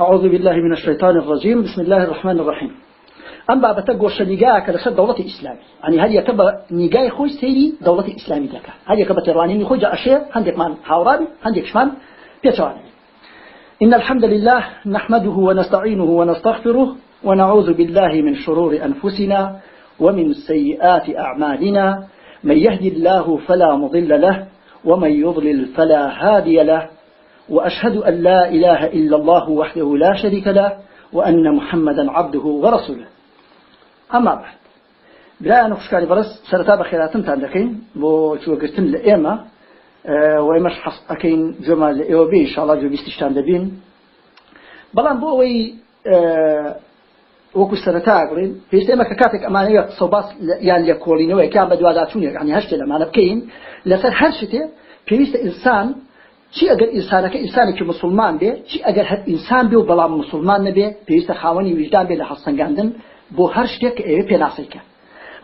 أعوذ بالله من الشيطان الرجيم. بسم الله الرحمن الرحيم. أم بابتا قوش نيقاك لسد دولة إسلامي يعني هل يكبر نيقاي خوش سيري دولة إسلامي لك؟ هل يكبر تروانين خوش أشياء؟ عندك من حورابي عندك شمان بيتواني إن الحمد لله نحمده ونستعينه ونستغفره ونعوذ بالله من شرور أنفسنا ومن سيئات أعمالنا. من يهدي الله فلا مضل له ومن يضلل فلا هادي له. وأشهد أن لا إله إلا الله وحده لا شريك له وأن محمدا عبده ورسوله. أما بعد بلا نخشكاري برس سرتا بخيراتن تاندكين بو چو قرتن لإيما آه وإمش حص أكين جمال لإيو بي إن شاء الله جو بيستشتان دبين بلان بو وي آه وەکو سەرتا گڕین پێست ئێمە کە کاتێک ئەمانەیە سەباس یان لە کۆڵینەوەی کیان بە دوواداچوونێ ینی هەشتێ لەمانە بکەین لەسەر هەر شتێ پێویستە ئینسان چی ئەگەر ئینسانەکە ئینسانێکی مسلمان بێ چی ئەگەر هەر ئینسان بێ و بەڵام مسلمان نەبێ پێویستە خاوەنی وجدان بێ لە هەڵسەنگاندن بۆ هەر شتێک کە ئێوە پێناسیکە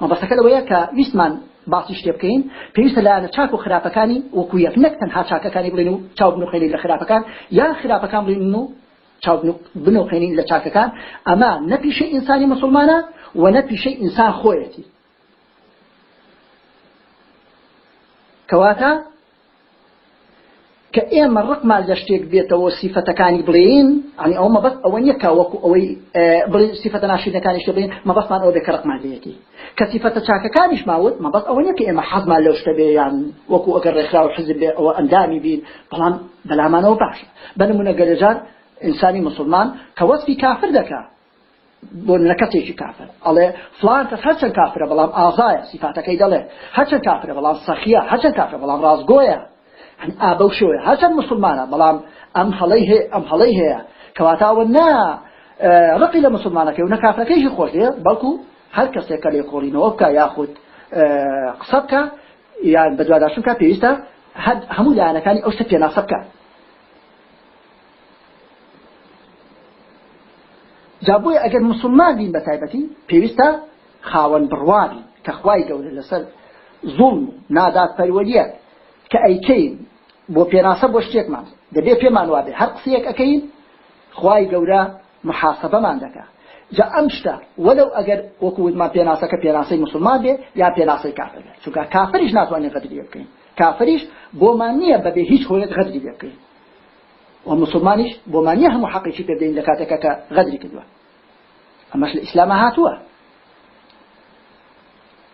مەبەستەکە لەوەیە کە ویستمان باسی شتێ بکەین پێویستە لایەنە چاک و خراپەکانی وەکو یەک نەک تەنها چاکەکانی بڵێن و چاو بنوخێنی لە خراپەکان یان خراپەکان بڵێن و چاو بنوخێنین لە چاکەکان. ئەمە نەپیشەی ئینسانی مسلمانە و نەپیشەی ئینسان خۆیەتی. کەواتە کە ئێمە ڕقمان لە شتێک بێتەوە سیفەتەکانی بڵێن ئەنی ئەو مەبەست ئەوە نیە کاوەکو ئەوەی بڵێ سیفەتە ناشینەکانی شتە بڵێن مەبەستمان ئەو بێ کە ڕقمان لەیەتی کە سیفەتە چاکەکانیش ماوت مەبەست ئەوە کە ئێمە حەزمان لەو شتە یان وەکو ئەگەر ڕێکخرا و حزب بێ ئەوە ئەندامی بین. بەڵام بەلامانەوە باشە بەنمونە گەلێجار ئینسانی مسلمان کە وەسفی کافر دەکات بۆ نەکەسێکی کافر. ئەڵێ فلان کەس هەرچەند کافرە بەڵام ئازایە سیفاتەکەی دەڵێ. هەرچەند کافرە بەڵام سەخیە. هەرچەند کافرە بەڵام ڕازگۆیە. ئابە شوێ هەرچەند مسلمانە بەڵام ئەم هەڵەی هەیە ئەم هەڵەی هەیە. کەواتاوە نا ڕقی لە مسلمانەکەی و نەکافرەکەیشی خۆش دێ بەڵکو هەر کەسێکە لێ کۆڵینەوە بکە یاخود قسە بکە یان بە دوواداشم کە پێویستە هەموو لایەنەکانی ئەو شتە پێناسە بکە. جابووی ئەگەر مسلمان بین بە تایبەتی پێویستە خاوەن بڕوابی کە خوای گەورە لەسەر زوڵم نادات پەروەریەک کە ئەیکەین بۆ پێناسە بۆ شتێکمان. دەبێ پێمان وابێ. هەر قسەیەک ئەەکەین خوای گەورە محاسبەمان دەکا. جا ئەم شتە وەلو ئەگەر وەکووتمان پێناسەکە پێناسەی مسلمان بێ یا پێناسەی کافر بێ. چونکە کافریش ناتوانین غەدری بکەین. کافریش بۆمان نییە بەبێ هیچ هۆیەک غەدری بکەین. ومسلمانش بۆمان نییە هەموو حەقێکی پێدەین لە کاتێکە کە غەدری کردووە. ئەمەش لە ئیسلامە هاتووە.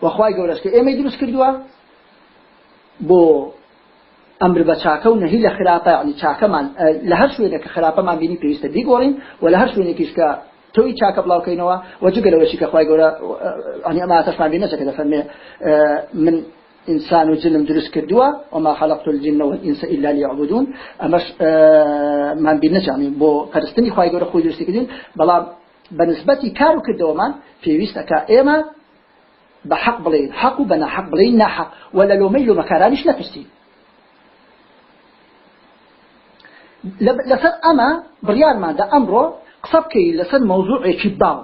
وەخوای گەورەش کە ئێمەی دروست کردووە بۆ ئەمر بە چاکە و نەهی لە خراپە ینی چاکەمان لە هەر کە خراپەمان بینی پێویستە بیگۆڕین و لە هەر شوێنێکیش کە توی چاکە بڵاوکەینەوە وەجگەلەوەشی کە خخوای گەورە ئەنی ئەمە تەشمان بینەچەکە دەفەرمێ من إنسان وجنم درس كردوا وما خلقت الجن والإنس إلا ليعبدون. أمش من بينش يعني بو فرستني خواهي قولة خوي درس كردين بلا بنسبتي كارو كردوا من ويست أكا إيما بحق بلين حق وبنا حق بلين نحق ولا لو ميلو مكارانش نفسي لسر أما بريان ما ده أمره قصبكي لسر موضوعي كباو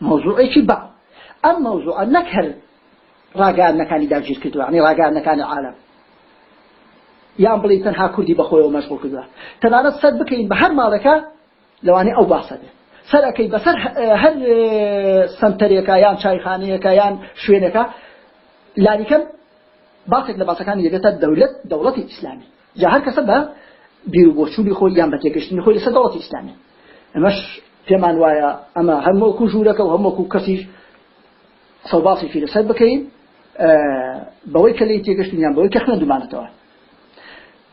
موضوعي كباو أم موضوع نكهر ڕاگەانەکانی داگیر کردووە عنی ڕاگەانەکانی عالم. یان بڵێ تەنها کوردی بەخۆیەوە مەشغول کردووە تەنانەت سەر بکەین بە هەر ماڵەکە لەوانەیە ئەو باسە بێت سەرەکەی بەسەر هەر سنتەرێکە یان چایخانەیەەکە یان شوێنەکە لاریکەم باسێک لە باسەکانی دەبێتە دەولەت دەوڵەتی ئیسلامی جا هەر کەسە بە بیر و بۆچووی خۆی یان بە تێگەشتنی خۆی لەسەر دەوڵەتی ئیسلامی. ئەمەش پێمان وایە ئەمە هەمووکو ژوورەکە و هەمووکو کەسیش سەوباسی فی لەسەر بکەین بەوەی کە لی تێگەشتنیان بەوەی کە خوێندمانەتەوە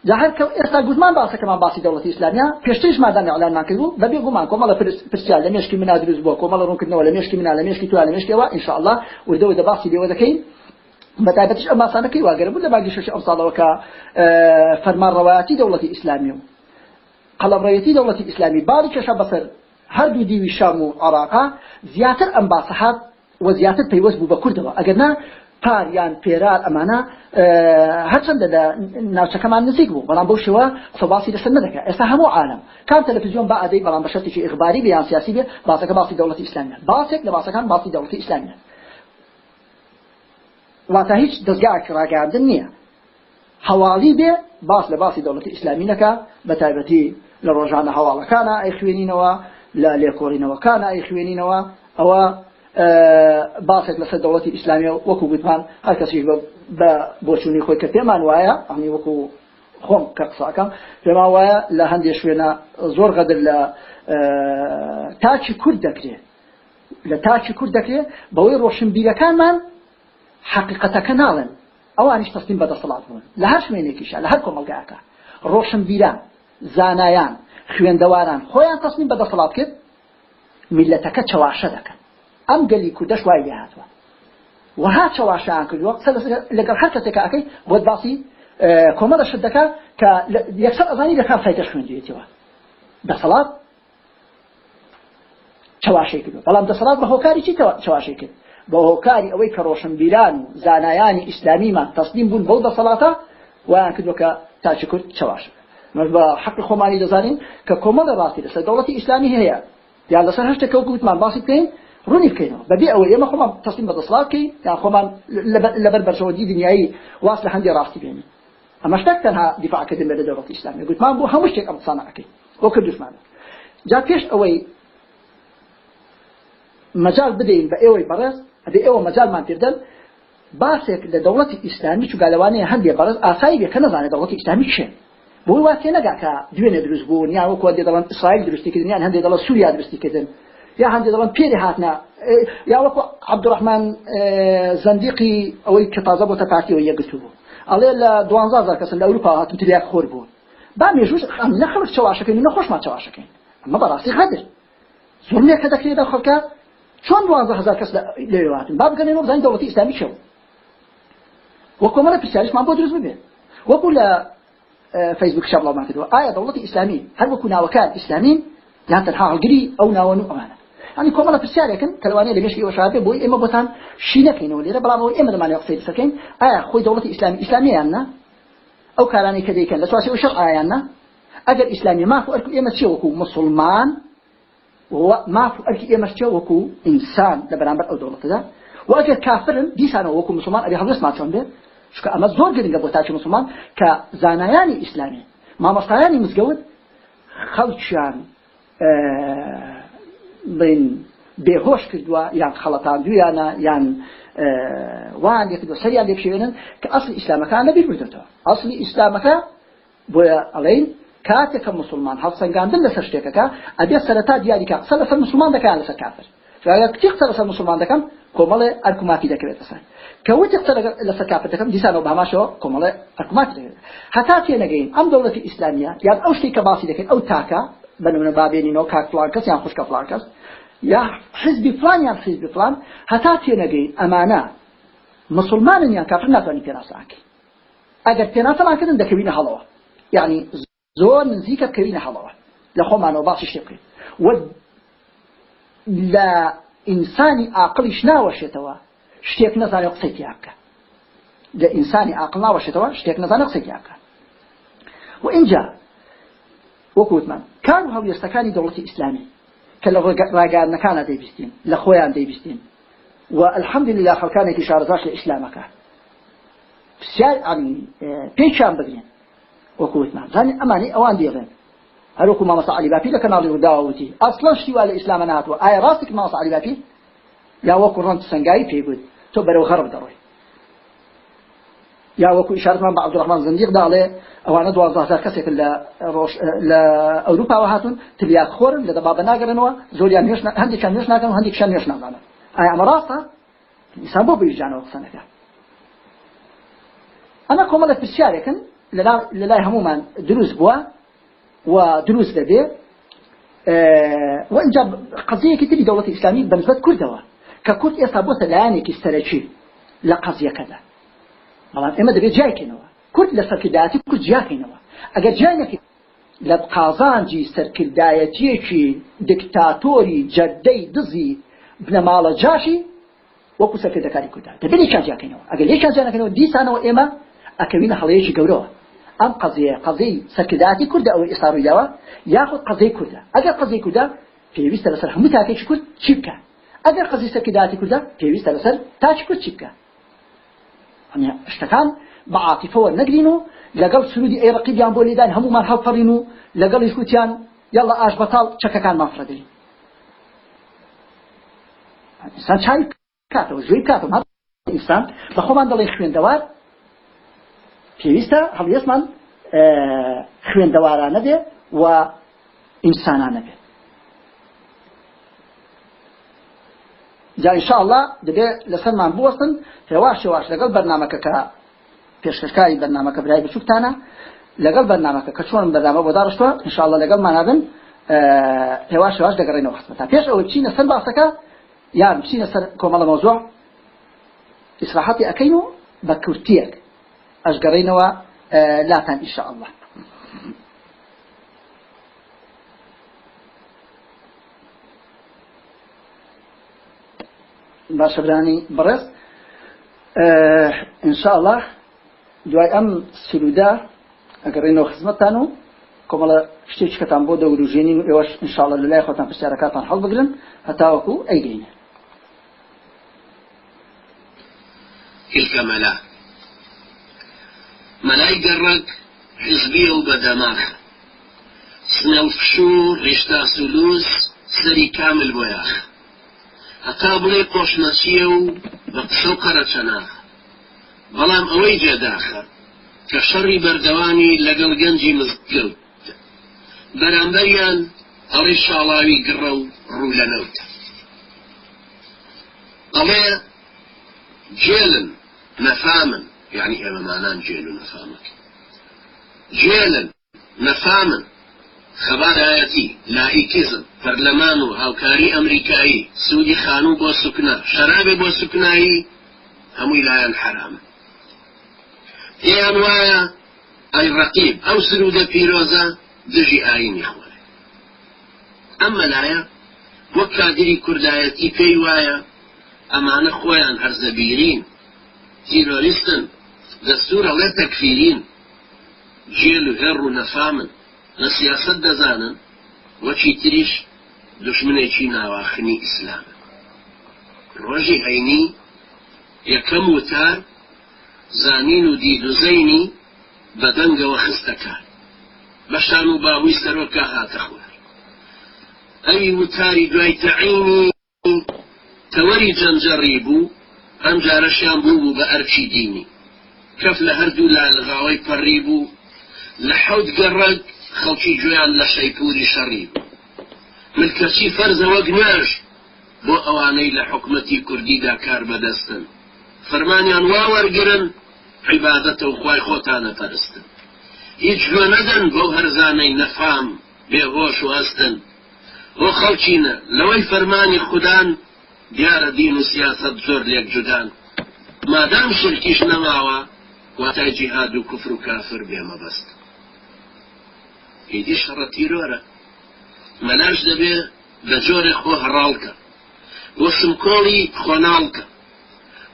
جا هەر کە ئێستا گوتمان باسەکەمان باسی دەوڵەتی ئیسلامیا پێشترش مادامی ئەڵانمان کردبوو بەبێ گومان کۆمەڵە پرسیال لە مێشکی منا دروست بووە کۆمەڵە ڕوونکردنەوە لە مێشکی منا لە مێشکی تو لە مێشکەوە ئینشاءالله وردەوە دە باسی لێوە دەکەین. بەتایبەتش ئەم ماسانەکەی واگەرە بوو لە باگی شەش ئەم ساڵەوە کە فەرمان ڕەوایەتی دەوڵەتی ئیسلامی و. قەڵەبڕەتی دەوڵەتی ئیسلامی باری کێشە بەسەر هەردوو دیوی شام و عراقا زیاتر ئەم باسەحات و زیاتر پەیوەست بوو بە کوردەوە. ئەگەر نا پار یان پێرار ئەمانە هەرچەندە لە ناوچەکەمان نزیک بوو. بەڵام بەو شێوە سەباسی لەسەر نەدەکە. ئێستا هەموو عالم. کام تەلەڤیزیۆن با ئەدەی بەڵام بە شەرتێکی ئیخباری بە یان سیاسی بێ باسەکە باسی دەوڵەتی ئیسلامیە باسێک لە باسەکان باسی دەوڵەتی ئیسلامیە واتە هیچ دەستگاکە ڕاگەاندن نییە. هەواڵی بێ باس لە باسی دەوڵەتی ئیسلامی نەکە بە تایبەتی لە ڕۆژانە هەواڵەکانە ئەی خوێنینەوە لە لێکۆڕینەوەکانە ئەی خوێنینەوە. ئەوە باسێک لەسەر دەوڵەتی ئیسلامی وەکو گوتمان هەر کەسی بە بۆچوونی خۆی کە پێمان وایە ئەمی وەکو خۆم کە قساکەم پێما وایە لە هەندێک شوێنە زۆر غەدر لە تاچی کورد دەکرێت لە تاچی کورد دەکرێت بەوەی ڕۆشنبیرەکانمان حقیقەتەکە ناڵێن. ئەوانیش تەستیم بەدەسەڵات بوون. لە هەر شوێنێکیشە لە هەر کۆمەلگایەکە. ڕۆشنبیران زانایان خوێندەواران خۆیان تەسمیم بەدەسەڵات کرد میلەتەکە چەواشە دەکەن. ئەم گەلی کوردەش وای لێ هاتووە وها چەواشیان کردووە قسە لەگەڵ هەر کەسێکە ئەەکەی بۆ باسی کۆمەڵە شت دەکات کە یەکسەر ئەزانی لە کام سایتە خوێندوێتەوە دەسەڵات چەواشەی کردو بەڵام دەسەڵات بە هۆکاری چی چەواشەی کرد؟ بە هۆکاری ئەوەی کە ڕۆشنبیران و زانایانی ئیسلامیمان تەسلیم بوون بەو دەسەڵاتە ویان کردووە کە تاچ کورد چەواشە مەش بە حق خۆمانی دەزانین کە کۆمەڵە ڕاستی لەسەر دەوڵەتی ئیسلامی هەیە. یان لەسەر هەشتێکە وەکوتمان باسی بکەین ڕوونی بکەینەوە بەبێ ئەوە ئێمە خۆمان تەسلیم بە دەسەڵات بکەین یان خۆمان لەبەر بەرچەوەدی دنیایی واس لە هەندێک ڕاستی بێنین. ئەمە شتێک تەنها دیفاعکردن لە دەوڵەتی ئیسلامی. گوتمان بۆ هەموو شتێک ئەم قسانە ئەەکەین بۆ کردوشمانە جا پێش ئەوەی مجال بە ئێوەی بەڕێز ئەبێ ئێوە مجالمان پێدەن باسێک لە دەوڵەتی ئیسلامی چگالەوانەیە هەندێک بەڕێز ئاسایی بێ کە نەزانێت دەوڵەتی ئیسلامی چێ بۆ وا تێ نەگاکە دوێنێ دروست بوو یان وەکو هەندێک دەڵێن ئیسرائیل دروستی کردن یان هەندێک دەڵێن سووریا دروستی کردن. یا هەندێک دەڵێن پێری هاتنا یا وەکو عەبدوڕەحمان زەندیقی ئەوەی کە تازە بۆتە پارتیەوە یەکگرتو بوو. ئەڵێ لە دوانزە زار کەسن لە ئەوروپا هاتن تریاک خۆر بوون با مێژوش نەخەڵک چاواشەکەین نەخۆشمان چاواشەکەین. ئەمە بەڕاستی غەدر زۆرنێک کە دەکرێت خەڵکە چۆن دوانزە هزار کەس لێواتن با بگەنێنەوە بزانین دەوڵەتی ئیسلامی چێو وەکۆمەڵە پرسیاریشمان بۆ دروست ببێ. وەکو لە فەیسبوک شاب بڵاومان کردووە. ئایا دەوڵەتی ئیسلامی؟ هەر وەکو ناوەکان ئیسلامین یان تەنها هەڵگری ئەو ناوەن و ئەمانە. ئەنی کۆمەڵە پرسیارێکن کەلوانەیە لە مێشکی وەشابێ بۆی ئێمە بۆتان شی نەکەینەوە. لێرە بەڵام ئەوە ئێمە قسەی سەکەین ئایا خۆی دەوڵەتی ئیسلامی ئیسلامیان نا؟ ئەو کارانی کە دەیکەن لە سواسی و شەڕ ئایان نا؟ ئەگەر ئیسلامی ماف و ئەرکو ئێمە چی وەکو؟ مسلمان ماف و ئەرکی ئێمە چی وەکو ئینسان لە بەرامبەر ئەو دەوڵەتەدا و ئەگەر کافرن دیسانەوە وەکو مسلمان ئەبێ هەڵوێستمان چۆن بێت چکە ئەمە زۆر گرنگە بۆ تاچی مسلمان کە زانایانی ئیسلامی مامۆستایانی مزگەوت خەڵکیان بین بێهۆش کردووە یان خەڵەتاندویانە یان وان یەکدو سەریان لێکشێنن کە ئەسلی ئیسلامەکان لەبیر بردێتەوە ئەسلی ئیسلامەکە بۆیە ئەڵێن کاتێکە مسلمان هەڵسەنگاندن لەسەر شتێکەکە ئەبێ سەرەتا دیاریکە. قسە لەسەر مسلمان دەکەیان لەسەر کافر. کتی قسە لەسەر مسلمان دەکەم کۆمەڵێ ئەرکوماتی دەکرێت سەر کەوتی قسە لەسەر کافر دەکەم دیسانەوە باماشەوە کۆمەڵێ ئەرکوماتی دەکرێت. هەتا تێ نەگەین ئەم دەوڵەتی ئیسلامیە یان ئەو شتێک کە باسی دەکەین ئەو تاکە بنمونە بابێنینەوە کاک فلان کەس یان خوشکە فلان کەس یا حزبی فلان یان حزبی فلان هەتا تێ نەگەین ئەمانە مسلمانن یان کافر ناتوانین پێناساکەین ئەگەر پێناسەمانکردن دەکەوینە هەڵەوە. یعنی زۆر نزیکە بکەوینە هەڵەوە لە خۆمانەوە باسی شێ بکەین لە ئینسانی عاقلیش ناوەشێتەوە شتێک نەزانێت قسەی تیاکە لە ئینسانی عاقل ناوەشێتەوە شتێک نەزانێت قسەی تیاکە و اینجا وەکوتمان کار و هەڵوێستەکانی دەوڵەتی ئیسلامی کە لە ڕاگەاندنەکانە دەیبیستین لە خۆیان دەیبیستین. و الحمد لله خەڵکانێکی شارەزاش لە ئیسلامەکە. پرسیار پێیان بگرین. وەکوتمان زانین ئەمانی ئەوان دێڵێن هەروکو مامەسا علی باپی لە کەناڵی وداوتی ئەسڵەن شتیوا لە ئیسلامە نهاتوە ئایا ڕاستێک مامەسا علی باپی یا وەکو ڕەنگ سنگایی پێگوت تۆ بەرەو غەرب دەڕۆی یا وەکو ئشارتمان بە عبدوڕحمان زندیق داڵێ ئەوانە دوازده هزار کەسێک لە ڕۆژ لە ئەوروپاوە هاتون تلیاک خۆرن لە دەبا بەناگەرنەوە زۆریان نوێش هەندێکیان نوێش ناکەن هەندێکیان نوێش نازانن ئایا ئەمە ڕاستە ئینسان بۆ بەیژانەوە قسەنەکە ئەمە کۆمەڵە پرسیارێکن لە لای هەمومان دروست بووە و دروست دەبێ وإنجا قضية كتير دولة إسلامية بنسبة كردوا ككرد إسا بوسا لانيكي سرچي لقضية كذا. بەڵام ئێمە دەبێت جایکەینەوە کورد لە سەرکردایەتی کورد جیاکەینەوە ئەگەر جایەکی لە قازانجی سەرکردایەتیەکی دکتاتۆری جەردەی دزی بنەماڵە جاشی وەکو سەرکردەکاری کورددا دەبێت جیاکەینەوە ئەگەر جیاکەینەوە دیسانەوە ئێمە ئەکەوینە هەڵەیەکی گەورەوە ئەم قضیه قضیه سەرکردایەتی کوردە ئەوەی ئێستا داوە یاخود قضیه کوردە ئەگەر قضیه کوردە پێویستە لەسەر هەموو تاکێکی کورد چی بکە؟ ئەگەر قضیه سەرکردایەتی کوردە پێویستە لەسەر تاچ کورد چی بکە؟ شتەکان بە عاتیفەوە نەگرین و لەگەڵ سرودی ئێرەقیبیان بۆ لێدان هەمومان هەڵپەڕین و لەگەڵ یشکوتیان یاڵە ئاش بەتاڵ چەکەکان مافرەدەین. ئینسان چای کاتەوە ژووی کاتم هەر ئینسان بە خۆمان دەڵێ خوێندەوار پێویستە هەڵیێسمان خوێندەوارانە بێ و ئینسانانە بێ. جا ئینشاءالله دەبێ لەسەرمان بوەستن هێواش هێواش لەگەڵ بەرنمەکە کە پێشکەشکاری بەرنمەکە برای بچووکتانە لەگەڵ بەرنمەکە کە چۆن بەرنامە بۆ داڕشتوە ئینشاءالله لەگەڵ مانابن هێواش هێواش دەگەڕێنەوە خستە پێش ئەوە بچینە سەر باسەکە یان بچینە سەر کۆمەڵە مۆزوع ئیسراحەتی ئەەکەین و بە کورتیەک. ئەشگەڕێنەوە لاتان ئینشاءالله باشە برانی بەڕێز ئینشاءله دوای ئەم سرودا ئەگەڕێنەوە خزمەتتان و کۆمەڵە شتێک کەتان بۆ دەوروژێنین و ئێوەش ئینشاءله لە لای خۆتان پرسیارەکاتان هەڵبگرن هەتاوەکو ئەیگەینە. تلك ملا ملای گەڕک حزبیە و بەدەماخ سنەوفشور ڕێشتا سولوس سەری کامل بۆ یاخ هەتا بڵێ قۆشمەچیە و بە قسە و قەرەچەناخ بەڵام ئەوەی جێداخە کە شەڕی بەردەوانی لەگەڵ گەنجی مزگەوت بەرامبەریان ئەڵێ شاڵاوی گڕە و ڕوو لە نەوت. ئەڵێ جێلن نەفامن یعنی ئێمە مانان جێل و نەفامەک جێلن نەفامن خەبارایەتی لایکیزم پەرلەمان و هاوکاری ئەمریکایی سوودی خانوو بۆ سوکنا شەرابێ بۆ سوکنایی هەمووی لایەن حرامە پێیان وایە ئەی ڕقیب ئەو سرودە پیرۆزە دژی ئاینی خوارێ ئەم مەلایە وەک کادری کوردایەتی پێی وایە ئەمانە خۆیان دەستورە لێ تەکفیرین. جێل و هێڕ و نەفامن. لە سیاست دەزانن وەچی تریش دشمنێکی ناواخنی ئیسلام. ڕۆژی هەینی یەکەم وتار زانین و دیدوزەینی بەدەنگەوە خستەکان. بەشان و باوی سەرۆکە هاتە خوار ئەوی وتاری دوای تەعینی تەوەری جەنجەڕی بوو ئەم جارەشیان بوو بوو بە ئەرچی دینی. کەف لە هەردوو لا لەغاوەی پەڕی بوو لە حەوت گەڕک خەڵکی گویان لە شەیپوری شەڕی ملکەچی فەرزە وەک نوێژ بۆ ئەوانەی لە حکومەتی کوردیدا کار بەدەستن. فەرمانیان وا وەرگرن عیبادەتە و خوای خۆتانە پەرستن. هیچ گوێ نەدەن بۆ هەرزانەی نەفام بێهۆش و هەستن بۆ خەڵچینە لەوەی فەرمانی خوددان دیارە دین و سیاست زۆر لێک جودان. مادام شرکیش نەماوە واتای جیهاد و کوفر و کافر بێمە بەست ئیدی شەڕە تیرۆرە. مەلاش دەبێ بە جۆرێ خۆ هەڕاڵکە. بۆ سمکۆڵی خۆناڵکە.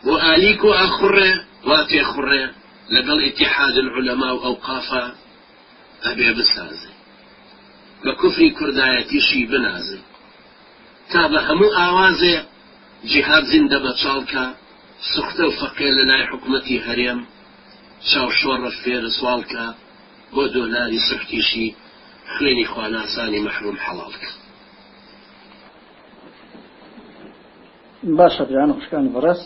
بۆ ئالیک و ئەخڕێ وا تێخڕێ لەگەڵ ئتیحاد العلماء و ئەوقافە ئەبێ بسازێ. بە کوفری کوردایەتیشی بنازێ. تا بە هەموو ئاوازێ جهاد زیندە بە چاڵکە سوختە و فەقێ لە لای حکوومەتی هەرێم چاو شۆڕە فێرە سوالکە بۆ دۆلاری سختیشی خوێنی خواناسانی مەحروم حەڵالکە باشە بران خوشکانی بەڕست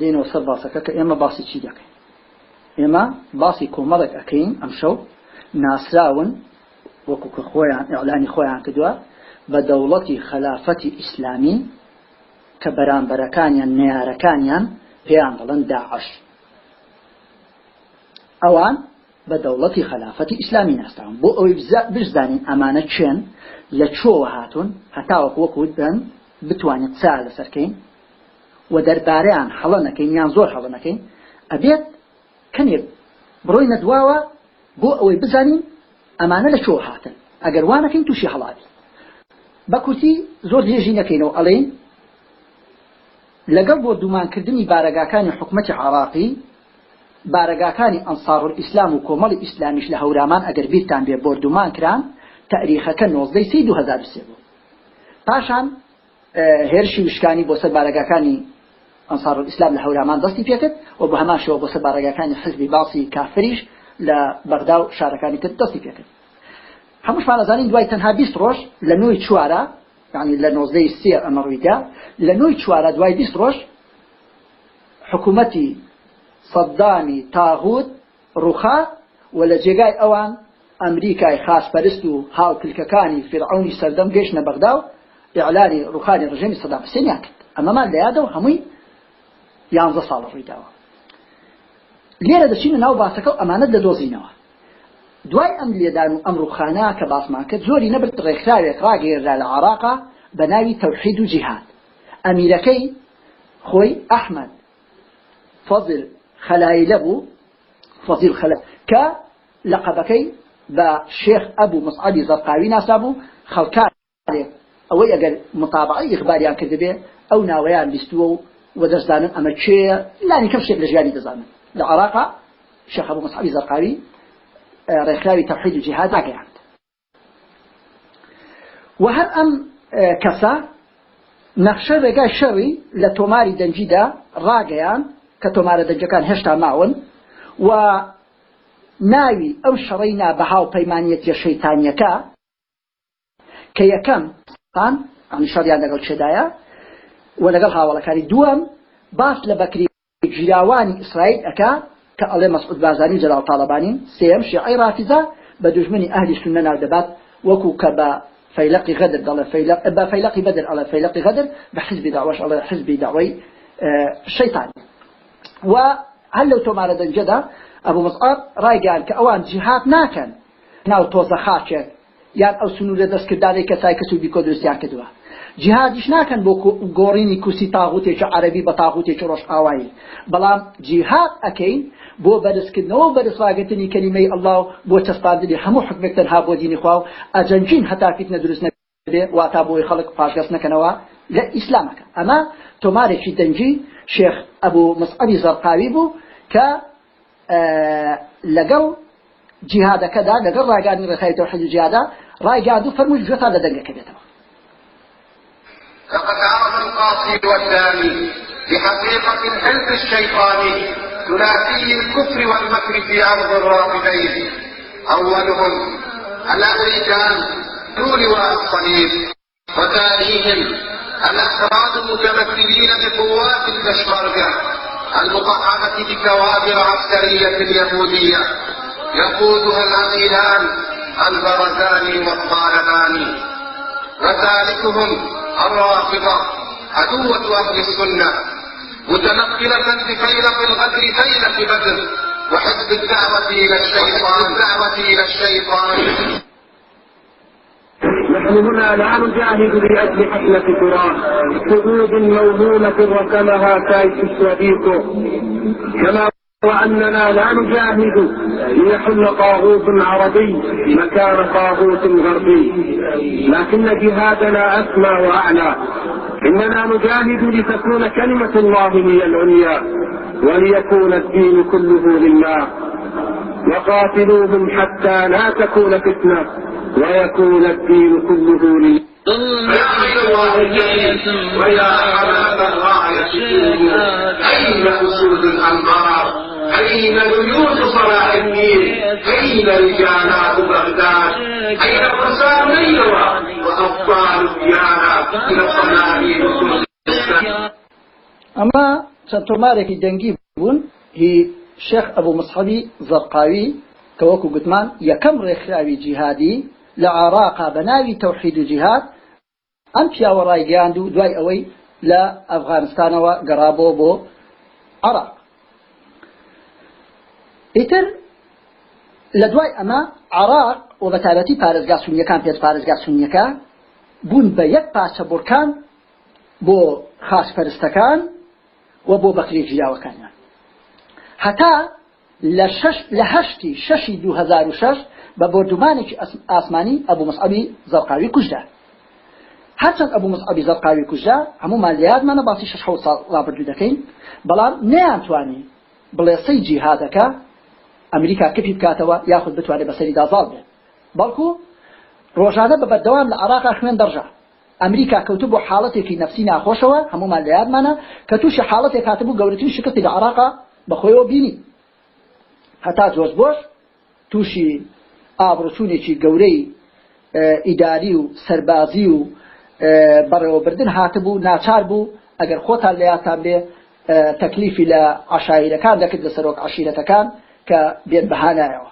دێنەوە سەر باسەکە کە ئێمە باسی چی دەکەین؟ ئێمە باسی کۆمەڵێک ئەەکەین ئەم شەو ناسراون وەکو کە خۆیان ئەعلانی خۆیان کردووە بە دەوڵەتی خلافەتی ئیسلامی کە بەرامبەرەکانیان نێارەکانیان پێیان دەڵێن داعش. ئەوان بە دەوڵەتی خلافەتی ئیسلامی ناستان. بۆ ئەوەی بزانین ئەمانە چێن لە چۆوە هاتون هەتاوە وەکوت بن بتوانێت چا لەسەرکەین و دەربارەیان هەڵە نەکەین یان زۆر هەڵە نەکەین. ئەبێت کەنێ بڕۆی نەدواوە بۆ ئەوەی بزانین ئەمانە لە چۆ هاتن. ئەگەر وانەکەین تووشی هەڵاتی. بە کورتی زۆر درێژی نەکەینەوە ئەڵێن لەگەڵ بۆ دومانکردنی بارەگاکانی حکوومەتی عراقی بارەگاکانی ئەنسار ئیسلام و کۆمەڵی ئیسلامیش لە هەورامان ئەگەر بیرتان بێ بردومان کران تاریخەکە نۆزدەی سی 2023 بوو. پاشان هێرشی وشکانی بۆ سەر بارەگاکانی ئەنسار ئیسلام لە هەورامان دەستی پێکرد و بە هەمان شەوە بۆ سەر بارەگاکانی حزبی باسی کافریش لە بەغدا و شارەکانی تر دەستی پێکرد. هەمووشمان ئەزانین دوای تەنها بیست ڕۆژ لە نوۆی چوارە يعني لە نۆزدەی سێ ئەمە ڕوویدا لە نوۆی چوارە دوای بیست ڕۆژ حکوومەتی سەددامی تاغوت ڕوخا و لە جێگای ئەوان ئەمریکای خاصپەرست و هاوکلکەکانی فرعونی سەردەم گەشتە بەغدا و ئیعلانی ڕوخانی ڕژێمی سەدام حسێنیان کرد. ئەمەمان لە یادەوە هەمووی یانزە ساڵ ڕوویداوە. لێرە دەچینە ناو باسەکە و ئەمانەت دەدۆزینەوە. دوای ئەم لێدان و ئەم ڕوخانە کە باسمان کرد زۆری نەبرد ڕێکخراوێک ڕاگەێرا لە عراقا بە ناوی و جیهاد. ئەمیرەکەی خۆی ئەحمد خەلایلە بوو فەزیل خەلە کە لەقەبەکەی بە شێخ ئەبوو مسعەدی زەرقاوی ناسا بوو خەڵکارێک ئەوەی ئەگەر مطابعی ئیخباریان کردبێ ئەو ناوەیان بیستووە و وەدەستدانن ئەمە چێە لانی کەم شتێک لە ژیانی دەزانن لە عراقا شێخ ئەبوو مسعەدی زەرقاوی ڕێکخراوی تەوحید و جیهاد ئاگەیاند و هەر ئەم کەسە نەخشە ڕێگای شەڕی تۆمارە دەنجەکان هێشتا ماون و ناوی ئەو شەڕەی نا بە هاو پەیمانیەتی شەیتانیەکە کە یەکەم تان ئەنی شەڕیان لەگەڵ چێدایە و لەگەڵ هاوڵەکانی دووەم باس بەکری ژیراوانی ئیسرائیل ئەکا کە ئەڵێ مەسعود بازانی جەلال تاالبانی سێم شیعی ڕافزە بە دژمنی ئەهلی سنە ناو دەبات وەکو کە بە فەیلقی غەدر دەڵێ فەیلق بە فەیلقی بەدر ئەڵێ فەیلقی غەدر بە حزبی داوەش ئەڵێ حزبی داوای شەیتانی و هەل لەو تۆمارە دەنجەدا ئەبوو مەسعود ڕایگەیان کە ئەوان جیهات ناکەن ناو تۆزە خاچێک یان ئەو سنوورە دەستکرددارێک کەسای کەس و بیکۆ درستیان کردووە جیهادیش ناکەن بۆ گۆڕینی کوسی تاغوتێکی عەربی بە تاغوتێکی ڕۆژ ئاوایی بەڵام جیهاد ئەەکەین بۆ بەرزکردنەوە بەرزواگەتنی کەلیمەی ئەلله بۆ چەسپاندنی هەموو حکمێک تەنها بۆ دینی خوا و ئەجەنجین هەتا فیتنە دروست نەبێ واتا بۆی خەڵک پاشگەست نەکەنەوە لە ئیسلامەکە ئەمە تۆمارێکی دەنجی شێخ ئەبوو مسعەبی زەرقاوی بوو کە لەگەڵ جیهادەکەدا لەگەڵ ڕاگانی ڕێخای تەوحید و جیهادا ڕایگاد و فەرمووی گوێتان لە دەنگەکە بێتەوە لقد عرف القاصد والداني بحقيقة الحلف الشيطاني ثلاثي الكفر والمكر في أرض الرافدين أولهم الأمريكان ذو لواء الصليب الأفراد المتمثلين بقوات البشمركة المطعمة بكوادر عسكرية اليهودية يقودها العقيلان البرزاني والطالباني وثالثهم الرافضة عدوة أهل السنة متنقلة بفيلق الغدر فيلق بدر وحزب الدعوة إلى الشيطان. الدعوة إلى الشيطان. نحن هنا لا نجاهد لأجل حفلة تراب حدود موهومة رسمها كايس الشبيك كما وأننا لا نجاهد ليحل طاغوت عربي مكان طاغوت غربي. لكن جهادنا أسمى وأعلى. إننا نجاهد لتكون كلمة الله هي العليا وليكون الدين كله لله. وقاتلوهم حتى لا تكون فتنة. ويكون الدين كله لله. ويا حمام الراية أين أسود الأنبار أين بيوت صلاح الدين؟ أين رجالات بغداد؟ أين فرسان نيرة وأبطال ديانا إلى صناعين ئەمە چەند تۆمارێکی دەنگی بوون هی شێخ ئەبوو مسحەبی زەرقاوی کە وەکو گوتمان یەکەم ڕێکخراوی جیهادی لە عراقا بە ناوی تەوحید و جیهاد ئەم پیاوە ڕایگەاند و دوای ئەوەی لە ئەفغانستانەوە گەڕابۆ بۆ عراق. ئیتر لە دوای ئەمە عراق و بە تایبەتی پارێزگا سونیەکان پێش پارێزگا سونیەکە بوون بە یەک پاسەبورکان بۆ خاسپەرستەکان و بۆ بەکری ژیاوەکانیان هەتا لە شش لە هەشتی شەشی 2006 بە بردومانێکی ئاسمانی ئەبوو مەسعبی زەرقاوی کوژدا. هەرچەند ئەبوو مەسعبی زەرقاوی کوژدا هەمومان لە یادمانە باسی شش ساڵ ڕابردوو دەکەین بەڵام نەیانتوانی بڵێسەی جیهادەکە ئەمریکا کپی بکاتەوە یاخود بتوانێت بەسەری دازاڵ بێت. بەڵکو ڕۆژانە بە بەردەوام لە عراقا خوێن دەڕژە ئەمریکا کەوتو بۆ حاڵەتێکی نفسی ناخۆشەوە هەمومان لە یادمانە کە تووشی حاڵەتێک هاتبوو گەورەترین شکستی لە عراقا بەخۆیەوە بینی. هەتا جۆز بۆش تووشی ئابرچوونێکی گەورەی ئیداری و سەربازی و بەڕێوەبردن هاتبوو ناچار بوو. ئەگەر خۆتان لەیاتان بێ تەکلیفی لە عشاعرەکان دەکرد لە سەرۆک عشیرەتەکان کە بێن بەهانایەوە.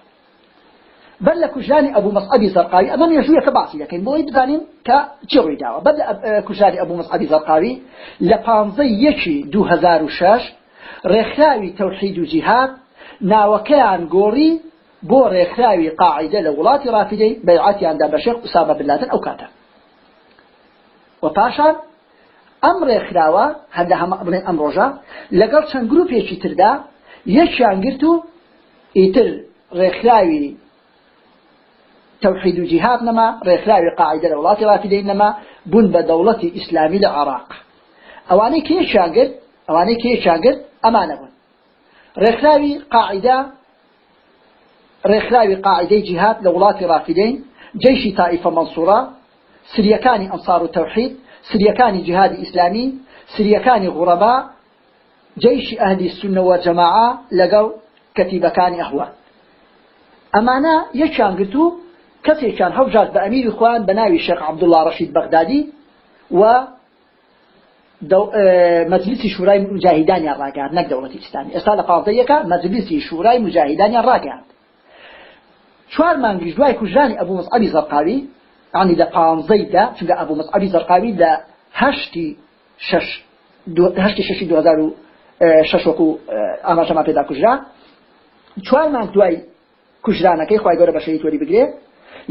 بل لە کوژانی ئەبوو مەسعبی زەرقاوی ئەمە نێژوویەکە باسی دەکەین بۆی بزانین کە چی ڕووی داوە؟ بەل لە کوژانی ئەبوو مەسعبی زەرقاوی لە پانزەی یەکی 2006 ڕێکخراوی تەوحید و جیهاد ناوەکەیان گۆڕی بۆ ڕێکخراوی قاعدە لە وڵاتی ڕافیدەی بەعاتیاندا بە شێخ ئوسامە بلاتن ئەو کاتە. وە پاشان ئەم ڕێکخراوە هەندە هەمە بڵێن ئەم ڕۆژە لەگەڵ چەند گرروپێکی تردا یەکیان گرت و ئیتر ڕێکخراوی توحید و جهاد نما ڕێکخراوی قاعدە لە وڵاتی ڕافیدەی نەما بوون بە دەوڵەتی ئیسلامی لە عراق. ئەوانەی کێشیان گرت؟ ئەوانەی کێشیان گرت؟ ئەمانە بوون. ڕێکخراوی قاعدە ريخلاوي قاعدة جهاد لولاة رافدين جيش طائفة منصورة سريكاني أنصار التوحيد سريكاني جهاد إسلامي سريكاني غرباء جيش أهل السنة والجماعة لقوا كتيبكاني أهوال ئەمانە یەکیان گرتو کەسێکیان هەوژات بە ئەمیری خوان بە ناوی شێخ عەبدوڵڵا ڕەشید بەغدادی و مەجلیسی شورای مجاهیدانیان ڕاگەاند نەک دەوڵەتی ئیسلامی. ئێستا لە قاڵدەیەکە مەجلیسی شورای مجاهیدانیان ڕاگەاند. چوار مانگیش دوای کوژانی ئەبوو مەسعەبی زەرقاوی عنی لە پانزەیدا چونکە ئەبوو مەسعەبی زەرقاوی لە هەشتی شەش هەشتی شەشی 2006 وەکو ئاماژەمان پێدا کوژرا. چوار مانگ دوای کوژرانەکەی خی گەورە بە شەیتوەری بگرێ.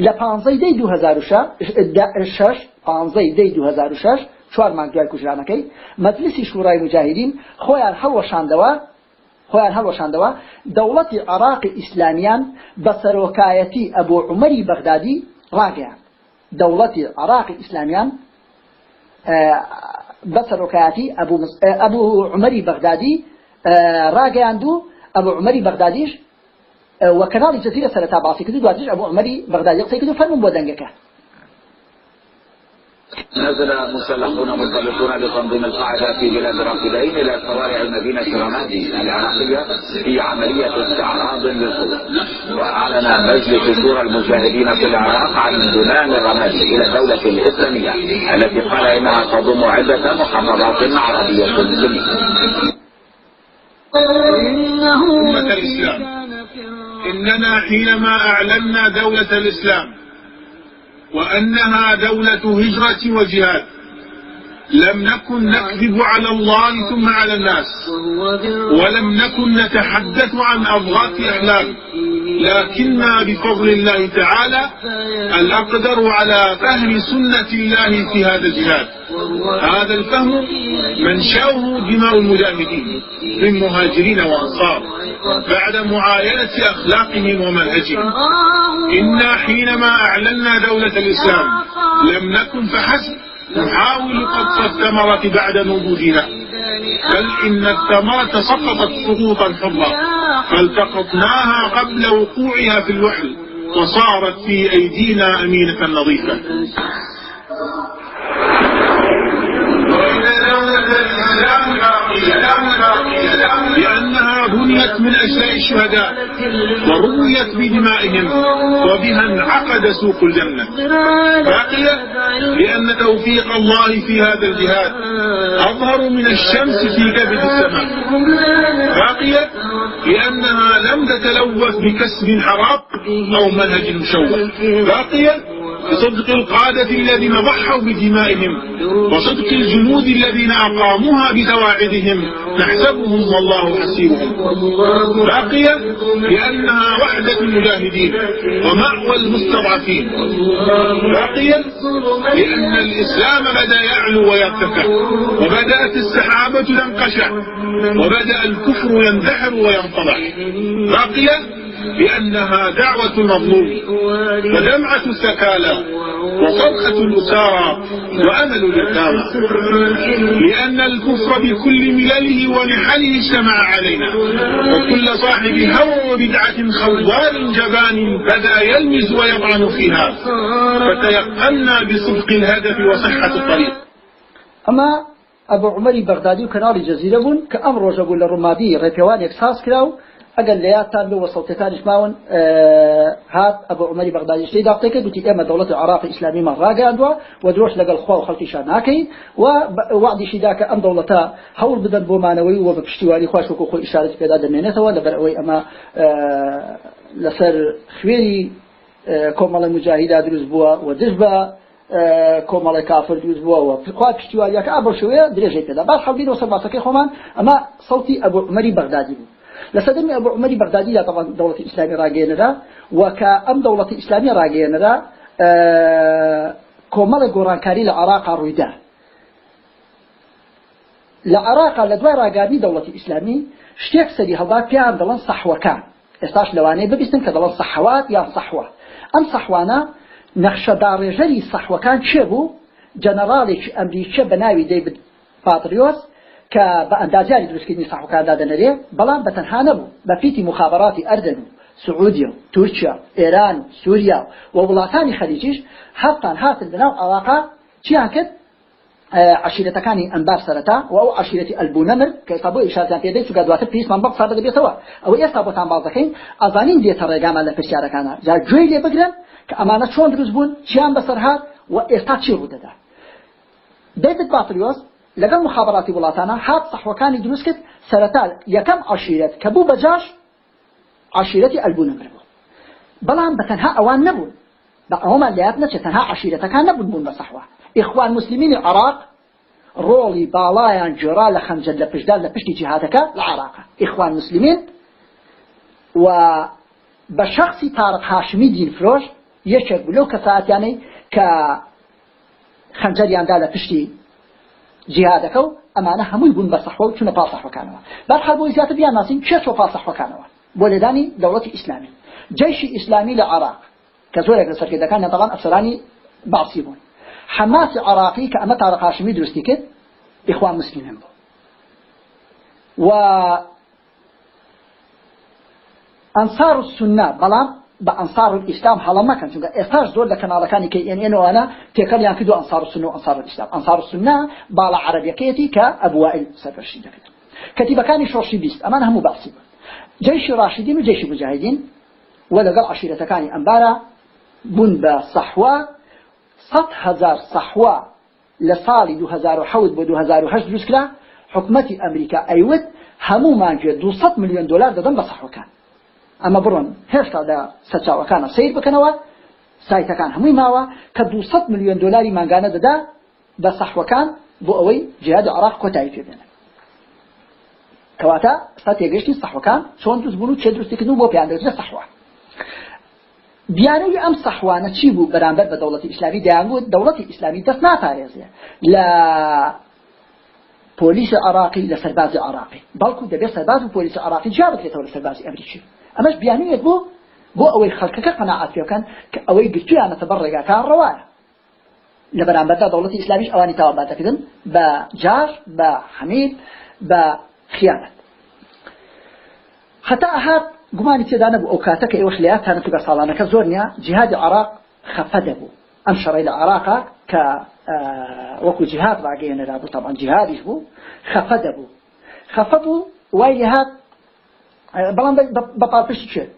لە پانزەی دەی 2006 پانزەی دەی 2006 چوار مانگ دوای کوژرانەکەی. مەجلیسی شورای مجاهدین خۆیان هەڵوەشاندەوە خۆیان هەڵوەشاندەوە دەوڵەتی عراقی ئیسلامیان بە سەرۆکایەتی ئەبوو عمەری بەغدادی ڕاگەیان دەوڵەتی عراقی ئیسلامیان بە سەرۆکایەتی ئەبوو عمەری بەغدادی ڕاگەیاند و ئەبوو عمەری بەغدادیش وكنال جزيرة سنة تابعسي كدو دواتيش أبو عمري بغداد يقصي كدو فرمون بودنجك نزل مسلحون مرتبطون بتنظيم القاعدة في بلاد رافدين إلى شوارع المدينة الرمادي العراقية في عملية استعراض للقوة. وأعلن مجلس شورى المجاهدين في العراق عن بنان الرمادي إلى الدولة الإسلامية التي قال إنها تضم عدة محافظات عربية جديدة أمة الإسلام. إننا حينما أعلنا دولة الإسلام وأنها دولة هجرة وجهاد. لم نكن نكذب على الله ثم على الناس. ولم نكن نتحدث عن أضغاث أحلام لكننا بفضل الله تعالى الأقدر على فهم سنة الله في هذا الجهاد. هذا الفهم منشأه دماء المجاهدين من مهاجرين وأنصار بعد معاينة أخلاقهم ومنهجهم. إنا حينما أعلنا دولة الإسلام لم نكن فحسب نحاول قطف الثمرة بعد نضوجها بل إن الثمرة سقطت سقوطا حرا فالتقطناها قبل وقوعها في الوحل وصارت في أيدينا أمينة نظيفة. لأنها بنيت من أجزاء الشهداء ورويت بدمائهم وبها انعقد سوق الجنة. باقية لأن توفيق الله في هذا الجهاد أظهر من الشمس في كبد السماء. باقية لأنها لم تتلوث بكسب حرام أو منهج مشوه. باقية بصدق القادة الذين ضحوا بدمائهم وصدق الجنود الذين أقاموها بسواعدهم نحسبهم والله حسيبهم. باقية لأنها وحدة المجاهدين ومأوى المستضعفين. باقية لأن الإسلام بدأ يعلو ويرتفع وبدأت السحابة تنقشع وبدأ الكفر يندحر وينفضح باقية لأنها دعوة المظلوم ودمعة السكالى وصرخة الأسارى وأمل اليتامى لأن الكفر بكل ملله ونحله اجتمع علينا. وكل صاحب هوى وبدعة خوار جبان بدا يلمز ويطعن فيها. فتيقنا بصدق الهدف وصحة الطريق. أما أبو عمري بغدادي وكناري جزيرة كأمر رجبون للرمادي ريبيوان يكساس كلاو ئەگەر لە یادتان بێ وەسەڵتەکانیش ماون هات ئەبە عمەری بەغدادی شتەی داقتێکە گوتی ئێمە دەوڵەتی عراقی ئیسلامیمان ڕاگەاندووە و درۆش لەگەڵ خوا و خەڵکیشان ناکەی و وعدیشی دا کە ئەم دەوڵەتە هەوڵ بدەن بۆمانەوەی و بە پشتیوانی خوش وەکو خۆی ئشارەتی پێدا دەمێنێتەوە لەبەر ئەوەی ئەمە لەسەر خوێری کۆمەڵی مجاهیدا دروست بووە و دش بە کۆمەڵی کافر دروست بووەوە خوا پشتیواریەکە ئا بە شوەیە درێژەی پێدا باش حەڵبین وسە باسەکەی خۆمان ئەمە سەوتی ئەبوو عمەری بەغدادی بوو لسدم أبو عمر بغدادي لا طبعا دولة إسلامية راجينا دا وكأم دولة إسلامية راجينا دا كومال جورانكاري لعراق رويدا لعراق لدواء راجاني دولة إسلامية شتێک سەری هەڵدا پیان دەڵەن سەحوەکان. ئێستاش لەوانەیە ببیستن کە دەڵەن سەحوات یا سەحوە. ئەم سەحوانە نەخشەداڕێژەری سەحوەکان چێ بوو؟ جەنەرالێکی ئەمریکە بە ناوی دەیبد پاتریۆس کە بە ئەندازیاری دروستکردنی ساحوکاندا دەنەرێ بەڵام بە تەنها نەبوو. بە پیتی مخابراتی ئەردن و سعودیا تورکیا ئێران سووریا و وڵاتانی خەلیجیش هەفتان هاتن لەناو عراقا چیان کرد؟ عشیرەتەکانی ئەمبار سەرەتا و ئەو عشیرەتی ئەلبوونەمر کە ئێستا بۆ ئیشارتان پێدەی چوگە دواتر پیسمان بەق سادە دەبێتەوە. ئەو ئێستا بۆتان باز دەکەین ئازانین دێتە ڕێگامان لە پرسیارەکانە. جا گوێی لێ بگرن کە ئەمانە چۆن دروست بوون چیان بەسەر هات و ئێستا چی ڕوودەدا؟ دەیبت باتریۆس لەگەڵ مخابراتی وڵاتانە هات سەحوەکانی دروست کرد سەرەتا یەکەم عشیرەت کە بوو بەجاش عشیرەتی ئەلبوونەمر بوو بەڵام بە تەنها ئەوان نەبوون. بە ئەومان لات نەچێت تەنها عشیرەتەکان نەبوون بوون بە سەحوە ئیخوان مسلمینی عراق ڕۆڵی باڵایان جێرا لە خەنجەر لە پشدار لە پشتی جیهاتەکە لە عراقە. ئیخوان مسلمین و بە شخصی تارق هاشمی دین فرۆش یەکێک بلو کەساتیانەی کە خەنجەریاندا لە پشتی جیهادەکە و ئەمانە هەمووی بوون بە سەحوە و چونە پاسەحەکانەوە بەرحال بۆی زیاتر بیان ناسین چێت و پاسەحەکانەوە بۆ لێدانی دەوڵەتی ئیسلامی. جەیشی ئیسلامی لە عراق کە زۆرێک لە سەرکردەکان نەتەوان ئەفسەرانی باسی بوون. حماسی عراقی کە ئەمە تارە درستی کرد و ئەنسار السنة بەڵام بە ئەنسار ئیسلام هەڵە مەکەن. چونکە ئێستاش زۆر لە کەناڵەکانی کە ئێنێنەوەە تێکەڵیان کردو ئەنسار السنة و ئەنسار الئیسلام ئەنسار السنة باڵا عەرەبیەکەیەتی کە ئەبوائل سەرپەرشتی دەکرێت کەتیبەکانی شۆشی بیست. ئەمان هەموو باسی بوون جيش راشدين وجيش مجاهدين ولقل عشيرتكاني أنبارا بون بصحوة صد هزار صحوة لصالي دو هزار وحود بدو دروسكلا حكومة أمريكا أيود همو مانجي دو صد مليون دولار دادن بصحوة كان ئەمە بڕۆن. هێشتا لە سەرچاوەکانە سیر بکەنەوە سایتەکان هەمووی ماوە کە 200 میلیۆن دلاری ماگانە دەدا بە سەحوەکان بۆ ئەوەی جیاد عراق کۆتایی پێبێنن کەواتە ستا تێگەشتی سەحوەکان چۆن دروست بوون و چێ دروستیکردن بۆ پیاندەوێتە سەحوە. دیانەی ئەم سەحوانە چی بوو بەرامبەر بە دەوڵەتی ئیسلامی دەیانگوت دەوڵەتی ئیسلامی دەست ناپارێزێ لە پۆلیس عراقی لە سەربازی عراقی. بەڵکو دەبێت سەرباز و پۆلیس عراقی جا بکرێتەوە لە سەربازی ئەمریکی. ئەمەش بیانوێت بۆ بۆ ئەوەی خەڵکەکە قەناعات پێکەن کە ئەوەی گرتویانەتە بەر ڕێگاکان ڕەوایە لە بەرامبەردا دەوڵەتی ئیسلامیش ئەوانی تاواباتەکردن بە جار بە حەمید بە خیانەت حتا ئەهات گومانی تێدا نەبوو ئەو کاتە ئێوەش لەیاتانە تو بە ساڵانەکە زۆر نییە جیهادی عراق خەفە دەبوو ئەم شەڕی لە عراقا کە وەکو جیهاد ڕاگەیەنەرا بوو تاوان جیهادیش بوو خەفە دەبوو خەفە بوو وای بەڵام بە پاپشتی چێت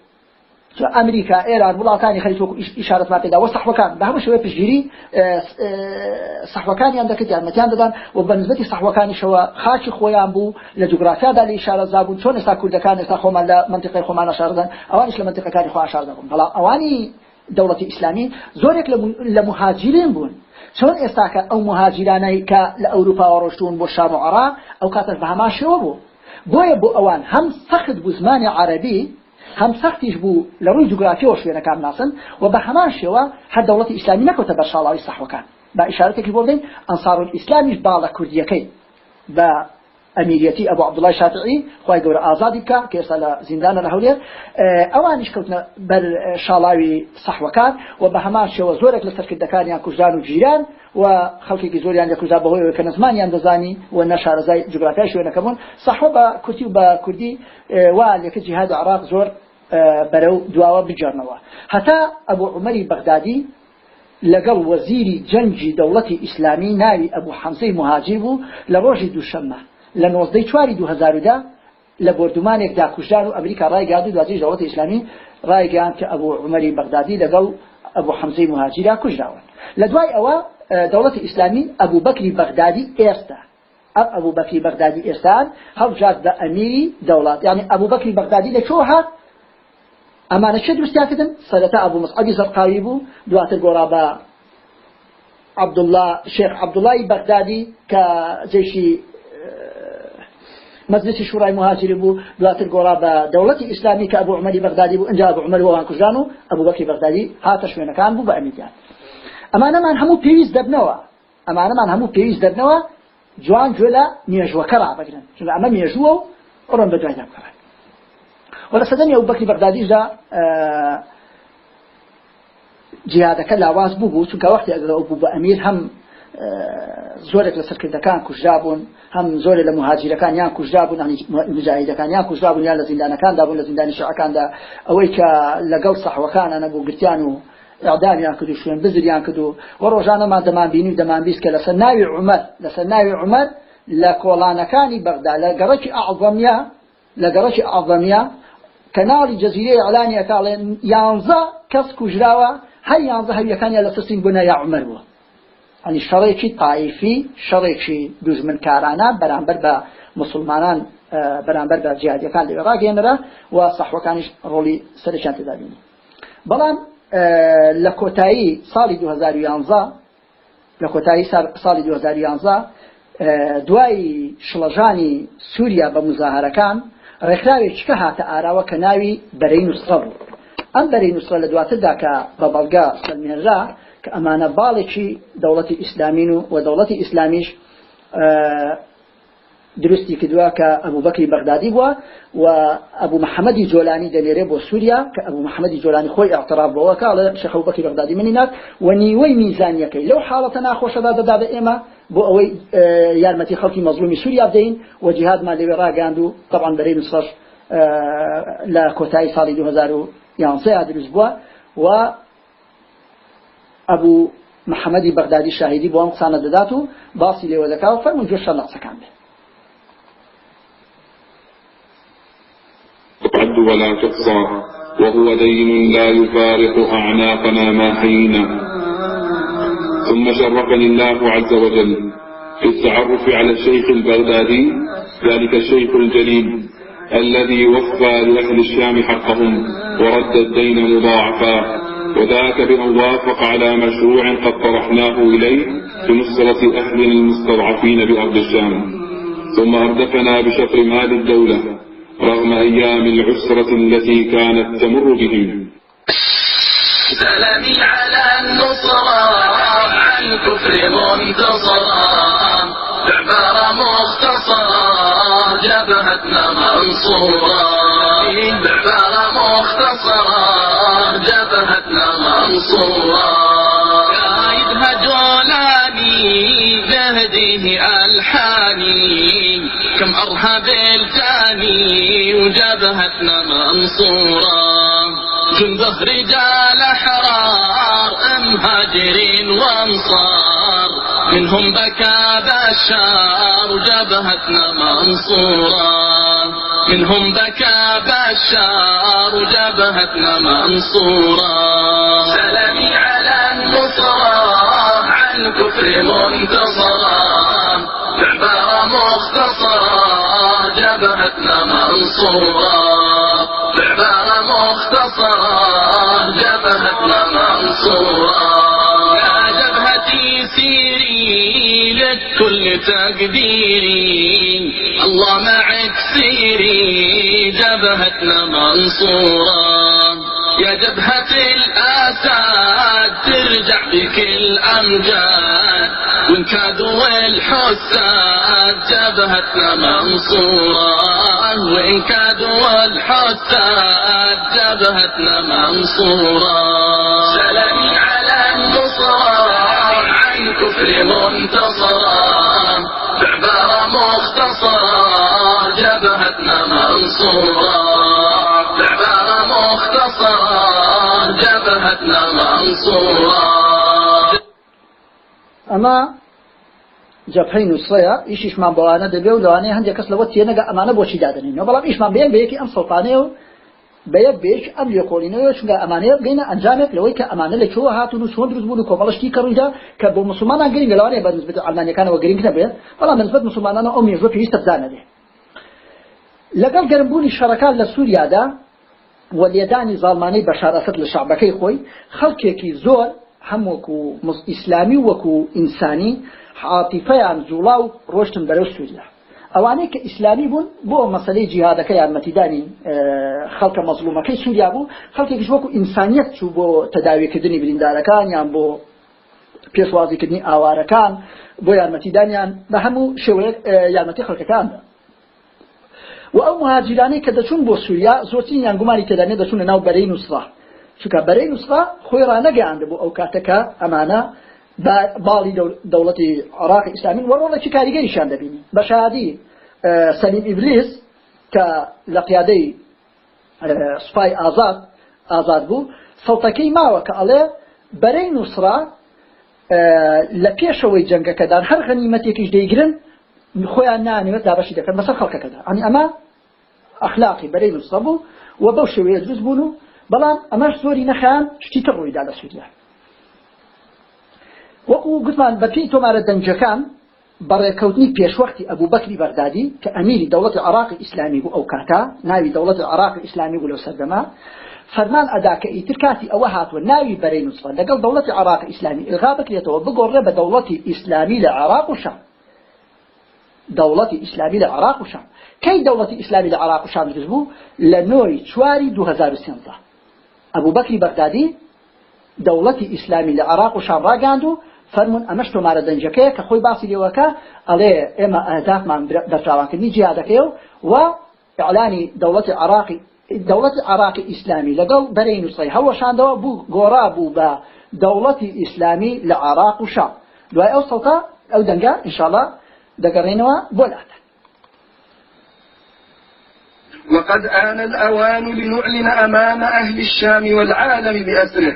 ئەمریکا ئێران وڵاتانی خەریک ئیشارەتمان پێدا وە سەحوەکان. بە هەموو شوێ پشگیری سەحوەکانیان دەکرد یارمەتیان دەدان و بە نسبەتی سەحوەکانیشەوە خاکی خۆیان بوو لە جوگرافیادا لە ئیشارە زابوون چۆن ئێستا کوردەکان ئێستا خۆمان لە منطقەی خۆمان ئاشاردن ئەوانش لە منطقەکانی خۆ ئاشار دەبوون. بەڵام ئەوانی دەوڵەتی ئیسلامی زۆرێک لە مهاجرین بوون. چۆن ئێستاکە ئەو مهاجرانەی کە لە ئەوروپا ڕۆشتون بۆ شام و عێراق ئەو کاتەش بە هەمان شێوە بوو. بۆیە بۆ ئەوان هەم سەخت بوو زمانی عەربی هەم سەختیش بوو لە ڕووی جوگرافیەوە شوێنەکان ناسن و بە هەمان شێوە هەر دەوڵەتی ئیسلامی نەکەوتە بە شاڵاوی سەحوەکان. با ئیشارەتێکی بۆ بدەین ئەنسار ئیسلامیش باڵە کوردیەکەی. بە ئەمیریەتی ئەبو عبدڵای شاتعی خی گەورە ئازادی بکە کە ئێستا لە زیندانە لە هەولێر. ئەوانیش کەوتنە بەر شاڵاوی سەحوەکان و بە هەمان شێوە زۆرێک لە سەرکردەکانیان کوردان و جیران و خەڵکێکی زۆریان لە کوزا بەهۆی کە نزمانیان دەزانی و نەشارەزای جوگرافیای شوێنەکەمون سەحوە بە کورتی و بە کوردی وا لێکە جیهاد عراق زۆر بەرەو دواوە بجارنەوە. هەتا ئەبوو عمەری بەغدادی لەگەڵ وەزیری جەنجی دەوڵەتی ئیسلامی ناوی ئەبوو حەمزەی مهاجی بوو لە ڕۆژی دووشەممە. لە نۆزدەی چواری 2010 لە بردومانێکدا کوژدار و ئەمریکا ڕایگاردی دوازی ژەوەتی ئیسلامی ڕایگەیان کە ئەبوو عمەری بەغدادی لەگەڵ ئەبوو حەمزەی مهاجیرا کوژراون. لە دوای ئەوە دەوڵەتی ئیسلامی ئەبوو بەکری بەغدادی ئێستا ئەب ئەبوو بەکری بەغدادی ئێستان هەڵبژات بە ئەمیری دەوڵات. یعنی ئەبوو بەکری بەغدادی لە چۆ هات؟ ئەمانە چه دروستیاکردن سەرەتا ئەبوو مەسعەدی زەرقاوی بوو دواتر گۆڕا بە عبدالله شيخ عبد الله بغدادي كجيشي مجلس شورای مهاجر بو دواتر گۆڕا بە دەوڵەتی ئیسلامی کە ئەبوو عمەری بەغدادی بوو ئەنجا ئەبوو عمەر وان کوژان و ئەبوو بەکری بەغدادی هاتە شوێنەکان بوو بە ئەمیدیان. ئەمانەمان هەموو پێویست دەبنەوە. ئەمانەمان هەموو پێویست دەبنەوە جوان گوێ لە مێژوەکە ڕابگرن چونکە ئەمە مێژووە و ڕۆن بە دوای دەبکەن ولا ئەو بەکری بەغدادیشدا جیادەکە لاواز بوو بوو چونکە وەختی ئەگەر ئەو بوو بە ئەمیر هەم زۆرێک لە سەرکردەکان کوژرا بوون هەم زۆرێ لە مهاجرەکان یان کوژرا بوون مجاهیدەکان یان کوژرا بوون یان لە زیندانەکاندا بوون لە زیندانی شعەکاندا. ئەوەی کە لەگەڵ سەحوەکانە نەبوو گرتیان و ئەعدامیان کرد و شوێن بزریان کرد و وە ڕۆژانەمان دەمان بینی و دەمان بیست کە لەسەر ناوی عومەر لەسەر ناوی عومەر لە کۆڵانەکانی بەغدا لە گەڕەکی ئەعظەمیە لە گەڕەکی ئەعظەمیە کەناڵی جەزیرەی ئەلانی ئەکاڵێن یانزە کەس کوژراوە هەر یانزە هەویەکانیان لە سەسین بوونا یا عومەر بووە. ئەنی شەڕێکی تایفی شەڕێکی دوژمنکارانە بەرامبەر بە مسلمانان بەرامبەر بە جیادیەکان لێ ڕاگەێنرا و سەحوەکانیش ڕۆڵی سەرچیان تێدابینی بەڵام لە کۆتایی ساڵی 2011 لە کۆتایی ساڵی 2011 دوای شڵەژانی سووریا بە مزاهرەکان ڕێکراوێکی کە هاتە ئاراوە کە ناوی بەرەی نووسڕە بوو. ئەم بەرەی نووسڕە لە دواتردا کە بە بەڵگا سلمێنرا کە ئەمانە باڵێکی دەوڵەتی ئیسلامین و و دەوڵەتی ئیسلامیش درستی کردووە کە ئەبوو بەکری بەغدادی بووە و ئەبوو محەممەدی جۆلانی دەنێرێ بۆ سووریا کە ئەبوو محەممەدی جۆلانی خۆی اعتراف بەوە کاڵە شەخە بەکری بەغدادی منی نات و نیوەی میزانیەکەی لەو حاڵەتە ناخۆشەدا دەدا بە ئێمە بۆ ئەوەی یارمەتی خەڵکی مەزلومی سووریا بدەین و جیهادمان لەوێ ڕاگەاند و طبعا بەرەی نسرەش لە کۆتایی ساڵی 2011 دروست بووە و ئەبوو محەممەدی بەغدادی شاهدی بۆ ئەم قسانە دەدات و باسی لێوە دەکا و فەرمون جۆشە نەقسەکان بێت تعد ولا تحصى وهو دين لا يفارق أعناقنا ما حيينا. ثم شرفني الله عز وجل في التعرف على الشيخ البغدادي ذلك الشيخ الجليل الذي وفى لأهل الشام حقهم ورد الدين مضاعفا. وذاك بأن وافق على مشروع قد طرحناه إليه لنصرة أهلنا المستضعفين بأرض الشام. ثم أردفنا بشطر مال الدولة رغم أيام العسرة التي كانت تمر بهم. سلامي على النصرى عن كفر منتصرا بعبارة مختصرة جبهتنا منصورة. بعبارة مختصرة جبهتنا منصورة قايدها جولاني جهده ألحاني. كم أرهب الجاني وجبهتنا منصورة جنده رجال أحرار مهاجرين وأنصار. منهم بكى بشار وجبهتنا منصورة منهم بكى بشار وجبهتنا منصورة سلامي على النصرة عن كفر منتصرا. بعبارة مختصرة جبهتنا منصورة بعبارة مختصرة جبهتنا منصورة يا جبهتي سيري للكل تقديري الله معك سيري جبهتنا منصورة. يا جبهة الأسد ترجع بكل أمجاد. وإن كادوا الحساد جبهتنا منصورة. وإن كادوا الحساد جبهتنا منصورة. سلامي عن كفر منتصرا. بعبارة مختصرة جبهتنا منصورة. بعبارة مختصرة جبهتنا منصورة. ئەمە جەبهەی نووسڕەیە ئیشیشمان بەوانە دەبێ و لەوانەیە هەندێک کەس لەوە تێنەگە ئەمانە بۆچی دادنینەوە بەڵام ئیشمان بێن بەیەکی ئەم سەڵپانەیە و بەیەک بێش ئەم لێکۆڵینەوە چونکە ئەمانەیە بینە ئەنجامێک لەوەی کە ئەمانە لە چۆوە هاتون و چۆن دروست بوون و کۆمەڵشتی کەڕوویدا کە بۆ مسلمانان گرنگ لەوانەیە بە نسبەت ئەڵمانیەکانەوە گرنگ نەبێت بەڵام نسبەت مسلمانانە ئەو مێژوە پێویستە بزانەبێ لەگەڵ گەرمبوونی شەڕەکان لە سووریادا وەلێدانی زاڵمانەی بەشار ئەسد لە شعبەکەی خۆی خەڵکێکی زۆر هەم وەکو ئیسلامی وەکو ئینسانی عاتیفەیان جوڵا و ڕۆشتن بەرەو سووریا. ئەوانەی کە ئیسلامی بوون بۆ مەسلەی جیهادەکە یارمەتیدانی خەڵکە مەزلومەکەی سووریا بوو خەڵکێکش وەکو ئینسانیت چوو بۆ تەداویکردنی بریندارەکان یان بۆ پێشوازیکردنی ئاوارەکان بۆ یارمەتیدانیان بە هەموو شێوەیەک یارمەتی خەڵکەکاندا و ئەو مهاجرانەی کە دەچون بۆ سووریا زۆرترین یانگومانی تێدانێ دەچونە ناو بەرەی نووسڕا چونکە بەرەی نووسڕا خۆی ڕانەگەیاندە بۆ ئەو کاتەکە ئەمانە باڵی دەوڵەتی عراقی ئیسلامی وەڕۆڵێکی کاریگەریشان دەبینی؟ بە شادی سەلیم ئیبلیس کە لە قیادەی سوپای ئازاد ئازاد بوو سەوتەکەی ماوە کە ئەڵێ بەرەی نووسرا لە پێشەوەی جەنگەکەدان هەر غەنیمەتێکیش دەیگرن خۆیان نانوێت دابەشی دەکەن بەسەر خەڵکەکەدا. ئەنی ئەمە ئەخلاقی بەرەی نووسە بوو و بەو شێوەیە دروست بوون و بەڵام ئەمەش زۆری نەخیان شتی تر ڕوویدا لە سووریا وەکو گوتمان بەپی تۆمارە دەنجەکان بەڕێکەوتنی پێشوەختی ئەبوو بەکری بەردادی کە ئەمیری دەوڵەتی عراقی ئیسلامی بوو ئەو کاتا ناوی دەوڵەتی عراقی ئیسلامی بوو لەو سەردەما. فەرمان ئەدا کە ئیتر کاتی ئەوە هاتووە ناوی بەرەی نووسڵ لەگەڵ دەوڵەتی عراقی ئیسلامی ئلغا بکرێتەوە بگۆڕێ بە دەوڵەتی ئیسلامی لە عراق و شام. دەوڵەتی ئیسلامی لە عراق و شام. کەی دەوڵەتی ئیسلامی لە عراق و شام دروست بوو؟ لە نۆی چواری 2013 ئەبوو بەکری بەغدادی دەوڵەتی ئیسلامی لە عراق و شام ڕاگاند و فەرمون ئەمەش تۆمارە دەنجەکەیە کە خۆی باسی لێوەکە ئەڵێ ئێمە ئەهدافمان دەرچاوانکردنی جیادەکەی و ئەعلانی دەوڵەتی عراقی دەوڵەتی عراقی ئیسلامی لەگەڵ بەرەی نووسڵی هەوەشاندەوە بوو گۆڕا بوو بە دەوڵەتی ئیسلامی لە عراق و شام. دوای ئەو سەڵتا ئەو دەنگە ئینشاءڵە دەگەڕێنەوە بۆ لاتە وقد آن الأوان لنعلن أمام أهل الشام والعالم بأسره.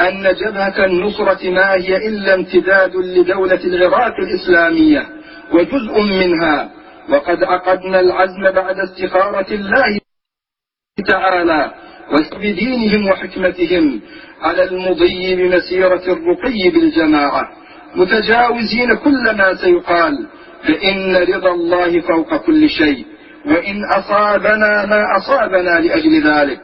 أن جبهة النصرة ما هي إلا امتداد لدولة العراق الإسلامية وجزء منها. وقد عقدنا العزم بعد استخارة الله تعالى وبدينهم وحكمتهم على المضي بمسيرة الرقي بالجماعة. متجاوزين كل ما سيقال فإن رضا الله فوق كل شيء. وإن أصابنا ما أصابنا لأجل ذلك.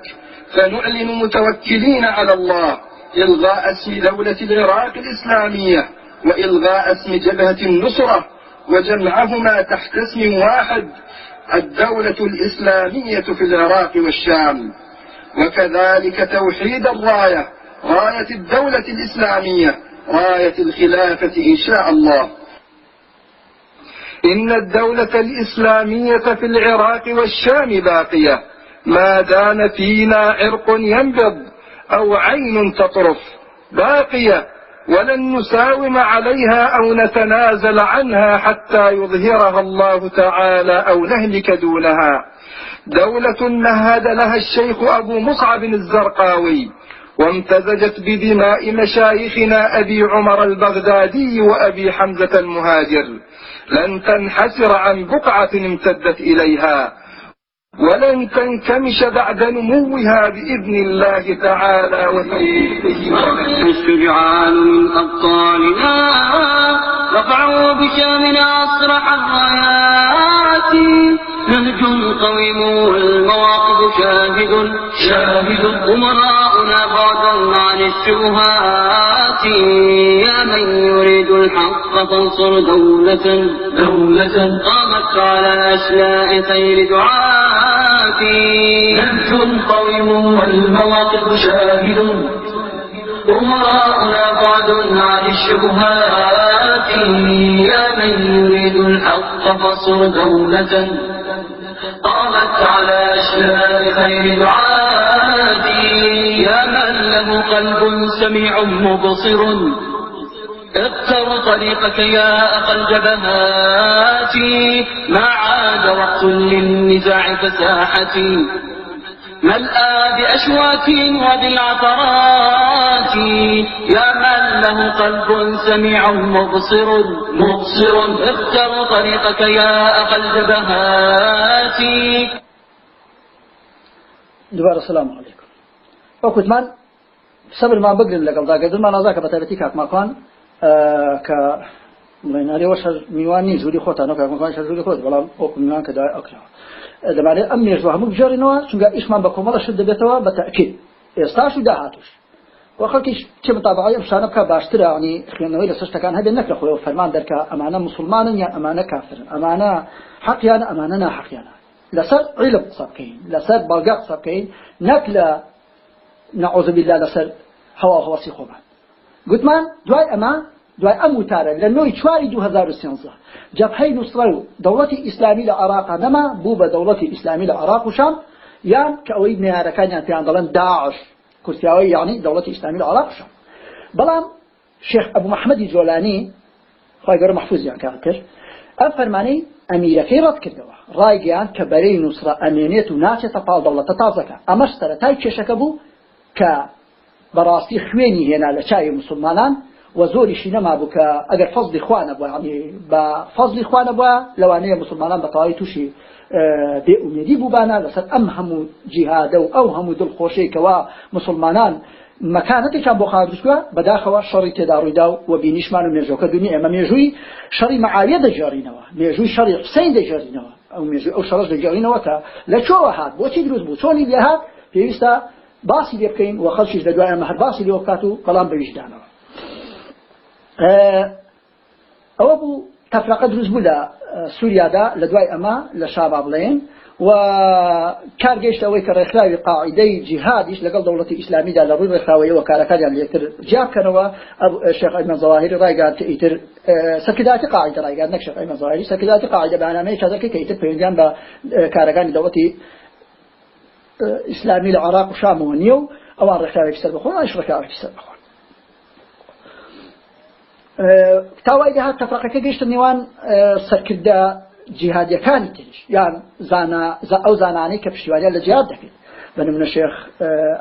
فنعلن متوكلين على الله إلغاء اسم دولة العراق الإسلامية وإلغاء اسم جبهة النصرة وجمعهما تحت اسم واحد الدولة الإسلامية في العراق والشام. وكذلك توحيد الراية راية الدولة الإسلامية راية الخلافة إن شاء الله. إن الدولة الإسلامية في العراق والشام باقية. ما دام فينا عرق ينبض أو عين تطرف باقية ولن نساوم عليها أو نتنازل عنها حتى يظهرها الله تعالى أو نهلك دونها. دولة نهد لها الشيخ أبو مصعب الزرقاوي وامتزجت بدماء مشايخنا أبي عمر البغدادي وأبي حمزة المهاجر. لن تنحسر عن بقعة امتدت إليها. ولن تنكمش بعد نموها بإذن الله تعالى وتوفيقه. الشجعان من أبطالنا. رفعوا بشامنا أصرح الرايات. نهج قويم والمواقف شاهد. شاهد. أمراؤنا بعدا عن الشبهات. يا من يريد الحق فانصر دولة. دولة. قامت على أشلاء خير دعاتي. نهج قويم والمواقف شاهد. أمراؤنا بعد عن الشبهات. يا من يريد الحق فانصر دولة. قامت على أشلاء خير دعاتي يا من له قلب سميع مبصر. اختر طريقك يا أخا الجبهات ما عاد وقت للنزاع فساحتي. ملأى بأشواك وبالعطرات يا من له قلب سميع مبصر مبصر اختر طريقك يا أخا الجبهات دوباره السلام عليكم. وكتمان صبر ما بقرن لقل داقدر ما نازاك بتابتي كاك ماكوان کە بڵێناری وەش میوانی زوری خۆتانەوە کاکان زوری خۆت بەڵام ئۆک میوان کە دای ئەکرا دەمانێت ئەم مێژوە هەموو بژێڕینەوە چونکە ئیشمان بە کۆمەڵە شت دەبێتەوە بە تەکید ئێستاش و داهاتوش. چه متابعی ئەم شانە بکە باشترە ینی خوێنەوەی لە سشتەکان هەبێت نەکە خۆی فەرمان دەرکە ئەمانە مسلمانن یان ئەمانە کافرن ئەمانە حەقیانە ئەمانە ناحەقیانە. لەسەر عیلم قسە بکەین لەسەر بەڵگە قسە لە نعوذ بالله لەسەر هەوا هەواسی خۆمان. دوای ئەمە دوای ئەم وتارە لە چواری 2013 جەبهەی نووسڕە و دەوڵەتی ئیسلامی لە عراقا نەما بوو بە دەوڵەتی ئیسلامی لە عراق و شام یان کە ئەوەی نێارەکانیان پێیان دەڵێن داعش کورسیاوی یعنی دەوڵەتی ئیسلامی لە عراق شام. بەڵام شێخ ئەبو محەممەدی جۆلانی خی گەۆ محفوزیان کار کرد ئەم فەرمانەی ئەمیرەکەی ڕەت کردەوە. ڕایگەیان کە بەرەی نووسرە ئەمێنێت و ناچێتە پاڵ دەوڵەتە تازەکە. ئەمەش سەرەتای کێشەکە بوو کە بەڕاستی خوێنی هێنا لە چای مسلمانان و زۆریشی نەما بوو کە ئەگەر فەزلی خوانە بووە بە فەزلی خوانە بووە لەوانەیە مسلمانان بە تەواوی تووشی بێ ئومێدی بووبانە لەسەر ئەم هەموو جیهادە و ئەو هەموو دڵخۆشەیەکەوە مسلمانان مەکانەتێکان بۆ خاردوشوە بەداخەوە شەڕی تێدا ڕوویدا و بینیشمان و مێژۆکە دونی ئێمە مێژووی شەڕی مەعاویە دەژێڕینەوە مێژووی شەڕی حسین دەژێڕینەوە ئەو مێژووی ئەو شەڕش دەژێڕینەوە کە لە چۆوە هات بۆچی دروست بوو؟ چۆنی لێ هات؟ پێویستە باسی لێ بکەین و خەڵکیش لە دوای ئەمە هەر باسی لێ بکات و بەڵام بەویشدانەوە ئەوە بوو تەفرەقە دروست بوو لە سووریادا لە دوای ئەمە لە شابا بڵێن و کارگەشتەوەی کە ڕێکخراوی قاعدەی جیهادیش لەگەڵ دەوڵەتی ئیسلامیدا لە ڕووی ڕێکخراوەیەوە کارەکانیان لێتر جیابکەنەوە شێخ ئەیمە زەواهری ڕایگات ئیتر سەکرداتی قاعدە ڕایگات نەک شێخ ئەیمە زەواهری سەکرداتی قاعدە بەنامەیە چازەکە کە ئیتر پەیوەندیان بە کارەکانی دەوڵەتی ئیسلامی لە عراق و شامەوە نییە و ئەوان ڕێکخراوێکی سەر بخۆن ئەوش ڕێکخراوێکی سەر بخۆن. تاوای دەهات تەفرەقەکە گەیشتە نێوان سەرکردە جیهادیەکانی تریش. یان ئەو زانانەی کە پشتیوانیان لە جیاد دەکرد بنمونە شێخ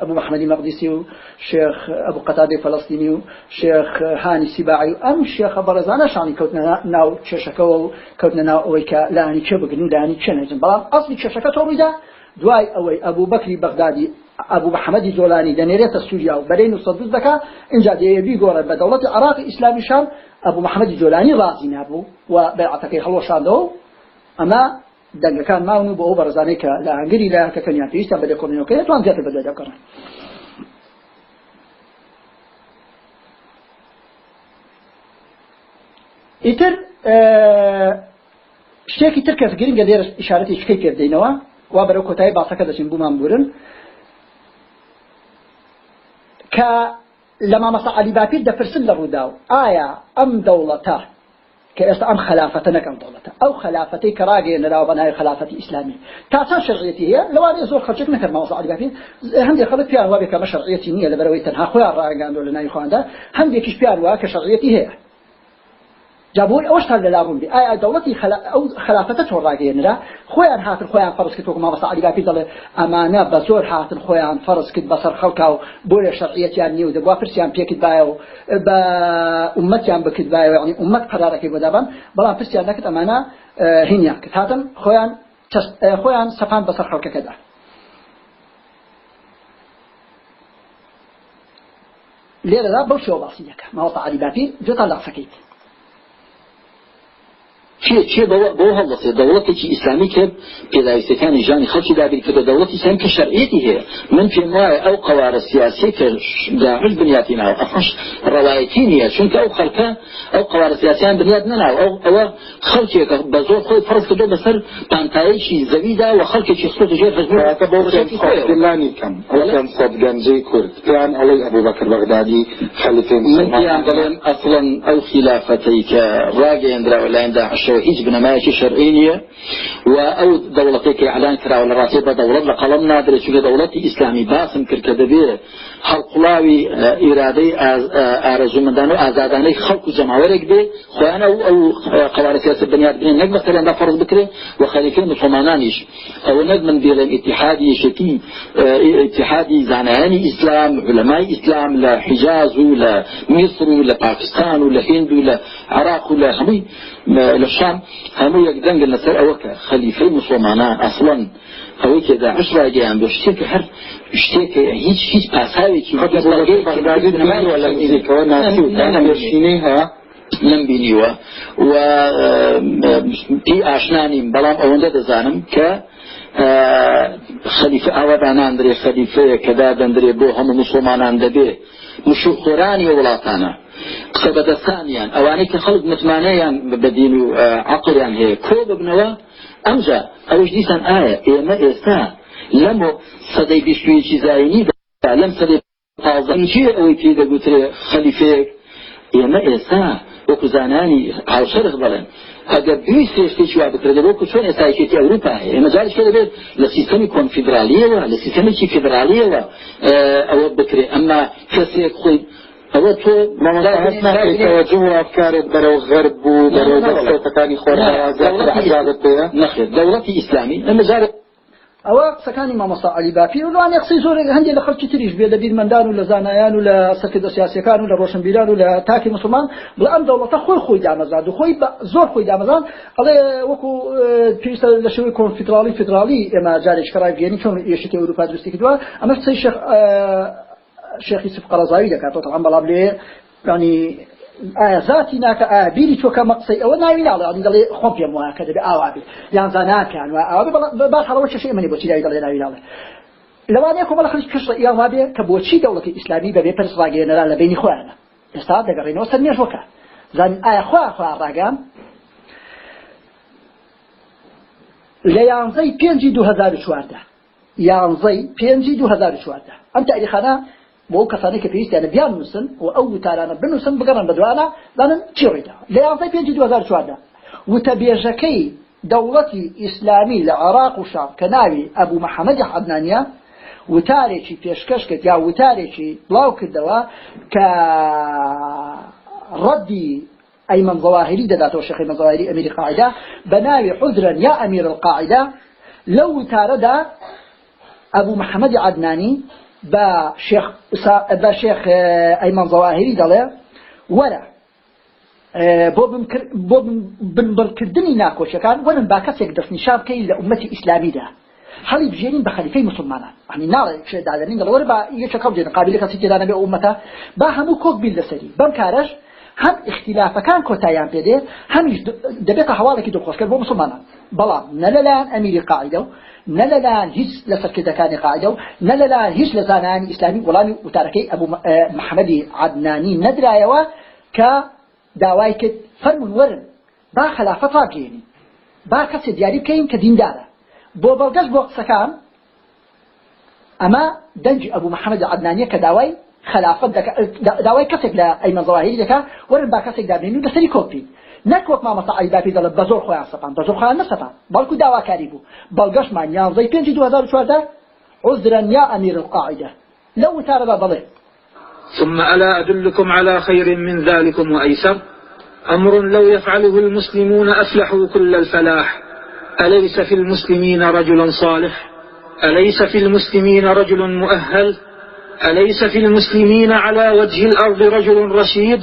ئەبوو محمدی مەقدیسی و شێخ ئەبوو قەتادەی فەلەستینی و شێخ هانی سیباعی و ئەم شێخە بەڕێزانە شانی کەوتنە ناو کێشەکەەوە و کەوتنە ناو ئەوەی کە لانی چێ بگرن و لانی چێ نەجن بەڵام ئەسلی کێشەکە تۆڕیدا دوای ئەوەی ئەبوو بەکری بەغدادی ئەبوو محەممەدی جۆلانی دەنێرێتە سووریا و بەرەی نووسەدوز دەکا اینجا دەیەبی گۆڕێت بە دەوڵەتی عراقی ئیسلامی شام ئەبوو محەممەدی جۆلانی ڕازی نبوو و بەعاتەکەی هەڵۆشاندەوە. ئەمە دەنگەکان ماون و بۆ ئەو بەرزانەی کە لە هەنگری لا کەکەنیان پێویستە بە دەکۆنیەکەی توان زیاتر بەدە دەکەن. ئیتر شتێکی تر کەس گرنگە لێرە ئشارەتی شکەی پێدەینەوە وا بەرەو کۆتایی باسەکە دەچین بوومان بورن. کە لە مامەسا علی باپیر دەپرسن لە ڕوودا و ئایا ئەم دەوڵەتە کە ئێستا ئەم خلافەتە نەکەم دەوڵەتە؟ ئەو خلافەتی کە ڕاگەێنراوە بەناوی خلافەتی ئیسلامی. تا چەند شرعەتی هەیە؟ لەوانەیە زۆر خەڵک نەکرد مامەسا باپیر هەندێک خەڵک پیان وا بێ کە شرعەتی نییە لەبەرەوەی تەنها خۆیان ڕاگەاندۆ لە ناوی خواندا هەندێکیش پیان وایە کە شرعەتی جابون اوش تل لابون بي اي دولتي او خلافته توراقي نرا خويا هاتن خويا فرس كتوك ما بس علي بي ضل امانه بزور هاتن خويا فرس كت بصر خلقه بول شرعيه يعني ودبو فرسيان بيكت بايو با امتيان بكت بايو يعني امت قرارك بدابن بلا فرسيان نكت امانه هينيا كت هاتن خويا خويا سفان بصر خلقه كده لێرەدا بەو شێوە باسی دەکە ماوەتا علیباپیر جۆتان لاقسەکەیت. چێ چێ بۆ هەڵدەسێ دەوڵەتێکی ئیسلامی کرد پێداویستەکانی ژانی خەڵکی دابیر کە دەوڵەت ئیسلام کە شەرعەتی هەیە من پێم وایە ئەو قوارە سیاسی کە داعش بنیاتی ناو ئەفش ڕەوایەتی نییە چونکە ئەو خەڵکە ئەو قوارە سیاسیان بنیاد نەناو ئەو ئەوە خەڵکێکە بە زۆر خۆی فەرز کردو بەسەر پانتایەکی زەویدا و خەڵکێکی خۆ ژێر حزبەکە بۆ خۆیلانی کەم ئەوەم سەد گەنجەی کورد پێیان ئەڵەی ئەبوو بەکر بەغدادی خەلیفێ من پێیان دەڵێن ئەسڵەن ئەو خلافەتەی کە ڕاگەیەندراوە لایەن داعش پێشەوە هیچ بنەمایەکی شەرعی نییە و ئەو دەوڵەتێکی ئەلان کراوە لە ڕاستی بە دەوڵەت لە قەڵم نادرێت چونکە دەوڵەتی ئیسلامی باسم دەبێت هەڵقڵاوی ئیرادەی ئارەزومەندان و ئازادانەی خەڵک و جەماوەرێک بێ خۆیان ئەو ئەو قوارە سیاست بنیاد بنێن نەک مەسەلەن دا فەرض بکرێ و خەریکەی مسلمانانیش ئەو نەک من بێڵێن اتحادی یەشەتی اتحادی زانایانی ئیسلام علەمای ئیسلام لە حجاز و لە میسر و لە پاکستان و هند و عراق و لە لە شام هەموو یەک دەنگن لەسەر ئەوە کە خەلیفەی مسلمانان ئەسڵەن ئەوەی کە داعش ڕاگەیان بۆ شتێکە هەر شتێکە هیچ هیچ پاساوێکی شینەی هەیە لەم بینیوە و پێی ئاشنانیم بەڵام ئەوەندە دەزانم کە خەلیفە ئاوادانان درێ خەلیفەیە کەدا دەندرێ بۆ هەموو مسلمانان دەبێ مشوخۆرانی وڵاتانە قسە بەدەستانیان. ئەوانەی کە خەڵک متمانەیان بەدین و عقلیان هەیە کۆ ببنەوە؟ ئەمجا ئەوش دیسان ئایا ئێمە ئێستا لەم سەدەی بیستویەکی زایینی لەم سەدەی تازەنجی ئەوەی پێ دەگوترێ خەلیفەیەک؟ ئێمە ئێستا وەکو زانانی هاوشەرخ بڵێن. ئەگەر دوی سێشتێکی وا بکرێت وەکو چۆن ئێستایکێتی ئەوروپا هەیە؟ ئێمە جارش دەبێت لە سیستەمی کۆنفیدرالیەوە لە سیستەمێکی فیدرالیەوە ئەوە بکرێت ئەمما کەسێک خۆی ئەوە تۆ توجه و ئەفکارێت بەرەو غەرب بوو بەرەو دەستەکانی خۆرازات پێە نەخێت دەوڵەتی ئیسلامی. ئەمە جارێت ئەوە قسەکانی مامۆسا علی باپی و لەوان قسەی زۆر هەندێک لە خەڵکی تریش بێ لە بیرمەندان و لە زانایان و لە سەرکردە سیاسەکان و لە ڕۆشنبیران و لە تاکی مسلمان بڵ ئەم دەوڵەتە خۆی خۆی دامەزاد و خۆی زۆر خۆی دامەزان ئەڵێ وەکو پێویستە لە شێوەی کۆنفیدرالی فدرالی ئێمە جارێک کڕای گەێنی چۆن یەشتی ئەوروپا دروستی کردووە. ئەمە قسەی شێخ شێخی سف قەرەزاوی دەکاتەوە تەڵام بەڵام لێ ینی ئایا ذاتی ناکە ئایا بیری چۆکە مەقسەی ئەوە ناوی ناڵێ. ئەنی دەڵێ خۆم پێم وایە کە دەبێ ئاوا بێ یان زاناکەیان و باش هەڵەوە چشەی منی بۆچی داوی دەڵێ ناوی ناڵێ. لەوانەیە کۆمەڵە خەڵکی کەش ڕئیان وابێ کە بۆچی دەوڵەتی ئیسلامی بەبێ پرس ڕاگەێنەرا لە بینی خۆیانە. ئێستا دەگەڕێنەوە سەر مێژوەکە زان ئایا خوا خوا ڕاگەم لە یانزەی پێنجی 2014 یانزەی پێنجی 2014 ئەم تاریخانە بۆ کەسانی کە پێویستیانە بیان نووسن و ئەو وتارانە بنووسن بگەڕن بە دوانە دانن چی ڕێدا لە یانزەی پێنجی 2014 وتەبێژەکەی دەوڵەتی ئیسلامی لە عراق و شام کە ناوی ئەبوو محەممەدی حەدنانە وتارێکی پێشکەش کرد یا وتارێکی بڵاو کردەوە کە ڕەدی ئەیمەن ظواهری دەداتەوە شەخی مەزاهری ئەمیری قاعدە بە ناوی حزرا یا ئەمیر با شيخ با شيخ ايمن ظواهري دڵێ وەرە بۆ بۆ بنبڕکردنی ناکۆشەکان وەرن با کەسێک دەستنیشان بکەی لە عومەتی ئیسلامیدا. هەڵی بژێنین بە خەلیفەی مسلمانان. ئەنی ناڵێ شێدادەنین دەڵەوەرە با یەکە قبلێن قابل کەسی تێدانە بێ عومەتە با هەموو کۆک بین لەسەری بەم کارەش هەم اختلافەکان کۆتاییان پێدێت هەمیش دەبێتە هەواڵێکی دڵخۆشکرد بۆ مسلمانان. بەڵام نە لەلایەن ئەمیری قاعدە و نە لەلایەن هیچ لە سەرکردەکانی قاعدە و نە لەلایەن هیچ لە زانانی ئیسلامی وەڵامی وتارەکەی ئەبوو محەممەدی عدنانی نەدرایەوە کە داوای کرد فەرمون وەرن با خلافەت ڕاگەێنی با کەسێ دیاری بکەین کە دیندارە. بۆ بەڵگەشت بۆ قسەکان ئەمە دەنج ئەبوو محەممەد عدنانیە کە داوای خلافت داوای کەسێک لە ئەیمە زەواهری دەکا وەرن با کەسێک دابێن و کۆپی. نەکوەک مامەسا عیباپی دەڵێت بە زۆر خۆیان سەپان بە زۆر خۆیان نەسەپان. بەڵکو داواکاری بوو. بەڵگەشمان یانزەی پێنجی 2014 عذرا يا أمير القاعدة. لو تارد ضلي ثم ألا أدلكم على خير من ذلكم وأيسر؟ أمر لو يفعله المسلمون أفلحوا كل الفلاح. أليس في المسلمين رجل صالح؟ أليس في المسلمين رجل مؤهل؟ أليس في المسلمين على وجه الأرض رجل رشيد؟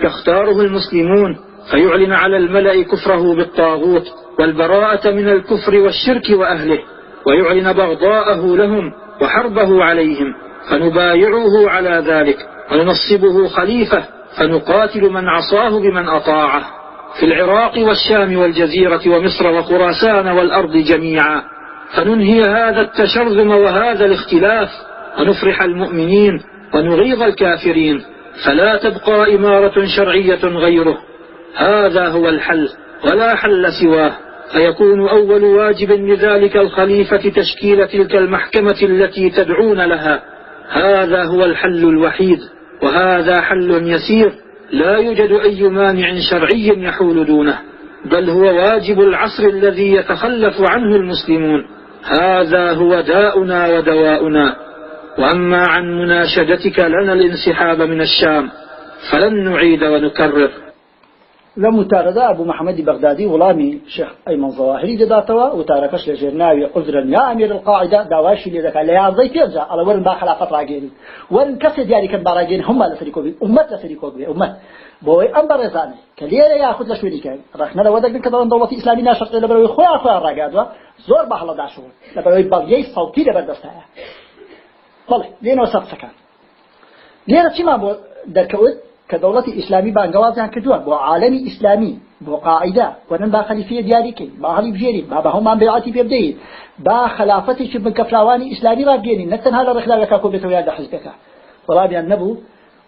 يختاره المسلمون. فيعلن على الملأ كفره بالطاغوت والبراءة من الكفر والشرك وأهله ويعلن بغضاءه لهم وحربه عليهم فنبايعه على ذلك وننصبه خليفة فنقاتل من عصاه بمن أطاعه. في العراق والشام والجزيرة ومصر وخراسان والأرض جميعا. فننهي هذا التشرذم وهذا الاختلاف ونفرح المؤمنين ونغيظ الكافرين. فلا تبقى إمارة شرعية غيره. هذا هو الحل ولا حل سواه. فيكون أول واجب لذلك الخليفة تشكيل تلك المحكمة التي تدعون لها. هذا هو الحل الوحيد وهذا حل يسير. لا يوجد أي مانع شرعي يحول دونه بل هو واجب العصر الذي يتخلف عنه المسلمون. هذا هو داؤنا ودواؤنا. وأما عن مناشدتك لنا الانسحاب من الشام فلن نعيد ونكرر. لە متارەدا ئەبوو محەممەدی بەغدادی وڵامی شێخ ئەیمەن زەواهری دەداتەوە وتارەکەش لە ژێرناوی عذرن. یا ئەمیر القاعدە داواشی لێ دەکات لە یازدەی پێنجا ئەڵە وەرن با خلافەت ڕاگەێنی وەرن کەسێ دیاریکەن باڕاگەین هەمما لەسەری کۆبی ئومەت لەسەری کۆبێ ئومەت بۆی ئەم بەڕێزانێ کە لێرە یاخود لە شوێنی کە ڕخنەرەوە دەگرن کە دەڵن دەوڵەتی ئیسلامی ناشەقێ لە بەرەوەی خۆیان خۆیان ڕاگادوە زۆر بە هەڵەداشەوە لە بەرەوەی بەڵگەی سەوتی لەبەردەستایە دەوڵەتی ئیسلامی بانگەوازیان کردووە بۆ عالەمی ئیسلامی بۆ قاعدە وەرن با خەلیفەیە دیاریکەین با هەڵی بژێرین با بە هەمان بێعاتی پێ بدەین با خلافەتێکی بنکە فراوانی ئیسلامی ڕابگەێنین نەک تەنها لە ڕێکخلاوەکە کۆ بێتەوە یان لە حزبەکە وەڵامیان نەبوو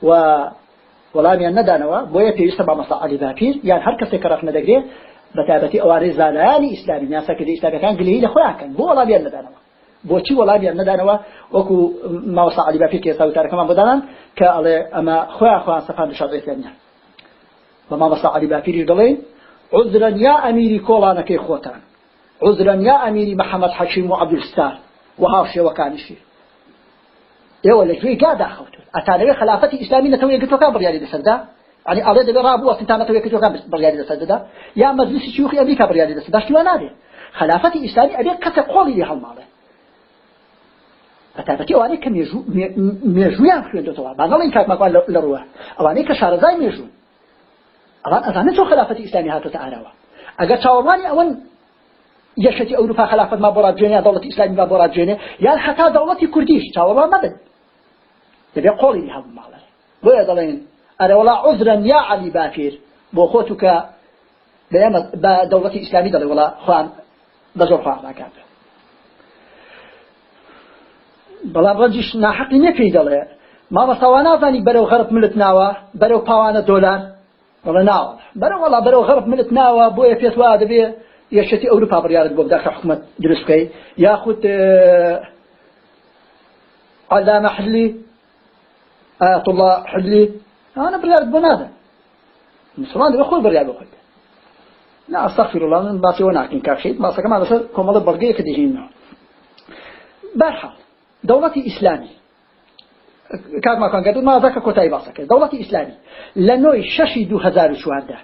و نەدانەوە بۆیە پێویستە با مەسا علی باپیر یان هەر کەسێک کە ڕەخ نەدەگرێت بە تایبەتی ئەوانەی زانایانی ئیسلامی یاساکردی ئیسلامیەکان گلەیی لە خۆیان بۆ وەڵامیان نەدانەوە بۆچی وەڵامیان نەدانەوە وەکو ماوەسا علی وتارەکەمان بۆدانان کە ئەڵێ ئەمە خۆیان خۆیان سەفان دشاد ئیسلامیان بەما بەسا علی باپیری دەڵێن عذرا يا أميري كولانك خوتان عذرا يا أميري محمد حكيم وعبد الستار وهاوشي وكانشي ئێوە لە کوێی گادا خەوتون ئەتانەوێ خلافەتی ئیسلامی نەتەوەی کردوەکان بڕیاری دەسەردا ئەنی ئەڵێ دەبێ ڕابووە سنتانەتەوەی کردوەکان بڕیاری دەسەردەدا یا مەجلیسی شیوخی ئەمریکا بڕیاری دەسەردا شتیوە نادێ خلافەتی ئیسلامی ئەبێ کەسە قۆڵی لێ بەتابەتی ئەوانەی کە مێژویان خوێندێتەوە باڵین کاکماکوان لە ڕووە ئەوانەی کە شارەزای مێژوون ئەوان ئەزانێت چۆن خلافەتی ئیسلامی هاتۆتە ئاراوە. ئەگەر چاوەڕوانی ئەوەن یەشەتی ئەوروپا خلافەت ما بۆ ڕابجێنێ یا دەوڵەتی ئیسلامی ما بۆ ڕابجێنێ یان حتا دەوڵەتی کوردیش چاوەڕوان مەبن دەبێ قۆڵی هەڵ ماڵێ بۆیە دەڵێن ئەرە وڵا عذرا یا علی بافیر بۆ خۆتو کە بە دەوڵەتی ئیسلامی دەڵێ وڵا خوان بە زۆر خوان ناکات بەڵام ڕەنجیش ناحەقی نەکەی دەڵێ مامەسەوا نازانی بەرەو غەرب ملت ناوە بەرەو پاوانە دۆلار بەڵێ ناوە بەرە وڵا بەرەو غەرب ملت ناوە بۆیە پێت وا دەبێ یەشەتی ئەوروپا بڕیارت بۆ بداکە حکومت دروست بکەی. یاخود علامە حلی آية الله حلی أنا بڕیارت بۆ نادە مسلمان خۆی بڕیار بۆ خۆیت لا أستغفر الله من باسي وناكين كاكشيت باسا كما بس كمال برقية كديهين بەرحاڵ دەوڵەتی ئیسلامی کات ماکان کرد ما ذاك کرد دەوڵەتی ئیسلامی لە نۆی شەشی دو هزار چواردە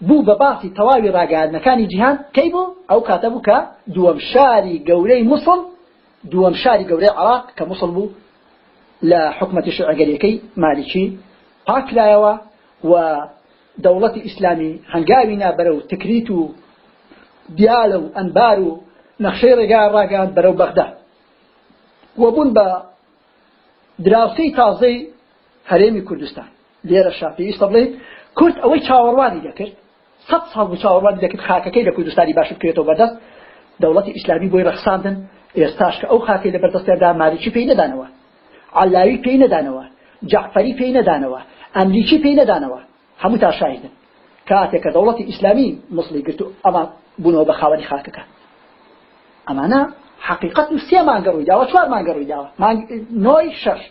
بوو بە باسی تەواوی ڕاگەاندنەکانی جیهان کەی بوو؟ ئەو کاتە بوو کە دووەم شاری گەورەی مووسڵ دووەم شاری گەورەی عراق کە مووسڵ بوو لە حکومەتی شعگەریەکەی مالیکی پاکلایەوە و دەوڵەتی ئیسلامی هەنگاوی نابەرە و تکریت و دیالە و ئەنبار و نەخشەی ڕێگا ڕاگەاند بەرەو بەغدا وەبوون بە دراوسەی تازەی هەرێمی کوردستان. لێرە شاپیویستە بڵێ کورد ئەوەی چاوەڕوانی دەکرد. سەد ساڵ بوو چاوەڕوانی دەکرد خاکەکەی لە کوردستانی باش بکرێتەوە بەدەست دەوڵەتی ئیسلامی بۆی ڕەخساندن ئێستاش کە ئەو خاکەی لە بەردەستێدا مالیکی پێی نەدانەوە. علاوی پێی نەدانەوە. جعفەری پێی نەدانەوە. ئەمریکی پێی نەدانەوە. هەموو تا شاهدن کاتێک کە دەوڵەتی ئیسلامی مووسڵی گرت و ئەمە بوونەوە بە خاوەنی خاکەکە. ئەمانە حقیقت و سێ مانگە ڕووی داوە چوار مانگە ڕووی داوە. نۆی شەش.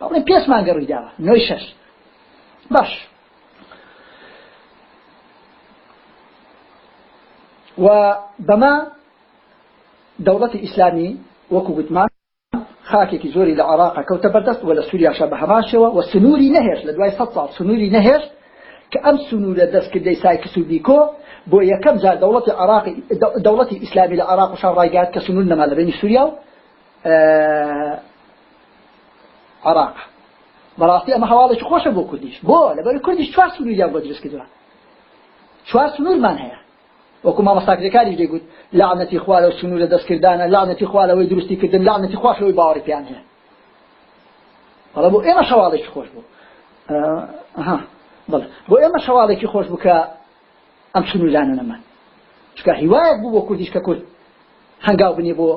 بەڵێ پێش مانگە ڕووی داوە نۆی شەش. باش. و بەما دەوڵەتی ئیسلامی وەکو گوتمان خاکێکی زۆری لە عراقا کەوتە بەردەست و لە سووریاشە بە هەماشەوە و سنووری نەهێش لە دوای سەد ساڵ سنووری نەهێش کە ئەم سنوورە دەستکردەی سایکس و پیکۆ بۆ یەکەم جار دەوڵەتی عراقی دەوڵەتی ئیسلامی لە عراق و شان ڕایگات کە سنوور نەما لە بینی سووریا و عراق. بەڕاستی ئەمە هەواڵێکی خۆشە بۆ کوردیش. بۆ لەبەر کوردیش چوار سنووریا بۆ دروست کردووە. چوار سنوورمان هەیە. وەکو مامۆستا کرێکار دەیگوت لعنەتی خوا لە سنوورە دەستکردانە لعنەتی خوا لەوەی دروستی کردن لعنەتی خواشەوەی باوەڕی پیان هەیە. بەڵە بۆ ئێمە شەواڵێکی خۆش بوو. بڵ بۆ ئێمە شەواڵێکی خۆش بوو کە ئەم سنوورانە نەمان. چکە هیوایەک بوو بۆ کوردیش کە کورد. هەنگاو بنێ بۆ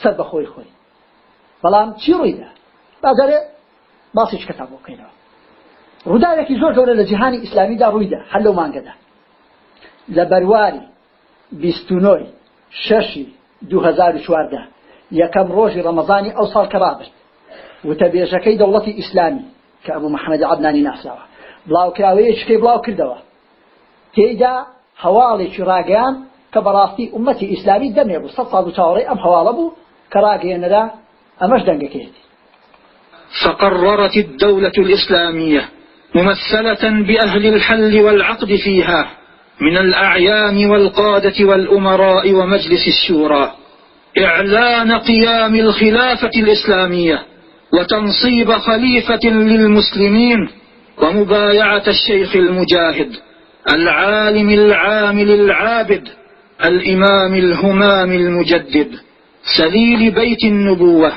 سەر بە خۆی. خۆی بەڵام چی ڕوویدا؟ بازارێ باسی کەتا بۆ بکەینەوە ڕووداوێکی زۆر گەورە لە جیهانی ئیسلامیدا ڕوویدا هەر لەو مانگەدا. لە بەرواری بیستونۆی شەشی 2014 یەکەم ڕۆژی ڕەمەزانی ئەو ساڵ کە ڕابرد وتە بێژەکەی دەوڵەتی ئیسلامی کە ئەبوو محەممەد عبنانی ناساوە بڵاوکراوەیە شکەی بڵاو کردەوە. تێیدا هەواڵێکی ڕاگەیان کە بەڕاستی ئومەتی ئیسلامی دەمێ بوو سەد ساڵ و چاوەڕێ ئەم هەواڵە بوو کە ڕاگەێنەرا ئەمەش دەنگەکەێتی فقررت الدولة الإسلامية ممثلة بأهل الحل والعقد فيها من الأعيان والقادة والأمراء ومجلس الشورى. إعلان قيام الخلافة الإسلامية وتنصيب خليفة للمسلمين ومبايعة الشيخ المجاهد. العالم العامل العابد الإمام الهمام المجدد سليل بيت النبوة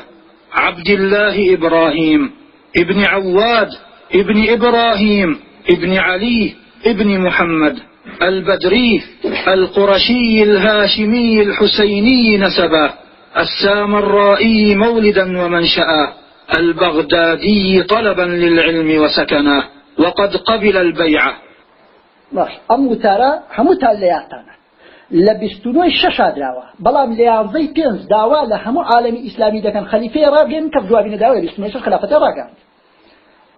عبد الله إبراهيم ابن عواد ابن إبراهيم ابن علي ابن محمد البدري القرشي الهاشمي الحسيني نسبا السامرائي مولدا ومنشأ البغدادي طلبا للعلم وسكنا وقد قبل البيعة باش. ئەم وتارە هەمووتان لە یادتانە لە بیستنەوەی شەشا دراوە بەڵام لە یانزەی پێنج داوا لە هەموو عالمی ئیسلامی دەکەن. خەلیفەیە ڕاگەن کە جوابینە داوای بیستنەوەی شەش خلافەتە ڕاگەن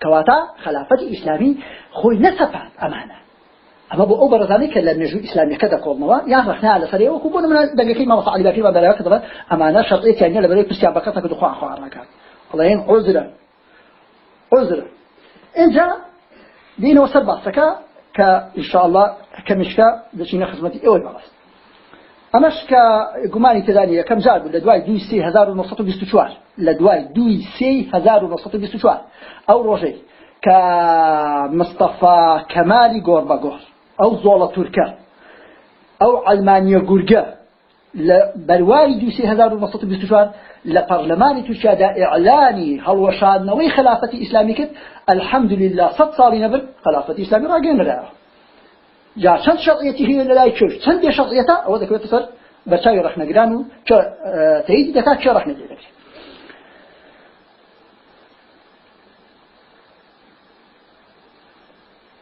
کەواتە خلافەتی ئیسلامی خۆی نەسەپات ئەمانە. ئەمە بۆ ئەو بەڕزانەی کە لە مێژوو ئیسلامیەکە دەکۆڵنەوە یان ڕخنا لە سەرەوە وەکو بۆ منە دەنگەکەی مامەسا علی باکری بەراوە کە دەڵێ ئەمانە شەرطێکیان لە بەرەی پرسیان بەکەتە کە دخوا خواڕەکات بەڵێن عذرە عذرە اینجا دینەوە سەر باسەکە کە ئینشاءالله کەمیشکە دەچینە خزمەتی ئێوەی بەڕاست ئەمەش کە گومانی تدانی یەکەم جار بوو لە دوای دوی لە دوای دوی سێ هزار و نۆسەد و بیست و چوار. ئەو ڕۆژەی کە مستەفا کەمالی گۆڕ بە گۆڕ ئەو زۆڵە تورکە ئەو ئەلمانیە گورگە بەرواری و چوار لە پەرلەمانی تووشیادا ئیعلانی هەڵوەشاندنەوەی خلافەتی ئیسلامی کرد الحەمدلله سەد ساڵی نەبرد خلافەتی ئیسلامی ڕاگەێنرایەوە جا چەند شەڕیەتی هەیە لە لای کرد چەند بێ شەڕیەتە ئەوە دەکەوێتە سەر بەرچاوی ڕەخنەگران و تەیدی دەکات چێ ڕەخنە دێ دەکرێت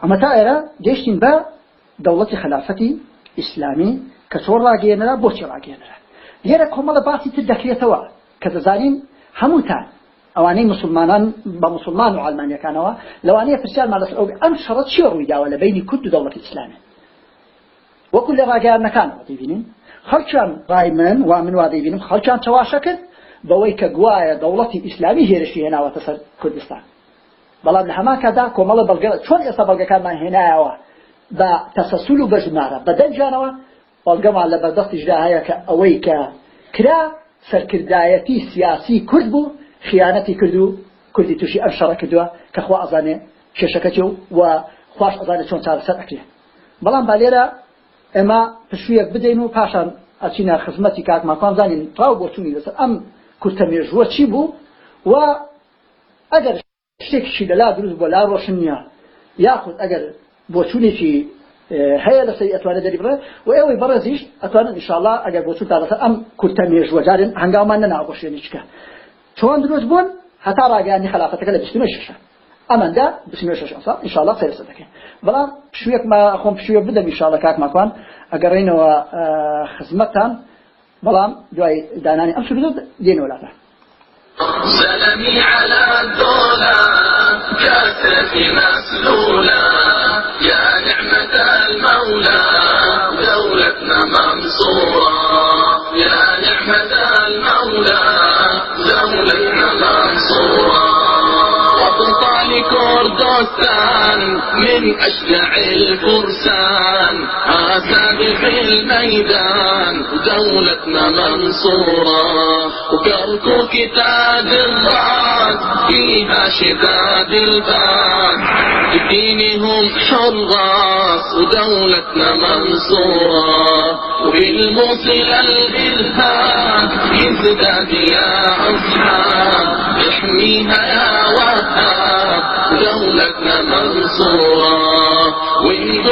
ئەمە تا ئێرە گەشتین بە دەوڵەتی خلافەتی ئیسلامی کە چۆر ڕاگەێنرا بۆچی ڕاگەێنرا لێرە کۆمەڵە باسی تر دەکرێتەوە کە دەزانین هەمووتان ئەوانەی مسلمانان بە مسلمان و ئالمانیەکانەوە لەوانەیە پرسیارمان لەسەر ئەو ئەم شەڕەت چی ڕوویداوە لە بینی کورد و دەوڵەتی ئیسلامی؟ وەکو لە ڕاگەیانەکانەوە دەبینین خەڵکیان ڕای من وا من وا دەبینم خەڵکیان چەواشە کرد بەوەی کە گوایە دەوڵەتی ئیسلامی هێرشی هێناوەتە سەر کوردستان. بەڵام لە هەماکەدا کۆمەڵە بەڵگە چۆن ئێستا بەڵگەکانمان هێنایەوە؟ بە تەسەسول و بەژمارە بە دەنجانەوە بەڵگەمان لە بەردەستیشدا هەیە کە ئەوەی کە کرا سەرکردایەتی سیاسی کورد بوو خیانەتی کردو کوردی تووشی ئەم شەڕە کردووە کە خوا ئەزانێ کێشەکەتی و خوش ئەزانێت چۆن چارەسەر ئەکرێ. بەڵام با لێرە ئێمە پشوویەک بدەین و پاشان ئەچینە خزمەتی ڕاو بۆ چوونی لەسەر ئەم کورتە مێژووە چی بوو و ئەگەر شتێکشی لەلا دروست بۆ لا ڕۆشن نییە یاخود ئەگەر بۆ هەیە لە سەری ئەتوانێت دەری بڕێ و ئێوەی بەڕێزیش ئەتوانن ئینشاءالله ئەگەر بۆ چوون تا لەسەر ئەم کورتە مێژووە جارن هەنگاومان نەناگۆشێنیچکە چۆن دروست بوون هەتا ڕاگەانی خلافەتەکە لە بستمە ششە ئەمەندا بستمە شش ئەسا ئینشاءالله سەرسە دەکەین بەڵام پشوێک ما خۆم پشوێ بدەم ئینشاءالله کاک ماکوان ئەگەڕێنەوە خزمەتتان بەڵام دوای دانانی ئەم شو دێنەوە لاتە سلامي على الدولة كاسف مسلولة نعمة المولى دولتنا منصورة كردستان من أشجع الفرسان. آساد في الميدان دولتنا منصورة. وكركوك تاج الراس فيها شداد البان بدينهم حراس ودولتنا منصورة. وبالموصل الإلهام يزداد يا أصحاب. احميها يا وهاب. دولتنا منصورة. وإن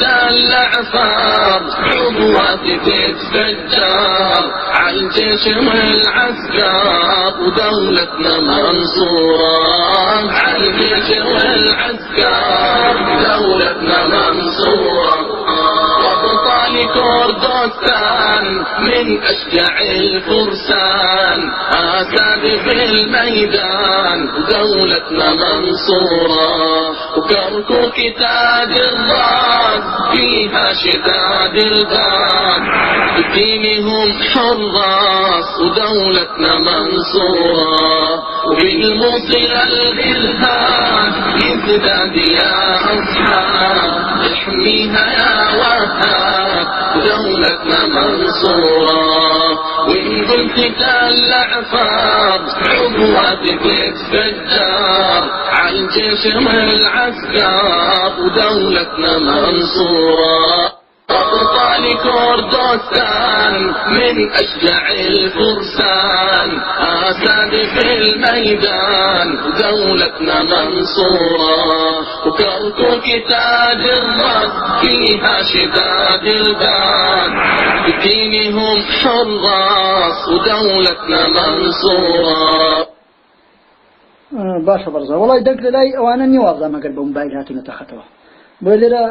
دلع فار عضوات تتفجر. عالجيش والعسكر ودولتنا منصورة. عالجيش والعسكر دولتنا منصورة. كردستان من أشجع الفرسان آساد في الميدان دولتنا منصورة. وكركوك تاج الراس فيها شداد الباب. بدينهم حراس ودولتنا منصورة. وبالموصل الإلهام يزداد يا أصحاب احميها يا وهاب. دولتنا منصورة وإن قلت كالأعفار عبواتك الفجار عالجيش من العسكر ودولتنا منصورة أبطال كردستان من أشجع الفرسان. آساد في الميدان دولتنا منصورة. وكركوك تاج الرد فيها شداد البان بدينهم حراس ودولتنا منصورة. باشە بەرزە وڵی دەنگ لە لای ئەوانە نیوازە مەگەر بە موبایل هاتونە تەخەتەوە بۆ لێرە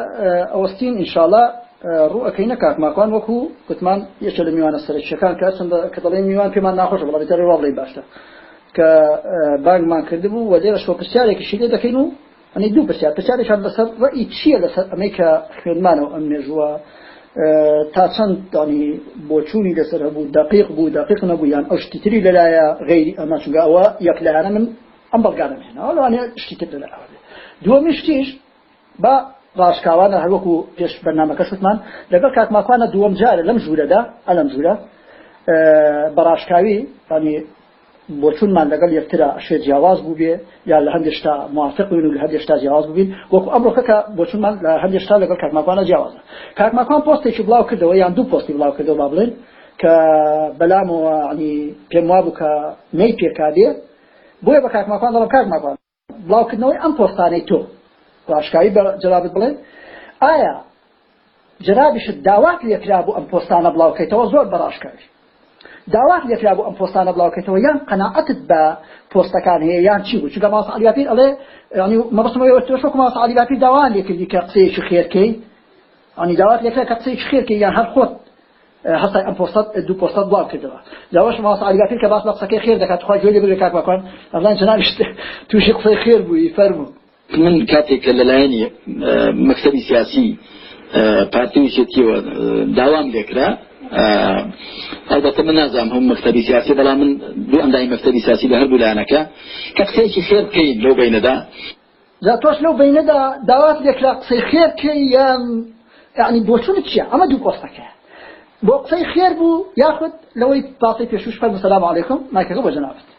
ئەوەستین ئینشاءڵە ڕوو ئەەکەی نەکات. ماکوان وەکو گوتمان یەکە لە میوانە سەرچەکان کە چەندە کە دەڵێن میوان پێمان ناخۆش بڵێت ڕوا بڵێ باشە. کە بانگمان کردبوو و لێرە شۆ پرسیارێکی شیلێ دەکەین و ئەنی دوو پرسیار. پرسیارێکان لەسەر ڕئی چییە لەسەر ئەمەی کە خوێنمانەوە ئەم مێژووە؟ تا چەند دانی بۆچوونی لەسەر هەبوو دقیق بوو دقیق نەبوو یان ئەو شتیتری لەلایە غیری ئەمە چونگە ئەوە یەک لایەنە من ئەم بەڵگانم هێنەوە لەوانێ شتیتر لە دووەمی شتیش بە ڕاشکاوانە هەروەکو پێش بەنامەکە شتمان لەگەڵ کاتماکوانە دووەم جارە لەم ژوورەدا ئەلم ژوورە بە ڕاشکاوی ینی بۆچونمان لەگەڵ یەکترا شێ جیاواز بوو بێ یا لە هەندێشتا موافق بووین و لە هەندێشتا جیاواز بووین وەکو ئەمڕۆکە کە بۆچونمان لە هەندێشتا لەگەڵ کاتماکوانە جیاوازە کاتماکوان پۆستێکی بڵاو کردەوە یان دوو پۆستی بڵاو کردەوە با بڵێن کە بەلامەوە ینی پێم وابوو کە نەی پێکادێ بۆیە بە کاتماکوان دەڵم کاتماکوان بڵاوکردنەوەی ئەم پۆستانەی تۆ. باشکایی جرابت بڵێ ئایا جرابیشت داوات لەکرا بوو ئەم پۆستانە بڵاوکەیتەوە زۆر بەڕاشکاری. داوات لەکرا بوو ئەم پۆستانە بڵاوکەیتەوە یان قەنەعەتت بە پۆستەکان هەیە یان چی بوو؟ چونکە ماوەس علیباپیر ئەڵێ ینی مەبەستمەوەی تۆشۆک ماوەس علیباپیر داوان لێکردی کە قسەیەکی خێرکەی. ئەنی داوات لەکرا کە قسەیەکی خێرکەی یان هەر خۆت حتى ام بوستات دو بوستات بلاك كده لواش ما صار قاعد كده بس نفسك خير دكات خوي جولي بالكاك بكون اظن جناب تووشی خێر بوو بفەرموو من کاتێک لە لایەنی مەکتەبی سیاسی پارتیویچێتیوە داوام لێکرا ئەلبەتە من نازام هەم مەکتەبی سیاسی بەڵام من دوو ئەندای مەکتەبی سیاسی لە هەردوو لایەنەکە کە قسەیەکی خێر بکەین لەو بینەدا. جا تۆش لەو بینەدا داوات لێکرا قسەی خێر بکەی یان یعنی بۆچونت چییە؟ ئەمە دوو پۆستەکە. بۆ قسەی خێر بوو یاخود لەوەی پاسی پێشوش فەرمو سەلام عەلەیکم مایکەکە بۆ جەنابەت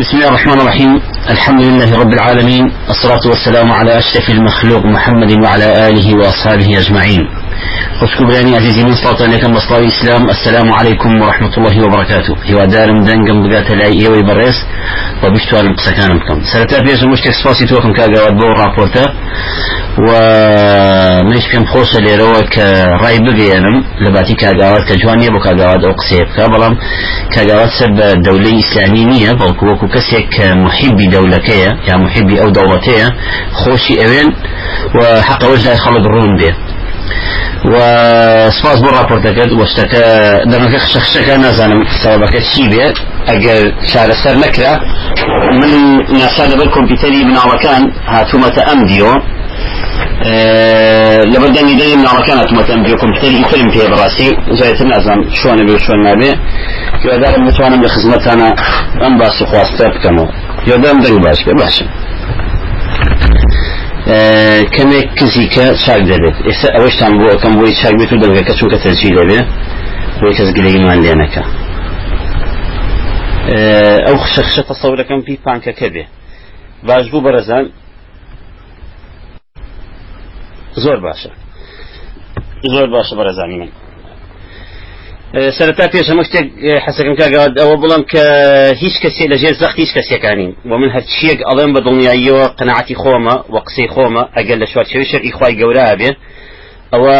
بسم الله الرحمن الرحيم. الحمد لله رب العالمين. الصلاة والسلام على أشرف المخلوق محمد وعلى آله وأصحابه أجمعين. خشكو براني عزيزي من صلاة عليكم بصلاة الإسلام السلام عليكم ورحمة الله وبركاته. هو دارم دنقم بقات لأي إيوي بريس وبشتو على قسكان بكم. سرتا بيجا مشتك سفاسي توكم كاقا ودبو رابورتا و منش پێم خۆشە لێرەوە کە ڕای بگەێنم لە باتی کاگاوات کە جوانیە بۆ کاگاوات ئەو قسێ بکە بەڵام کاگاوات سەر بە دەولەی ئیسلامی نییە بەڵکو وەکو کەسێک کە یا و لای و سپاس بۆ راپۆرتەکەت وەشتەکە دەمەکە خشەخشەکە نازانم سەبەکە چی بێت ئەگەر چارەسەر نەکرا من ناسا لەبەر کۆمپیوتەری مناڵەکان هاتوومەتە ئەم دیۆ. لەبەردەنگی دەی مناڵەکان هاتوومەتە ئەم دیۆ کۆمپیوتەری ترم پێ بەڕاستی زایتر نازانم شوانە بێ شوێن نابێ. یادارم نتوانم لە خزمەتانە ئەم باسی خواستە بکەمەوە. یادام دەنگ باش بێ باشە کەمێک کزیکە چاک دەبێت. ئێستا ئەوەشتان بۆ ئەەکەم بۆی چاک بێت و دەنگەکە چونکە تەرجی دەبێ بۆی کەس گلەیمان لێنەکە. ئەو خشەخشە تەسەورەکەم پی پانکەکە بێ. باش بوو بەرەزان. زۆر باشە. زۆر باشە بەرەزانی من. سەرتا پێش هەمە شتێک حەسەکەم کاگەوات ئەوە بڵم کە هیچ کەسێ لە ژێر زەخت هیچ کەسێکانین و من هەرچیەک ئەڵێم بە دڵنیاییەوە قەنەعەتی خۆمە و قسەی خۆمە ئەگەر لە شوارچەوی شەرعی خوای گەورە بێ ئەوە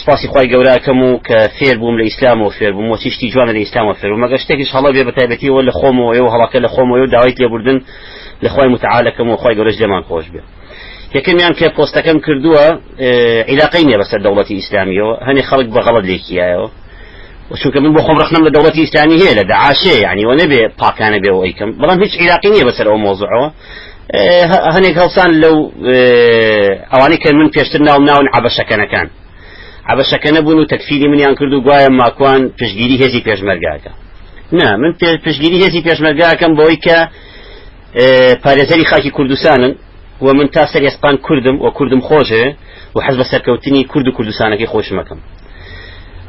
سپاسی خوای گەوراکەم و کە فێر بووم لە ئیسلام و فێر بووم وچیشتی جوانە لە ئیسلام و فێر و مەگە شتێکیش هەڵە بێ بە تایبەتیەوە لە خۆمەوە و هەڵاکە لە خۆمەوە و داوای لێبوردن لە خوای متعالەکەم و خوای گەورەش لێمان خۆش بێ. یەکەمیان کە پۆستەکەم کردووە عیلاقی نیە بەسەر دەوڵەتی ئیسلامیەوە هەنێ خەڵک بە غەڵت لێکیایەوە. چونکە من بۆ خۆم ڕخنم لە دەوڵەتی ئیسلامی هەیە لە داعاشێ یعنی وە نەبێ پاکانە بێ ئەیکەم. بەڵام هیچ عیلاقی نییە بەسەر ئەو مۆزوعەوە. هەنێک هەڵسان لەو ئەوانەی کە من پێشتر ناو ناون عبەشەکەنەکان. عبەشەکە نەبوون و تەکفیری منیان کرد و گوایە ماکوان پشگیری هێزی پێشمەرگاکە. نه من پشگیری هێزی پێشمەرگاکەم بۆی کە پارێزەری خاکی کوردستانن و من تا سەر ئێسپان کوردم و کوردم خۆشێ و حەز بە سەرکەوتنی کورد و کوردستانەکەی خۆشمەکەم.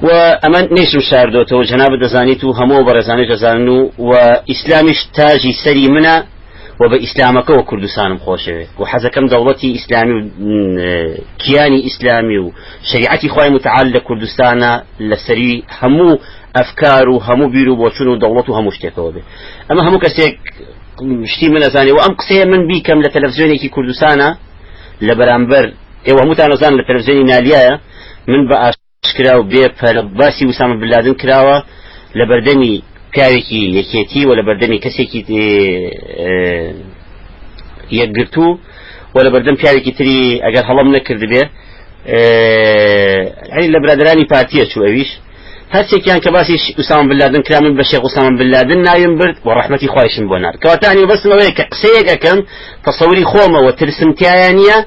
و ئەمە نیشم شاردۆتەوە جەناب دەزانیت و هەموو بەڕێزانەی دەزانن و و ئیسلامیش تاژی سەری منە و بە ئیسلامەکەەوە کوردستانم خۆشەوێت و حەزەکەم دەوڵەتی ئیسلامی و کیانی ئیسلامی و شریعەتی خۆی متعال لە کوردستانە لەسەری هەموو ئەفکار و هەموو بیر و بۆچون و دەوڵەت و هەموو شتێکەوە بێ. ئەمە هەموو کەسێک شتی من ئەزانێ و ئەم قسەیە من بیکەم لە تەلەڤزیۆنێکی کوردستانە لە بەرامبەر. ئێوە هەمووتان نەزان لە تەلەڤزیۆنی نالیایە من بە ئاشکرا و بێ باسی وسامە بلادن کراوە لە بەردەمی پیاوێکی یەکێتی و لە بەردەمی کەسێکی یەکگرتو و لە بەردەم پیاوێکی تری ئەگەر هەڵم نەکرد بێ لە برادرانی پارتیە چوو ئەویش. هەرچێکیان کە باسی وسام بلادن کرا من بە شێخ وسام بلادن نایم برد و ڕحمەتی خۆشم بۆ نار. کەواتانی بەسمەوەی کە قسەیەک ئەەکەم تەسەوری خۆمەوە ترسمتیایانە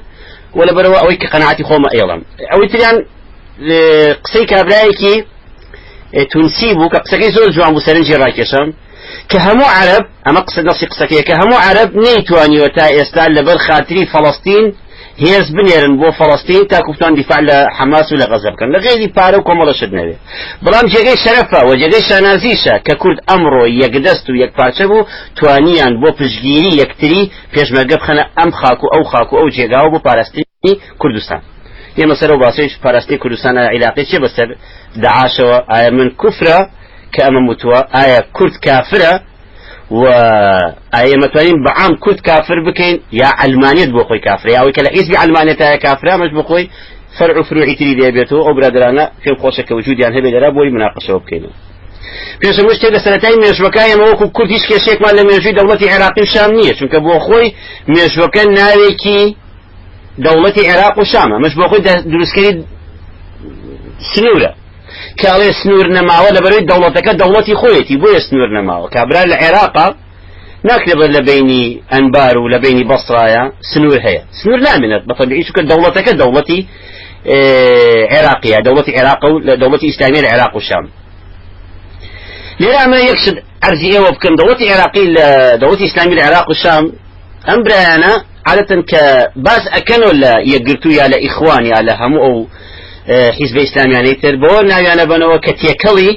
و لە بەرەوە ئەوەی کە قەنعاتی خۆمە ئێڵم ئەوەی تریان قسەی کابرایەکی تونسی بوو کە قسەکەی زۆر جوان بوو سەرنجی ڕاکێشم کە هەموو عرب ئەمە قسە دەسی قسەکەیە کە هەموو عرب نەیتوانیوە تا ئێستا لەبەر خاتری فەڵستین هێز بنێرن بۆ فەڵستین تا کوفتان دیفاع لە حماس و لە غەزە بکەن لە غێری پارە و کۆمەڵەشت نەوێ. بەڵام جێگەی شەرەفە و جێگەی شانازیشە کە کورد ئەمڕۆ یەکدەست و یەک پارچە بوو توانیان بۆ پشگیری یەکتری پێشمەرگە بخەنە ئەم خاک و ئەو خاک و ئەو جێگاوە بۆ پاراستنی کوردستان. سەر و باسیش پاراستنی کوردستانە عیلاقی چێ بەسەر داعاشەوە ئایا من کوفرە کە ئەمە متووە ئایا کورد کافرە و ئایا مەتوانین بەعام کورد کافر بکەین یا ئەلمانیت بۆ خۆی کافرە یاوەی کە لە حیزبی ئەلمانێتایە کافرامەش بۆ خۆی فرع و فروعی تری دەبێتەوە ئەو برادرانە پێم خۆشە کە وجودیان هەبێت لەرا بۆی مناقشەوە بکەینەوە پێشم شتێک لە سەرەتای مێژوەکایەمە وەکو کورد هیچ کێشێکمان لە مێژوی دەوڵەتی عێراقی و شام نییە چونکە بۆ خۆی مێژوەکە ناوێکی دەوڵەتی عێراق و شامە مش بۆ خۆی دروستکەری سنوورە. کاڵێ سنوور نەماوە لە بەروی دەوڵەتەکە دەوڵەتی خۆیەتی بۆیە سنوور نەماوە. کابرا لە عێراقا ناکرێت لە بینی ئەنبار و لە بینی بەسرایە سنوور هەیە. سنوور نامێنێت. بەطبیعی چونکە دەوڵەتەکە دەوڵەتی عێراقیە. دەوڵەتی عێراق و دەوڵەتی ئیسلامی لە عێراق و شام. لێرە ئەمە یەکشت ئەرزی ئێوە بکەم. دەوڵەتی عێراقی لە دەوڵەتی ئیسلامی لە عێراق و شام. ئەم برایانە عادەتەن کە باز ئەکەنەوە لە یەکگرتو یا لە ئیخوان یا لە هەموو ئەو حیزب ئیسلامیانەی تر بۆ ناویانە بنەوە کە تێکەڵی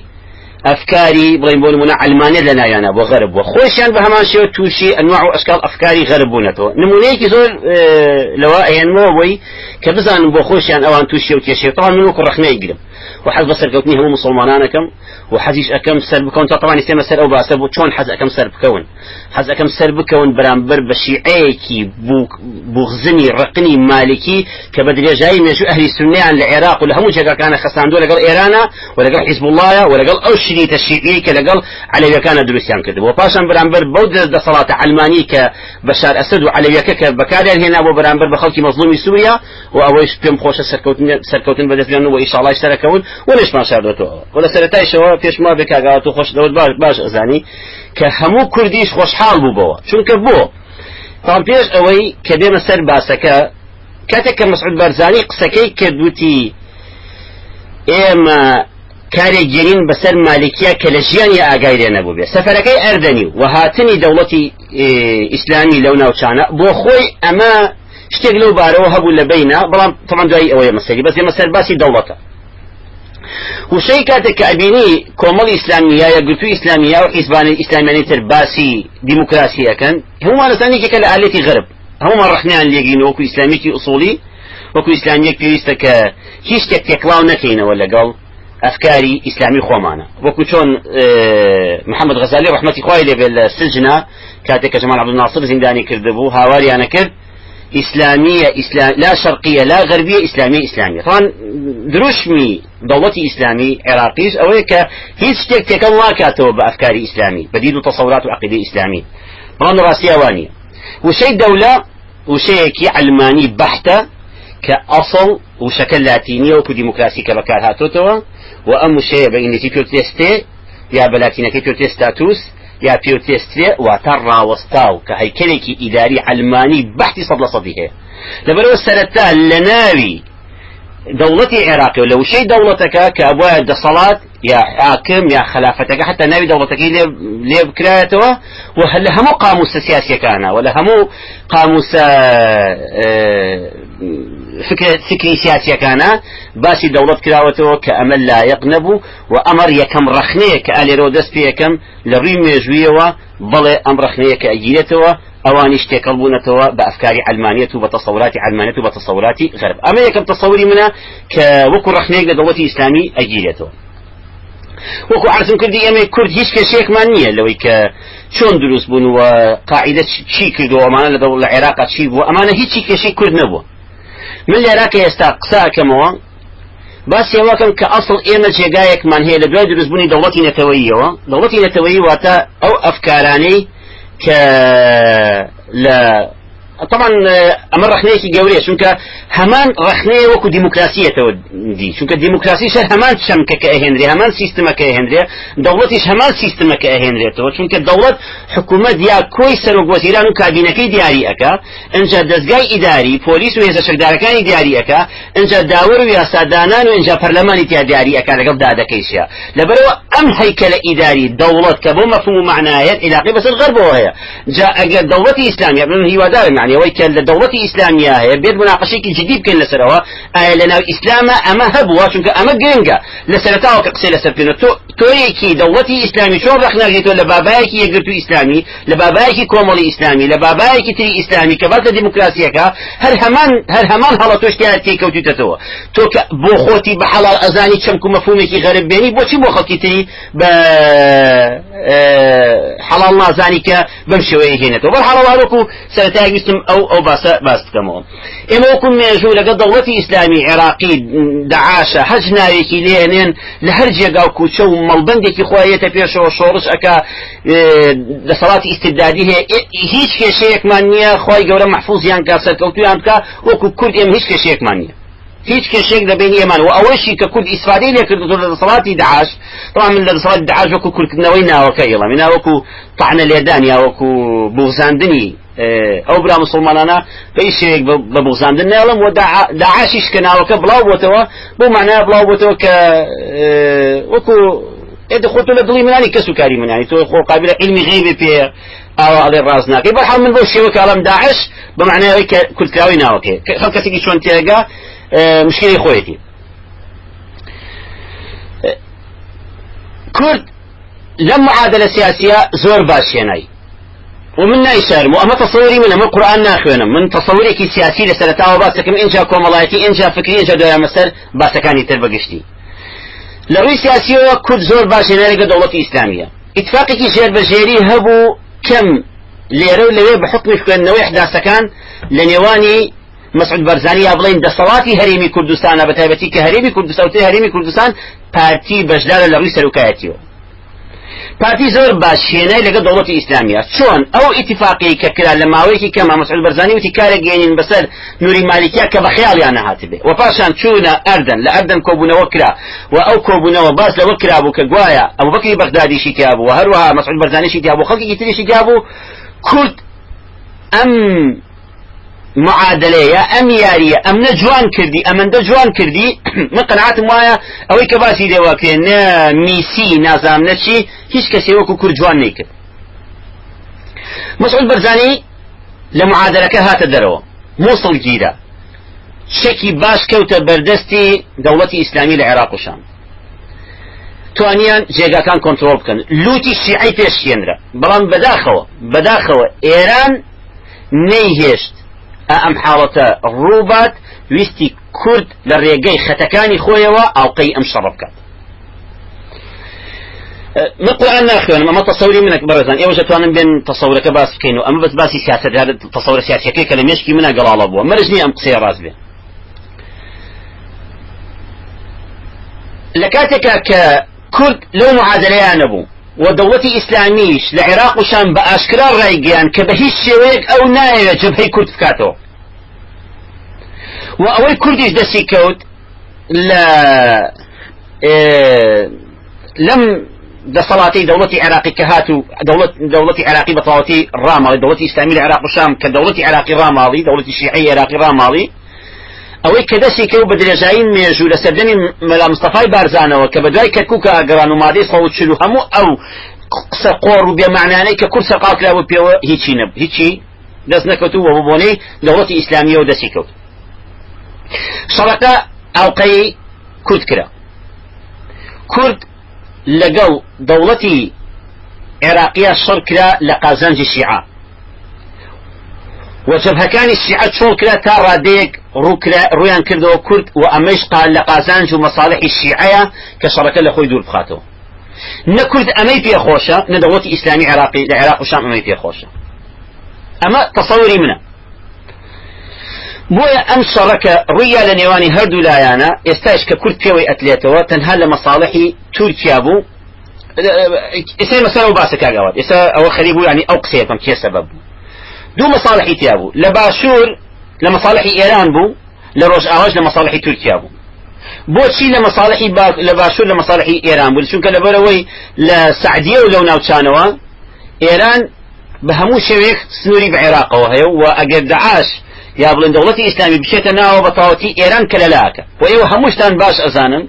ئەفکاری بڵین بۆ نمونە ئەلمانە لە ناویانە بۆ غەرب بووە خۆشیان بە هەمان شێوە تووشی ئەنواع و ئەشکال ئەفکاری غەرب بوونەتەوە نمونەیەکی زۆر لەوە ئەێنمەوە بۆی کە بزانم بۆ خۆشیان ئەوان تووشی و کێشێتان من وەکو ڕخنەی گرم وحەز بە سەرکەوتنی هەموو مسلمانانەکەم و حەزیش ئەەکەم سەر بکەون تا طبعا سێمە سەر ئەو باسە بۆ چۆن حەز ئەەکەم سەر بکەون حەز ئەەکەم سەر بکەون بەرامبەر بە شیعەیەکی بوغزنی ڕقنی مالکی کە بە درێژایی مێژوو ئەهلی سنیان لە عێراق و لە هەموو جێگاکانە خەساندوە لەگەڵ ئێرانە و لەگەڵ حیزب اللهە و لەگەڵ ئەو شریتە شیعی کە لەگەڵ علەویەکانە دروستیان کردبوو پاشان بەرامبەر بەو دەسەڵاتە ئەلمانی کە بەشار ئەسد و علەویەکە کە بەکاریان هێنا بۆ بەرامبەر بە خەڵکی مەزلومی سووریا و ئەوەیش پێم خۆشە سەرکەوتن بەدەستیان و ئیشاڵای سەرەکەون و نشمان شاردێتەوە و لە سەرەتایشەوە پێشما بێکاگات و خۆش دەوت باش باش ئەزانی کە هەموو کوردیش خۆشحاڵ بوو بەوە چونکە بۆ تام پێش ئەوەی کە دێمە سەر باسەکە کاتێک کە مەسعود بەرزانی قسەکەی کردوتی ئێمە کارێک گەرین بەسەر مالکیە کە لە ژیانی ئاگای لێ نەبوو بێ. سەفەرەکەی ئەردەنی و هاتنی دەوڵەتی ئیسلامی لەو ناوچانە بۆ خۆی ئەمە شتێک لەو بارەوە هەبوو لە بینە بەڵام تەمان دوای ئەوەیە مەسەری بەس ئێمە سەر باسی دەوڵەتە. وشەی کاتێک کە ئەبینی کۆمەڵ ئیسلامیە یا گرتو ئیسلامیە و حیزبانی ئیسلامیانی تر باسی دیموکراسیەکەن هەمومان دەزانێکێکە لە ئالێتی غرب هەمومان ڕخنیان لێگین وەکو ئیسلامیەکی ئوسوڵی وەکو ئیسلامیەک پێویستە کە هیچ شتێک تێکڵاو نەکەینەوە لەگەڵ ئەفکاری ئیسلامی خۆمانە. وەکو چۆن محەممەد غەزالی ڕحمەتی خوای لێبێت لە سجنا کاتێک کە جەمال عبدالناصر زیندانی کردبوو هاواریانە کرد إسلامية إسلام لا شرقية لا غربية إسلامية إسلامية. طبعا دروشمي دولتي إسلامي عراقيش أو هيك هيك شتيك تيك الله كاتو بأفكار إسلامي بديد تصورات وعقيدة إسلامي طبعا راسية وانية. وشي الدولة وشەیەکی علمانی بەحتە کە ئەسڵ وشەکە لاتینیە وەکو دیموکراسی کە بەکار هاتوتەوە و ئەم وشەیە بە ئینگلیزی پێوتێستێ یا بە لاتینەکەی پێوتێ ستاتوس یا پێوتێستێ واتە ڕاوەستاو کە هەیکلێکی ئیداری علمانی بەحتی سەد لە سەدی دەوڵەتی عێراقی و لە وشەی دەوڵەتەکە کە بواە دەسەڵات یا حاکم یا خلافەتەکە حتى ناوی دەوڵەتەکەی لێ بکرایەتەوە و لە هەموو قاموسە سیاسیەکانە و لە هەموو قاموسە فکری سیاسیەکانە باسی دەوڵەت کراوەتەوە کە ئەمە لایەق نەبوو و ئەمەر یەکەم ڕخنەیە کە ئالێرەوە دەست پێ یەکەم لە ڕووی مێژویەوە بڵێ ئەم ڕخنەیە کە ئەگیرێتەوە ئەوانی شتێکەڵ بوونەتەوە بە ئەفکاری علمانیت و بە تەسەوراتی علمانێت و بە تەسەوراتی غەرب ئەمە یەکەم تەسەوری منە کە وەکو ڕخنەیەک لە دەوڵەتی ئیسلامی ئەگیرێتەوە وەکو عرضم کردی ئەمە کورد هیچ کەسێکمان نییە لەوەی کە چۆن دروست بوون و قاعدە چی کردو ئەمانە لە دەوڵ لە عێراقا چی بوو ئەمانە هیچی کێشەی کورد نەبووە من لێراکە ئێستا قساکەمەوە باسی ئەوەکەم کە ئەسڵ ئێمە جێگایەکمان هەیە لە دوای دروستبوونی دەوڵەتی نەتەوەییەوە دەوڵەتی نەتەوەیی واتە ئەو ئەفکارانەی لە طبعا ئەمە ڕخنەیەکی گەورەیە چونکە هەمان ڕخنەیە وەکو دیموکراسیەتەوە دی چونکە دیموکراسی شەر هەمان چەمکەکە ئەهێنرێ هەمان سیستمەکە ئەهێنرێ دەوڵەتیش هەمان سیستمەکە ئەهێنرێتەوە چونکە دەوڵەت حکوومەت یا کۆی سەرۆگوەزیران و کابینەکەی دیاری ئەەکە اینجا دەستگای ئیداری پۆلیس و هێزە شەکدارەکانی دیاری ئەەکە اینجا داور و یاسادانان و اینجا پەرلەمانی تیا دیاری ئەەکە لەگەڵ دادەکەیشە لەبەرەوە ئەم هەیکلە ئیداری دەوڵەت کە بۆ مەفهوم و معنایەت علاقی بەسەر غەربەوە هەیە جا ئەگەر دەوڵەتی ئیسلامی من هیوادارم يعني ئەوەی کە لە دەوڵەتی ئیسلامیە هەیە بێت مناقشێکی جدی بکەین لەسەرەوە ئایا لە ناو ئیسلامە ئەمە هەبووە چونکە ئەمە گرنگە لە سەرتاوە کە قسەی لەسەر پێنە تۆ تۆیەکی دەوڵەتی ئیسلامی چۆن ڕخناگەیتەوە لە بابایەکی یەگرتو ئیسلامی لە بابایەکی کۆمەڵی ئیسلامی لە بابایەکی تری ئیسلامی کە بەسە دیموکراسیەکە هەر هەمان هەر هەمان هەڵە تۆشتیان تێکەوتیتەوە تۆ کە بۆ خۆتی بە حەڵال ئەزانی چەمک و حەڵال نازانی کە بەم شێوەیە هێنێتەوە بەر حەڵاوەکو سەرەتای ویستم ئەو ئەو باسە باس بکەمەوە ئێمە وەکو مێژوو لەگە دەوڵەتی ئیسلامی عێراقی داعاشە هەج ناوێکی لێنێن لە هەر جێگا و کوچە و مەڵبندێکی خۆیەتە پێشەوە شۆڕش ئەکا دەسەڵاتی ئیسیدادی هەیە هیچ کێشەیەکمان نییە خۆی گەورە محفوظیان کا سەرکەوتویان بکە وەکو کورد ئێمە هیچ کێشەیەکمان نییە هیچ کێشێک لە بینی ئێمان و ئەوەشی کە کورد ئیسفادەی لێ کردو لە دەسەڵاتی داعش طبعا من لە دەسەڵاتی داعش وەکو کورتکردنەوەی ناوەکە ئێڵە. من وەکو طعنە لێدان یا وەکو بوزاندنی ئەو برا مسلمانانە بەی شێک بە بغزاندن نێڵم و داعاشیش کە ناوەکە بڵاو بۆتەوە بۆ معنای بڵاو بۆتەوە کە وەکو ئێدە خۆتۆ لە دڵی منانی کەس و کاری منانی. تۆ خۆ قابلە علمی غیبی پێ ئاوا ئەڵێ ڕاز ناکەی. بەحال من بۆ شێوە کاڵم داعش بە معناوەی کە کورتکراوی ناوەکەی. خەڵ کەسێکی چۆن مشکلی خۆیەتی. کورد لەم معادلە سیاسیە زۆر باشێنایی ومن نايسارم وأما تصوري من أما القرآن ناخوينم من تصوري كي سياسي لسنة باسكم إنجا كوملايتي إنجا فكري إنجا دويا مسر باسكاني تربقشتي لروي سياسي وكل زور باشي نارقة دولة إسلامية اتفاقي كي جير بجيري هبو كم ليرو لوي بحكم شكوين نوي إحداثكان لنيواني مسعود برزاني أبلين دصواتي هريمي كردستان بتابتي كهريمي كردستان هريمي كردستان پارتی بەشدار لە ڕووی سلوكايتيو پارتی زۆر باشێنەی لەگە دەوڵەتی ئیسلامیە. چۆن ئەو ئیتفاقی کە کرا لە ماوەیەکی کەما مەسعود بەرزانی وتی کارە گەێنین بەسەر نوری مالیکیا کە بە خەیاڵیان نەهات بێ و پاشان چوونە ئەردن لە ئەردن کۆبوونەوە کرا. و ئەو کۆبوونەوە باس لەوە کرا بوو کە گوایە ئەو بەکری بەغدادیشی تیا بوو هەروەها مەسعود بەرزانیشی کورد معادلەیە. ئەم یاریە ئەم نە جوان کردی ئەمەندە جوان کردی من قەنعاتم وایە ئەوەی کە باسی لێواکێ نە میسی نازام نەچی هیچ کەسێ وەکو کورد جوان نەیکرد. مسعود بەرزانی لە معادلەکە هاتە دەرەوە. مووسڵ گیرە. شەکی باش کەوتە بەردەستی دەوڵەتی ئیسلامی لە عێراق و شام. توانیان جێگاکان کۆنتترۆل بکەن. لوتی شیعی پێشێنرە بەڵام بەداخەوە. بەداخەوە. ئێران نەیهێشت. ئەم حاڵەتە ڕووبات ویستی کورد لە ڕێگەی خەتەکانی خۆیەوە ئاڵلقەی ئەم شەڕ بکات من قرآن ناخوێنم ئەمە تەسەوری منە بەڕێزان ئێوە دەتوانم بێن تەسەورەکە باس بکەین و ئەمە بەس باسی سیاست تەسەورە سیاسەکەی کە لە مێشکی منە گەڵاڵە بووە مەرجنی ئەم قسەیە ڕاست بێ لە کاتێکا کە کورد لەو معادلەیان نەبوو و دەوڵەتی ئیسلامیش لە عێراق و شام بە ئاشکرا ڕایگەیان کە بە هیچ شێوەیەک ئەو نایەوێت جبهەی کورد بکاتەوە و ئەوەی کوردیش دەستی کەوت لە لەم دەسەڵاتی دەوڵەتی عراقی کە هاتو دەوڵەتی عراقی بەتەواتی ڕاماڵی دەوڵەتی ئیسلامی لە عراق و شام ئەوەی کە دەستی کەوت بە درێژایی مێژوو لە سەردەمی مەلا مستەفای بارزانەوە کە بە دوای کەرکووکە ئاگەڕان و مادەی سەڵ چلو هەموو ئەو قسە قۆڕ و بێمانانەی کە کورسە قاکراوە پێوە هیچی نەب هیچی دەست نەکەوتووە بۆ بۆنەی دەوڵەتی ئیسلامیەوە دەستی کەوت. شەڕەکە ئاڵلقەی کورد کرا. کورد لەگەڵ دەوڵەتی عێراقیە شەڕ کرا لە قازانجی شیعە. وجبهەکانی شیعە چۆڵ کرا تا ڕادەیەک ڕویان کردەوە کورد و ئەمەش قال لە قازانج و مەساڵحی شیعەیە کە شەڕەکە لە خۆی دوور بخاتەوە نە کورد ئەمەی پێخۆشە نە دەوڵەتی ئیسلامی عراقی لە عێراق و شام ئەمەی پێخۆشە ئەمە تەسەوری منە بۆیە ئەم شەڕەکە ڕوویە لە نێوانی هەردوو لایەنە ئێستاش کە کورد پێوەی ئەتلێتەوە تەنها لە مەساڵحی تورکیا بوو ئێستا مەسەر و باسە کاگاوات ئێستا ئەوە خەریب بوو ینی ئەو قسەیەکەم کێ سەبەب بوو دوو مەساڵحی تیا بوو لە باشوور لە مەساڵحی ئێران بوو لە ڕۆژ ئاواش لە مەساڵحی تورکیا بوو. بۆچی لە مەساڵحی لە باشوور لە مەساڵحی ئێران بوو؟ چونکە لەبەرەوەی لە سعدیە و لەو ناوچانەوە ئێران بە هەموو شێوێک سنووری بە عێراقەوە هەیە و ئەگەر داعاش یا باش ئەزانن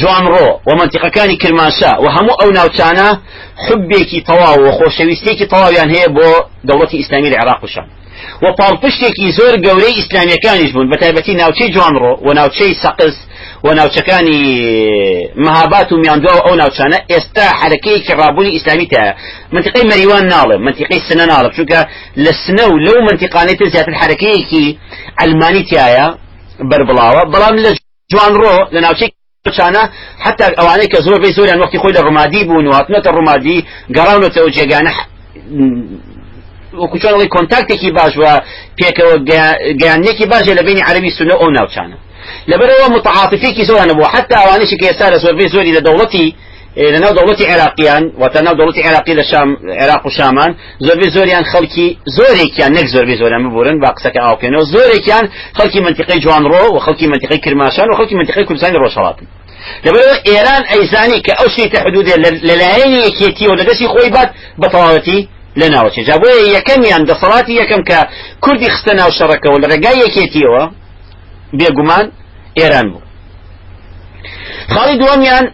جوان ڕۆ و منتیقەکانی کرمانشا و هەموو ئەو ناوچانە حبێکی تەواو و خۆشەویستێکی تەواویان هەیە بۆ دەوڵەتی ئیسلامی لە عێراق وشان. و پاڵپشتێکی زۆر گەورەی ئیسلامیەکانیش بوون بە تایبەتی جوان ڕۆ و ناوچەی سەقس و ناوچەکانی مهابات و میاندووە ئەو ناوچانە ئێستا حرەکەیەکی ڕابوونی ئیسلامی تایە. منتیقی مەریوان ناڵێ منتیقی سنە ناڵە چونکە لە سنە و لەو منتیقانێت زیاتر حرەکەیەکی ئەلمانی چانە حتا ئەوانەی کە زۆر بەی زۆریان وەختی خۆی لە ڕمادی بوون و هاتنەتە ڕمادی گەڕاونەتەوە جێگانە وەکوچۆنەڵی کۆنتاکتێکی باش وە پێکەوە گەیانێکی باشە لە بینی عربی سونە ئەو ناوچانە لەبەرەوە متعاطفێکی زۆرانە بوو حتا ئەوانشی کە ئێستا لە زۆربەی زۆری لە دەوڵەتی لەناو دەوڵەتی عێراقیان واتەناو دەوڵەتی عێراقی لە شام عێراق و شامان زۆربەی زۆریان خەڵکی زۆرێکیان نەک زۆربەی زۆریان ببورن با قسەکە ئاوکەنەوە زۆرێکیان خەڵکی منتیقی جوانڕۆ و خەڵکی منتیقی کرماشان و خەڵکی منتیقی کوردستانی ڕۆژهڵاتن لەبەرەوە ئێران ئەیزانی کە ئەو شتێتە حدودێ لەلایەنی یەکێتی و لە دەستی خۆی بات بە تەواوەتی لە ناوچێ جا بۆیە یەکەمیان دەسەڵاتی یەکەم کە کوردی خستە خاڵی دووەمیان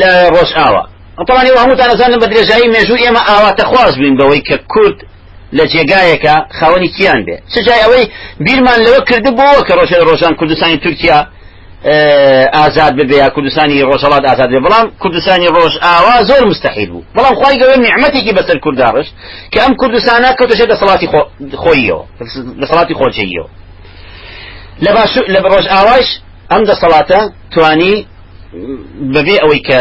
لە ڕۆژ ئاوە ئەڵانی هەمووتان نەزانم بە درێژایی مێژوو ئێمە ئاواتە خواز بین بەوەی کە کورد لە جێگایەکە خاوەنی کیان بێ. چجای ئەوەی بیرمان لەوە کرد بۆەوە کە ڕۆژە ڕۆژان کوردستانی تورکیا ئازاد ببێ یا کوردستانی ڕۆژەڵات ئازاد بێ بەڵام کوردستانی ڕۆژ ئاوا زۆر مستحیل بوو. بەڵام خی گەورە نیعممەتێکی بەسەر کوردداڕش کە ئەم کوردستانە کەوتەشێت دەسەڵاتی خۆیەوە دەسەڵاتی باش لە ڕۆژ ئاواش ئەم دەسەڵاتە توانی بەبێ ئەوەی کە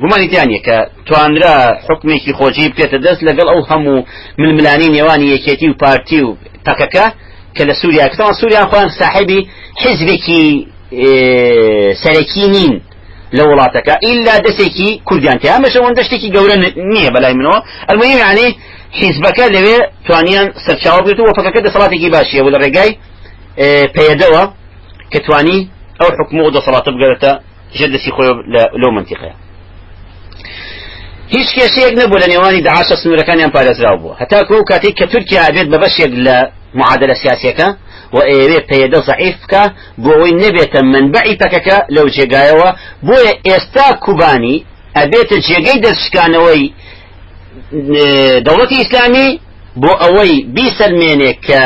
گومانیتیانە کە توانرا حکمێکی خۆجی بکرێتە دەست لەگەڵ ئەو هەموو ململانی نێوانی یەکێتی و پارتی و پەکەکە کە لە سووریا کەەوە سووریان خۆیان ساحبی حزبێکی سەرەکی نین لە وڵاتەکە. ئللا دەستێکی کوردیان تیا ئەمەش ئەوەن دەشتێکی گەورە نییە بەلای منەوە. ئەلمەی یعنی حیزبەکە لەوێ توانیان سەرچاو بێت و فەکەکە دەسەڵاتێکی باشیە. و لە ڕێگای پێدەوە کە توانی ئەو حکومە و دەسەڵاتە بگەرێتە ژە دەستی خۆی لەو منتیقەیە هیچ کێشەیەک نەبوو لە نێوانی داعاشە سنوورەکانیان پارێزراو بوو. هەتا کۆ کاتێک کە تورکیا ئەبێت بە بەشێک لە معادلە سیاسەکە و ئێوێ پێدە ضعیف بکە بۆ ئەوەی نەبێتە منبعی پەکەکە لەو جێگایەوە بۆیە ئێستا کوبانی ئەبێتە جێگەی دەستشکانەوەی دەوڵەتی ئیسلامی بۆ ئەوەی بیسەلمێنێ کە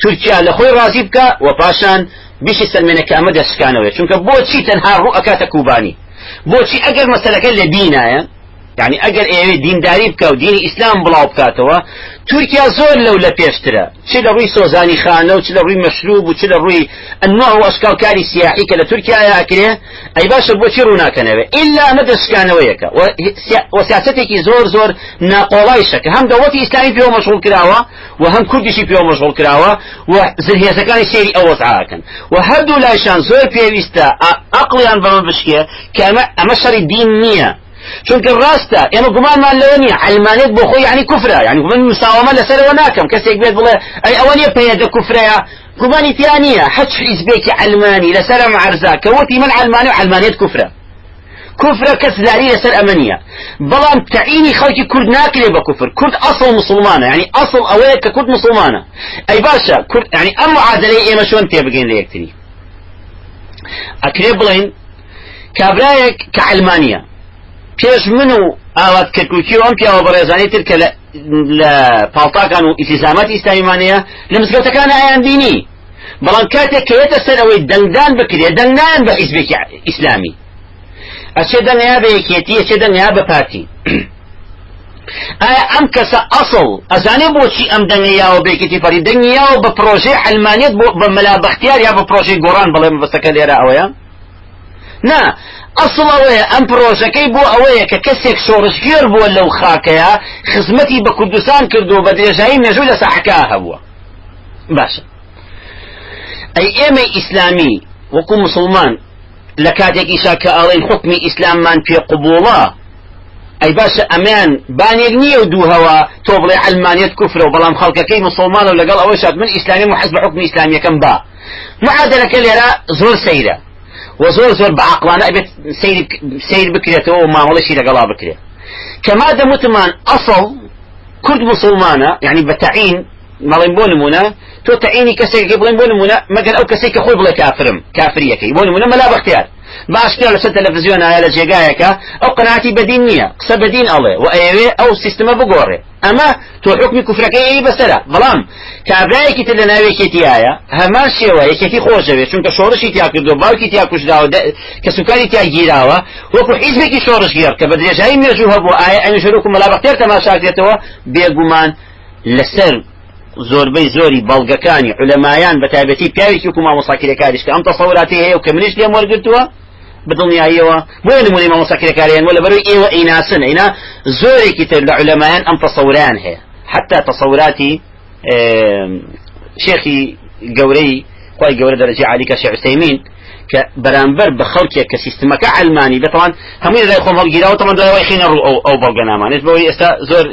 تورکیا لە خۆی ڕازی بکە و پاشان بیشی سلمێنەکە ئەمە دەستشکانەوەی چونکە بۆچی تەنها ڕوو ئەکاتە کوبانی؟ بۆچی ئەگەر مەسلەکە لە دینایە يعني ئەگەر ئێوێ دینداری بکە و دینی ئیسلام بڵاو بکاتەوە تورکیا زۆر لەو لە پێشترە. چ لە ڕووی سۆزانی خانە و چ لە ڕووی مەشروب و چ لە ڕووی ئەنواع و ئەشکالکاری سیاحی کە لە تورکیا یاکرێ ئەی باشە بۆچی ڕووناکەنەوە ئللا ئەمە دەستشکانەوەیەکە و سیاستێکی زۆر زۆر ناقۆڵایشەکە هەم دەوڵەتی ئیسلامی پێوە مەشغول کراوە و هەم کوردیشی پێوە مەشغول کراوە و زرهێزەکانی سێری ئەوە عاکەن و هەردوو لایشان زۆر پێویستە عقلیان بەمە بشکێ کە ئەمە نییە. چونکە ڕاستە ئێمە گومانمان لەوە نیە علمانێت بۆ خۆی ینی کوفرە. ینی من مساوامە لەسەرەوە ناکەم. کەسێک بێت بڵێ ئەی ئەوە نیە پێدە کوفرەیە؟ گومانی تیانە حچ حیزبێکی علمانی لەسرە عرزا. کەوتی من علمانی و علمانێت کوفرە. کوفرە کەس زاری لەسەر ئەمە نیە بەڵام تعینی خەڵکی کورد ناکرێ بە کوفر. کورد ئەسڵ مسلمانە. ینی ئەسڵ ئەوەیە کە کورد مسلمانە. ئەی باشە کورد ینی ئەم عادەی ئێمە شۆن تێبگەین لە یەکتری؟ ئەکرێ بڵین کابراەک کە علمانە پێش من و ئاوات کردکوچی ئەم پیاوە بەڕێزانانی تر کە لە پاڵتاکان و ئیسیزامەت ئیسلامیمانەیە لە مزگەوتەکان ئایان بینی. بەڵام کاتێک کەوێتە سەر ئەوەی دەنگدان بکرێ دەنگدان بە حیزبێکی ئیسلامی. ئەچێ دەنگیا بە یەکێتی ئەچێ دەنگیا بە پارتی. ئایا ئەم کەسە ئەسڵ ئەزانێ بۆچی ئەم دەنگیاوە بێکێتی پەری دەنگیاوە بە پرۆژێ حلمانێت بە مەلا بەختیار یا بە پرۆژەی گۆڕان بڵێم بەستەکە لێرە ئەوەیە؟ نا ئەسڵ ئەوەیە ئەم پرۆژەکەی بۆ ئەوەیە کە کەسێک شۆڕشگێر بووە لەو خاکەیە خزمەتی بە کوردستان کردو بە درێژایی مێژوو لە ساحکا هەبووە باشە ئەی ئێمە ئیسلامی وەکو مسلمان لە کاتێکیشا کە ئەڵێن حکمی ئیسلاممان پێ قبوڵە ئەی باشە ئەمیان بانێک نییە و دوو هەوە تۆ بڵێ ئەلمانیت کوفرە و بەڵام خەڵکەکەی مسلمان و لەگەڵ من ئیسلامی محەز بە حکمی ئیسلامیەکەم با. معادلەکە لێرە زۆر سەیرە وزۆر زۆر بە عقلانە ئەبێت سیر بکرێتەوە و مامەڵەشی لەگەڵا بکرێت کەما دەموتمان ئەسڵ کورد مسلمانە یعنی بەتەعین مەڵین بۆ نمونە تۆ تەعینی کەسێکی بڵێن بۆ نمونە مەگەر ئەو کەسێک کە خۆی بڵێ کافرم کافریەکەی بۆ نمونە مەلا بەختیار باشتر لەسەر تەلەڤزیۆن ئایا لە جێگایەکە ئەو قناعتی بەدین نییە قسە بەدین ئەڵێ و ئەوێ ئەو سیستمە بگۆڕێ. ئەمە تۆ حکمی کوفرەکەی ئەی بەسەرە. بەڵام کابرایەکی تر لە ناوێکێتی ئایا هەمان شێوە یەکێتی خۆشەوێت چونکە شۆڕشی تیا کردو باوکی تیا کوشداوە کە سوکاری تیا گیراوە وەکو حیزبێکی شۆڕش گیر کە بە درێژایی مێژوو هەبوو ئایا ئەمی شەرۆک و مەلابەختێر تەماشاکرێتەوە بێگومان لەسەر زۆربەی زۆری بەڵگەکانی علەمایان بە تایبەتی پیاوێکی وکو مامۆساکرێکاریش کە ئەم تەسەوراتی هەیە و کە منیش لێم وەرگرتووە بدڵنیاییەوە بۆ نمونی مامۆساکرێکاریان وە لە بەروی ئێوە ئیناسن ئینا زۆرێکی تر لە علەمایان ئەم تەسەوران هەیە. حتا تەسەوراتی شێخی گەورەی خی گەورە دەرەجی علیکە شێ عوسەیمین کە بەرامبەر بە خەڵکێک کە سیستمەکە علمانی بەتەوان هەمووی لای خۆم هەڵگیراوە تەمان دوای خینە ڕوو ئەو ئەو بەڵگەنامانێت بەوەی ئێستا زۆر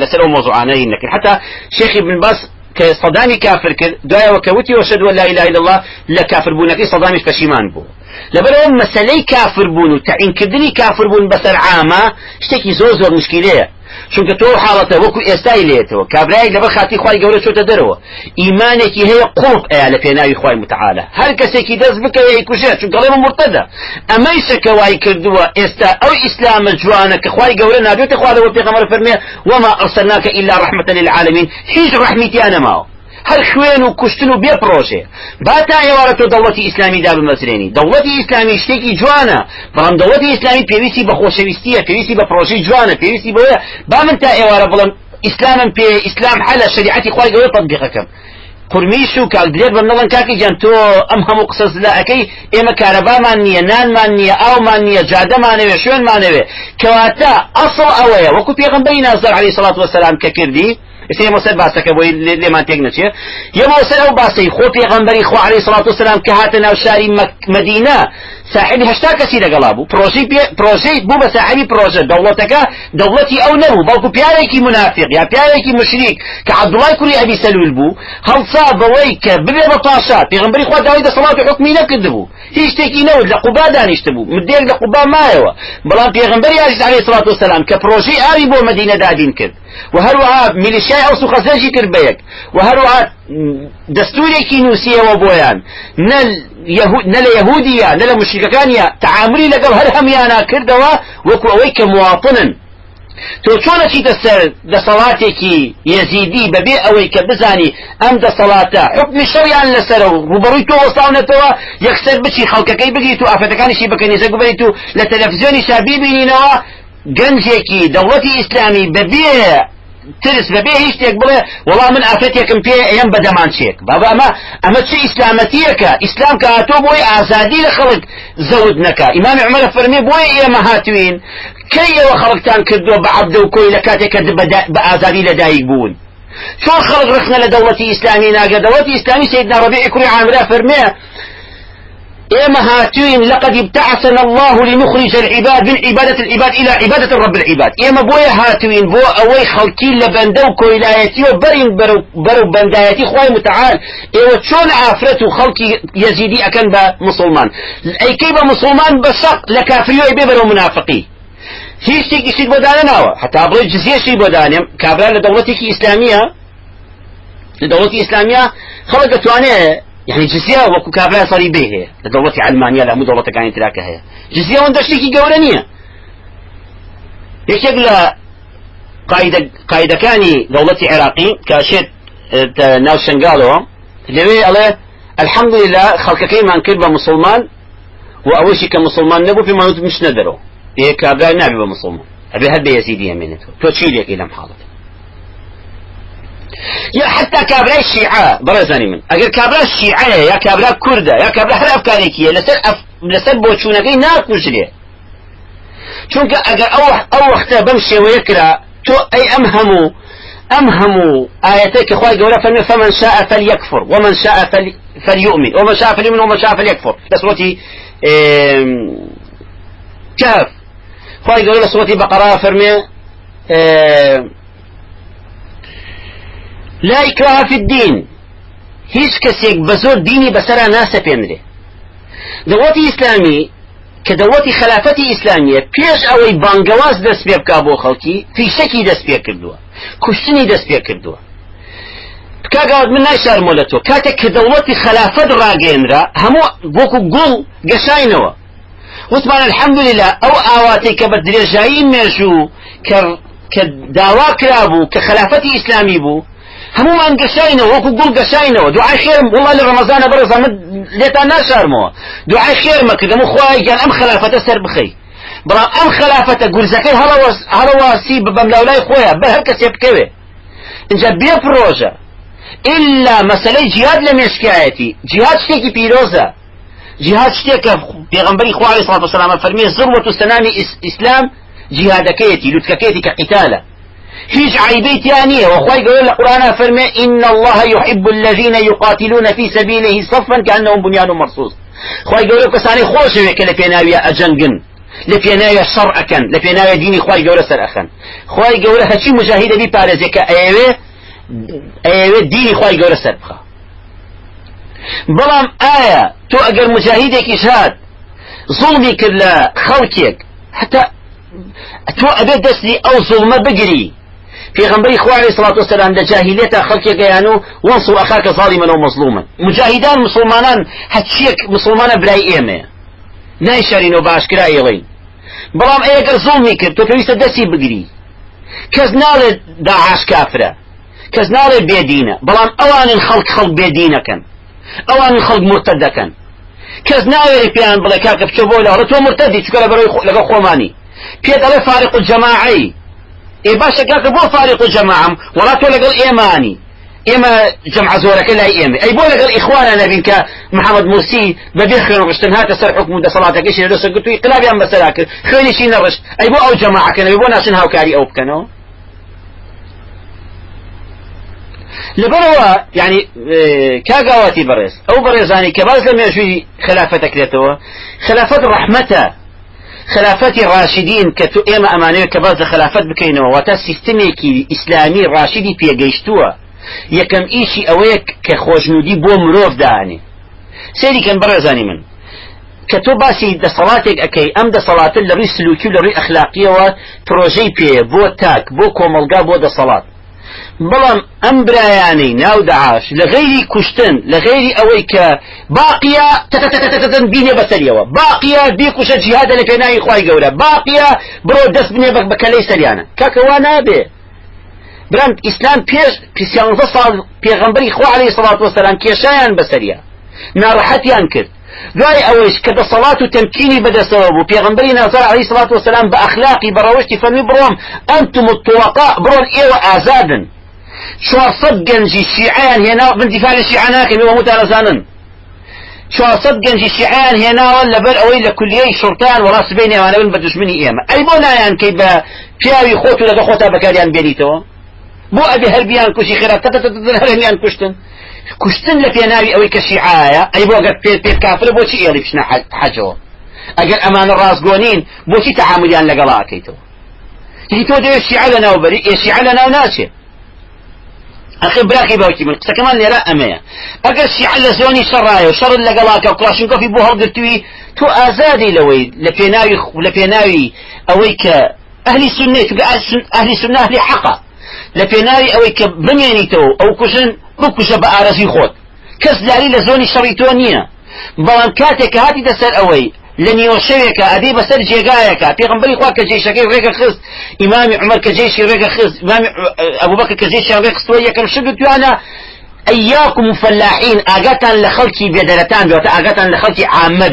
لەسەر ئەو مۆزوعانەی نەکرد. حتا شێخی بن باز کە سەدامی کافر کرد دوایەوە کەوتی ولا إله إلا الله لە کافربوونەکەی سەدامیش پەشیمان بوو. لەبەرەوە مەسلەی کافربوون و تەعینکردنی کافربوون بەسەر عامە شتێکی زۆر زۆر مشکلەیە چونکە تۆ حاڵەتە وەکو ئێستای لێتەوە کابرایك لەبەر خاتی خی گەورە چۆتە دەرەوە ئیمانێکی هەیە قوڵب ئەیا لە پێناوی خی متعاالە هەر کەسێکی دەست بکەوە کوژێت چونکەڵێ مرتدە ئەمەی شەکەوای کردووە ئێستا ئەو ئیسلامە جوانە کە خی گەورە نابێتە خوارەوە پێغەمەر فەرمێ وما ئەرسەناکە ئیلا ڕحمەتە للعالمین هیچ ڕحمیتیان نەماوە هەر خوێن و کوشتن و بێ پرۆژێ با تا ئێوارە تۆ دەوڵەتی ئیسلامی دا بمەزرێنی دەوڵەتی ئیسلامی شتێکی جوانە بەڵام دەوڵەتی ئیسلامی پێویستی بە خۆشەویستیە پێویستی بە پرۆژەی جوانە پێویستی بۆیە. با من تا ئێوارە بڵم ئیسلامم پێ ئیسلام حەلە شریعەتی خی گەورە تطبیقەکەم قورمیش و کاکدرێت بە نەڵەن کاکی جان تۆ ئەم هەموو قسەز لە ئەەکەی ئێمە کارەبامان نییە نانمان نییە ئاومان نییە جادەمانەوێ شوێنمانەوێ. کەواتە ئەسڵ ئەوەیە وەکو پێغمبەری نازار علی سڵات وسلام کە ئێستا مۆسەر باسەکە بۆی لێمان تێک نەچێ یە مۆسەر ئەو باسی خۆ پێغەمبەری خوا عەلەیهی سڵات وسلام کە هاتە ناو شاری مدینە ساحبی هەشتا کەسی لەگەڵا بوو پرۆژەی پرۆژەی بوو بە ساحبی پرۆژە دەوڵەتەکە دەوڵەتی ئەو نەبوو بەڵکو پیاوێکی منافق یا پیاوێکی مشریک کە عەبدوڵای کوڕی ئەبی سەلول بوو هەڵسا بەوەی کە ببێ بە پاشا پێغەمبەری خوا داوای دەسەڵات و حکمی نەکرد بوو هیچ شتێکی نەوت لە قوبا دانیشت بوو مدێک لە قوبا مایەوە. بەڵام پێغەمبەری عەلەیهی سڵات وسلام کە پرۆژەی ئاوی بۆ مدینە دادین کرد. وهروها ميليشيا أو سخزاجي كربيك وهروها دستورێکی نووسیەوە بۆیان. نە لە یهودیە نە لە مشکەکانیە تعاملی لەگەڵ هەر هەمیانە کردەوە وەکو ئەوەی کە موواطنن تۆ چۆنەچی دەسەر دەسەڵاتێکی یەزیدی بەبێ ئەوەی کە بزانی ئەم دەسەڵاتە؟ حکمی شەویان لەسەر و ڕوبەڕووی تۆ وەستاونەتەوە یەکسەر بچی خەڵکەکەی بگریت و ئافەتەکانیشی بکەنیزە گوبریت و لە تەلەڤزیۆنی شابی بینینەوە گەنجێکی دەوڵەتی ئیسلامی بەبێ ترس بەبێ هیچ شتێک بڵێ وەڵا من ئافرەتێکم پێ ئەم بەدەمان چێک. بابا ئەمە ئەمە چه ئیسلامەتیەکە؟ ئیسلام کە هاتۆ بۆی ئازادی لە خەڵک زەود نەکە ئیمامی عمەرە فەرمێ بۆی ئێمە هاتوین کەی ئێوە خەڵکتان کردووە بە عەبدە و کۆی لە کاتێکە بە ئازادی لەدایک بوون؟ چۆن خەڵک ڕخنە لە دەوڵەتی ئیسلامی ناگە دەوڵەتی ئیسلامی سیدنا ڕەبیعی کوڕی عامرە فەرمێ ئێمە هاتوین لقد ابتعثنا الله لنخرج العباد من عبادة العباد إلى عبادة رب العباد. ئێمە بۆیە هاتوین؟ بۆ ئەوەی خەڵکی لە بەندە و کۆیلایەتی وەبرین بەرەو, بەرەو بەندایەتی. خوای متعال. إيوه شون عافرت خلقي يزيدي أكن بمسلمان أي كيف مسلمان بشق لكافريو إبي برو منافقي. هیچ شتێکیشت بۆ دانە ناوە حتا بڵێ جزیەشی بۆ دانێم کابرا لە دەوڵەتێکی ئیسلامیە لە دەوڵەتی ئیسلامیە خەڵک يعني جزية وكو كابرا صاري به لدولة علمانية لا مو دولة كانت تراك هي جزية وان دشتكي قورانية يشيك لا قايدة قايدة كاني دولة عراقي كاشت ناو شنغالو لوي الله الحمد لله خلق كيمان كربا مسلمان وأوشي كمسلمان نبو في ما مش ندرو إيه كابرا نابي بمسلمان أبي هل بيزيدية منته تو تشيلك إلى محاضرة يا حتى كابرا الشيعة برزاني من. اگر كابرا الشيعة يا كابرا كردة يا كابرا هر افكاريكي لسر أف... لسر بوچونكي ناكوش ليه چونك اگر أو أو وقت بمشي ويكرا تو اي امهمو امهمو ايتك ئەخوای گەورە فمن فمن شاء فليكفر ومن شاء فلي... فليؤمن ومن شاء فليؤمن ومن شاء فليكفر لە سورەتی کەهف ئەخوای گەورە سورەتی بەقەرە فەرمێ لا إكراه في الدين. هیچ کەسێک بە زۆر دینی بەسەرا ناسە پێنرێ دەوڵەتی ئیسلامی کە دەوڵەتی خلافەتی ئیسلامیە پێش ئەوەی بانگەواز دەست پێ بک بۆ خەڵکی فیشەکی دەست پێ کردووە کوشتنی دەست پێ کردووە. کاگاوت من نایشارمۆ لە تۆ کاتێک کە دەوڵەتی خلافەت ڕاگەێنرا هەموو وەکو گوڵ گەشاینەوە. وتمان الحمد لله ئەو ئاواتەی کە بە درێژایی مێژوو کە داوا کرابوو کە خلافەتی ئیسلامی بوو هەمومان گەشاینەوە وەکو گوڵ گەشاینەوە دوعای خێرم وڵا لە ڕەمەزانە بەرەزانە لێتان ناشارمەوە دوعای خێرمە کردم و خوای گیان ئەم خلافەتە سەر بخەی بەڵام ئەم خلافەتە گورزەکەی هەڵەواسی بەم لاولای خۆیە بە هەر کەسێ بکەوێ اینجا بێ پرۆژە إلا مسألة جهاد لم يشكايتي جهاد شتيكي بيروزا جهاد شتيكا بيغنبري خو عليه الصلاة والسلام فرمي ذروة سنام إسلام جهادكيتي لتككيتي كقتالة هیچ عیبی تیانیه وخوای قول القرآن فرمي إن الله يحب الذين يقاتلون في سبيله صفا كأنهم بنيان مرصوص. خواهي قول كساني خوش ويك لبيناوية أجنقن لبيناوية شرع أكن لبيناوية ديني خواهي قول سر أخن خواهي قول هشي مجاهدة بي بارزك أيوه أيوه ديني خواهي قول سر بخا. بلام آية تو أجر مجاهدك إشهاد ظلمي كلا خلقك حتى تو أبد دسني أو ظلمة بقري پێغمبەری خوا عليه الصلاة والسلام لە جاهلیەتە خەڵکێکیان و وەنصر ئەخاکە ظالما و مظلوما مجاهدان مسلمانان هەچیەک مسلمانە برای ئێمە. نایشارینەوە باشکرا ئێڵین بەڵام ئەگەر زوڵمی کرد تۆ پێویستە دەستی بگری. کەس ناڵێت داعاش کافرە. کەس ناڵێت بێدینە. بەڵام ئەوانن خەڵک خەڵک بێدینەکەن. ئەوانن خەڵک مرتد دەکەن کەس ناوێری پێیان بڵێ کاکە بچۆ بۆ لەڕە تۆ مرتدی چکە لە بەرەوەی لەگە خۆمانی. پێ دەڵێ فارق الجەماعی. اي باشا كاك بو فارق جماعة ولا تولق إيماني. إما جمع زورك لا إيمي. أي بو لقل إخوانا نبينك محمد مرسي ببيخن وقشتن هات سر حكم دا صلاتك إيش يدوس قلت انقلاب يا مسلاك. خيني شي نرش. أي بو أو جماعة كان بو ناشن هاو كاري أو بكنو. لبروا يعني كاغاواتي بريز. أو بريزاني كباز لم يشوي خلافتك لتوا خلافة رحمته. خلافەتی ڕاشدین کە تو ئێمە ئەمانەیە کە باز لە خلافەت بکەینەوە واتە سیستمێکی ئیسلامی ڕاشدی پێگەیشتووە. یەکەم ئیشی ئەوەیە کە خۆشنودی بۆ مرۆڤ داهانێ سێریکەن بەڕێزانی من. کە تۆ باسی دەسەڵاتێک ئەەکەی ئەم دەسەڵاتن لە ڕووی سلوکی لە ڕووی ئەخلاقیەوە پرۆژەی پێ بۆ تاک بۆ کۆمەلگا بۆ دەسەڵات. بەڵام ئەم ناو داعاش لە غیری کوشتن لە غیری ئەوەی کە باقیە تەتەتەتەتەن بینێ بەسەریەوە باقیە بیکوشە جیهادە لە پێناوی خی گەورە. باقیە بڕۆ دەست بنێ بە بەکەلەی سەریانە. کاکەوا نابێ. برند ئیسلام پێش پیسیانزە ساڵ پێغمبەری خوا عليه سڵات وسلام کێشایان بەسەریە ناڕەحەتیان کرد. دوای ئەوەش کە بوو. پێغمبەری نازار عليه سڵات وسلام بە ئەخلاقی بەڕەوشتی فەرمی بڕۆم ئەنتم الطوقاء بڕۆن ئێوە چوارسەد گەنجی شیعیان هێنا ناکەم ئێوە متارەزانن چوارسەد گەنجی شیعیان هێناوە لەبەر ئەوەی لە کولیەی شورتان وڵا سبەی نێوانە بن بە دژمنی ئێمە ئەی بۆ نایان کەی بە پیاوی خۆت و لەگە خۆتا بەکاریان بێنیتەوە بۆ ئەبێ هەربیان کوشی خێرات هەرمیان کوشتن کوشتن ئەخی براقی باوکی من قسەکەمان لێرە ئەمەیە ئەگەر شیع لە زۆنی شەڕایە و شەڕ لەگەڵاکە و کلاشنکۆفی بۆ هەڵگرتووی تۆ ئازادی لەوەی لە پێناوی لە پێناوی ئەوەی کە ئەهلی سنێ ئەهلی سنە ئەهلی حەقە لە پێناوی ئەوەی کە بمێنیتەوە ئەو کوژن بکوشە بە ئارەزی خۆت کەس داری لە زۆنی شەڕی تۆ نییە بەڵام کاتێک کە هاتی دەسەر ئەوەی لە نیوە شەوێکە ئەدەی بەسەر جێگایەکە پێغمبەری خوا کە جێشەکەی ڕێگە خست ئیمامی عمر کە جێشی خست ئیمامی ئەبوبەکر کە جێشیان ڕێ خستوە یەکەم شت توانە ئەیاکم فلاحین ئاگاتان لە خەڵکی بێدەرەتان بێتە ئاگاتان لە خەڵکی عامە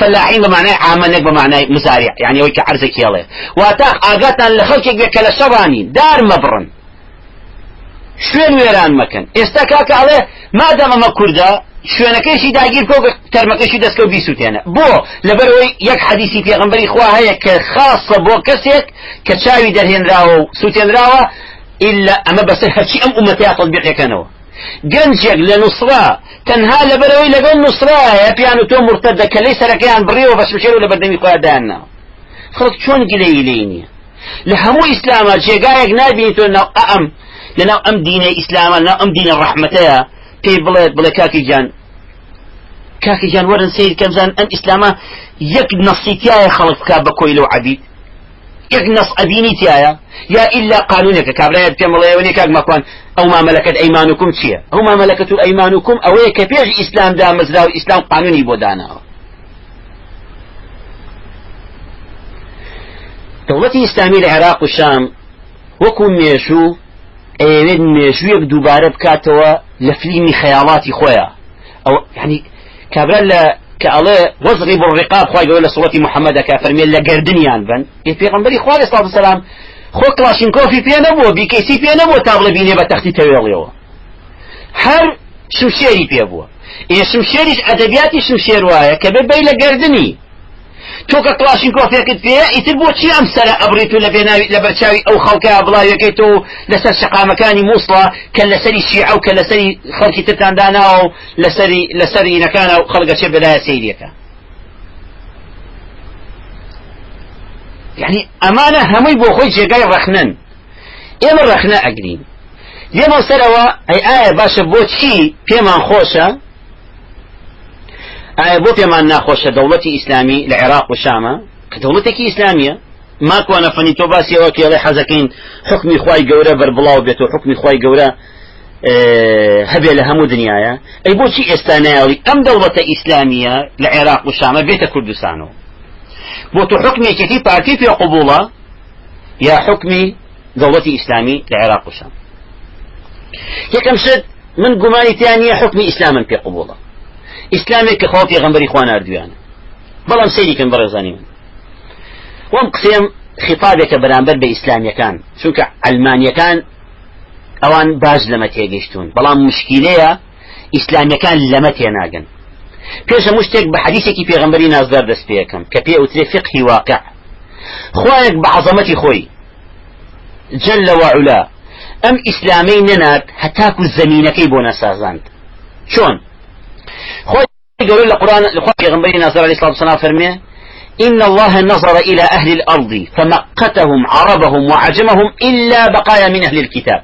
فلاحين بمعنى عامنك بمعنى مزارع يعني ويك عرزك يلا واتاق آقاتا لخلقك بك لشراني دار مبرن. شوين ويران مكان استكاك عليه ما دام ما كردا شوێنەکەیشی داگیر کۆ تەرمەکەشی دەستکە و بیسووتێنە بۆ لەبەرەوەی یەک حەدیسی پێغمبەری خوا هەیە کە خاصە بۆ کەسێک کە چاوی دەرهێنراوە و سووتێنراوە إلا ئەمە بەسەر هەرچی ئەم ئومەتەیە تەطبیقەکەنەوە گەنجێک لە نووسرا تەنها لەبەرەوەی لەگەڵ نووسرایە پیان و تۆ مرتەدە کە لەی سەرەکەیان بڕیەوە بەش بشێر و لە بەردەمی خۆیاندانەوە خەڵک چۆن گلەی لێی نییە؟ لە هەموو ئیسلامە جێگایەک نبینی تۆ ناو ئەم لەناو ئەم دینە ئیسلامە ناو ئەم دینە ڕەحمەتەیە پێی بڵێت بڵێ کاکی جان. کاکی جان وەرن سیر کەمزان ئەم ئیسلامە یەک نەسیتیایە خەڵک بکا بە کۆی لەو عەبید. یەک نەس ئەبینی تایە یا ئللا قانونێکە کابراەت پێم بڵێەوەنی کاک مەکوان. ئەو مامەلەکەت ئەیمانکم چییە؟ ئەو مامەلەکەت و ئەیمانکم ئەوەیە کە پێش ئیسلام دامەزرا و ئیسلام قانونی بۆ داناوە. دەوڵەتی ئیسلامی لە عێراق و شام وەکو مێشوو ئەوێت مێژوویەک دووبارە بکاتەوە لە فلیمی خەیاڵاتی خۆیە ئەو ینی کابرا لە کە ئەڵێ وەزغی بۆ ڕقاب خخوای گەوە لە سوەتی محەممەدەکە فەرمێن لە گردنیان بن. پێغمبەری خوا لە سڵ سلام خۆ کلاشینکۆفی پێ نەبووە بیکەیسی پێ نەبووە تا بڵێ بینێ بە تەختی تەوێڵیەوە. هەر شمشێری پێ بووە. ئێ شمشێریش ئەدەبیاتی شمشێر وایە کە بێ بەی لە گردنی. تۆ کە کلاشینکۆفێکت پێ ئیتر بۆچی ئەم سەرە ئەبریت و لە بێناوی لە بەرچاوی ئەو خەڵکە بڵاوەکەی تۆ لەسەر شقامەکانی مووسڵە کە لەسەری شیع و کە لەسەری خەڵکی تتانداناوە و لەسەری لەسەری نەکانە و خەڵگەچێ بەلایە سەیریەکە. يعني ئەمانە هەمووی بۆ خۆی جێگای ڕەخنن. ئێمە ڕەخنە ئەگرین. لێمە سەرەوە ئەی ئایا باشە بۆچی پێمان خۆشە؟ ئایا بۆ پێمان ناخۆشە دەوڵەتی ئیسلامی لە عێراق و شامە کە دەوڵەتێکی ئیسلامیە ماکوانە فەنی تۆ باسیەوە کێڵێ حەزەکەین حکمی خی گەورە بەربڵاو بێت و حکمی خی گەورە هەبێ لە هەموو دنیاە ئەی بۆچی ئێستا نایڵی ئەم دەوڵەتە ئیسلامیە لە عێراق و شامە بێتە کوردستانەوە بۆ تو حکمێکێتی پارتی پێ قوبوڵە یا حکمی دەوڵەتی ئیسلامی لە عێراق و شام یەکەم شت من گومانی تیانە حکمی ئیسلامن پێ ئیسلامێک کە خۆ پێغمبەری خوا نردویانە بەڵام سەیریکن بەڕێزانی من. وەم قسێم خطابێکە بەرامبەر بە ئیسلامیەکان چونکە ئەلمانیەکان ئەوان باش لەمە تێگەشتون بەڵام مشکیلەیە ئیسلامیەکان لەمە تێناگەن. پێش هەموو شتێک بە حەدیثێکی پێغمبەری نازدار دەست پێەکەم کە پێ ئوترێ فقهی واقع. خوایەک بە عەزەمەتی خۆی. جل وعلا ئەم ئیسلامەی نەنات هەتاکو زەمینەکەی بۆ نەسازاند. چۆن؟ گەورە لە قورآن لخوا پێغمبەری نازدار علیه الصلاة والسلام فەرمێ إن الله نظر إلى أهل الأرض فمقتهم عربهم وعجمهم إلا بقايا من أهل الكتاب.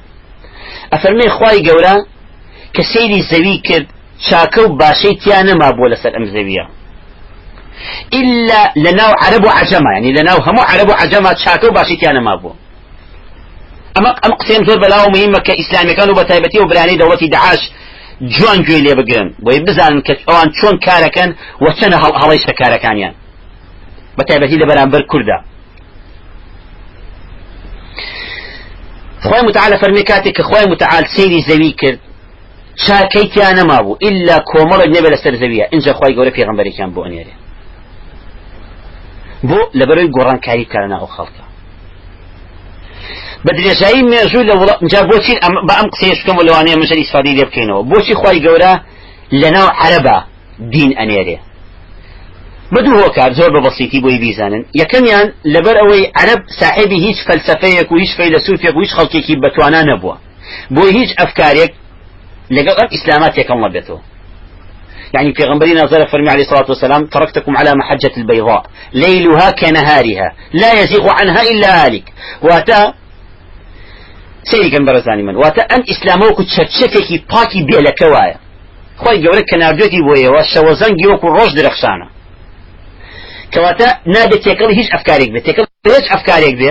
أفرمي خواي قولا كسيري زوي كرد چاکە و باشەی تیان نەما بووە لەسەر ئەم زەویە إلا لەناو عرب و عجەما ینی لەناو هەموو عرب و عجەما چاکە و باشی تیان نەما بووە ئەمە ئەم قسەم زۆر بەلاو مهمە کە ئیسلامیەکان و بە جوان گوێ لێ بگرن. بۆی بزانن کە ئەوان چۆن کارەکەن وە چەنە هەڵ هەڵیشتە کارەکانیان. بەتایبەتی لە بەرامبەر کووردا خی متعاال فەرمی کاتێک کە خی متعاال سری زەوی کرد. چاکەی تیا نەما بوو ئللا کۆمەڵک نەبێت لەسەر زەویە. اینجا خی گەورە پێغمبەرێکیان بۆ نێرێ بۆ لەبەرەوەی گۆڕانکاری کارە ناو خەڵکە. بە درێژایی مێژوو لە جا بۆچی بە ئەم قسەیشکەم و لەوانەیە مژەر ئیسفادی لێ بکەینەوە؟ بۆچی خی گەورە لەناو عەرەبە دین ئەنێرێ؟ بدوو هۆکار زۆر بە بەسیتی بۆی بیزانن. یەکەمیان لەبەر ئەوەی عەرب ساحێبی هیچ فەلسفەیەک و هیچ فەیلسوفێک و هیچ خەڵکێکی بەتوانە نەبووە. بۆی هیچ ئەفکارێک لقد إسلامات يكون بيته يعني في غنبري نظر فرمي عليه الصلاة والسلام تركتكم على محجة البيضاء ليلها كنهارها لا يزيغ عنها إلا هالك. واتا سەیریکەن بەرەزانی من. واتە ئەم ئیسلامەوەکو چەرچەفێکی پاکی بێلەکە وایە. خۆی گەورە کەناردێتی بۆیەوە شەوەزەنگی وەکو ڕۆژ درەخشانە. کەواتە نادێت تێکەڵ هیچ ئەفکارێک بێت تێکەڵ هیچ ئەفکارێک بێ.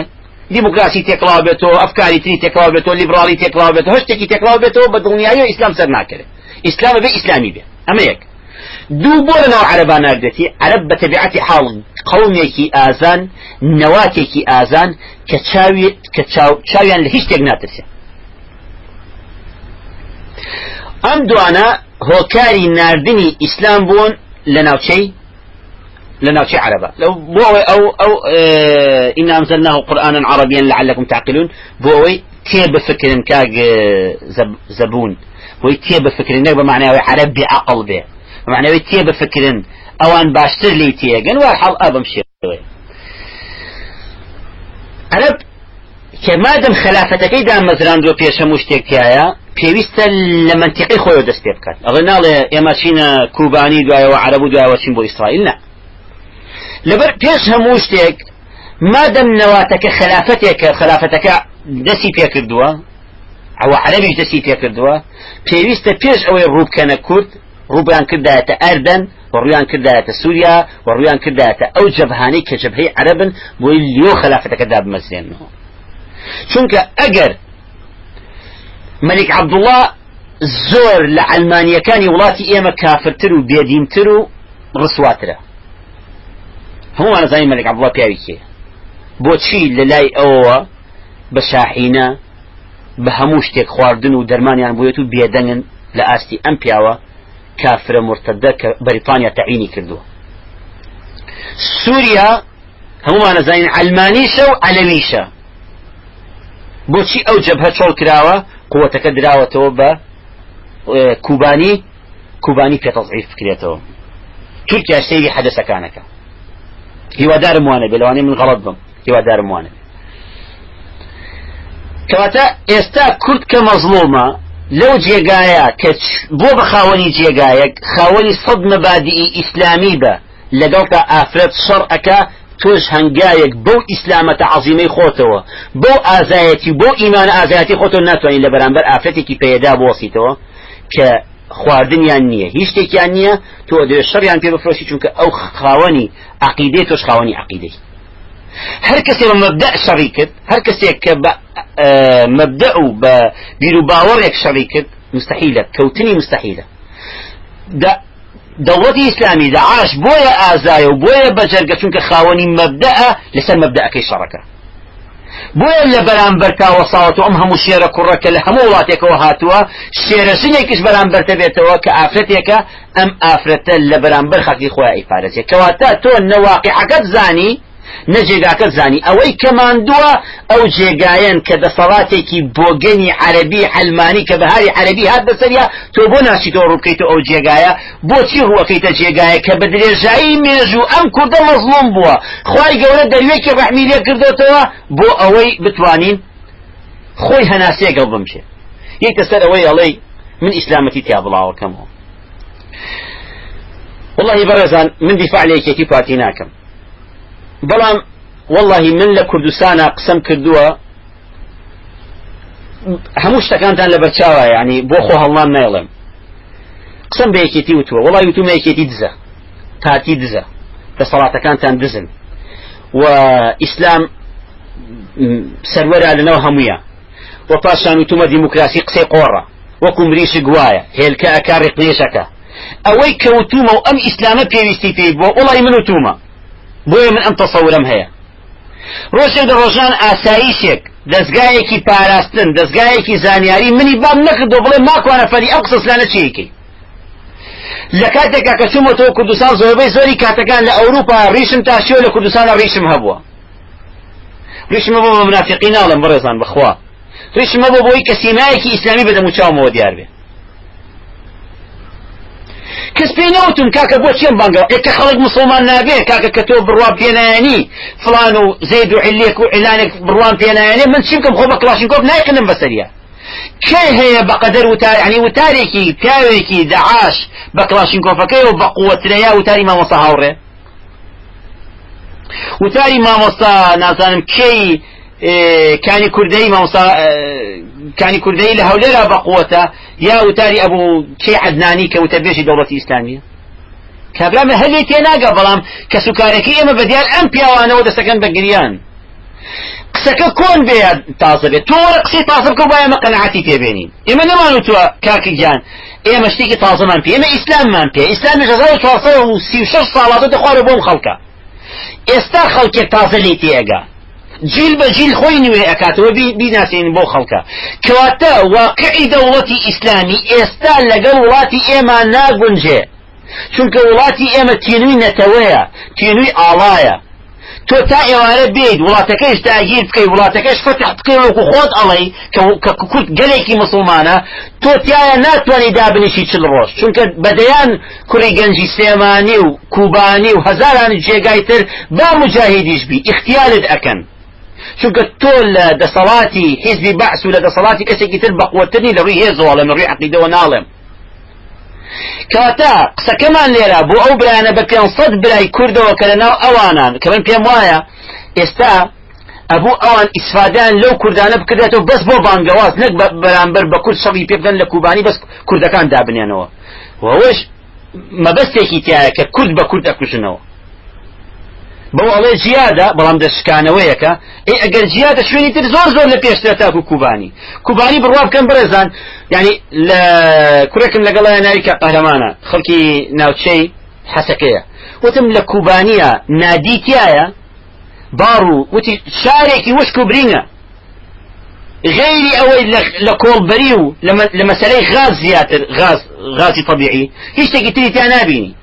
دیموکراسی تێکڵاو بێتەوە ئەفکاری تری تێکڵاو بێتەوە لیبرالی تێکڵاو بێت هەشتێکی تێکڵاو بێتەوە بە دڵنیایی و ئیسلام سەر ناکرێت ئیسلامە بێ ئیسلامی بێ. ئەمە یەک. دوو بۆ لەناو عەرەبان ناردێتی عەرەب بە تەبیعەتی حاڵ قەومێکی ئازان نەواتێکی ئازان کە کە چاویان لە هیچ شتێک ناترسێ. ئەم دوانە هۆکاری ناردنی ئیسلام بوون لە ناوچەی لناوشي عربة لو بوي أو أو آه إنا أنزلناه قرآنا عربيا لعلكم تعقلون. بوي تيب فكر كاج زب زبون. بوي تيب فكر نقبة معناه عربي عقل به معناه تيب فكر أوان باشتر لي تيجن والحال أبم شيء عرب كمادم خلافتك إذا مزران دو بيش مشتك تيايا پێویستە لە منتیقی خۆی دەست پێ بکات. ئەڵێ ناڵێ ئێمە چینە کوبانی دوایەوە عرب و دوایەوە چین بۆ ئیسرائیل نه لەبەر پێش هەموو شتێک مادەم نەواتەکە خلافەتێکە خلافەتەکە دەسی پێکردووە ئەو عەرەبیش دەسی پێکردووە پێویستە پێش ئەوەی ڕووبکەنە کورد ڕوبیان کردایەتە ئەردەن وڕویان کردایەتە سووریا وڕویان کردایەتە ئەو جەبهانەی کە جەبهەی عەرەبن بۆی لیۆ خلافەتەکەدا بمەزێنەوە چونکە ئەگەر مەلیک عەبدوڵڵا زۆر لە ئەلمانیەکانی وڵاتی ئێمە کافرتر و بێدینتر و ڕسواترە. هەمومان نزانی مەلک عبدڵە پیاوی کێ؟ بۆچی لە لای ئەوەوە بە شاحینە بە هەموو شتێک خواردن و دەرمانیان بووێت و بێدەنگن لە ئاستی ئەم پیاوە؟ کافرە مرتدە کە بەریتانیا تەعینی کردووە سووریا هەمومان نزانین ئەلمانیشە و ئەلەویشە بۆچی ئەو جەبهە چۆڵ کراوە؟ قوتەکە دراوەتەوە بە کوبانی کوبانی پێتەزعیف بکرێتەوە. تورکیا سەیری حەدەسەکانەکە. هیوادارم وانە بێ لەوانەیە من غەڵەت بم. هیوادارم وانە کەواتە ئێستا کورد کە مەزڵۆمە لەو جێگایە کە بۆ بە خاوەنی جێگایەک خاوەنی سەد مەبادی ئیسلامی بە لەگەڵ تا ئافرەت شەڕ ئەکا تۆش هەنگایەک بەو ئیسلامەتە عظیمەی خۆتەوە. بۆ ئازایەتی بۆ ئیمان ئازایەتی خۆتۆ ناتوانین لە بەرامبەر ئافرەتێکی پێدا بۆسیتەوە کە خواردنیان نییە. هیچ شتێکیان نییە تۆ دێ شەڕیان پێ بفرۆشی چونکە ئەو خاوەنی عقیدەی تۆش خاوەنی عقیدەی. هەر کەسێ بە مەبدە شەڕی کرد هەر کەسێک کە بە مەبدە و بە بیر و باوەڕێک شەڕی کرد مستحیلە کەوتنی مستحیلە دەوڵەتی ئیسلامی داعاش بۆیە ئازایە و بۆیە بەجەرگە چونکە خاوەنی مەبدەە لەسەر مەبدەەکەی شەڕەکە بۆیە لە بەرامبەر کاوەساوەت ئەم هەموو شێرە کوڕەکە لە هەموو وڵاتێکەوە هاتووە شێرە ژنێکیش بەرامبەر دەبێتەوە کە ئافرەتێکە ئەم ئافرەتە لە بەرامبەر خەقی خۆی ئیپارەزێت کەواتە تۆ نەواقعەکەت زانی نەجێگاکە زانی. ئەوەی کەماندووە ئەو جێگایەن کە دەسەڵاتێکی بۆگەنی عەربی ئەلمانی کە بەهاری عەربی هات بەسەریا تۆ بۆ ناسیتەوە ڕووکەیتەوە ئەو جێگایە؟ بۆچی ڕوەکەیتە جێگایە؟ کە بە درێژایی مێژوو ئەم کوردە مەزلوم بووە. خی گەورە دەروێکی ڕەحمی لێ کردوتەوە بۆ ئەوەی بتوانین خۆی هەناسێ گەڵ بمشێ. یەکە سەر ئەوەی ئەڵەی من ئیسلامەتی تیا بڵاوەکەمەوە. والله بەڕێزان من دیفاع لەیەکێتی پارتی ناکەم. بەڵام واللهی من لە کوردستانە قسم کردووە هەموو شتەکانتان لە بەرچاوە ینی بۆ خۆ هەڵام نایڵێم. قسم بە یەکێتی وتووە وڵی وتومە یەکێتی دزە تاتی دزە دەسەڵاتەکانتان دزن. و ئیسلام سەروەرە لەنەوە هەمویە و پاشان وتومە دیموکراسی قسەی قۆڕە. وەکو مریشی گوایە هێلکە ئەکاری قلێشەکە ئەوەی کەوتومە و ئەم ئیسلامە پێویستی پێی بۆ وڵی من وتومە. بۆیە من ئەم تەسەورم هەیە. ڕۆژێک لە ڕۆژان ئاساییشێک دەستگایەکی پاراستن دەستگایەکی زانیاری منی بام نەکردو بڵێ ماکوانە فەری ئەو قسەسلانە چیەکەی لە کاتێکا کە چوومەتەوە کوردستان زۆربەی زۆری کاتەکان لە ئەوروپا ڕیشم تاشیۆ لە کوردستانە ڕیشم هەبووە. ڕیشمە بۆ منافقی ناڵم بڕێزان بخوا. ڕیشمە بۆ بۆی کە سیمایەکی ئیسلامی بەدەم و چاومەوە دیار بێ. کەس پێ نەوتم کاکە بۆ چێم بانگەوە ئێکە خەڵک مسلمان نابێ کاکە کە تۆ بڕوا پێنایانی. فلان و زەید و علیەک و عیلانێک بڕوان پێنایانێ من چیم کەم خۆ بە کلاشینکۆف نایقنم بەسەریە کێ هەیە بەقەدەر وتار ینی وتارێکی پیاوێکی دەعاش بە کلاشینکۆفەکەی و بە قووەترەیە وتاری مامۆستا هاوڕێ؟ وتاری مامۆستا نازانم کێی کانی کوردەی مامۆستا کانی کوردەی لە هەولێرا بە قووەتە یا وتاری ئەبوو کێ عدنانی وتە بێژی دەوڵەتی ئیسلامیە کابرامە هەلێ تێناگە بەڵام کە سوکارەکەی ئێمە بەدیار ئەم پیاوانەوە دەسەکەن بە گریان قسەکە کۆن بێ تازە بێت تۆرە قسەی تازە بکە وایە مە قەنەعەتی تێبێنین ئێمە نەمانوتوە کاکی گیان ئێمە شتێکی تازەمان پێ ئێمە ئیسلاممان پێ ئیسلامی 1436 ساڵاتە دەخوارە بۆم خەڵکە ئێستا خەڵکێک تازە لی تێگا جیل بە جیل خۆی نوێ ئەکاتەوە بیناسیین بۆ خەڵکە. کەواتە واقعی دەوڵەتی ئیسلامی ئێستا لەگەڵ وڵاتی ئێمە ناگونجێ. چونکە وڵاتی ئێمە تینووی نەتەوەیە تینووی ئاڵایە. تۆ تا ئێوارە بێت وڵاتەکەش داگیر بکەی وڵاتەکەش فتح بکەی وەکو خۆت ئەڵێ کە کورد گەلێکی مسلمانە تۆ تایە ناتوانانی دابنیشی چل ڕۆژ. چونکە بەدەیان کوڕی گەنجی سێمانی و کوبانی و هەزارانی جێگای تر با مجاهدیش بی اختیارت ئەکەن. چونکە تۆ لە دەسەڵاتی حیزبی بەعس و لە دەسەڵاتی کەسێکی تر بەقوتنی لە ڕووی هێزەوە لە مڕوی عقیدەوە ناڵێم. کاتا قسەکەمان لێرە بۆ ئەو برانە بە پێ سەد برای کوردەوە کە لەناو ئەوانان کە من پێم وایە ئێستا ئەبوو ئەوان ئیسفادان لەو کوردانە بکردێتەوە بەس بۆ بانگەواز نەک بەرامبەر بە کورد شەڕی پێ بدەن لە کوبانی بەس کوردەکان دابنێنەوە. وەوەش مەبەستێکی تایە کە کورد بە کورد ئەکوژنەوە. بەو ئەڵێ جیادا بەڵام دەشکانەوەیەکە ئێ ئەگەر جیادە شوێنی تر زۆر زۆر لە پێشتر تاکو کوبانی. کوبانی بڕوا بکەم بڕێزان ینی لە کوڕێکم لەگەڵای ناویکە قەهرەمانە خەڵکی ناوچەی حەسەکەیە. وتم لە کوبانیە نادیتیایە باڕ و وتی شارێکی وشک و برینە. غيري ئەوەی لە کۆڵبەری و لە مەسلەی غاز زیاتر غاز غازی طبیعی هیچ شتێکی تری تیا نبینی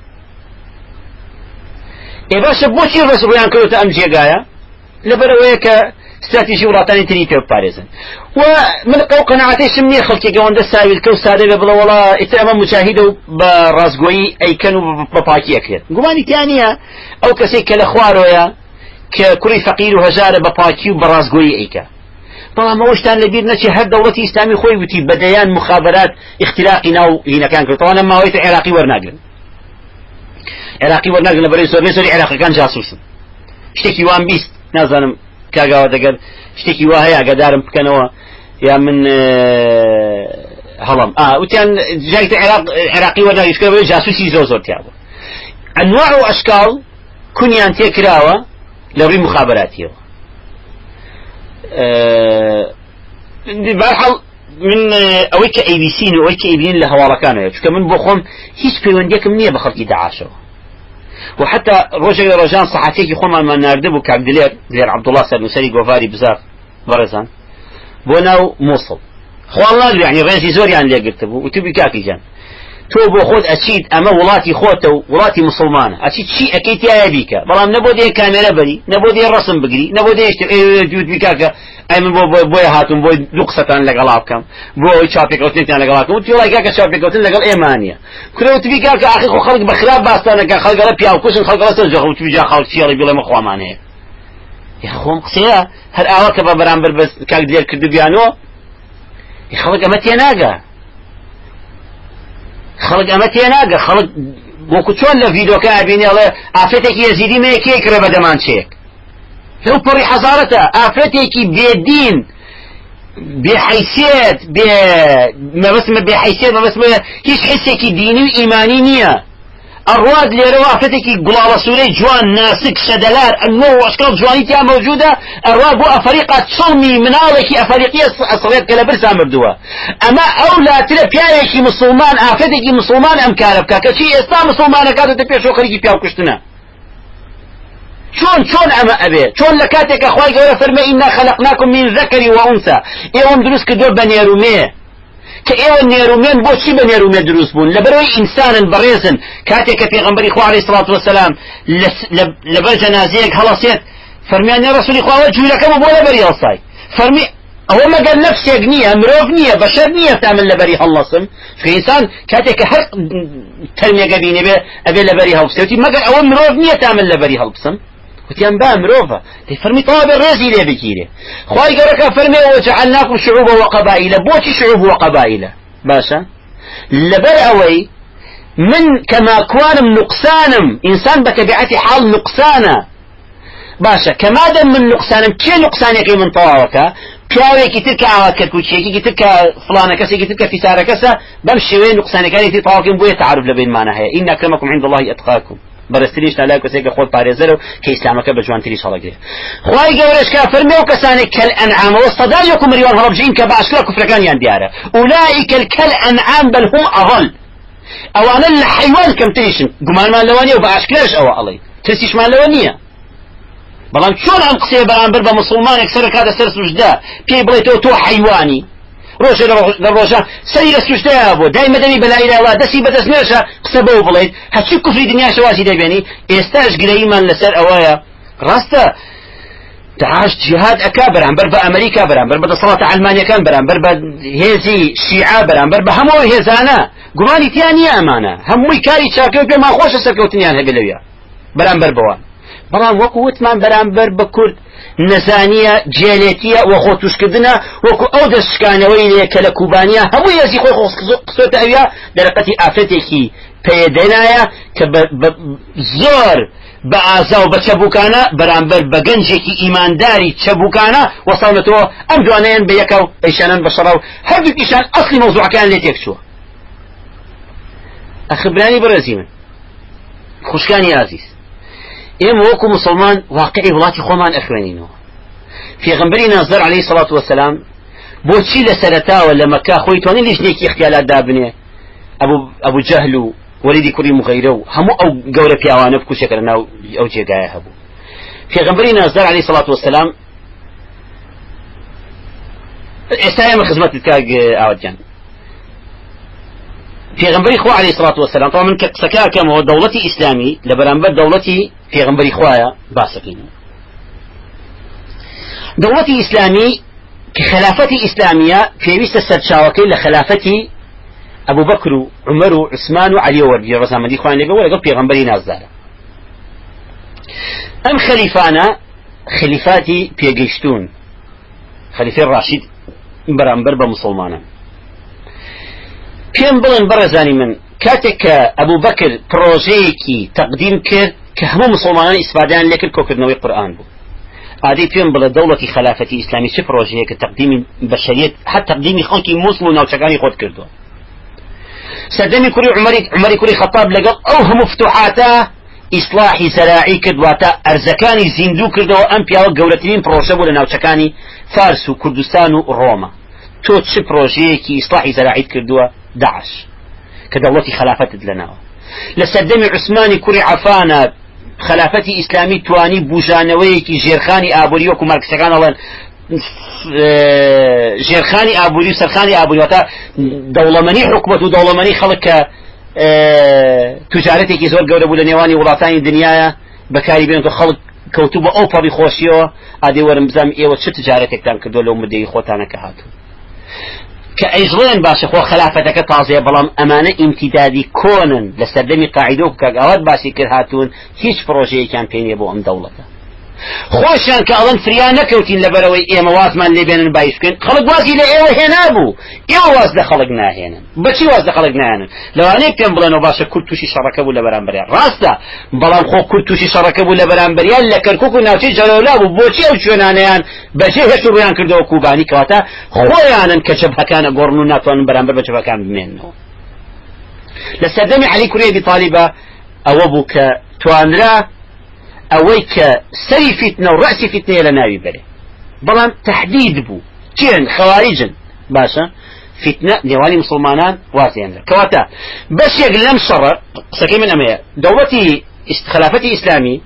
ێ باشە بۆچی ڕێز ڕویان کردوتە ئەم جێگایە لەبەرەوەیە کە استراتیژی وڵاتانی تری پێ بپارێزن و من قەو قەنەعاتێشم نییە خەڵکی گەوەندە ساویل کە و سادە بێ بڵە وڵا ئیتر ئەمە مجاهید و بە ڕازگۆیی ئەیکەن و بە پاکی ئەکرێت گومانی تیانە ئەو کەسێک کە لە خوارۆیە کە کوڕی فەقیر و هەژارە بە پاکی و بە ڕازگۆیی ئەیکە بەڵام ئەوشتان لەبیر نەچی هەر مخابرات اختراقی ناو هینەکان کردەوە ماوەی عێراقی وەرناگرن عێراقی وەرناگرن لە بەرەی زۆر زۆری عێراقەکان جاسوسن شتێکی وان بیست نازانم کاگاوە دەگەر شتێکی وا هەیە ئەگەدارم بکەنەوە یا من هەڵم وتیان جایت عێراقی وەرناگرن جاسوسی زۆر زۆر تیاوە. ئەنواع و ئەشکاڵ کونیان تێکراوە لە ڕووی مخابراتیەوە بەحڵ من ئەوەی کە ئەیبیسین و ئەوەی کە ئەیبین لە هەواڵەکانەوە چکە من بۆ خۆم هیچ پەیوەندێکم نییە بە خەڵکی داعاشەوە. وە حەتتا ڕۆژێک ڕۆژان سەحاتێکی خۆمانمان نردە بوو کاکدلێر زێر عبدوڵا سەرنووسری گۆڤاری بزار بەڕێزان بۆ ناو مووسڵ خوڵ یعنی ڕێزی زۆریان لێگرتە بوو وتوبی کاکیجان تۆ بۆ خۆت ئەچیت ئەمە وڵاتی خۆتە و وڵاتی مسلمانە. ئەچی چی ئەەکەی تایە بیکە؟ بەڵام نەبۆ دێ کامێرە بەری نەبۆ دێ ڕسم بگری نەبۆ دێشتر جووت بیکاکە ئەی من بۆ بۆی هاتون بۆی دوو قسەتان لەگەڵا بکەم بۆ ئەوی چاپێکوتێکیان لەگەڵاکەم تیڵای کاکە چاپێکوتن لەگەڵ ئێمانە کورەوتبی کاکە ئاخی خۆ خەڵک بە خراپ باستانەکە خەڵگەڵە پیاوکوشن خەڵگەڵە جەخوتبیجا خەڵک چیڵی بڵێمە خۆمانەیە خۆم قسەیە هەر ئاوە کە بە بەرامبەر بەس کاک دێر کردویانەوە خەڵک ئەمە تێناگە. خەڵک ئەمە تێناگە خەڵک وەکو چۆن لە ڤیدۆکە ئابینێڵێ ئافرەتێکی یەزیدی مەیەکێک کرە بە دەمانچێک لەو پڕی حەزارەتە ئافرەتێکی بێدین بێحیسێت بێ مەبەسمە بێحیسێت مەبەسمە هیچ حسێکی دینی و ئیمانی نییە. ئەڕواد لێرەوە ئافرەتێکی گوڵاوە سوورەی جوان ناسک شەدەلار ئەنگۆ وەشکڵ جوانیتیا مەوجودە ئەڕوا بۆ ئەفریقا چڵمی مناڵێکی ئەفریقیە ئەسڵێت کە لە برسا مردووە. ئەمە ئەو لاترە پیاوێکی مسلمان ئافرەتێکی مسلمان ئەم کارە بکە کەچی ئێستا مسلمانە کاتە پێشۆخەرێکی پیاوکوشتنە چون چون اما ابي چون لكاتك اخوي غير فرمي ان خلقناكم من ذكر وانثى ايوم دروس كدور بنيروميه نێرومێ کە ئێوە نێرومێن بۆچی بە نێرومێ دروست بوون؟ لەبەرەوەی ئینسانن بەڕێزن. کاتێک کە پێغمبەری خوا عەلەیهی سڵات وسەلام لەبەر جەنازەیەک هەڵەسێت فەرمیان یا ڕەسولی خواوە جوولەکەمە بۆ لەبەری هەڵسای فەرمی ئەوە مەگەر نفسێک نییە مرۆڤ نییە بەشەر نییە تا من لەبەری هەڵەسم ئینسان کاتێک کە هەر تەرمێگە بینێ بێ ئەبێ لەبەری هەڵبسێتی مەگەر ئەوە مرۆڤ نییە تا من لەبەری هەڵبسم وتيان با مروفا فرمي طلب الرزي لي بكيره خواهي قرأك فرمي وجعلناكم شعوبا وقبائل بوشي شعوب وقبائل باشا لبر اوي من كما كوانم نقصانم انسان بطبيعتي حال نقصانا باشا كما دم من نقصانم كي نقصانك من طواوكا پیاوێکی ترکە ئاواتکە کوچێکی ترکە فلانە کەسێکی ترکە فیسارە کەسە بەم شێوەیە نقصانەکانی تاواکەم بۆیە تعرف لە بینمانە هەیە ئین ناکەمەکم عند الله ئەتقاکم بەرزتریش لای کەسێکە خۆت پارێزەر و کە ئیسلامەکە بە جوانتری شەڵەگرێ خی گەورەشکە فەرمێ و کەسانێک کەل ئەنعامەوە سەدای یەکو ملیۆن هەڵبژین کە باشکە کوفرەکانیان دیارە. ئولائیک الکەل ئەنعام بەل هم ئەغەڵ ئەوانە لە حیوان کەمتریشن گومانمان لەوانیە و بە ئاشکرش ئەوە ئەڵێ. ترسیشمان لەوە نییە. بەڵام چۆن ئەم قسێ بەرامبەر بە مسلمانێک سەر کاتە سەر سوشدا پێی بڵێتەوە تۆ حیوانی. ڕۆژێ لە ڕۆژە سەری لە سوشتەیە بۆ دایمە دەمی بەلایراوە دەستی بەدەست نێشە قسە بەو بڵێیت هەچی کوفری دنیا شەواسی دەبێنی. ئێستاش گرەیمان لەسەر ئەوەیە. ڕاستە داعش جهاد ئەکا بەرامبەر بە ئەمریکا بەرامبەر بە دەسەڵات ئەلمانیەکان بەرامبەر بە هێزی شیعا بەرامبەر بە هەموو هێزانە. گومانی تیان نییە ئەمانە. هەمووی کاری چاکە و پێمان خۆشە سەرکەوتنیان هەبێ لەوێ بەرامبەر بەوە بەڵام وەکو وتمان بەرامبەر بە کورد نەزانیە جێلێتیە وە خۆ توشکردنە وەکو ئەو دەستشکانەوەی لێ کە لە کوبانیا هەموو یەزی خۆی قسۆتە ئەویا دەرەقەتی ئافرەتێکی پێدەنایە کە زۆر بە ئازا و بە چەبووکانە بەرامبەر بە گەنجێکی ئیمانداری چەبووکانە وەساڵێتەوە ئەم دوانیان بە یەکە و ئەیشانان بە شەڕاو هەردووکیشان ئەسلی مەوزوعەکان لێ تێکچووە. ئەخبرانی بەڕێزی من. خوشکانی عزیز. ئێمە وەکو مسلمان واقعی وڵاتی خۆمان ئەخوێنینەوە پێغمبەری نازدار عليه سڵات وسلام بۆچی لە سەرتاوە لە مەکا خۆی توانێ لیژنێکی اختیالات دابنێ؟ ئەبوو جەهل و وەریدی کوڕی مغیرە و هەموو ئەو گەورە پیاوانە بکوشێکە ناو ئەو جێگایە هەبوو. پێغمبەری نازدار عليه سڵات وسلام ئێستا ئێمە خزمەت کاگ ئاوەجان پێغمبەری خوا عليه الصلاة والسلام طبعا من قسەکە کەمەوە دەوڵەتی ئیسلامی لە پێغمبەری خوایە باسەکەین دەوڵەتی ئیسلامی کە خلافەتی ئیسلامیە پێویستە سەرچاوەکەی لە خلافەتی ئەبوو بەکر و عمر و عثمان و علی وەرگی ڕزامەندی خوان لەگە لەگەڵ پێغمبەری نازدارە ئەم خەلیفانە خلیفاتی پێگەیشتون خەلیفەی ڕاشید بەرامبەر بە مسلمانان. پێم بڵێن بەڕێزانی من کاتێک کە ئەبوو بەکر پرۆژەیەکی تەقدیم کە هەموو مسلمانان ئیسپادیان لێکرد کۆکردنەوەی قورآن بوو عادی پێم بڵێ دەوڵەتی خلافەتی ئیسلامی چه پرۆژەیە کە تەقدیمی بەشریت هەر تەقدیمی خەڵکی مووسڵ و ناوچەکانی خۆت کردووە سەردەمی کوری عمری عمری کوری خەتاب لەگەڵ ئەو هەموو فتوحاتە ئیسلاحی زەراعی کردواتە ئەرزەکانی زیندوو کردەوە ئەم پیاوە گەورەترین پرۆژە بوو لە ناوچەکانی فارس و کوردستان و ڕۆمە تۆ چه پرۆژەیەکی ئیسلاحی زەراعیت کردووە داعش؟ کە دەوڵەتی خلافەتت لەناوە لە سەردەمی عوسمانی کوڕی عفانە خلافەتی ئیسلامی توانی بژانەوەیەکی ژێرخانی ئابووری وەکو مارکسەکان ئەڵێن. ژێرخانی ئابووری و سەرخانی ئابووریوەتە دەوڵەمەنی حکومت و دەوڵەمەنی خەڵک کە توجارەتێکی زۆر گەورە بوو لە نێوانی وڵاتانی دنیاە. بەکاری بێن خەڵک کەوتو بە ئەو پەڕی خۆشیەوە. ئادێ وەرم بزانام ئێوە چ تجارەتێکتان کردو لەو مدەی خۆتانەکە هاتوو کە ئەیژڵێن باشە خۆ خلافەتەکە تازەیە بەڵام ئەمانە ئیمتیدادی کۆنن لە سەردەمی و کەگەوت باسی کرد هاتوون هیچ پرۆژەیەکیان پێنیە بۆ ئەم دەوڵەتە خۆشیان کە ئەڵەن فریا نەکەوتین لەبەرەوەی ئێمە وازمان لێبێنن بایسکن خەڵک وازی لە ئێوە هێنا بوو ئێوە واز لە خەڵک ناهێنن. بەچی واز لە خەڵک نایێنن لەوانەیە پێم بڵێنەوە باشە کورد تووشی شەڕەکە بوو لە بەرامبەریان. ڕاستە بەڵام خۆ کورد تووشی شەڕەکە بوو لە بەرامبەریان لە کەرکک و ناوچەی جەلەولا بوو. بۆچی ئەو شوێنانیان بەجێ هێشت ڕویان کردەوە کوبانی کەواتە؟ خۆیانن کە جەبهەکانە گۆڕن و ناتوانن بەرامبەر بە جەبهەکان بمێننەوە. لە سەردەمی علی کوڕی ئەبی طالیبە ئەوە بوو کە توانرا ئەوەی کە سەری فیتنە و ڕاسی فیتنەیە لە ناوی بەرێ بەڵام تهدید بوو کێن خەواریجن باشە فیتنە نێوانی مسلمانان وازیاندا کەواتە بەشێک لەم شەڕە قسەکەی من ئەمەیە دەوڵەتی خلافەتی ئیسلامی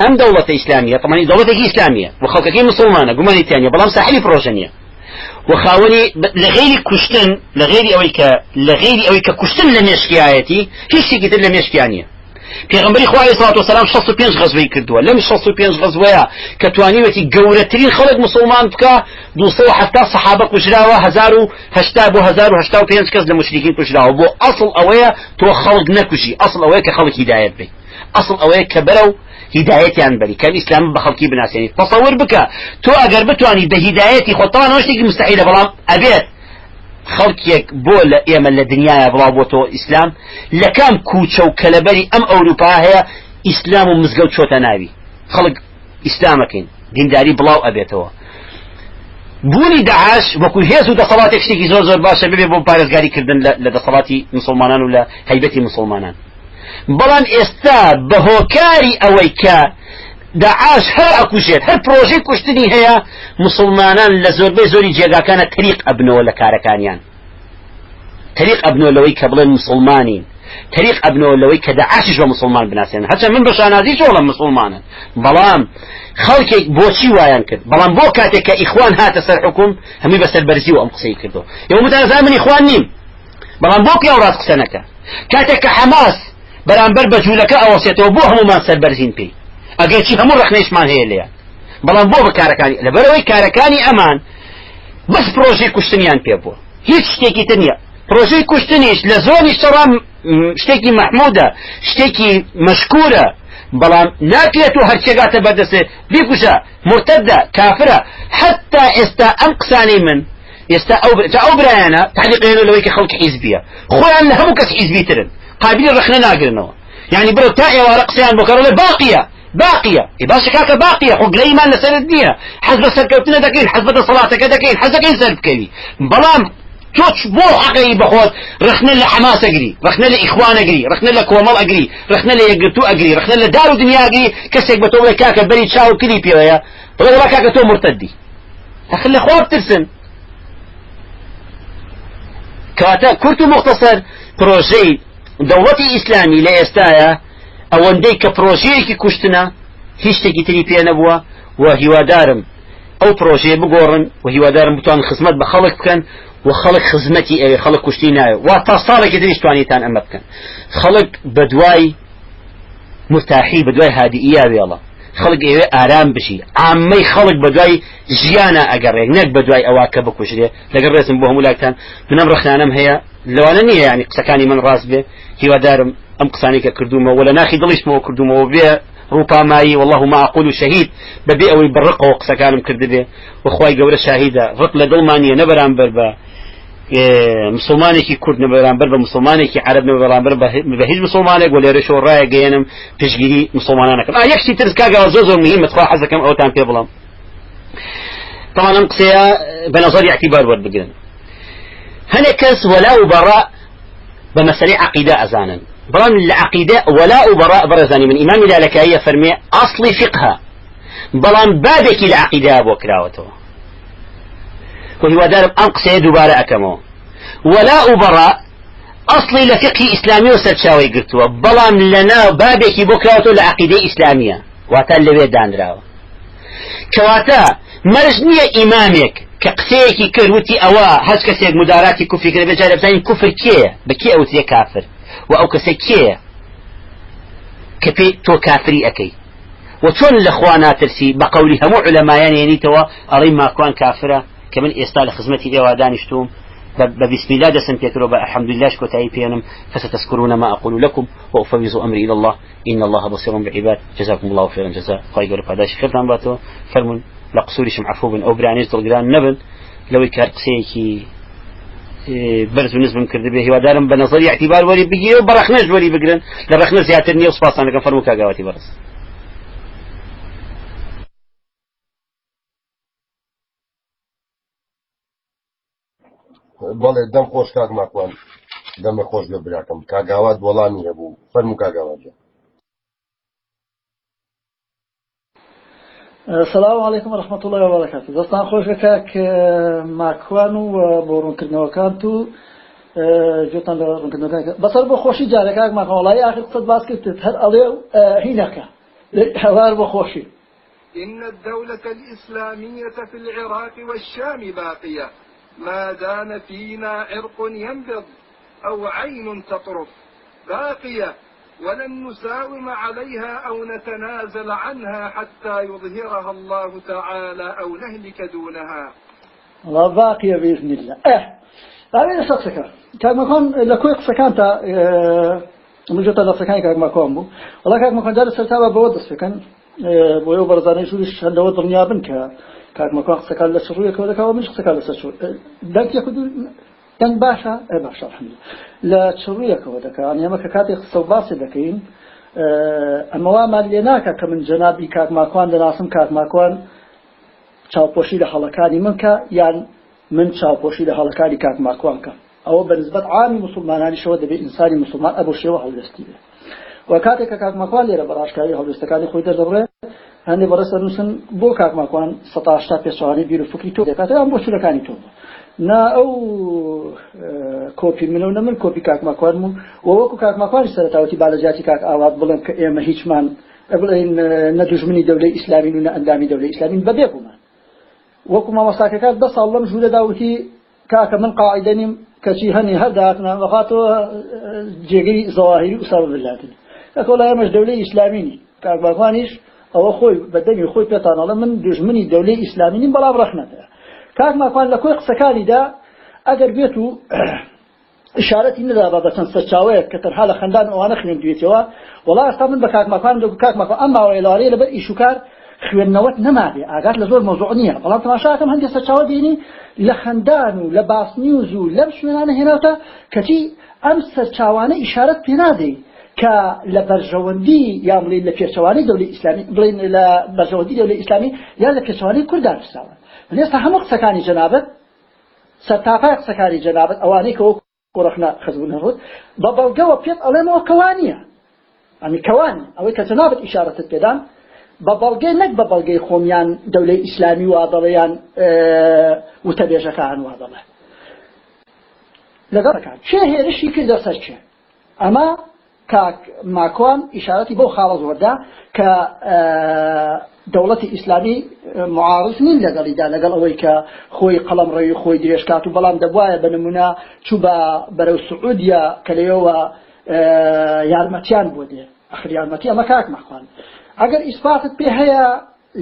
ئەم دەوڵەتە ئیسلامیە طبعا دەوڵەتێکی ئیسلامیە و خەڵکەکەی مسلمانە گومانی تیانە بەڵام ساحلی پرۆژەنیە وخاوني لغير كشتن. لغير أويك لغير أويك كشتن لمشكياتي هيش تقدر لمشكيانية پێغمبەری خوای سڵات و سلام 65 غەزوەی کردووە لەم 65 غەزوەیە کە توانیوەتی گەورەترین خەڵک مسلمان بکە 270 سەحابە کوژراوە 1080 بۆ 1085 کەس لە مشرکین کوژراوە. بۆ ئەسڵ ئەوەیە تۆ خەڵک نەکوژی. ئەسڵ ئەوەیە کە خەڵک هیدایەت بێ. ئەسڵ ئەوەیە کە بەرەو هیدایەتیان بەری. کەم ئیسلام بە خەڵکی بناسیێنیت. تصور بکە تۆ ئەگەر بتوانی بە هیدایەتی خۆتەوە نشتێکی مستحیلە بەڵام ئەبێت خەڵکێک بۆ لە ئێمە لە دنیاە بڵاو بۆ تۆ ئیسلام لە کام کوچە و کەلەبەری ئەم ئەوروپا هەیە ئیسلام و مزگەوت چۆتە ناوی؟ خەڵک ئیسلامەکەین دینداری بڵاو ئەبێتەوە. بوونی داعش وەکو هێز و دەسەڵاتێک شتێکی زۆر زۆر باشە ببێ بۆ پارێزگاریکردن لە دەسەڵاتی مسلمانان و لە هەیبەتی مسلمانان. بەڵام ئێستا بە هۆکاری ئەوەی کە داعاش هەر ئەکوژێت هەر پرۆژەی کوشتنی هەیە مسلمانان لە زۆربەی زۆری جێگاکانە تریق ئەبنەوە لە کارەکانیان. تریق ئەبنەوە لەوەی کە بڵێن مسلمانین. تریق ئەبنەوە لەوەی کە داعاشش بە مسلمان بناسێن. هەچە من بە شانازی زۆڵم مسلمانن. بەڵام خەڵکێک بۆچی وایان کرد؟ بەڵام بۆ کاتێک کە ئیخوان هاتە سەر حکوم هەمووی بەسەر بەرزی و ئەم قسەی کردو. ئێوە متانەزان من ئیخوان نیم. بەڵام بۆ پیا ڕاست قسە نەکە. کاتێک کە حەماس بەرامبەر بە جوولەکە ئەوەسێتەوە بۆ هەمومان سەر بەرزین پێی. ئەگەر چی هەموو ڕخنەیشمان هەیە لێە بەڵام بۆ بەکارەکانی لەبەرەوەی کارەکانی ئەمان بەس پرۆژەی کوشتنیان پێ بووە. هیچ شتێکی تر نییە. پرۆژەی کوشتنیش لە زۆری سەڕام شتێکی مەحمودە شتێکی مەشکورە. بەڵام ناکرێت و هەرچێگاتە بەردەسێ بیکوشە مرتدە کافرە. حتا ئێستا ئەم قسانەی من ئێستا ئەو برایانە تعلیقێنە لەوەی کە خەڵکی حیزبیە خۆیان لە هەموو کەس حیزبیترن قابل ڕخنە ناگرنەوە. يعني برو تائي ولا قسيان بكرة باقية باقية. باش كاكا باقية حق ما لسرد نية حسب سركوتنا حسب صلاتك دكين حسب كين سرب كذي بلام توش بو حقي بخوت. رخنا لحماس اجري رخنا لإخوان اجري رخنا لكومال اجري رخنا ليقرتو اجري رخنا لدار دنيا اجري كسك بتو كاكا بري تشاو كلي بيويا. ولا كاكا تو مرتدي. اخلي خواب ترسم كاتا كنت مختصر. بروجي ئیسلامی لە ئێستاە ئەوەندەی کە پرۆژەیەکی کوشتنە هیچ شتێکی تری پێ نەبووە و هیوادارم. ئەو پرۆژەیە بگۆڕن و هیوادارم بتوان خزمەت بە خەڵک بکەن و خەڵک خزمەتی ئەوێ خەڵک کوشتی ناوێ وا تا ساڵێکی دریشتوانیتان ئەمە بکەن. خەڵک بە دوای مرتاحی بە دوای هادیئیا وێڵە. خەڵک ئێوێ ئارام بشی. ئامەی خەڵک بە دوای ژیانە ئەگەڕێک نەک بە دوای ئەوە کە بکوژرێ. لەگەر ڕێزم بۆ هەموو لاکتان منەم ڕخنانم هەیە. لەوانە نییە ینی قسەکانی من ڕاست بێ. هیوادارم ئەم قسانی کە کردومەوە لە ناخی دڵیشمەوە کردومەوە بێ. ڕووپامایی والله ما أقول شهيد. ببي أوي برقه قسكانم كردبه وخواي قورة شاهدة رق لدلمانية نبران بربا مسلمانێکی کورد بەرامبەر بە مسلمانێکی عرب بەرامبەر بە هیچ مسلمانێک لێرە شۆ ڕایە گەێنم پشگیری مسلمانانەکەم یەکشتی ترس کاگەوە زۆ زۆر مهمە خوا حەزەکەم ئەوتان پێ بڵم طبعا ئەم قسەیە بە نظری اعتیبار وەربگرن هەنێک کەس وەلا و بەڕا بە مەسەری عقیدە ئەزانن. بەڵام لە عقیدە وەلا و بەڕا بەڕێزانی من ئیمامی لالەکاییە فەرمێ ئەسڵی فقها بەڵام بابێکی لە عقیدە بۆ وهیوادارم ئەم قسەیە دووبارە ئەەکەمەوە ولا وبراء ئەصلی لە فقی ئیسلامی و سەرچاوی گرتووە. بەڵام لەناو بابێکی بۆ کراوەوە لە عقیدەی ئیسلامیە. واتە لەوێ دانراوە. کەواتە مەرج نییە ئیمامێک کە قسەیەکی کردوتی ئەوە هەست کەسێک مداراتی کوفی کرد بەجارە بزانین کوفر کێیە بەکێ ئەوتێ کافر؟ و ئەو کەسە کێیە کە پێی تۆ کافری ئەەکەی. و چۆن لە خوا ناترسی؟ بە قولی هەموو علەمایان ێنیتەوە ئەڵی ماکوان کافرە؟ کە من ئێستا لە خزمەتی ئێوە دانیشتوم بسم الله دسم بيترو الحمد لله شكو تاي بينم فستذكرون ما أقول لكم وأفوز أمري إلى الله. إن الله بصير بعباد. جزاكم الله خيرا. جزاء خاي قول قداش خيرتان باتو. فرمون لقصوري عفو بن أو برانيز نبن لو كار قسيكي برز بالنسبة من كرد به ودارم بنظري اعتبار ولي بيجي وبرخنج ولي بقرن. لبرخنج زياترني وصفاصا لكن فرمو كاقواتي برز. بەڵێ دەم خۆش کاک ماکوان دەمە خۆش لە براکەم کاگاوات وەڵامی هەبوو فەرمو کاگاوات السلام عليكم ورحمة الله وبركاته دستان خوش كاك ماكوان و بورونكرنەوەکان و جوتان لە ڕوونکردنەکان بەسەر بۆ خۆشی جارەکان ماکەن وڵی آخر قسەت باس کرد هەر ئەڵێ هینەکە هەوار بۆ خۆشی إن الدولة الإسلامية في العراق والشام باقية ما دام فينا عرق ينبض أو عين تطرف باقية ولن نساوم عليها أو نتنازل عنها حتى يظهرها الله تعالى أو نهلك دونها. الله باقية بإذن الله. إيه. هذا شخصك كان مكان لكوي قصكان تا مجرد لفظكان كان مكان بو. والله كان مكان جالس سرتابة بودس فكان بۆ بەرزانەی شوش هەندەوە دڵنیا بن کە کاکمەکان قسەکان لە سڕوویەکەوە دەکەەوە من قسەکان لە سەر دەنگ دەنگ باشە؟ ئە باشە حمد لە چڕوویەکەوە دەکەن ئێمە کە کاتێک قسە باسی دەکەین ئەمەوامان لێ ناکە کە من جەنابی کاکماکوان دەناسم کاکماکوان چاوپۆشی لە هەڵەکانی من کە یان من چاوپۆشی لە هەڵەکانی کاکماکوان کە. ئەوە بەنسبەت عامی مسلمانانی شەوە دەبێت ئینسانی مسلمان ئەبوو شێوە هەڵدەستی بێت و کاتێک کە کاکماکوان لێرە بەڕاشکاری هەڵوێستەکانی خۆی دەردەڕێ هەندێ بەڕێسە نووسن بۆ کاکماکوان سەتاشتا پێچوانی بیر و فکری تۆ دەکات ئەم بۆ چولەکانی تۆ نا ئەو کۆپی منە و نە من کۆپی کاکماکوانم و وەکو کاکماکوانی سەرتاوتی بالەجاتی کاک ئاوات بڵێن کە ئێمە هیچمان بڵێن نەدوژمنی دەولەی ئیسلامین و نە ئەندامی دەولەی ئیسلامین بەبێ بوومان. وەکو مامەساکەکات دە ساڵ لەم ژوورە داوتی کاکە من قاعدەنیم کەچی هەنی هەرداکنا بەخاتەوە جێگەی زەواهری و سەر بلاتن ئەکۆڵ ئەمەش دەولەی ئیسلامینی کاکباخوانیش ئەوە خۆی بەدەمی خۆی پێتانەڵە من دژمنی دەولەی ئیسلامینیم بەڵام ڕەخنەتە کاکماخوان لە کۆی قسەکانیدا ئەگەر بێت و اشارەتی ندا بە بەچەند سەرچاوەیە کە تەنها لە خەندان ئەوانە خوێن دوێتەوە وڵا ئێستا من بە کاکماخوان دە کاکماخوان ئەم ماوەی لارەیە لەبەر ئیشوکار خوێندنەوەت نەمابێ. ئاگات لە زۆر مۆزوع نییە. بەڵام تەماشاکەم هەندێک سەرچاوە بینی لە خەندان و لە باسنیوز و لەم شوێنانە هێناوتە کەچی ئەم سەرچاوانە ئیشارەت پێ نادەی کە لە بەرژەوەندی یان بڵین لە پێچەوانی دەولی ئیسلامی بڵین لە بەرژەوەندی دەولی ئیسلامی یان لە پێچەوانی کوردان پرساوە. ئێستا هەموو قسەکانی جەنابەت سەرتاپای قسەکانی جەنابەت ئەوانەی کە قڕخنا خزبوون هەڕوت بە بەڵگەوە پێت ئەڵێمەوە کەوانیە. ئەنی کەوانی ئەوەی کە جەنابەت ئیشارەتت پێدان بە بەڵگەی نەک بە بەڵگەی خۆمیان دەولەی ئیسلامی وا دەڵێیان وتەبێژەکان وا دەڵێ. لەگەڵەکان چێ هێرشی کردە سەر چێ؟ ئەمە کاک ماکۆن ئیشارەتی بۆ خاڵە زۆردا کە دەوڵەتی ئیسلامی معارز نین لەگەڵیدا لەگەڵ ئەوەی کە خۆی قەڵم ڕێی خۆی درێژکات و بەڵام دەبواە بە نمونە چوو بە بەرەو سعودیا کە لەوە یارمەتیان بۆ دێ. ئەخر یارمەتی ئەمە کاک مەخوان ئەگەر ئیسپاتت پێ هەیە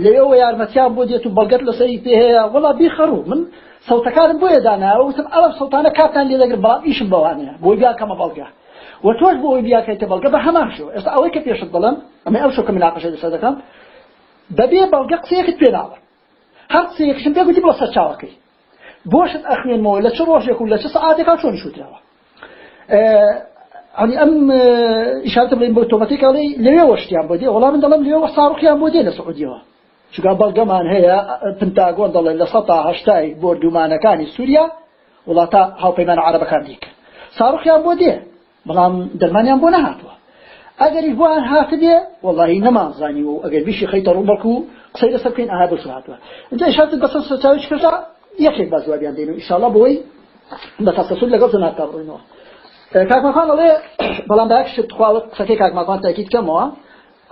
لەوە یارمەتیان بۆ دێت و بەڵگەت لەسەری پێ هەیە وڵا بیخەڕوو من سەوتەکانم بۆیە داناوە وتم ئەڵم سەوتانە کاتان لێ دەگەر بەڵام ئیشم بەوانەیە بۆی بیا کەمە بەڵگە. و تۆش بۆ ئەوی بیاکەیتە بەڵگە بە هەمان شو. ئێستا ئەوەی کە پێشت بڵم ئەمە ئەو شو کە مناقەشە لەسەر دەکەم دەبێ بەڵگە قسەیەکت پێ ناوە. هەر قسەیەکشم پێ گوتی بۆ سەر چاوەکەی. بۆشت ئەخوێنمەوە لە چ ڕۆژێک و لە چه سەعاتێکا چۆنی شوتراوە. ئەنی ئەم ئیشارەتە بڵین بۆ تۆمەتیکڵی لەوێ شتیان بۆ دێ. وەڵام من دەڵم لێوە ساڕوخیان بۆ دێ لە سعودیەوە. چگا بەڵگەمان هەیە پنتاگۆن دەڵێ لە سەتا هەشتای بۆردومانەکانی سووریا وڵاتە هاوپەیمان عربەکان دیکە. ساڕوخیان بۆ دێ. بەڵام دەرمانیان بۆ نەهاتووە. ئەگەری بۆیان هاتدێ وڵی نەمازانی و ئەگەر بیشی خەیتە ڕوبەکو و قسەی لەسەر بکەین ئاها بەس هاتووە. اینجا شات بەسەر سەرچاوی کردا یەکێک بازوابیان دێن و ئیشاڵە بۆی بە تەسەسول لەگەڵ زنات بڕینەوە کاکمەخان ئەڵێ بەڵام باک شت خواوت قسەکەی کاکمەخان تاکید کەمەوە.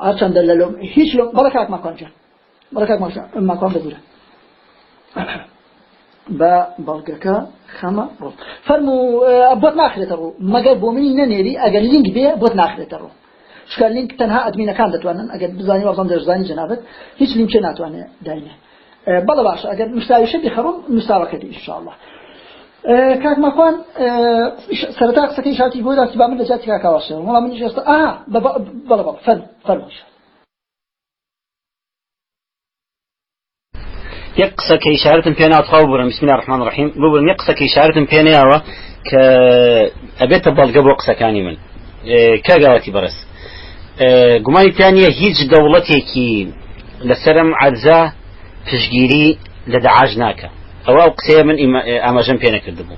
هەرچەندە لە لۆم هیچ لۆم بەڵە کاکمەخان جان بەڵە کاکمەخان بەدورە بە بەڵگەکە خەمە ڕۆ. فەرمو بۆت ناخرێتە ڕوو. مەگەر بۆ منی نەنێری ئەگەر لینک بێ بۆت ناخرێتە ڕوو. شکال لینک تەنها ئەدمینەکان دەتوانن. ئەگەر بزانانی وەزان دەژزانی جنابەت هیچ لینکێ ناتوانێت داینێ. بەڵە باشە ئەگەر مستاویشە بخەڕم مستاوەکەی ئینشاءالله کاک مەخوان سەرتا قسەکەی شاتی بۆ داتی با من لە جاتی کاکاواشەوە وڵام منیش ئێستا ئاها بەڵە بەڵ فەرم فەرموش قسەکە ئیشارەتم پێ ناوتەوە بڕم بسم الله الرحمن الرحیم ببرم یەک قسەکە ئیشارەتم پێ ناوە کە ئەبێتە بەڵگە بۆ قسەکانی من. کاگاوەتی بەرز گومانی تانیە هیچ دەوڵەتێکی لەسرم عەرزا پشگیری لە دەعاج ناکە ئەوە ئەو قسەیە من ئاماژەم پێ نەکردبوو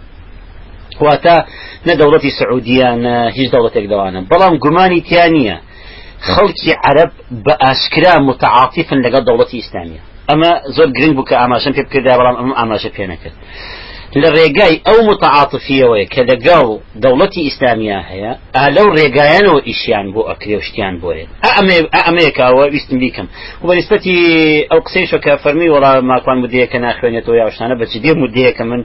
واتە نە دەوڵەتی سعودیە نە هیچ دەوڵەتێک دەوانم بەڵام گومانی تیانە خەڵکی عرب بە ئاشکرا متعاطفن لەگەڵ ئیسلامیە ئەمە زۆر گرنگ بوو کە ئاماژەم پێ بکردا بەڵام ئەم ئاماژە پێ نەکرد. لە ڕێگای ئەو متعاطفیەوەی کە لەگەڵ دەوڵەتی ئیسلامیە هەیە ئالەو ڕێگایانەوە ئیشیان بۆ ئەکرێ شتیان بۆێت ئەمەیەکەوە ویستم بیکەم. و بەنسبەتی ئەو قسەیشە کە فەرمی وڵا ماکوان مدەیە کە ناخوێنێتەوە یاوشانە بەچ دێ مدەیە کە من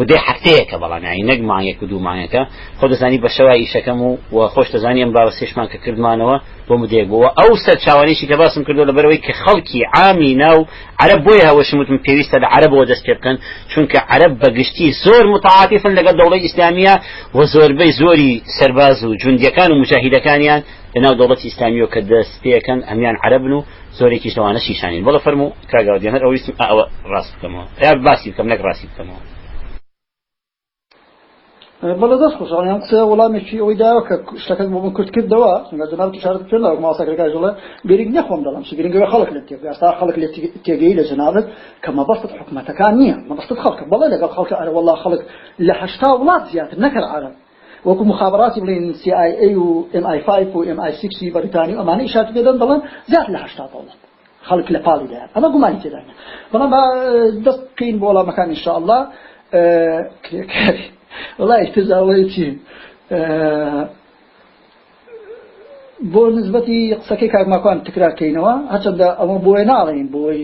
مدەی حفتەیەکە بەڵام یانی نەک مانگێک و دوومانەکە خۆ دەزانی بە شەوای ئیشەکەم و و خۆش دەزانی ئەم باوەسێشمان کە کردمانەوە بۆ مدەیەک بووە ئەو سەر چاوانێکی کە باسم کردو لەبەرەوەی کە خەڵکی عامی ناو عرب بۆیە هەوەشمتم پێویستە لە عربەوە دەست پێ بکەن. چونکە عرب بەگشتی زۆر متعاتفن لەگەڵ دەوڵەی ئیسلامیە و زۆربەی زۆری سەرباز و جوندیەکان و مجاهیدەکانیان لەناو دەوڵەتی ئیسلامیەوە کە دەست پێەکەن ئەمیان عربن و زۆرێکی شەوانە شیشانین. بەڵە فەرمو کاگاودیان هەر ئەویستم ئەوە ڕاست بکەمەوە. یا باسی بکەم نەک ڕاستی بکەمەوە. بەڵە دەست خۆشیان قسە وەڵامێکی ئەوەی داوە کە شتەکەت بۆ من کورت کردەوە جناب شارت پێ لە ماسەکەەکە ژڵە بێریک نەخۆم دەڵم سگرنگەوە خەڵک لە تێگە ئاستا خەڵک لە تێگەی لە جنابەت کە مەبەستت حکوومەتەکان نییە مەبەستت خەڵکە بەڵێ لەگەڵ خەڵکە ئەرە وڵا خەڵک لە هەشتا وڵات زیاتر نەکرد عرب وەکو مخابراتی بڵین CIA و MI5 و MI6 بەریتانی ئەمانە ئیشات پێدەن دەڵێن زیات لە هەشتا دەوڵەت خەڵک لە پاڵی دایان ئەمە گومانی تێدانە بەڵام دەست بکەین بۆ وەڵامەکان ئینشاءالله کرێکاری وڵی تزاوەی چی بۆ نسبەتی قسەکەی کاکماکان تکراکەینەوە هەچەندە ئەمە بۆی ناڵین بۆی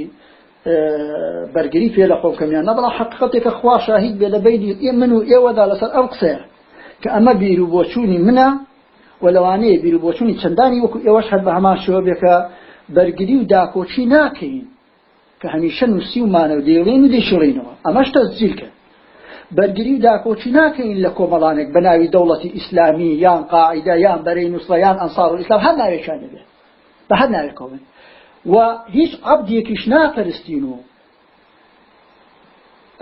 بەرگری پێ لە خۆکەمیان نەبڵ حقیقەتێکە خوا شاهید بێ لە بینی ئێ من و ئێوەدا لەسەر ئەم قسەیە کە ئەمە بیر و بۆچوونی منە و لەوانەیە بیر و بۆچوونی چەندانی وەکو ئێوەش هەر بە هەمان شێوە بێکە بەرگری و داکۆچی ناکەین. کە هەمیشە نووسی و دێڵێن و دێشڵینەوە ئەمەشتە زیرکە بەرگری و داکۆچی ناکەین لە کۆمەڵانێک بە ناوی دەوڵەتی ئیسلامی یان قاعدە یان بەرەی نووسڵیان ئەنسار و ئیسلام هەر ناوێکیان دەبێت. بە هەر ناوێکەوە و هیچ عبدێکیش ناپەرستین و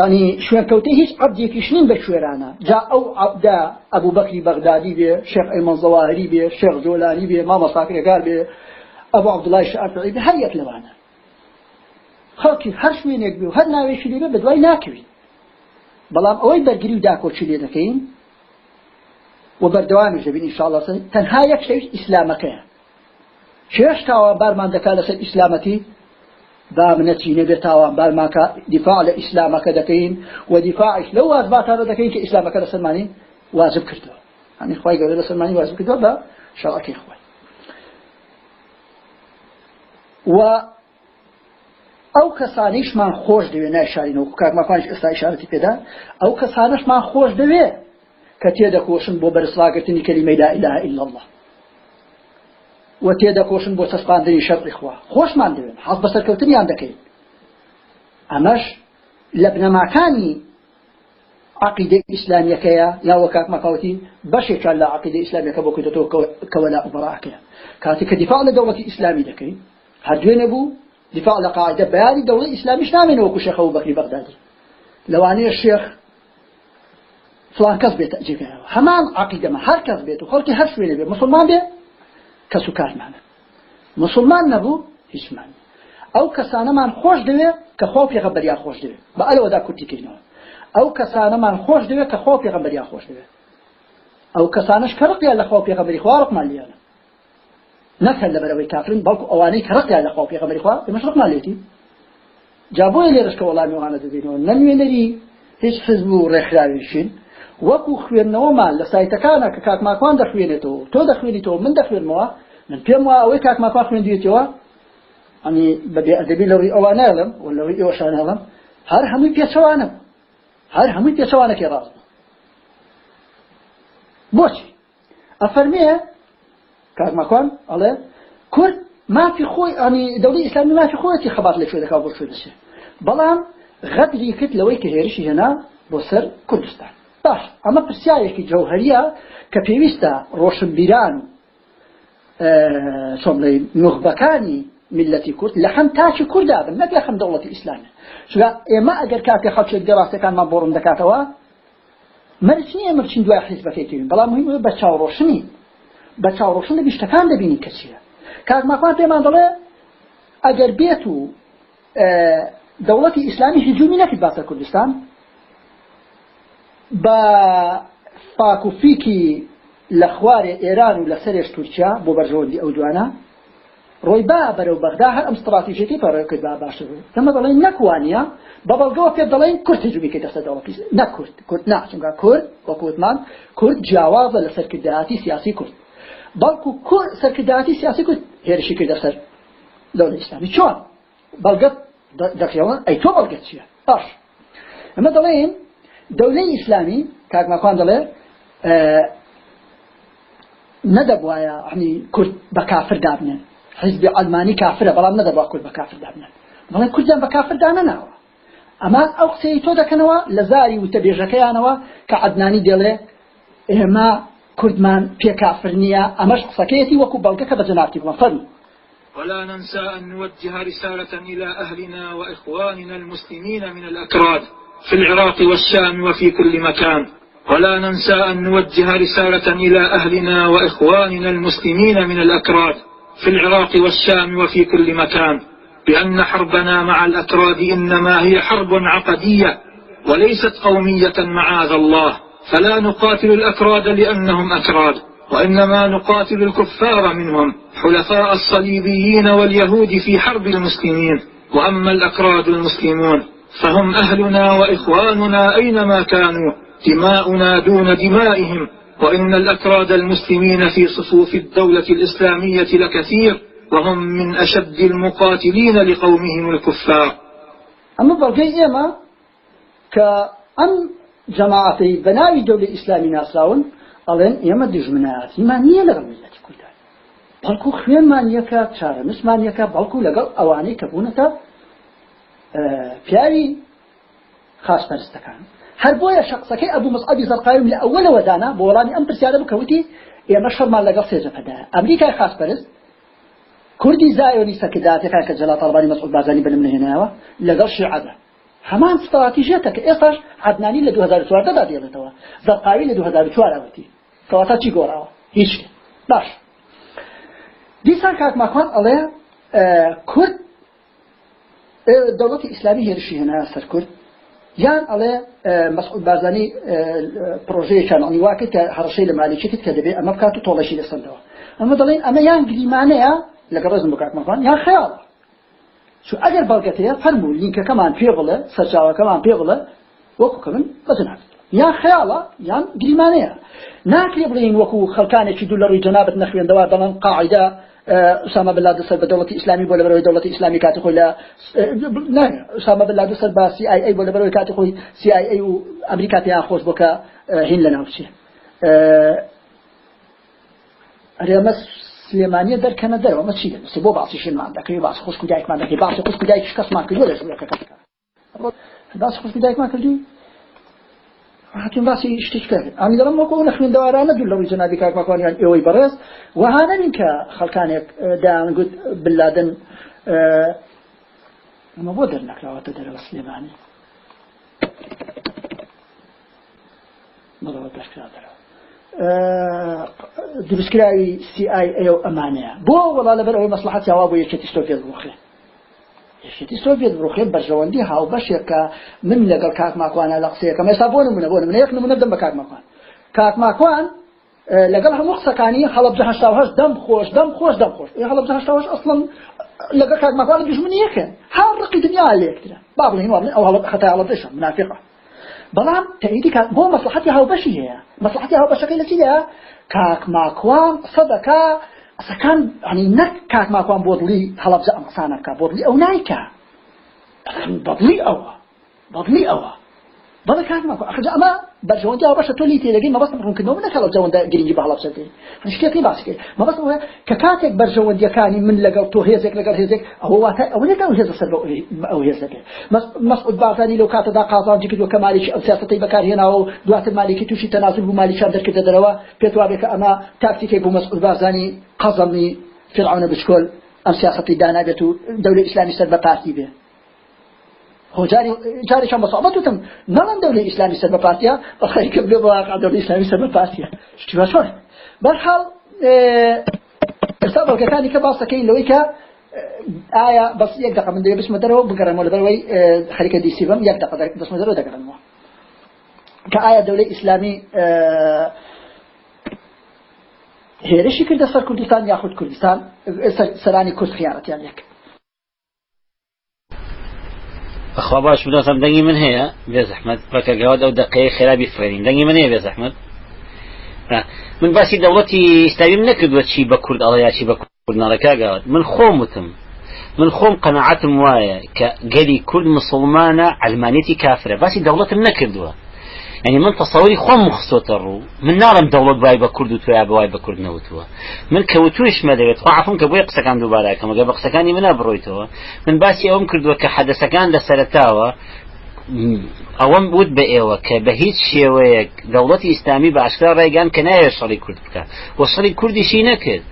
ینی شوێنکەوتی هیچ عبدێکیش نین بە شوێرانە. جا ئەو عبدا ئەبوو بەکری بەغدادی بێ شێخ ئەیمەن زەواهری بێ شێخ جۆلانی بێ مامە ساکرێکار بێ ئەبوو عەبدوڵای شعفعی بێ هەر یەک لەوانە. خەڵکی هەر شوێنێک بێ و هەر ناوێکی لێ بێ بە دوای ناکەوین. بەڵام ئەوەی بەرگری و داکۆچی لێ دەکەین و بەردەوامیش دەبین ئینشاءڵڵە تەنها یەک شەویش ئیسلامەکەیە. چێش تاوان بارمان دەکات لەسەر ئیسلامەتی با منەچینە بێت تاوان بارماکە دیفاع لە ئیسلامەکە دەکەین و دیفاعش لەو وازباتانە دەکەین کە ئیسلامەکە لەسەرمانی واجب کردەوە هەنی خی گەورە لەسەرمانی واجب کردەوە بە شەڕەکەی خۆی. و ئەو کەسانیشمان خۆش دەوێت ناشارینەوە کاکمەکانش ئێستا ئشارەتی پێدا. ئەو کەسانشمان خۆش دەوێت کە تێدەکۆشن بۆ بەرسڵاگرتنی کەلیمەی لا إله إلا الله. و تێدەکۆشن بۆ چەسپاندنی شەڕی خوا. خۆشمان دەوێت حەز بەسەرکەوتنیان دەکەین. ئەمەش لە بنەماکانی عقیدە ئیسلامیەکەیە یا وەکات مەقاوتی بەشێکان لە عقیدە ئیسلامیەکە بۆ کردێتەوە کەوەلا ئوبڕاکەیە کاتی کە دیفاع لە دەوڵەتی ئیسلامی دەکەین هەردوێ نەبوو دفاع لە قاعدە بەیانی دەوڵی ئیسلامیش نامێنەوەکو شێخە و بەکری بەغدادی لەوانەیە شێخ فلان کەس بێت ئەجێگەنەوە هەمان عقیدەمە هەر کەس بێت و خەڵکی هەر شوێنێ بێت. مسلمان بێ کەس و کارمانە. مسلمان نەبوو هیچمان ئەو کەسانەمان خۆش دەوێ کە خۆ پێغەمبەریا خۆش دەوێ. بە ئەلەوەدا کورتیکردنەوە ئەو کەسانەمان خۆش دەوێت کە خۆ پێغەمبەریا خۆش دەوێت ئەو کەسانش کەڕقیان لە خۆ پێغەمبەری خوارقمان لیانە نەکەن لەبەرەوەی کافرن بەڵکو ئەوانەی کە ڕقیان لە خۆ پێغەمبەری خوا ئێمەش ڕقمان لێتی جا بۆیە لێرەشکە وەڵامی وانە دەبینەوە. نەنوێنەری هیچ حزب و ڕێکخراویشین وەکو خوێندنەوەمان لە سایتەکانە کە کاکماکوان دەخوێنێتەوە. تۆ دەخوێنیتەوە من دەخوێنمەوە. من پێم وە ئەوەی کاکماکوان خوێندوێتەوە ئەنی بەبێ ئەدەبی لەڕی ئەوانەڵم و لەڕی ئێوەشانەڵم هەر هەمووی پێچەوانە. هەر هەمووی پێچەوانەکەی ڕاست. بۆچی؟ ئەفەرمێ کارمەکان ئەڵێ؟ کورد مافی خۆی ئەنی دەوڵی ئیسلامی مافی خۆەتی خەبات لە شوێ دەکات بۆ شوێ دەچێت بەڵام غەدری کرد لەوەی کە هێرشی هێنا بۆ سەر کوردستان. باش ئەمە پرسیارێکی جەوهریە کە پێویستە ڕۆشنبیران چۆنڵی نوخبەکانی ملەتی کورد لە هەم تاچی کووردا بن نەک لە هەم دەوڵەتی ئیسلامی. چگە ئێمە ئەگەر کاتی خەڵکێک دەڕاستەکانمان بۆڕم دەکاتەوە مەرج نییە مرچین دوای حیزبەکەی بەڵام مهم بە چاوڕۆشنی. بە چاوڕۆشن لە بیشتەکان دەبینی کەچیە کاکماکان پێمان دەڵێ ئەگەر بێت و دەوڵەتی ئیسلامی هجومی نەکرد باتە کوردستان بە فاکوفیکی لە خوارێ ئێران و لە سەرێش تورکیا بۆ بەرژەوەندی ئەو دوانە ڕۆی با بەرەو بەغدا هەر ئەم استراتیژێتی پەڕێ کرد با باشە دەمە دەڵێن نەکوانیە بە بەڵگەوە پێ دەڵێن کورد هجومی کرد دەستە دەوڵەتی نەکورد کورد ناچونگا کورد وەکوتمان کورد جیاوازە لە سەرکردایەتی سیاسی کورد. بەڵکو کۆ سەرکردداتی سیاسی کو هێرشی کرد دەسەر دەوڵ ئیسلامی. چۆن؟ بەڵگەت دەکەوە ئەی تۆ بەڵگەت چیە باش. ئەمە دەڵێن دەولەی ئیسلامی کاکماخواان دەڵێ نەدەبواە ئەمی کورد بە کافر دابنێن. حزبی ئەلمانی کافرە بەڵام نەدەبوا کورد بە کافر دابنێن. بەڵێ کوردیان بە کافر دانەناوە ئەمان ئەو قسەی تۆ دەکەنەوە لە زاری وتەبێژەکەیانەوە کە عدنانی دەڵێ ئێمە نییە. ئەمەش قسەکەیەتی وەکو بەڵگەکە بە جنابتی بڵفەرمی ولا ننسى أن نوجه رسالة إلى أهلنا وإخواننا المسلمين من الأكراد في العراق والشام وفي كل مكان. ولا ننسى أن نوجه رسالة إلى أهلنا وإخواننا المسلمين من الأكراد في العراق والشام وفي كل مكان. بأن حربنا مع الأكراد إنما هي حرب عقدية وليست قومية معاذ الله. فلا نقاتل الأكراد لأنهم أكراد وإنما نقاتل الكفار منهم حلفاء الصليبيين واليهود في حرب المسلمين وأما الأكراد المسلمون فهم أهلنا وإخواننا أينما كانوا دماؤنا دون دمائهم وإن الأكراد المسلمين في صفوف الدولة الإسلامية لكثير وهم من أشد المقاتلين لقومهم الكفار. أما بلغي إيما كأن جماعتي بناوي دولة إسلامي ناسراون ئەڵێن ئێمە دژمنایەتیمان نییە لەگەڵ ملەتی کوردان بەڵکو خوێنمان یەکە چارەنووسمان یەکە بەڵکو لەگەڵ ئەوانەی کە بوونەتە پیاوی خاصپەرستەکان هەر بۆیە شخصەکەی ئەبوو مەسعبی زەرقاویم لە ئەوەلەوە دانا بۆ وەڵامی ئەم پرسیارە بکەوتی ئێمە شەرمان لەگەڵ سێجەپەدا ئەمریکای خاصپەرست کوردی زایۆنی سەکرداتەکان کە جەلا تەڵبانی مەسعود بازانی بلم نهێناوە لەگەڵ شیعەدا هەمان استراتیژێتە کە ئێستاش عدنانی لە 2014 دا دێڵێتەوە زەرقاوی لە 2004 وتی. کەواتە چی گۆڕاوە؟ هیچ. باش. دیسان کاکماکوان ئەڵێ کورد دەوڵەتی ئیسلامی هێرشی هێنا سەر کورد. یان ئەڵێ مەسعود بازانی پرۆژەیەکان ئەنی واکرد کە هەڕشەی لە مالیکێت کە دەبێت ئەمە بکات و تۆڵەشی لەسەندەوە ئەمە دەڵێن ئەمە یان گریمانەیە لەگە ڕێزم بکاتمەکان یان خەیاڵە. شو ئەگەر بەڵگەتەیە فەرموو لینکەکەمان پێ بڵێ سەرچاوەکەمان پێ بڵێ وەکوکە من بەجنات یان خەیاڵە یان گریمانەیە ناکرێ بڵین وەکو خەڵکانێکی دوو لە ڕووی جەنابەت نەخوێندەوە دەڵێن قاعدە أسامة بن لادن سر بدولة إسلامي ولا بروي دولة إسلامي كاتخوي لا نعم أسامة بن لادن سر سي آي أي ولا بروي كاتخوي سي آي أي وأمريكا تيان خوش بوكا هين لنا وشي أريمس سلێمانە دەرکەنە دەرەوە مە چی سێ بۆ باسیشمان دەکەی باس خوشک دایکمان دەکەی باسی خوشک دایک کەسمان کردو لە ژوورەکە کەسەکە باس خوشک دایکمان کردی هاتون باسی شتێک کرد ئەمی دەڵم وەکو لە خوێندەوارانە دوو لەوەی جنابی کاکماکوانیان ئێوەی بەڕێز وهانە نین کە خەڵکانێک دایانگوت بلادن. ئەمە بۆ دەرنەکراوەتە دەرەوە سلێمانی بەڵەوە دەرکرا دەرەوە دروستکراوی CIA و ئەمانەیە. بۆ وڵا لەبەر ئەوەی مەسلحەت یاوا بۆ یەکێتی سۆڤێت بڕوخێ یەکێتی سۆڤێت بڕوخێ بەرژەوەندی هاو بەشێکە من لەگەڵ کاکماکوانە لە قسەیەکەم ئێستا بۆ نمونە بۆ نمونە. یەک نمونە دەم بە کاکماکوان. کاکماکوان لەگەڵ هەموو قسەکانی هەڵبجە هەشتاهەش دەم خۆش دەم خۆش دەم خۆش. هەڵبجە هەشتاهەش ئەسڵم لەگەڵ کاکماکوان دژمنی یەکێن. هاو ڕقی دنیا لێکترە. با بڵین ئەو هەڵب خەتای هەڵبجە منافقە. بەڵام تەیدی بۆ مەسلحەتی هاوبەشی هەیە مەسلحەتی هاوبەشەکەی لە چیە کاک ماکوان قسە دەکا ئەسەکان ینی نەک کاک ماکوان بۆ دڵی هەڵەبجە ئەم قسانەکە بۆ دڵی ئەو نایکە بەدڵی ئەوە بەڵێ کاک ماکو ئەخرج ئەمە بەرژەوەندی ئەو بەشە تۆ لی تێلەگەی مەبەست ڕوونکردنەوە منە کەڵە جەوەندە گرنگی بە هەڵەبجە دێ شتێکی باسی مەبەست ئەوە کە کاتێک بەرژەوەندیەکانی من لەگەڵ تۆ هێزێک لەگەڵ هێزێک ئەوە واتە ئەوە نێک ئەو هێزە سەر ئەو هێزە بێ مەسعود بازانی لەو کاتەدا قازانجی کردو کە مالیکی ئەو سیاسەتی بەکارهێناوە و دواتر مالیکی تووشی تەناسب بوو مالیشان دەرکردە دەرەوە پێت وابێ کە ئەمە تاکتیکەی بوو مەسعود بازانی قەزەمی فرعون بچکۆل ئەم سیاسەتی دانابێت و دەولی ئیسلامی سەر بە پارتی بێ هو جاري جاري كان بصعوبتهم نلان دولة إسلامية سبب بارتيا وخير كبلي بواقع دولة إسلامية سبب بارتيا شتي باشون برحال ارتبط كثاني كباسة كين لويكا آية بس دقة من دي بس مدرو بقرن ولا بروي خليك دي سيبم يك دقة بس مدرو دقرن مو كآية دولة إسلامي هيرشي كرد سر كردستان ياخد كردستان سراني كرد خيارات يعني يك أخوا باش بدون سم دنگی من هەیە؟ بێ زەحمەت گەواد ئەو دقەیە خێرابی فرێنین. دەنگی من هەیە بێ زەحمەت من باسی دەوڵەتی ئیسلامی نەکردووە چی بە کورد ئەڵەیە چی بە کوردناڵەکە گاوت من خۆم وتم. من خۆم قەنەعەتم وایە کە گەلی کورد مسلمانە ئەلمانێتی کافرە. باسی دەوڵەتم نەکردووە. يعني من تصوري خۆم مخصۆتە ڕوو. من ناڵم دەوڵەت وای بە کورد و تویا بەوای بە کورد نەوتووە. من کەوتویش مەدەوێت. خواعفم کە بۆی قسەکان دووبارەکەم گە بە قسەکانی منە بڕۆیتەوە. من باسی ئەوم کردووە کە حەدەسەکان لە سەرتاوە. ئەوەم بود بە ئێوە کە بە هیچ شێوەیەک دەوڵەتی ئیسلامی بە ئاشکرا ڕێگان کە نایە شەڕی کورد بکە. وە شەڕی کوردیشی نەکرد.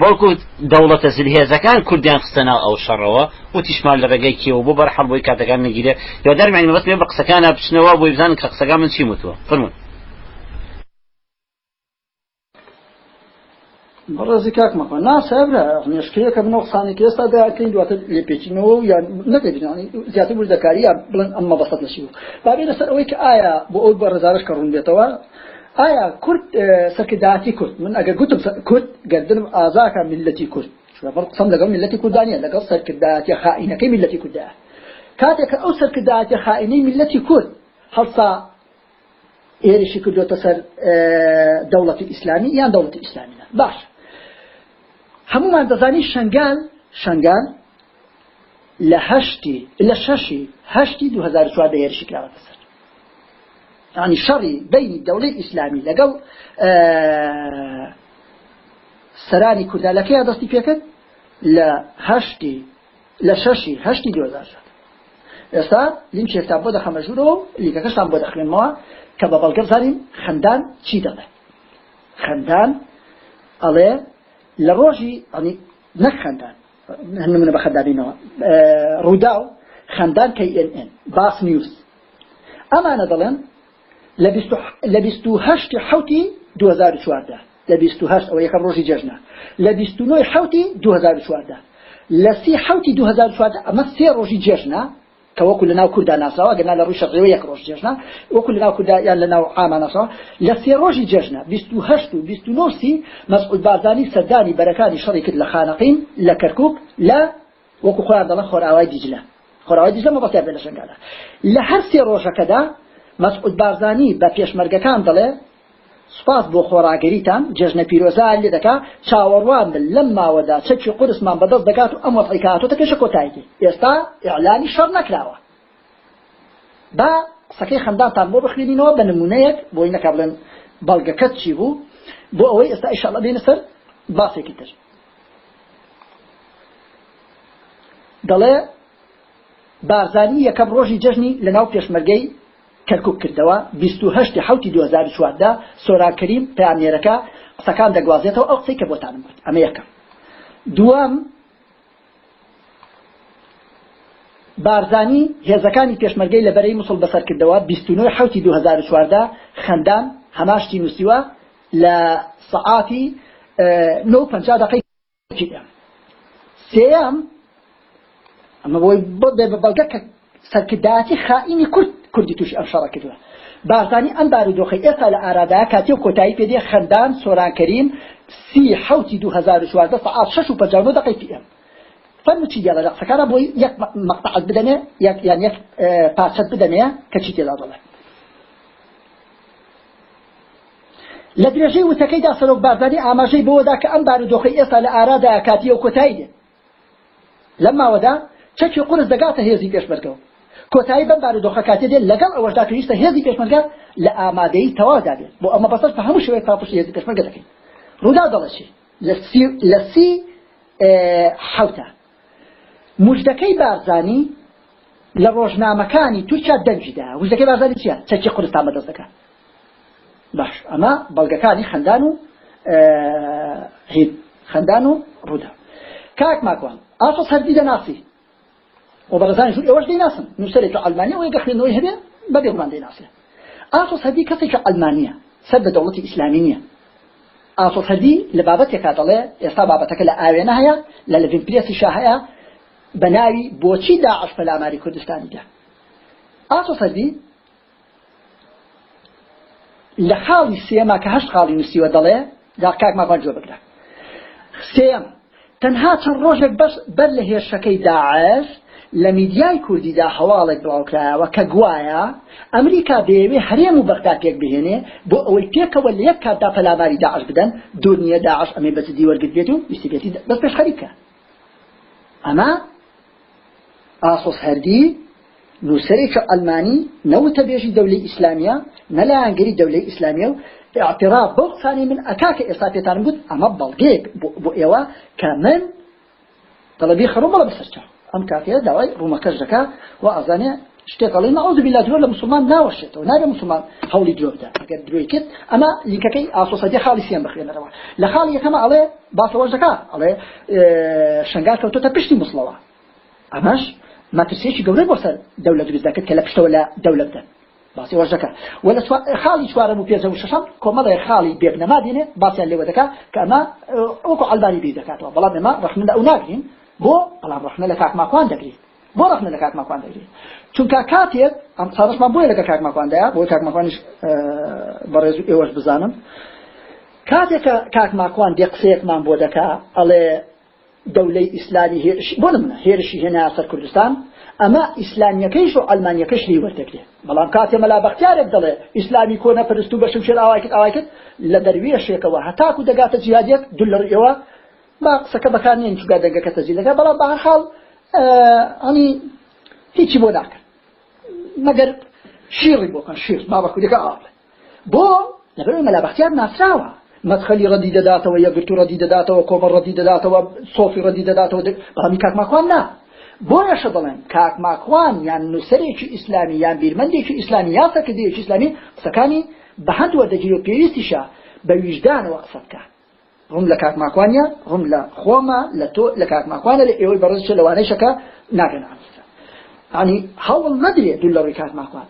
بەڵکو دەوڵەتە زلهێزەکان کوردیان خستەنا ئەو شەڕەوە و تیشمان لە ڕێگەی کێوە بۆ بەرحەڵ بۆی کاتەکان نگیرێ یا دەرمانی بەست بە قسەکانە بچنەوە بۆی بزانن کە قسەکان من چی وتووە فەرمون بەڕێزی کاک مەخۆ ناسەبرا مێشکەیە کە منەوە قسانی ئێستا داکەین دواتر لێ پێچینەوە یان نەکەبیانی زیاتر وردەکاری یا بڵند ئەمە بەسەت لەشی و بابێ لەسەر ئەوەی کە ئایا بۆ ئەو بە ڕزارش کە ڕوون بێتەوە ئایا کورد سەرکرداتی کورد من ئەگەر گوتم کورد گەردنم ئازاکە میلەتی کورد قسم لەگەڵ میلەتی کوردانیە لەگەڵ سەرکرداتی خائینەکەی میلەتی کوردە کاتێک ئەو سەرکرداتی خائینەی میلەتی کورد هەڵسا ئێریشی کردوتە سەر دەوڵەتی ئیسلامی یان دەوڵەتی ئیسلامیە باش. هەمومان دەزانی شنگال شنگال لە هەشتی لە شەشی هەشتی 2004 هێرشی کراوەتە سەر يعني شري بين الدولة الإسلامي لقل آه سراني كردا لكي دستي فيكت لهشتي لششي هشتي دوزار ئێستا لیم شێفتان بۆ دەخەمە ژوورەوە لیگەکەشتان بۆ دەخوێنمەوە کە بە بەڵگەر زانیم خەندان چی دەڵێ. خەندان ئەڵێ لە ڕۆژی ئەنی نەک خەندان هەنمونە بە خەدانینەوە ڕوودا و خەندان کەئN باس نیوز. ئەمانە دەڵێن لە بیست و هەشتی حوتی 2014 لە بیست و هەشت ئەوە یەکەم ڕۆژی جەژنە. لە بیست و نۆی حوتی 2014 لە سی حوتی 2014 ئەمە سێ ڕۆژی جێژنە کە وەکو لە ناو کووردا ناساوە گەنا لە ڕووی شەڕێەوە یەک ڕۆژ جێژنە وەکو لە ناو کووردا یان لە ناو عامان ناساوە. لە سێ ڕۆژی جێژنە 28 و 29 مەسعود بارزانی سەردانی بەرەکانی شەڕی کرد لە خانەقین لە کەرکوب لە وەکو خۆیان دەڵێن خۆراوای دیجلە. خۆراوای دیجلە مەبەستیا بێ لە شنگالە لە هەر سێ ڕۆژەکەدا مەسعود بارزانی بە پێشمەرگەکان دەڵێ سپاس بۆ خۆراگەریتان جژنە پیرۆزان لێ دەکا چاوەڕوان بن لەم ماوەدا چەکی قورسمان بەدەست دەکات و ئەم وەفیکاتۆ کەشە کۆتاییکی ئێستا ئیعلانی شەڕ نەکراوە. با قسەکەی خەندانتان بۆ بخوێنینەوە بە نمونەیەک بۆی نەکا بڵێن بەڵگەکەت چی بوو بۆ ئەوەی ئێستا ئیشەڵە بێنە سەر باسێکی تر. دەڵێ بارزانی یەکەم ڕۆژی جەژنی لە ناو پێشمەرگەی کەرکوب کردەوە. 28 حوتی 2014 سۆراکەریم پامێرەکە قسەکان دەگوازێتەوە. ئەو قسەی کە بۆتانم بێت ئەمە یەکەم. دووەم بارزانی هێزەکانی پێشمەرگەی لە بەرەی مسڵ بەسەر کردەوە. 29 حوتی 2014 خەندان هەماشتی نووسیوە لە سعاتی 9 دقی سێم ئەمە بۆی بۆ بەڵگە کە سەرکرداتی خائینی کورد کوردی توش ئەم شەڕە کردووە. بارزانی ئەم بارودۆخی ئێستا لە ئارادا کاتی و کۆتایی پێدێ خەندان سۆرانکەریم سی حوتی 2014 سعات 6 و 59 دقی پی ئەم فەرمو چی دیاڵە قسەکانە بۆی یەک مەقطعت بدەنێ یان یەک پارچەت بدەنێ کە چی تێدا دەڵێ. لە درێژەی وتەکەیدا سەرۆک بازاری ئاماژەی بۆدا کە ئەم بارودۆخی ئێستا لە ئارادا کاتی و کۆتایی دێ. لەم ماوەدا چەکی قرس دەگاتە هێزی پێشمەرگەوە کۆتایی بەم بارودۆخە کاتێ دێت لەگەڵ ئەوەشدا پێویستە هێزی پێشمەرگە لە ئامادەی تەوادا بێت بۆ ئەمە بەسەر بە هەموو شوەیە پاپشی هێزی پێشمەرگە دەکەین. ڕوودا دەڵەشی لە سی حوتە. مژدەکەی بارزانی لە ڕۆژنامەکانی تورکیا دەنجیدا. وژدەکەی بارزانی چیە چەکی کوردستان بەدەست دەکات باش. ئەمە بەڵگەکانی خەندان و هید خەندان و ڕوودا. کاک ماکوان. ئاسۆ هەردی دەناسی. و بەڕزانی ژوور ئێوەش دەیناسن نووسەرێکی ئەلمانیا و یەکە خوێندنەوەی هەبێ بەبێ ڕوان دەیناسێ ئاسۆ هەردی کەسێکی ئەلمانیە سەر بە دەوڵەتی ئیسلامی نییە ئاسۆ هەردی لە بابەتێکا دەڵێ ئێستا بابەتەکە لە ئاوێنە هەیە لە لەڤین پرێسی شا هەیە بە ناوی بۆچی داعش پەلاماری کوردستانیدا ئاسۆ هەردی لە خاڵی سێما کە هەشت خاڵی نووسیوە دەڵێ دا کاک ماغان جۆ بگرە سێم تەنها چەند ڕۆژێک بەر لە هێرشەکەی داعش لە میدیای کوردیدا هەواڵێک بڵاوکرایەوە کە گوایە ئەمریکا دەیەوێ هەرێم و بەغدا پێک بهێنێ بۆ ئەوەی پێکەوە لە یەک کاتدا پەلاماری داعش بدەن دنیا داعش ئەمێ بەجددی وەرگرت بێت و ویستی بەس پێش خەریکە. ئەمە ئاسۆس هەردی نووسەرێکە ئەلمانی نەوتە بێژی دەولەی ئیسلامیە نەلایەنگەری دەولەی ئیسلامیە و اعتراف بۆ قسانی من ئەکا کە ئێستا پێتان بوت ئەمە بەڵگەیەک بۆ ئێوە کە من دەڵەبی خەڕۆ بەڵە بەسەرچە ئەم کاتەیە داوای ڕوومەکەش دەکا و ئازانێ شتێک ئەڵێ نەعوذ بالله درۆ لە مسلمان ناوەشێتەوە نابێ مسلمان هەولی درۆ بدە. ئەگەر درۆی کرد ئەمە لیکەکەی ئاسۆسەتی خاڵی سیان بخوێنەرەوە. لە خاڵی یەکەمە ئەڵێ باسەوەش دەکا ئەڵێ شنگا کەوتۆتە پشتی مسلەوە. ئەمەش ماترسێکی گەورەی بۆ سەر دەولەت دروست دەکرد کە لە پشتەوە لە دەولەت دەن. باسی وەژەکە و لە خاڵی چوارەم و پێنجەم و شەشەم کۆمەڵی خاڵی بێبنەما دێنێ باسییان لێوە دەکا کە ئەمە ئەوکو ئەلبانی بیر دەکاتەوە. بۆ بەڵام ڕەخنە لە کاکماکوان دەگرین بۆ ڕەخنە لە کاکماکوان دەگرین چونکە کاتێک ئەم ساڵشمان بۆیە لەگە کاکماکواندەیە بۆی کاکماکوانش بەڕێز ئێوەش بزانم. کاتێک کاکماکوان دێ قسەیەکمان بۆ دەکا ئەڵێ دەولەی ئیسلامی بۆ منە هێرشی هێنا سەر کوردستان ئەمە ئیسلامیەکەیش و ئەلمانیەکەش لی وەردەگرێت بەڵام کاتێ مەلا بەختیارێک دەڵێ ئیسلامی کۆنە پرست و بەشم شێر ئاواکت ئاواکت لە دەروێشێکەوە هەتاکو دەگاتە جیادێک دوو لە ڕێەوە با قسەکە بەکار نێن چوگا دەگەکە تەزی دەکە بەڵام بە حاڵ ئەنی هیچی بۆ ناکەن مەگەر شیڕی بۆکەن شیر ما بە کودەکە ئاڵێ. بۆ لەبەر مەلا بەختیار ناسراوە. مدخلی ردی دەداتەوە یا گرتو ردی دەداتەوە کۆمە ردی دەداتەوە سۆفی ردی دەداتەوە بەڵامی کاکماکوان نا. بۆیەشە دەڵێن کاکماکوان یان نووسەرێکی ئیسلامی یان بیرمەندێکی ئیسلامی یا سەکردەیەکی ئیسلامی قسەکانی بە هەند وەردەگیری و پێویستیشە بە ویژدانەوە قسە بکە ڕم لە کاکماکوانە ڕم لە خۆمە لە تۆ لە کاکماکوانە لە ئێوەی بەڕێزش لەوانەیشەکە ناگەن ئامسە ینی هەوڵ نەدرێت دوو لە ڕووی کاکماکوان.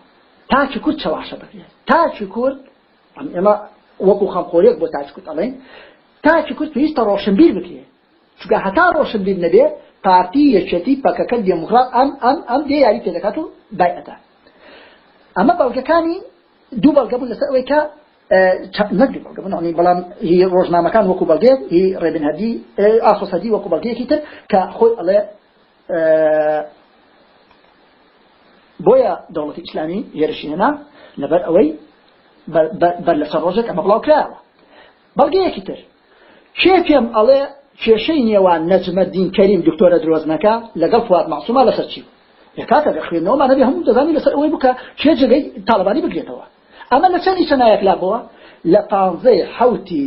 تاچی کورد چەواشە بکرێت تاچی کورد ئێمە وەکو خەمخۆریەک بۆ تاچ کورد ئەڵێن تاچی کورد پێویستە ڕۆشنبیر بکرێت چونکە هەتا ڕۆشنبیر نەبێت پارتی یەکێتی پەکەکە دموکرات ئەم ئەم ئەم دێ یاری پێدەکات و بایەتە ئەمە بەڵگەکانی دوو بەڵگە بوو لەسەر ئەوەی کە نەگری بەڵگە بنانی بەڵام هی ڕۆژنامەکان وەکو بەڵگێ هی ڕێبن هەدی ئاسۆسەدی وەکو بەڵگەیەکی تر کە خۆی ئەڵێ بۆیە دەوڵەتی ئیسلامی هێرشی هێنا لەبەر ئەوەی بەر لەسەر ڕۆژێک ئەمە بڵاو کراوە بەڵگەیەکی تر کێ پێم ئەڵێ کێشەی نێوان نەجمەدین کەریم دکتۆرە درۆزنەکە لەگەڵ فواد مەعسومە لەسەر چی؟ کاتە خوێنەوەمان نەبێ هەموو دەزانی لەسەر ئەوەی بکە کێ جگەی تاالبانی بگرێتەوە. ئەمە لە چەندی چەنایەک لا بووە لە پانزەی حوتی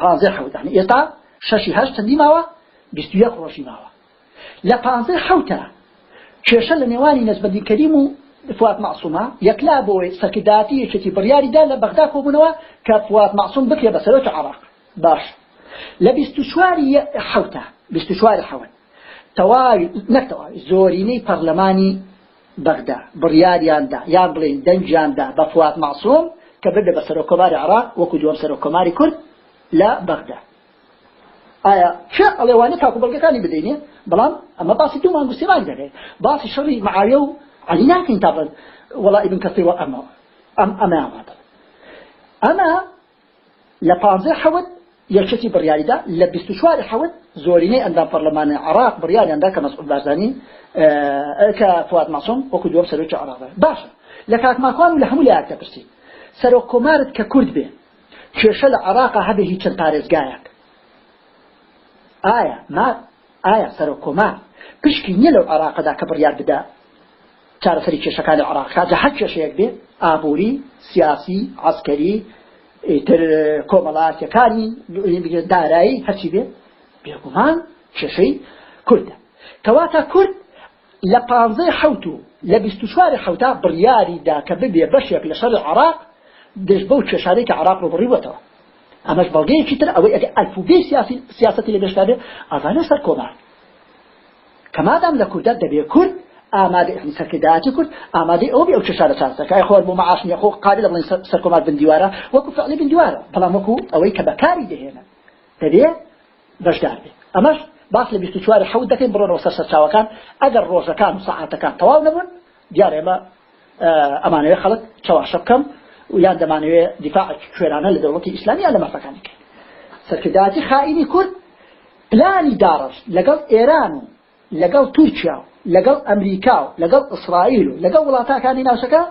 پانزەی حوتانی ئێستا شەشی هەشت چەندی ماوە بیست یەک ڕۆژی ماوە لە پانزەی حوتە و فوات معصومە یەکلا بۆی سەرکرداتی یەکێتی بڕیاریدا لە بەغدا کۆبوونەوە کە فوات معصوم بکرێ بەسەرەوەی عراق باش. لە بیست شواری حوتە بیست شواری حەوت تەواوی بەغدا بڕیاریاندا یان بڵێن دەنجیاندا بە فوات معصوم بە سەرۆکۆماری عراق وەکو دووەم سەرۆکۆماری کورد لە بەغدا ئایا چه؟ ئەڵێوانە تاکو بەڵگەکانی بدەینێ بەڵام ئەمە باسی دوو مانگ سێمان دەکەێت باسی شەڕی معاویە و علی ناکەین تا بڵێن وڵا ئیبن کەسیر ئەمە ئەم ئەمە ئامادە لە یەکێتی بڕیاریدا لە چواری حەوت زۆرینەی ئەندام پەرلەمانی عراق بڕیاریاندا کە مەسعود بارزانانی کە فواد ماسۆم وەکو دووەم سەرۆکی عراق باشە لە کاکماکوان و لە هەموو لایەک دەپرسی سەرۆک کۆمارت کە کورد بێ کێشە لە عراقا هەبێ هیچ چەند پارێزگایەک. ئایا ما ئایا سەرۆک کۆمار پشکی نییە لەو عراقدا کە بدا چارەسەری کێشەکانی عراق کاتە هەر کێشەیەک بێ ئابووری سیاسی عسکەری تر کۆمەڵاتەکانی دارایی هەرچی بێ؟ بێگومان کێشەی کوردە کەواتە کورد لە پانزەی حوت و لە بیست و چواری حوتا بڕیاریدا کە ببێ بەشێک لە شەر عراق دێش بەو کێشارەی کە عراق ڕوبڕیوەتەوە ئەمەش بەڵگەیەکی تر ئەوەی ئەگە ئەلفوبێ سیاسەتی لە بێشتا بێ ئازانە سەر کۆمار. کەمادام لە کوردە دەبێ کورد ئامادە سەرکرداتی کورد ئامادەی ئەو ئەو چشارە چاسەکە خۆر بۆ معاشنی خۆ قادی لە بڵین سەرکۆمار بندیوارە وەکو فعلی بندیوارە بەڵام وەکو ئەوەی کە بەکاری دەهێنە دەبێ بەشدار بێ ئەمەش باس لە 24 حەوت دەکەین بڕۆنەوە سەر سەرچاوەکان ئەگەر ڕۆژەکان و سەعاتەکان تەواو نەبوون دیارە ئێمە ئەمانەوێ خەڵک چاواشە بکەم و یان دەمانەوێ دیفاع کوێرانە لە دەوڵەتی ئیسلامی لە مەفەکانی کرد. سەرکرداتی خائینی کورد پلانی داڕش لەگەڵ ئێران و لەگەڵ تورکیا لەگەڵ ئەمریکا و لەگەڵ ئیسرائیل و لەگەڵ وڵاتاکانی ناوچەکە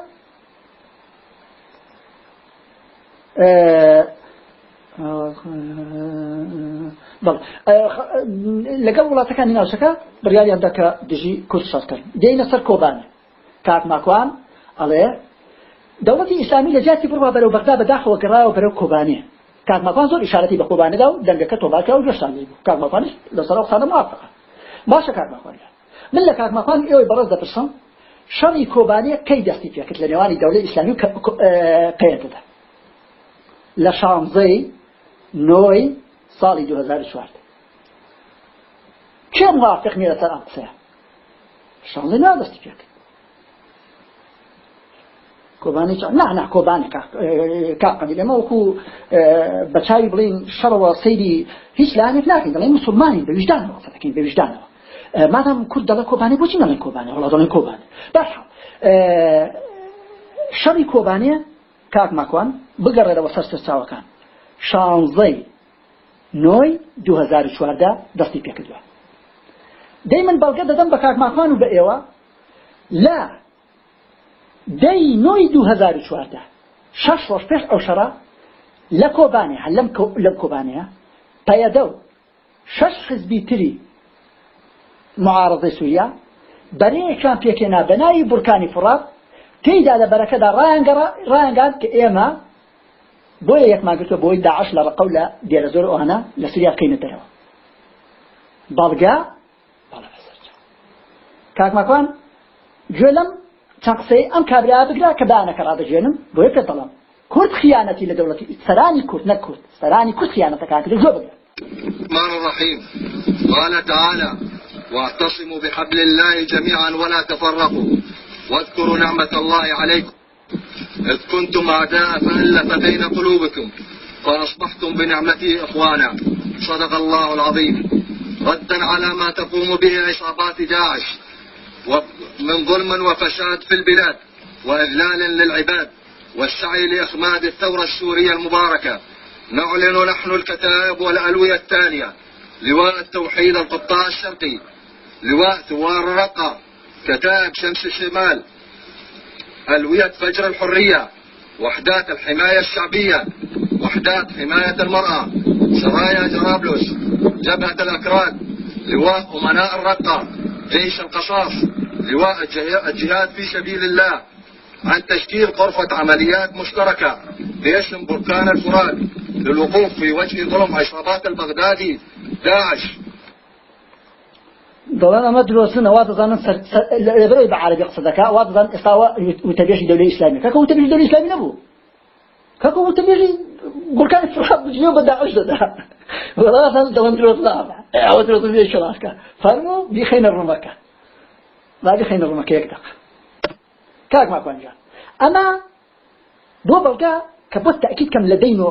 لەگەڵ وڵاتەکانی ناوچەکە بڕیاریاندا کە دژی کورد شاستکرد دێنە سەر کۆبانە کاکماکوان ئەڵێ دەوڵەتی ئیسلامی لە جاتی بڕوا بەرەو بەغدا بەداخەوە گەڕاوە بەرەو کۆبانێ کاکماکوان زۆر ئشارەتی بە کۆبانەدا و دەنگەکە تۆباکە و جۆشانی بوو. کاکماکوانش لەسەر قسانە موافقە. باشە کاکماکوان من لە کاکماکوان ئێوەی بەڕێز دەپرسم شەڕی کۆبانێ کەی دەستی پێکرد لە نێوانی دەوڵەتی ئیسلامی پێدەدا لە شانزەی نۆی ساڵی 2004 کێ موافق نیە لەسەر ئەم قسەیە؟ شانزەی نادەستی پێکرد کۆبانی نه نه کۆبانی کاقنی لەمە وەکو بەچاوی بڵین شەڕەوە سەیری هیچ لایەنێک ناکەین دەڵێن مسلمانی بە وجدانەوە قسەکەین بە وجدانەوە مادام کورد دەڵێ کۆبانی بۆچی نەڵێن کۆبانی وڵا دەڵێن کۆبانی باشە شەڕی کۆبانیە کاک ماکوان بگەڕێرەوە سەر سەرچاوەکان شانزەی نۆی 2014 دەستی پێکردووە. دەی من بەڵگە دەدەم بە کاک ماکوان و بە ئێوە لا دەی نۆی 2014 شەش ڕۆژ پێش ئەو شەڕە لە کۆبانێ لەم لەم کۆبانەیە پەیەدە و شەش حزبی تری معارضی سووریا بەرەیەکیان پێکێنا بەناوی بورکانی فڕات تێیدا لە بەرەکەدا ڕایانگات کە ئێمە بۆیە یەکمان گرتووە بۆی داعش لە ڕقە لە دیێرە زۆر ئەوانە لە سووریا بکەینەتەوە بەڵگا کاکمەکان گوێ لەم چەند قسەی ئەم کابرا بگرا کە بانەکە ڕادەژێنم بۆیە پێ دەڵم. کورد خیانەتی لە دەوڵەتی سەرانی کورد نەکورد سەرانی کورد خیانەتەکان کرد زۆر بگرە. الرحمن الرحيم. قال تعالى واعتصموا بحبل الله جميعا ولا تفرقوا. واذكروا نعمة الله عليكم. إذ كنتم أعداء فألف بين قلوبكم فأصبحتم بنعمته إخوانا. صدق الله العظيم. ردا على ما تقوم به عصابات داعش من ظلم وفساد في البلاد وإذلال للعباد والسعي لإخماد الثورة السورية المباركة. نعلن نحن الكتائب والألوية التالية. لواء التوحيد القطاع الشرقي. لواء ثوار الرقة كتائب شمس الشمال ألوية فجر الحرية وحدات الحماية الشعبية وحدات حماية المرأة سرايا جرابلس جبهة الأكراد لواء أمناء الرقة جيش القصاص لواء الجهاد في سبيل الله عن تشكيل غرفة عمليات مشتركة باسم بركان الفرات للوقوف في وجه ظلم عصابات البغدادي داعش. دەڵێن ئەمە درۆستن ئەوا دەزانن لەبەرەوەی بە عربی قسە دەکا وا دەزان ئێستاوە وتەبێژی دەولی ئیسلامی کەکە وتەبێژی دەولی ئیسلامی نەبوو کەکە وتەبێژی گورکانی فرات بجنێ بە داعش دەدا وڵاتان دەڵێن درۆست نابە ئەوە درۆست بێ شڵاشکە فەرمو بیخەینە ڕومەکە لا بخەینە ڕومەکە یەک دەق کاک ماکوانجان ئەمە بۆ بەڵگا کە بۆ تأکید کەم لەدەین و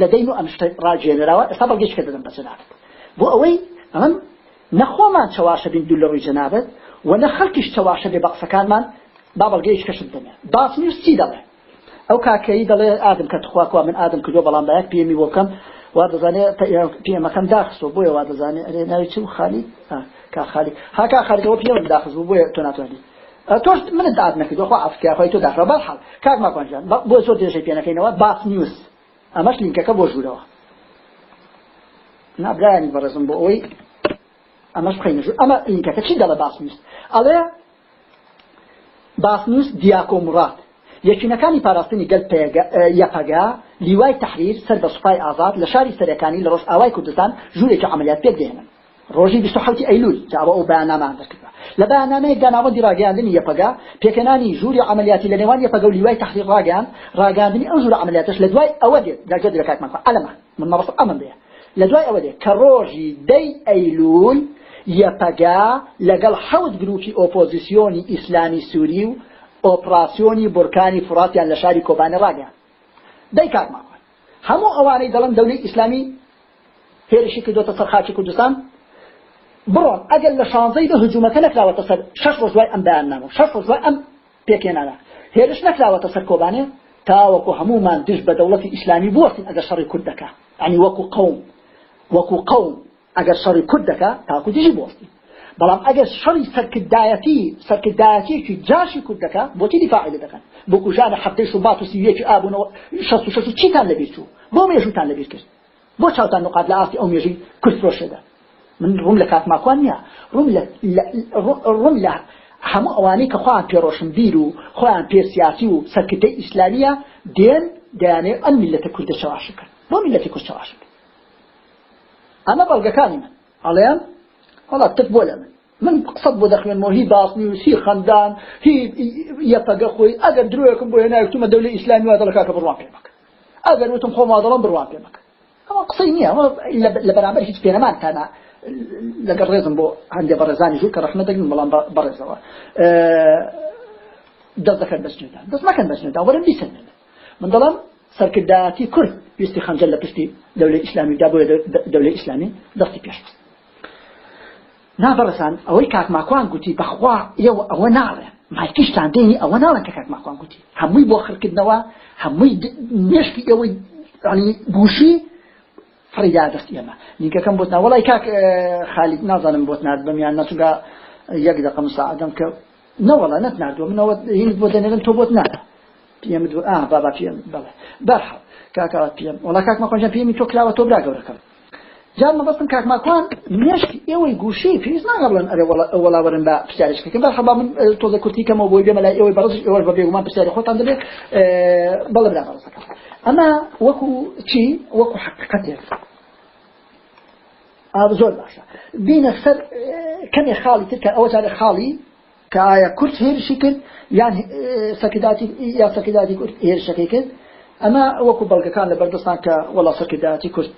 لەدەین و ئەمشتە ڕاجێنراوە ئێستا بەڵگەشکە دەدەم بە جەنابەت بۆ ئەوەی ئەمەم نەخۆمان چاواشە بین دوو لە ڕووی جەنابەت و نە خەڵکیش چاواشە بێ بە قسەکانمان با بەڵگەیش کەشت دەمێ. باس نیوز چی دەڵێ؟ ئەو کاکەی دەڵێ ئادم کە تخواکووا من ئادم کردو بەڵام بەیەک پێمی بۆ بکەم وا دەزانێ پێمەکەم داخستەوە بۆیە وا دەزانێ ئەرێ ناوی چ خالی؟ کا خالی. ها کا خالیەوە پێم داخست بوو بۆیە تۆ ناتوانانی تۆش منت داد نەکردو خۆ ئافکیاخۆی تۆ داخڕ بەڵحاڵ کاک ماکۆنجان بۆ زۆر درێژەی پێنەکەینەوە باس نیوز. ئەمەش لینکەکە بۆ ژوورەوە. نابرایانی بەڕێزم بۆ ئەوەی ئەمەش بخەینە ژوور ئەمە لینکەکە چی دەڵە باس نیوز ئەڵێ باس نیوز دیاکۆ مرات یەکینەکانی پاراستنی گەل یەقەگا لیوای تحریر سەر بە سوپای ئازاد لە شاری سەرەکانی لە ڕۆژ ئاوای کوردستان ژوورێکی عملیات پێک دێنن ڕۆژی 27 ئەیلول جاوە ئەو بەیاننامان دەکردوە لە بەیاننامەیە داناوەندی ڕاگەاندنی یەپەگا پێکەنانی ژووری عملیاتی لە نێوان یەپەگە و لیوای تحریر ڕاگەان ڕاگەاندنی ئەو ژوور عملیاتش لە دوای ئەوە دێت داگەت لە کاکمان ئەلەمە من مەڕست ئەمن بێ لە دوای ئەوە دێت کە ڕۆژی دەی ئەیلول یەپەگا لەگەڵ حەوت گروپی ئۆپۆزیسیۆنی ئیسلامی سووری و ئۆپراسیۆنی بورکانی فراتیان لە شاری کۆبانە ڕاگەیان. دەی کاکمان هەموو ئەوانەی دەڵم دەولی ئیسلامی هێرشی کردوتە سەر خاکی کوردستان. بڕۆن ئەگەر لە شانزەی دە هجوومەکە نەکراوەتە سەر شەش ڕۆژ دوای ئەم بەیاننامە شەش ڕۆژ دوای ئەم پێکێنانە. هێرش نەکراوەتە سەر کۆبانێ تاوەکو هەمومان دش بە دەوڵەتی ئیسلامی بوەستین ئەگەر شەڕی کورد دەکا. ینی وەکو قەوم وەکو قەوم ئەگەر شەڕی کورد دەکا تاکو دیژی بوەستین بەڵام ئەگەر شەڕی سەرکردایەتی سەرکردایەتیەکی جاشی کورد دەکا بۆچی دیفاعی دەکەن بۆ کوژانە هەفتەی شوبات و سیویەکی ئابوونەوە شەست و شەش و چیتان لەبیر چوو بۆ مێژوتان لەبیر کرد بۆ چاوتان نقاط لە ئاستی ئەو مێژی کورد فرۆشەدا من ڕوم لە کاتماکوان نییە ڕوم لە ڕوم لە هەموو ئەوانەی کە خۆیان پێڕۆشن بیر و خۆیان پێ سیاسی و سەرکردەی ئیسلامیە دێن دەیانێ ئەم میلەتە کوردە چاواشکن بۆ میلەتی کورد چاواشکن ئەمە بەڵگەکانی من ئەڵێن وڵا تت بۆ لە من من قسەت بۆ دەخوێنەوە هی باسنی و سی خەندان هی یەپەگە خۆی ئەگەر درۆیەکم بۆ هێنایەکتومە دەولەی ئیسلامی وا دەڵکا کە بڕوان پێ بکە ئەگەر وتم خۆما دەڵم بڕوان پێ بکە ئەمە قسەی نییە لە بەرامبەر هیچ پێنەمانتانە لەگەڵ ڕێزم بۆ هەندێک بەڕێزانی ژوور کە ڕەحمە دەگرن بەڵام بەڕێزەوە دەست دەکەن بەسنێدان دەست نەکەن بەسنێدان وەرن بیسەنێن من دەڵم سەرکردایەتی کورد پێستی خەنجەر لە پشتی دەولەی ئیسلامی دا بۆیە دەولەی ئیسلامی دەستی پێش. نابڕسان ئەوەی کاکماکوان گوتی بەخوا ئێوە ئەوە ناڵێ. مایکیشتان دێنی ئەوە ناڵێن کە کاکماکوان گوتی. هەمووی بۆ خڕکردنەوە هەمووی مشکی ئەوەی بوشی فڕیدا دەست ئێمە. نیکەکەم بۆت وڵی کاک خالیت نازانم بۆت نات بەمیان نەچگا یەک دقم ساعدم کە نەوەڵە نەت نردووە منەوە هین بۆ دەنێرن تۆ بۆت نادە پێم دو ئا بابا پێم بڵێ بەرحە کاکەوە پێم. وڵا کاک مەخۆنجە پێمی تۆ کلاوە تۆ برا گەورەکەم. جان مەبەستم کاک ماکوان مێشکی ئێوەی گوشەی پێویست ناگەڵن ئەرێ وەڵاوەرن بە پرسیارشکەکەم بەرحە من تۆزە کورتیکەمەوە بۆی بێمە لای ئێوەی بەڕز ئێوە بە بێگومان پرسیاری خۆتان دەبێت بەڵێ برا بەڕزەکەم. ئەمە وەکو چی؟ وەکو حقیقەتێک. ئاب زۆر باشە. بینە سەر کەمێ خاڵی تر کە ئەوە جارە خاڵی کە ئایا کورت هێرشی کرد یان سەکداتی یا سەکداتی کورت هێرشەکەی کرد ئەمە وەکو بەڵگەکان لە بەردەستان کە وەڵا سەکداتی کورت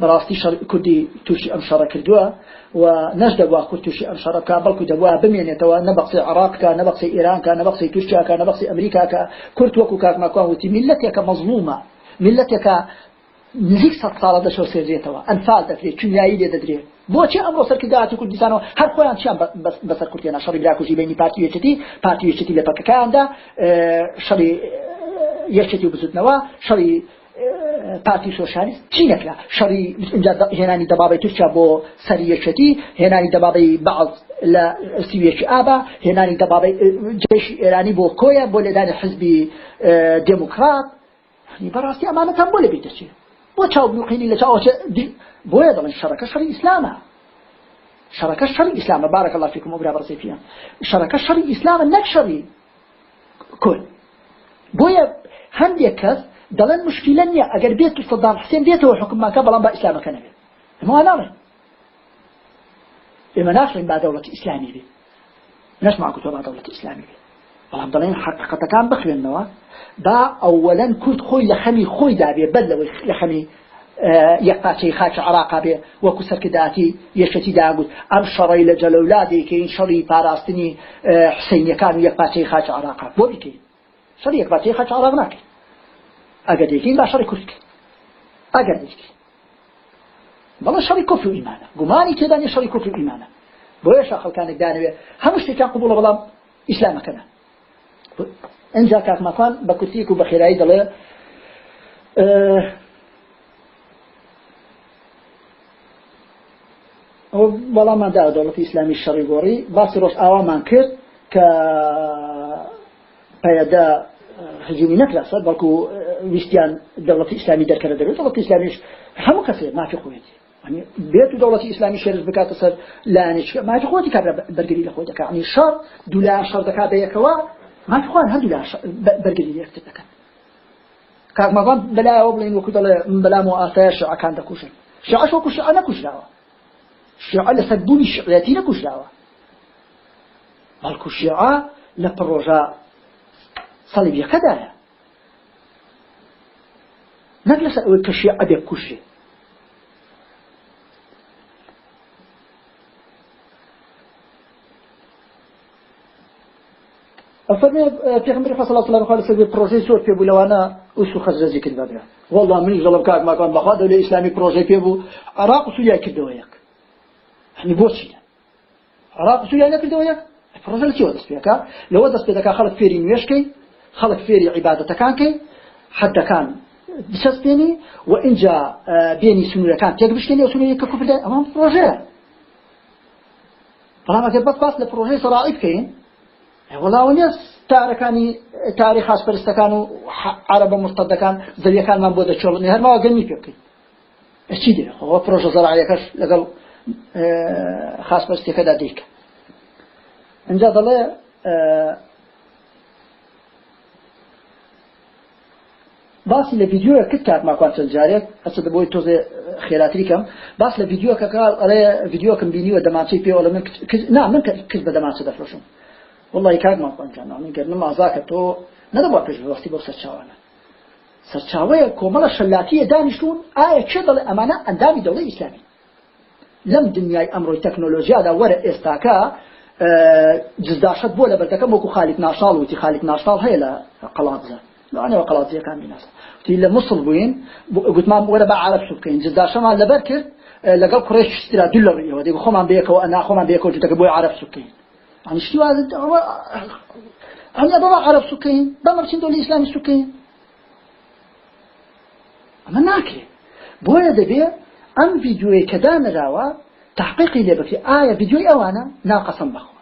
بەڕاستی کوردی تووشی ئەم شەڕە کردووە و نەش دەبوا کورد تووشی ئەم شەڕەکە بەڵکو دەبوا بمێنێتەوە نەبقسی عراقکە نەبقسی ئێرانکە نەبقسی تووشیاکە نەبقسی ئەمریکاکە کورت وەکو کاکماکوان وتی میلەتێکە مەزلومە میلەتێکە نزیک سەد ساڵە دەشۆ سێژێتەوە ئەنفال دەکرێت چونیایی لێ دەدرێت بۆچی ئەمڕۆ سەرکرداتی کوردستانەوە هەر خۆیان چیان بەسەر کورتێنە شەڕی براکوژی بینی پارتی وێچەتی پارتی وێچەتی لە پەکەکاندا شەڕی یەکێتی و بزوتنەوە شەڕی پارتی سۆشالیست چی نەکرا؟ شەڕی هێنانی دەبابی تورکیا بۆ سەریەکەتی هێنانی دەبابی بەعڵ لە سیوێکی ئابا هێنانی دەبابی جێشی ئێرانی بۆ کۆیە بۆ لێدانی حزبی دموکرات. بەڕاستی ئەمانەتان بۆ لە بیتەچێت بۆ چاو بلوقینی لە چاوە بۆیە دەڵێن شەڕەکە شەڕی ئیسلامە. شەڕەکە شەڕی ئیسلامە. بارەکە الله فيكم وبرا برسي فيها شەڕەکە شەڕی ئیسلامە نەک شەڕی کورد بۆیە هەندێک کەس دەڵێن مشکلە نییە. ئەگەر بێت و سەدام حسێن بێتەوە حکومەکە بەڵام بە ئیسلامەکە نەبێت. ئەمە ناڵێن ئێمە ناخڵین با دەوڵەتی ئیسلامی بێت نەشمان کوتۆ با دەوڵەتی ئیسلامی بێت بەڵام دەڵێن حقیقەتەکان بخوێنەوە با ئەوەلەن کورد خۆی لە خەمی خۆی دابێ بەر لەوەی لە خەمی یەک پاچەی خاچ عراقا بێ وەکو سەرکرداتی یەشەتی داگوت ئەم شەڕی لە جەلەولادێکە این شەڕی پاراستنی حسینیەکان و یەک پاچەی خاچ عراقا بۆ بکەین شەڕی یەک پاچەی خاچ عراق ناکەین ئەگەر دەکەین با شەڕی کورد ئەگەر دەکەین بەڵە شەڕی کوفر و ئیمانە گومانی تێدا نیە شەڕی کوفر و ئیمانە بۆیە شاخەکانێک دانوێ هەموو شتێکیان قبولە بەڵام ئیسلامەکەنە ئەنجا کاکمەکان بە کورتیک و بە خێرایی دەڵێ. ئەو بەڵاماندا دەوڵەتی ئیسلامی شەڕی گۆڕی باسی ڕۆژ ئاوامان کرد کە پەیەدا هجومی نەکراسە بەڵکو ویستیان دەوڵەتی ئیسلامی دەرکەرە دەبێت دەوڵەتی ئیسلامیش هەموو کەسێ مافی خۆیەتی. بێت و دەوڵەتی ئیسلامی شێرز بکاتە سەر لایەنێک مافی خۆتی کار بەرگری لە خۆی دەکات ینی شەڕ دوولایان شەڕ دەکات بە یەکەوە مافی خۆیان هەردوو بەرگری لێکتر دەکەن کاکمەوان بەلایەوە بڵین وەکو دەڵێ بەلام و ئاسایە شعەکان دەکوشن شعەش وەکو شعە نەکوشراوە شیعە لە سەربوونی شعەتی نەکوشراوە بەڵکو شیعە لە پڕۆژە سەڵیبیەکەدایە نەک لەسەر ئەوەی کە شیعە بێ کوشێ أفرمي پیغمبر صلى الله عليه وسلم سبب پروژه سور پی بولوانا اوسو خزرزی کرد بابا والله من ظلم کاک ما کان بخواد دولة اسلامی پروژه پی بو عراق سوریا کرده یک. يعني بوشي عراق سوريا نكرد وياك فرزل كيو دست بيكا لو دست بيكا خلق فيري نويشكي خلق فيري عبادة كانكي حتى كان دسس بيني وإن جاء بيني سنوية كان تيك كيني وسنوية ككفر ده أمام بروجيه بەڵام ئەگەر بەت باس لە پرۆژەی سەڕائیب بکەین وەڵاو نیە تارەکانی تاری خاصپەرستەکان و عربە مستەدەکان زەویەکانمان بۆ دەچۆڵنی هەرماوە گەنی پێ بکەین. چی دێ؟ خۆ پرۆژە زەرعیەکەش لەگەڵ خاص بەستێکەدا دیکە اینجا دەڵێ باسی لە ڤیددیوە کرد کات ماکوان چەند جارێک ئەچ دەبۆی تۆزێ خێراتری کەم. باس لە ڤیددیوە کە کار ئەڵێ ڤیددیوکەم بینیوە دەماچەی پێ لە من نا من کرد بە دەماچە دەفرۆشم. والله کاک ماکوان جان من گەرنم ئازاکە تۆ نەدەبا پێش وەختی بۆ سەرچاوانە سەرچاوەیە کۆمەڵە شەلاتیە دانیشتون ئایا چێ دەڵێ ئەمانە ئەندامی دەوڵی ئیسلامی لەم دنیای ئەمڕۆی تەکنۆلۆژیادا وەرە ئێستاکە جزداشت بۆ لە بەردەکەم وەکو خالیک ناشال وتی خالیک ناشال هەیە لە قەڵاتزە لەوانەوە قەڵاتیەکان بیناسە وتی لە مسڵ بووین گوتمان وەرە بە عرب سو بکەین جزداشەمان لەبەر کرد لەگەڵ قڕێش شترا دوو لە ڕێەوە دەی خۆمان بەیەکەوە ئەنا خۆمان بەیەکەوە جوتەکە بۆی عرب سو بکەین يعني شتي واحد أنا بابا عرب سكين؟ بمرسين دولي إسلامي سكين؟ ناکرێ بۆیە دەبێ ئەم ڤیددیوی کەدا نراوە تحقیقی لێ بکرێ ئایا ڤیددیوی ئەوانە ناقەسم بخۆ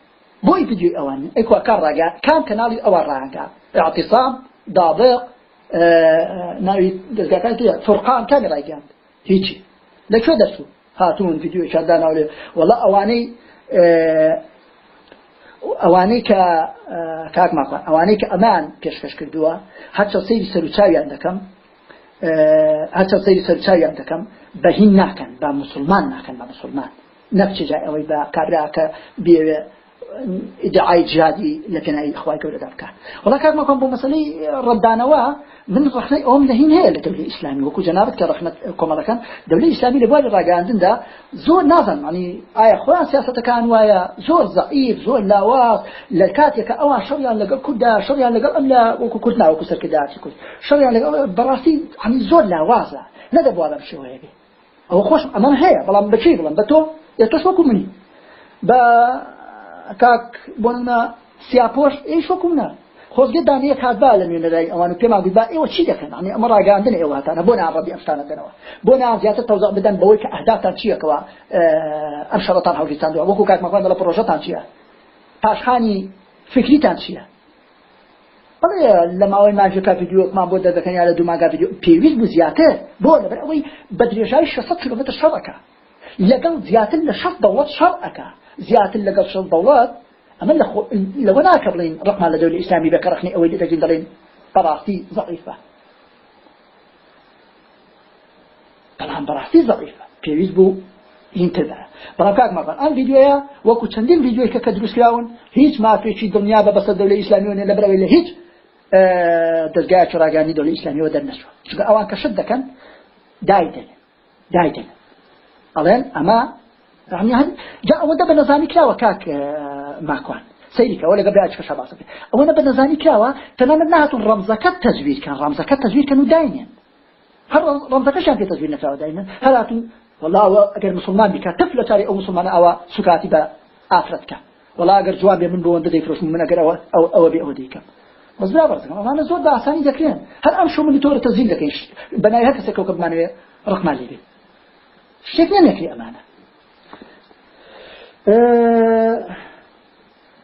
بۆی ڤیددیوی ئەوان ئەیکوا کار ڕاگە کام کەناڵی ئەوە ڕاگە اعتصام دابق ناوی دەستگاکان فرقان کامی ڕایگەاند هیچی لەکوێ دەسو هاتوون ڤیددیوی شادا ناولێ وڵا ئەوانەی ئەوانەی کە کاک ماقا ئەوانەی کە ئەمان پێشکەش کردووە هەرچە سەیری سەرچاویان دەکەم هەرچە سەیری سەرچاویان دەکەم بەهین ناکەن بە مسلمان ناکەن بە مسلمان. نەفچ جای ئەوەی بە کابراکە بێوێ ادعای جهادی لە پێناوی خخوای گەورەدا بکات وڵا کاک مەکەم بۆ مەسلەی ڕەبدانەوە من ڕخنەی ئەوم لە هین هەیە لە دەولی ئیسلامی وەکو جەنابەت کە ڕحمەت کۆمەڵەکان دەولی ئیسلامی لە بوای لە ڕاگەاندندا زۆر نازان معنی ئایا خۆیان سیاستەکان وایە زۆر زەعیف زۆر لاواز لە کاتێکە ئەوان شەڕیان لەگەڵ کووردا شەڕیان لەگەڵ ئەم لە وەکو کورد ناوەکو سەرکرداتی کورد شەڕیان لەگەڵ بەڕاستی هەمی زۆر لاوازە نەدەبوا بەم شێوەیە بێ ئەوە خۆش ئەمان هەیە بەڵام بەچی بڵم بە تۆ یا تۆش وەکو منی بە کاک بۆنە سیاپۆش ئەی شۆکومە خۆزگە دانەیە کاتبا لە نوێنەرای ئەوان پێمان گوت با ئێوە چی دەکەن؟ ئەنی ئەمە ڕاگەاندن ئێواتانە بۆ ناڕەبی ئەمشتانە دەنەوە بۆ نا زیاتر تەوزە بدەن بەوەی کە ئەهدافتان چیەکەوە ئەم شەڕەتان هەوریستاندەوە وەکو کاکمەخوان لە پرۆژەتان چییە؟ پاشخانی فکریتان چییە؟ بەڵێ لە ماوەی ماژەکە ڤیددیۆکمان بۆ دەدەکەن یا لە ڤیددیو پێویست بوو زیاتر بۆ لەبەر ئەوەی بە درێژای 600 کیلومتر شەڕەکە لەگەڵ زیاتر لە شەڕ دەوڵەت شەڕەکە زیاتر لەگەڵ شەڕ دەوڵەت ئەمە لەوە ناکە بڵین ڕقمان لە دەولی ئیسلامی بەکە ڕخنی ئەوەی دەگەین دەڵێن بەڕاستی زەعیفە. بەڵام بەڕاستی زەعیفە. پێویست بوو هینتردا بەڵام کاک مەڕان ئەم ڤیددیوەیە وەکو چەندین ڤیددیوی کە کە دروستکراون هیچ مافێکی دڵنیا بە بەسەر دەولی ئیسلامیوە لە بەرەوەی لە هیچ دەستگای چڕاگانی دەولی ئیسلامیەوە دەرنەچوە. چونکە ئەوان کە شت دەکەن دایدن دایدن ئەڵێن ئەمە جا ئەوەندە بە نەزانی کراوە کاک ماکوان سەیریکەوە لەگە براچکە شەباس ئەوەنە بە نەزانی کراوە تەنانەت نهاتون ڕەمزەکە تەزویر کەن ڕەمزەکە تەزویر کەن و داینێن هەر ڕەمزەکەشیان پێ تەزویر نەکراوە داینن هەراتون والله ئەگەر مسلمان بیکە تف لە چاری ئەو مسلمانە ئەوە سوکاتی بە ئافرەتکە والله ئەگەر جواب من ئەوەندە دەیفرۆشم من ئەگەر ئەوە ئەوە بێ ئەوە دیکەم بەس برا بەرزەکەم ئەمانە زۆر بە ئاسانی دەکرێن هەر ئەم شو منی تۆرە تەزیین دەکەین بەنای هەر کەسێک کەوکە بمانوێ ڕقمان لێ بێ شتێک نەکری ئەمانە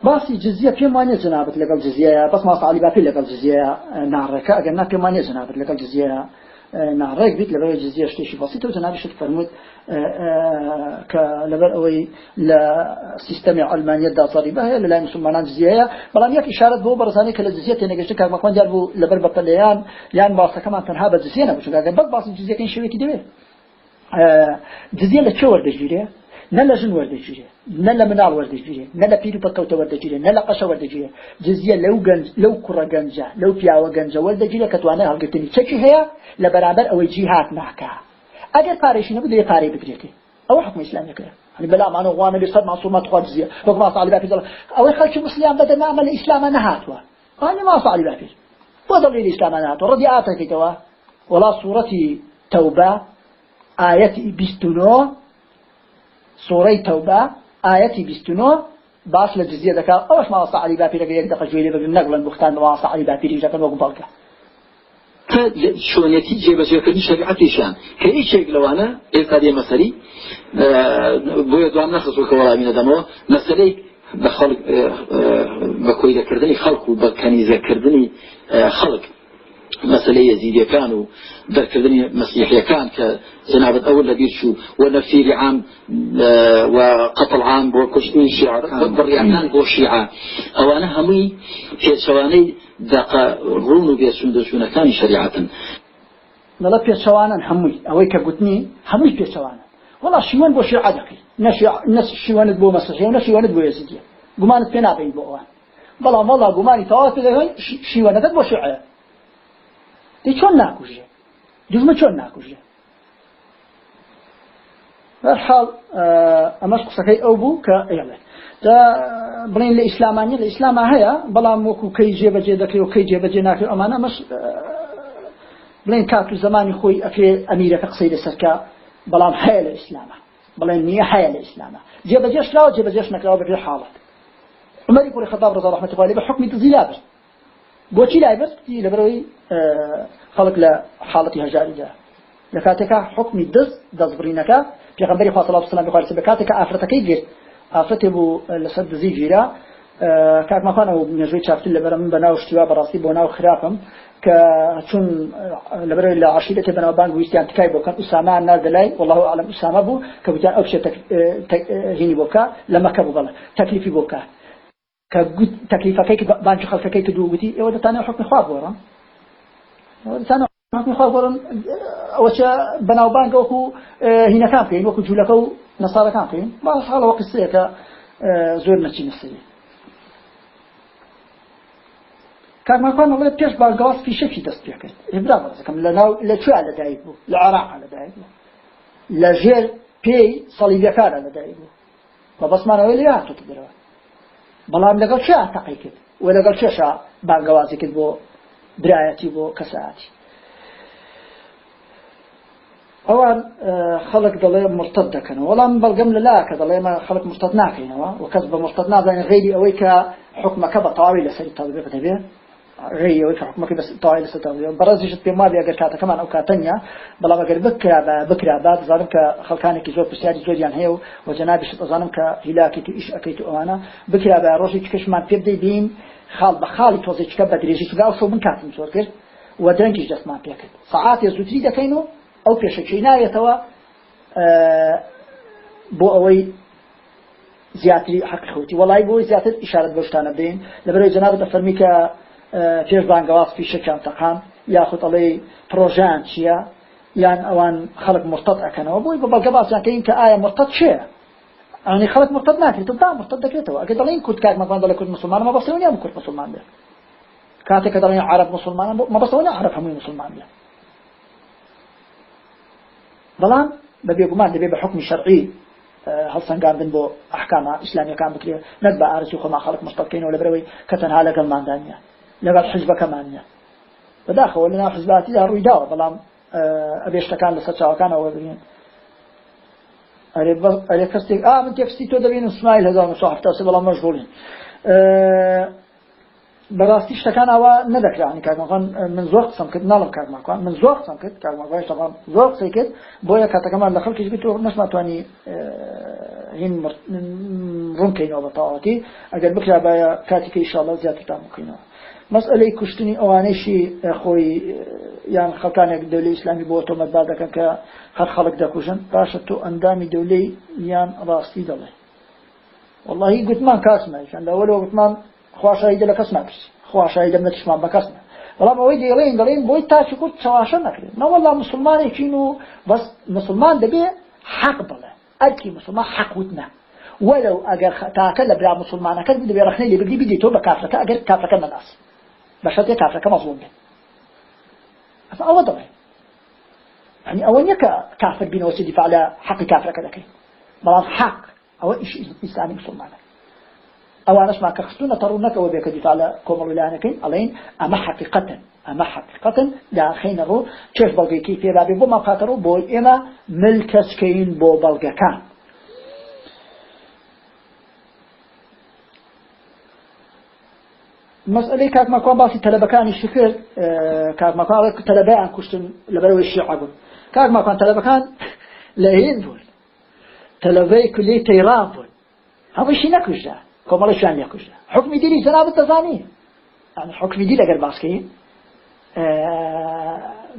باسی جزیە پێم وانێ جنابەت لەگەڵ جزیەیە بەس ماس علی باپی لەگەڵ جزیەیە ناڕێکە ئەگەر نا پێم وانێ جنابەت لەگەڵ جزیەیە ناڕێک بیت لەبەر جزیە شتێکی باسی تۆ جنابی شت فەرمووت کە لەبەر ئەوەی لە سیستەمی ئەلمانیەتدا زەریبە هەیە لە مسلمانان جزیەیە بەڵام یەک ئشارەت بۆ بەرزانەی کە لە جزیە تێنەگەشتە کارمەخوان دیار بوو لەبەر بەپەلەیان یان باسەکەمان تەنها بە جزیە نەبوو چونکە ئەگەر بەس باسی جزیەکەی شێوێکی دەوێت جزیە لە چێ وەردەگیرێ نە لە ژن وەردەگیرێ نە لە مناڵ وەردەگیرێ نە لە پیر و پەکەوتە وەردەگیرێ نە لە قەشە وەردەگیرێ جزیە لەو گەنج لەو کوڕە گەنجە لەو پیاوە گەنجە وەردەگیرێ کە توانای هەڵگرتنی چەکی هەیە لە بەرامبەر ئەوەی جیهات ناکە ئەگەر پارێشی نەبوو دەیە پارەی بگرێتێ ئەوە حکم ئیسلامیەکە يعني بلا ما نغوانا بصد معصومات خوازية وكما صالي بافي ظل أو خلش مسلم بدأ نعمل الإسلام نهاتوا أنا ما صالي بافي وضل الإسلام نهاتوا رضي آتك توا ولا صورة توبة آية بستنو سورەی تەوبە ئاەتی بیستنۆ باش جزیە دەکات ئەوش ماوەسا علی باپیرەکە یەک دقە گوێ لێ بگرن نەگڵن بختان ماوەسا علی باپیری ژەکەن وەکو بەڵکە شوێنەتی جێبەجێکردنی شریعەتیشان کە هیچێک لەوانە ئێستا دێ مەسەری بۆیە دوام نەخستو کە وەڵامی نەدەمەوە. مەسەرەی بە خەڵک بە کۆیدەکردنی خەڵک و بە کەنیزەکردنی خەڵک. مەسلەی یەزیدیەکان و دەرکردنی مەسیحیەکان کە جنابەت ئەوە لەبیر چوو و نەفیری عام و قەتڵ عام بۆ کوشتنی شیعر بڕیانان بۆ شیعە ئەوانە هەمووی پێچەوانەی دقا ڕون و بێچون دەچوونەکانی شریعەتن لەڵە پێچەوانن هەمووی ئەوەی کە گوتنی هەمووی پێچەوانە وڵا شیوان بۆ شیعە دەکەی نە شیوانت بۆ مەسیحی و شیوانت بۆ یەزیدیە گومانت پێ نابین بۆ ئەوان بەڵام وەڵا گومانی تەواو پێ شیوانەکەت بۆ شیعە دی چۆن ناکوژێ دوزمە چۆن ناکوژێ بەرحاڵ ئەمەش قسەکەی ئەو بوو کە ئێڵێ دا بڵین لە ئیسلامانی لە ئیسلاما هەیە بەڵام وەکو کەی جێبەجێ دەکرێت و کەی جێبەجێ ناکرێت ئەمانە مەش بڵین کات و زمانی خۆی ئەکرێ ئەمیرەکە قسەی لەسەرکە بەڵام هەیە لە ئیسلامە بڵێن نییە هەیە لە ئیسلامە جێبەجێش کراوە جێبەجێش نەکراوە بەپێ حاڵەت عمەری کوڕی خەتاب ڕزا ڕحمەتی خوای بە حکمی دزی لابرد بۆچی لایبرد لەبەرەوەی لە حاڵەتی هەژاریدا لە کاتێکا حکمی دز دەستبڕینەکە پێغەمبەری خوا صلی الله علیه و سلم بخوارد بە کاتێکا ئافرەتەکەی گرت ئافرەتێ بوو لەسەر دزی ژیرا کاکمەخانەوە مێژوی چاپتن لەبەر من بەناو شتیوا بەڕاستی بۆ ناو خراپم کە چون لەبەر لە عشیرەتی بەناوبانگ ویستیان تکای بۆکەن ئوساما ناردەلای والله ئوسامە بوو کە وتیان ئەو شێ هینی بۆکە لە مەکە بوو بەڵێ تەکلیفی بۆکە کە تەکلیفەکەی بانج خەڵکەکەی کە دوو گوتی ئێوە بۆڕم دەتانێت حکمی خوا بۆڕن ئەوەچە بەناوبانگە وەکو هینەکان بکەین وەکو جوولەکە و نەسارەکان بکەین. باش حاڵەوە قسەیەکە زۆر نەچی نسەیە کارمەکان ئەڵێ پێش باگاز پیشەکی دەست پێ کرد. هێبرا بەزەکەم لە ناو لە کوێ لەدایک بوو؟ لە عراق لەدایک بوو. لە ژێر پێی سەڵیبیەکانە لەدایک بوو. بە بەسمانەوەی لێ هاتوت درەوە بەڵام لەگەڵ چه تەقی کرد؟ و لەگەڵ چێشە درایەتی بۆ کەساتی. ئەوان خەڵک دەڵێ مرتد دەکەنەوە. وەڵام بەڵگەم لە لاکە دەڵێمە خەڵک مرتد ناکەینەوە. و کەس بە مرتد نازانین غێری ئەوەی کە حکومەکە بە تاوی لەسەری تاڵبێ دەبێ ڕێەوەی کە حکومەکە بە تاوای لەسەر دەڵێ بەڕازیشت پێما ئەگەر کاتەکەمان ئەو کاتەنیا بەڵام ئەگەر بکرا بکرا با بزانم کە خەڵکانێکی زۆر پرسیاری زۆریان هەیە و وەجەنابیشت ئەزانم کە هیلاکیتی ئیش ئەەکەیت ئەوانە. بکرا بە ڕۆژی چکەشمان پێ بدەی بین خاڵ بە خاڵی تۆزێککە بە درێژی سوگاو شو من کاتم زۆر کرد و دەنگیش دەستمان پێکرد سەعاتێ زووتری دەکەین و ئەو پێشەکەی نایەتەوە بۆ ئەوەی زیاتری حق خوتی وڵی بۆی زیاتر ئشارەت بەشتانە بین لەبەرەوەی جناب دەفەرمی کە پێش بانگەواز پیشەکان تەقام یاخود ئەڵێ پرۆژان چییە؟ یان ئەوان خەڵک مرتەت ئەەکەنەوە. بۆی بە بەڵگە باسیانکەین کە ئایا مرتەت چێە ئەنی خەڵک مرتد ناکرێت و با مرتد دەکرێتەوە ئەگە دەڵێن کورد کار مەبان دەڵێ کورد مسلمان مەبەستەوە نیە کورد مسلمان بێت کاتێک کە دەڵێن عرب مسلمان مەبەستەوە نیە عرب هەمووی مسلمان بێت بەڵام بە بێگومان دەبێت بە حکمی شەرعی هەڵسەنگاندن بۆ ئەحکامە ئیسلامیەکان بکرێت نەک بە ئارسی خۆما خەڵک مستەکەینەوە لەبەرەوەی کە تەنها لەگەڵماندانە لەگەڵ حزبەکەمانە بەداخەوە لەنا حزباتیدا ڕووی داوە بەڵام ئەبێشتەکان لەسەر چاوەکانەوە ببین ئەرێ کەستێک ئا من تێکستی تۆ دەبین سمایل 1970 بەڵام مەشغولین بەڕاستی شتەکان ئەوە نەدەکرانی کارمەکان من زۆر قسم کرد ناڵم کارماکان من زۆر قسم کرد کارماگوای شتەکان زۆر قسەی کرد بۆیە کاتەکەمان لە خەڵکیش تۆ نەشماتوانی هین ڕوونکەینەوە بە تاواتی ئەگەر بکرا بە کاتێکی ئیشاڵە زیاتر تام بکەینەوە مەسئلەی کوشتنی ئەوانەیشی خۆی یان خەکانێک دەولەی ئیسلامی بۆ تۆمەتبار دەکەن کە هەر خەڵک دەکوژن باشە تۆ ئەندامی دەولەی یان ڕاستی دەڵێ. واللهی گوتمان کاسمەشان لەوەلەوە گوتمان خواشایی لە کەس ناپرسی خواشایی دەم نەتشمان بە کەس بەڵام ئەوەی دەڵێن دەڵێن بۆی تاچی کورد چاواشە نەکرێت. نەوەڵا مسلمانێکین و بەس مسلمان دەبێ حەق بڵێ. ئەرکی مسلمان حەق وتنە ولو ئەگەر تاکە لە برا مسلمانەکە دەبێ ڕخنەی لێ بگری بدی تۆ بە کافرەکە ئەگەر کافرەکە نەناس بەشەتێک کافرەکە مەزڵوم بێت ئەوە دەڵێ يعني ئەوە نییە کە کافر بینەوە چ دیفاع لە حەقی کافرەکە دەکەین بەڵام حەق ئەوە ئیش ئیسلامی مسلمانە ئەوانەشما کە خستونە تەڕوونەکەەوە بێکە دیفاع لە کۆمەڵولانەکەین ئەڵین ئەمە حقیقەتن ئەمە حقیقەتن داخینە ڕوو چێش بەڵگەیکی پێدابێ بۆ ماقاتەڕوو بۆ ئێمە ملکەسکەین بۆ بەڵگەکان مەسئلەی کاکمەکان باسی تەلەبەکانی شکرد کاکمەکان تەلەبەیان کوشتن لەبەرەوەی شیعە بوون کاکمەکان تەلەبەکان لە هێن بوون تەلەبەی کولی تەیران بوون هەمووشی نەکوژدا کۆمەڵەشیان نەکوژدا حکمی دیری زەنابەت دەزانی حکمی دی لەگەر باسکەین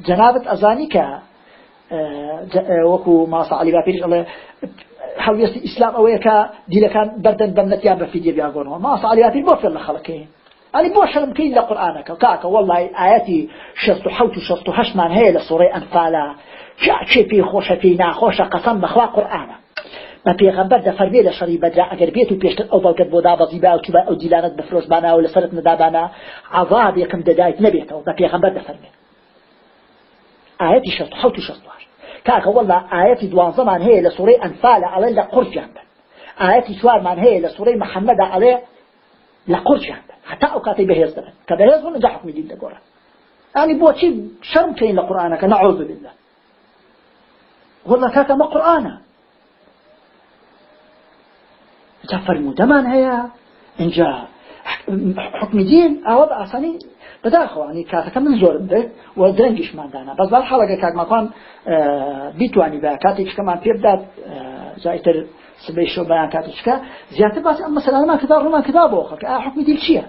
جەنابەت ئەزانی کە وەکو ماسە علی باپیرش ئەڵێ هەڵوێستی ئیسلام ئەوەیە کە دیلەکان بەردەن بەمنەتیان بە فیدیە بیاگۆنەوە ماسە علی باپیر بۆ فێر لە خەڵەکەی ئەنی بۆ شەرمکەی لە قورآانەکە کاکە وەڵی ئاەتی 16 و 16 مان هەیە لە سوڕی ئەنفالە چێ پێی خۆشە پێی ناخۆشە قەسەم بەخوا قورآانە بە پێغەمبەر دەفەرمێ لە شەڕی بەدرا ئەگەر بێت و پێشتر ئەو بەڵگەت بۆ دابەزی با و ئەو دیلانت بفرۆشبانە و لەسەرت ندابانە عذاب یەکەم دەدایت نەبێتەوە بە پێغەمبەر دەفەرمێ ئاەتی شەست حوت و شەست کاکە وەڵا ئاەتی دوانزەمان هەیە لە سوڕەی ئەنفالە ئەڵێ لە قورسیان بن ئاەتی چوارمان هەیە لە سوڕەی محەممەدا ئەڵێ لە قورسیان بن هەتا ئەو کاتی بەهێز دەبن کە بەهێز بوون جا حکمی دین دەگۆڕن ئەنی بۆچی شەرم کەین لە قورآانەکە نعوذ بالله. وەڵا کاکە مە قورآانە جا فرمودەمان هەیە اینجا حکمی دین ئەوە بە ئاسانی بەداخەوانی کاتەکە من بێت و درەنگیشماندانا بەس بار حڵەکە کاکماکان بیتوانی بە کاتێکشکەمان پێ بدات جایتر سبەی شۆ بەیان کاتچکە زیاتر باس ئەم مەسەلانمان کدا ڕوومان کدا بۆ خەکە ئا حکمی دیل چییە؟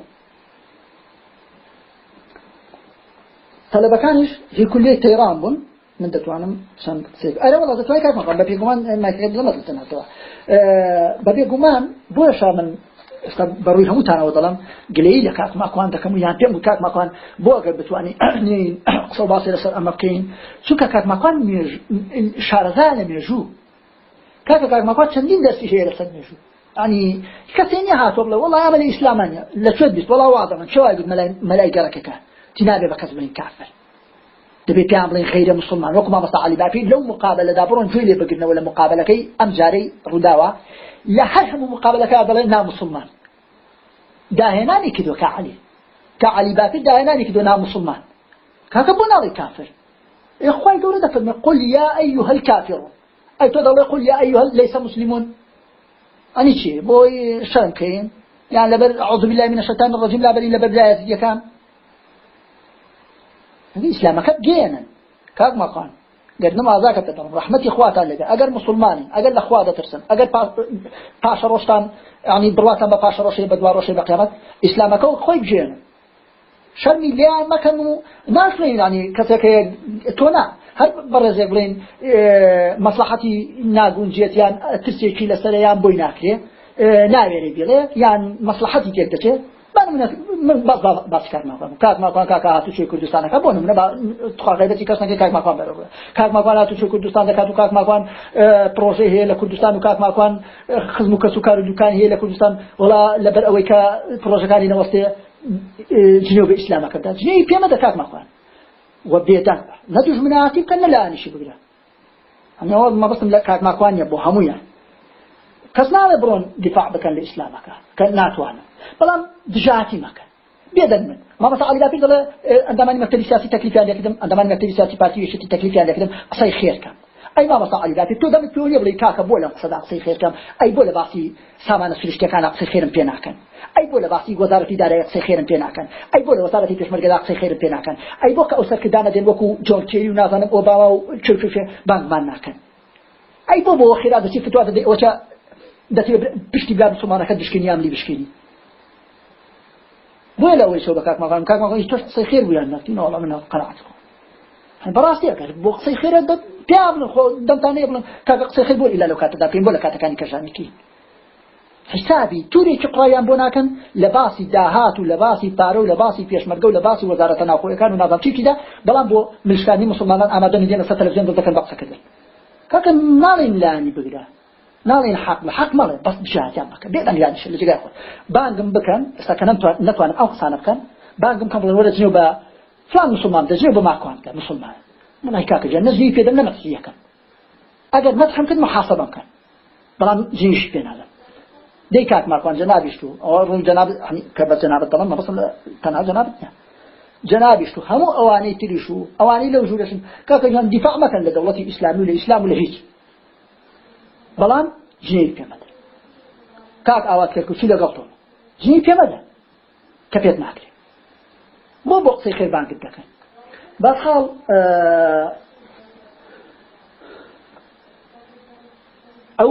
طلبەکانیش هی کولیەی تەیران بوون. من دەتوانم چەند قسێک ئەرە وڵات دەتوای کاکمەکان بە پێگومان مایکرێت لەمە دەتەناتەوە بە بێگومان بۆیە من ئێستا بەڕووی هەمووتانەوە دەڵم گلەی لە کاکماکوان دەکەم و یان پێم و کاکماکوان بۆ ئەگەر بتوانانی قسە باسی لەسەر ئەمە بکەین. چونکە کاکماکوان شارەزا لە مێژوو. هەیە لەسەر مێژوو ینی کەسێنی هاتۆ بڵێ وڵا ئەمە لە ئیسلامانە لە چێت بیست وڵا وادەڵن چوای گوت مەلای گەڕەکەەکە تینابێ بە کەس بڵین کافر دەبێت پێیان بڵین خەیرە مسلمان. وەکو مامەستا علی باپی لەو مقابلەدا بڕۆن گوێ لێ بگرنەوە لە مقابلەکەی ئەم جارەی ڕووداوە لە هەر هەموو مقابلەکە دەڵێن نامسلمان داهێنانی کردو کە علی کە علی باپی داهێنانی کردو نامسلمان کاکە بۆ ناڵی کافر إخوان قولوا دفن قل يا أيها الكافرون. أي تقول قل يا أيها ليس مسلمون. أني شيء بوي شرم كين يعني لبر أعوذ بالله من الشيطان الرجيم. لا بل لبر لا يزيد كان هذه إسلامك جينا. كاك ما قال قد نما ذاك تدرم رحمتي إخواتا لك. أجر مسلماني أجر الأخوات ترسم. أجر باش روشتان. يعني برواتان بباش روشي بدوا روشي بقيامت إسلامك خوي بجينا. شرمي ليان ما كانوا ناس يعني كسك تونا. هەر بەڕێزێک بڵێن مەسلحەتی ناگونجێتیان ترسێکی لەسەریان بۆی ناکرێ ناوێرە بڵێ یان مەسلحەتی تێک دەچێت باس کار ناکەم کاک ماکان کاک هاتو چوی کوردستانەکە بۆ نمونە خواغیبەتی کەس نەکە کاک ماکان بەرەوە کاک ماکان هاتو چوی کوردستان دەکات و کاک ماکان پرۆژه هەیە لە کوردستان و کاک ماکان خزم و کەس و کار و دوکان هەیە لە کوردستان وڵا لەبەر ئەوەی کە پرۆژەکانی نەوەستێ جنێو بە ئیسلامەکەدا جنێی پێمە دەکات ماکان وبيدان ندوج من عاتيب كان لا أني شبقلا أنا أول ما بسم لك ما كوان يبو همويا. كسنا برون دفاع بكن لإسلامك كان ناتوانا. بلام دجاتي ما كان بيدن من. ما بس علي دابي قال عندما مكتب سياسي تكليفي عندك كدم عندما مكتب سياسي بارتي يشتي تكليفي عندك كدم أصي خير كان. أي ما بس علي دابي تو دم تو يبلي كاكا بولا قصدا أصي خير كان أي بولا باسي سامان سرشتي كان أصي خير بينا كان أي بولا باسي وزارة إدارة قصي خير بينا كان أي بولا وزارة پێشمەرگەدا قسەی خێرم پێ ناکەن ئەی بۆ کە ئەو سەرکردانە دێن وەکو جۆن کێری و نازانم ئۆباما و چرچوشێ بانگمان ناکەن ئەی بۆ بۆ خێرا دەچی فتوا دەدەی ئەوچە دەتێ پشتی بلا مسلمانەکە بشکێنی یام لی بشکێنی بۆیە لەوەی شەو بە کاکماغان کاکماغان تۆش قسەی خێر بوویان ناکەین وەڵام من قەناعەت بەڕاستی ئەگەر بۆ قسەی خێرە پیا بڵن خۆ دەمتانەیە بڵن کاکە قسەی خێر بۆ ئیلا لەو کاتەدا پێین بۆ لە کاتەکانی کەژانێکی حسابی تورێکی قڕایان بۆ ناکەن لە باسی داهات و لە باسی پارە و لە باسی پێشمەرگە و لە باسی وەزارەتە ناوخۆیەکان و نازام چیدا بەڵام بۆ ملشکانی مسلمانان ئامادە دێنە سەر تەلەڤیزیۆن دەکەن بەقسەکردن کاکە ناڵێن لانی بگرە ناڵێن حق حق بجاتیان بکە بێدەن یانش لە جگای خۆ بانگم بکەن ئێستا کە نتوانم ئەو قسانە بکەن بانگم کەم بڵێن وەرە جنێو بە فلان مسلمان دەجێ بە ماکوان کە مسلمان من هی کاکە جان نزی پێدەم نەمەسیەکەن ئەگەر مەتحم کرد محاسبەم کەن بەڵام جینش پێ نادەم دي كات ماكوان جنابيشتو أو روم جناب يعني كبر جناب طبعا ما بصل تنها جنابتنا جنابيشتو همو أواني تريشو أواني لو جولشن كاكا جان دفاع مكان لدولة الاسلام ولا اسلام ولا هيك بلان جنيب كمد كاك اوات كيركو شي لقلتو جنيب كمد كفيت معكري مو بقصي خير بانك الدكن بس حال آه ئەو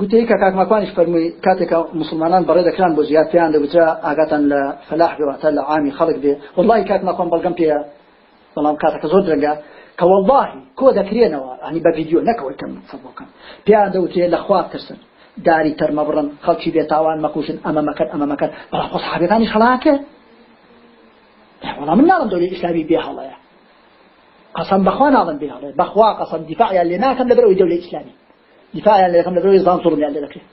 گوتەی کە کاکماکوانیش فەرمووی کاتێکە مسلمانان بەڕێ دەکران بۆ زیاتیان دەبترا ئاگاتان لە فەلاح بێواتە لە عامی خەڵک بێ واللهی کاکماکۆن بەڵگەم پێە بەڵام کاتەکە زۆر درەنگە کە واللهی کۆ دەکرێنەوە ینی بە ڤیددیو نەکەوەی کەم سەبەکەم پیان دەوترێت لە خوا ترسن. داری تەرمە بڕن خەڵکی بێتاوان مەکوشن ئەمە مەکرد ئەمە مەکرد بەڵام خۆ صحابەکانی خەڵاکە وەڵام من ناڵم دەولی ئیسلامی بێ هەڵەیە قسم بەخوا ناڵم بێ هەڵێ بەخوا قسم دیفاعیان لێ ناکەم لەبەرەوەی دەولی ئیسلامی دیفاعیان لێ یەکەم لەبەرەوەی زان زوڵمیان لێ دەکرێت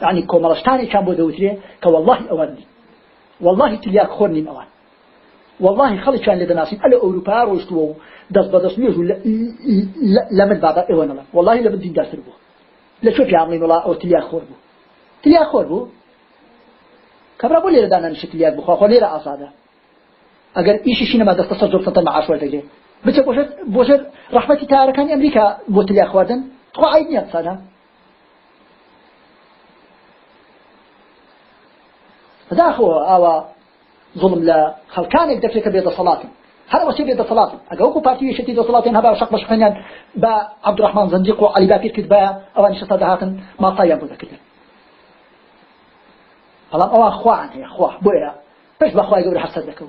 يعني كومرشتاني كان بو دوتري كوالله أواني والله تلياك خورني أوان. والله خلي كان لدى ناسين ألا أوروبا روشتوا دس بدس ميجو لمن بابا إيوانا لا والله لمن دين دارتر بو. لشو في عملين والله أو تلياك خور بو. تلياك خور بو. كبرا بو ليرا دانا نشي تلياك بو خوا ليرا أصادا أجر إيشي شينا ما دست تصدر سنتا معاش والتجي بچه بوشر بوشر رحمتي تاركاني أمريكا بو تلياك خواردن تخوا عيد نيات صادا فداخو آوا ظلم لا خلكانك دفلك بيض صلاة. هذا وشي بيض صلاة. أقوكو بارتي شتي صلاة هبا وشق بشقنيان با عبد الرحمن زنجيق وعلي بابير كتبا أوان شتا دهاتن ما طيب بودا كتب هلا أوان خوان هي خواه بويا بيش بخواي قبل حسد لكو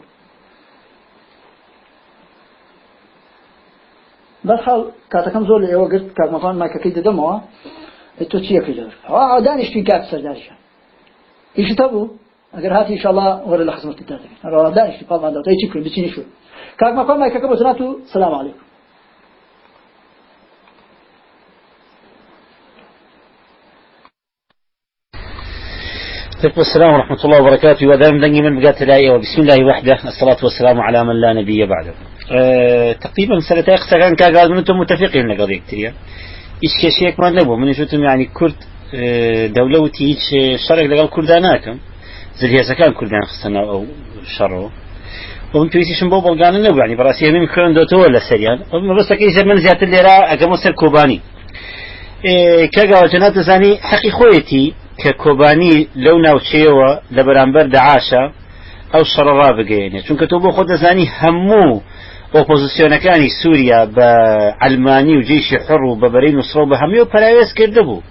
بەخەڵ کاتەکەم زۆر لە ئێوە گرت کارمەفان ماکەکەی دەدەمەوە. تۆ چیەکەی دەر دانیشتین کات سەرداریشە ئیش تا بوو ئەگەر هاتی ئیشاڵا وەرە لە خزمەتی تا دانیشتی پاڵمان دەوت چی کوین بچینی شو. کارمەفان ماکەکە بۆ سنات و سلام عليكم السلام ورحمة الله وبركاته. ودائما دنجي من بقات الآية وبسم الله وحده الصلاة والسلام على من لا نبي بعده. تقریبا سەرەتای قسەکان کاگازمن تۆ متفقین لەگەڵ یەکتریە. هیچ کێشەیەکمان نەبوو. منیشتم ینی کورد دەولەوتی هیچ شەرێک لەگەڵ کوردان ناکەم. زریێزەکان کوردیان خستەنە ئەو شەڕەوە. بۆم تویستیشم بۆ بەڵگانە نەبووانی بەڕاستی من خوێندەوە لە سەریان. بەستەکەی زە من زیاتر لێرا ئەگەمە سەر کۆبانی. کەگاوەجەنا دەزانی حەقی خۆیەتی کە کۆبانی لەو ناوچەیەوە لە بەرامبەر دەعاشە ئەو شەڕڕا بگەێنێ چونکە تۆ بۆ خۆ دەزانی هەموو ئۆپۆزیسیۆنەکانی سووریا بە ئەلمانی و جێشی حڕ و بەبەرەی نووسڕۆ بە هەموو پراوێز کرده بوو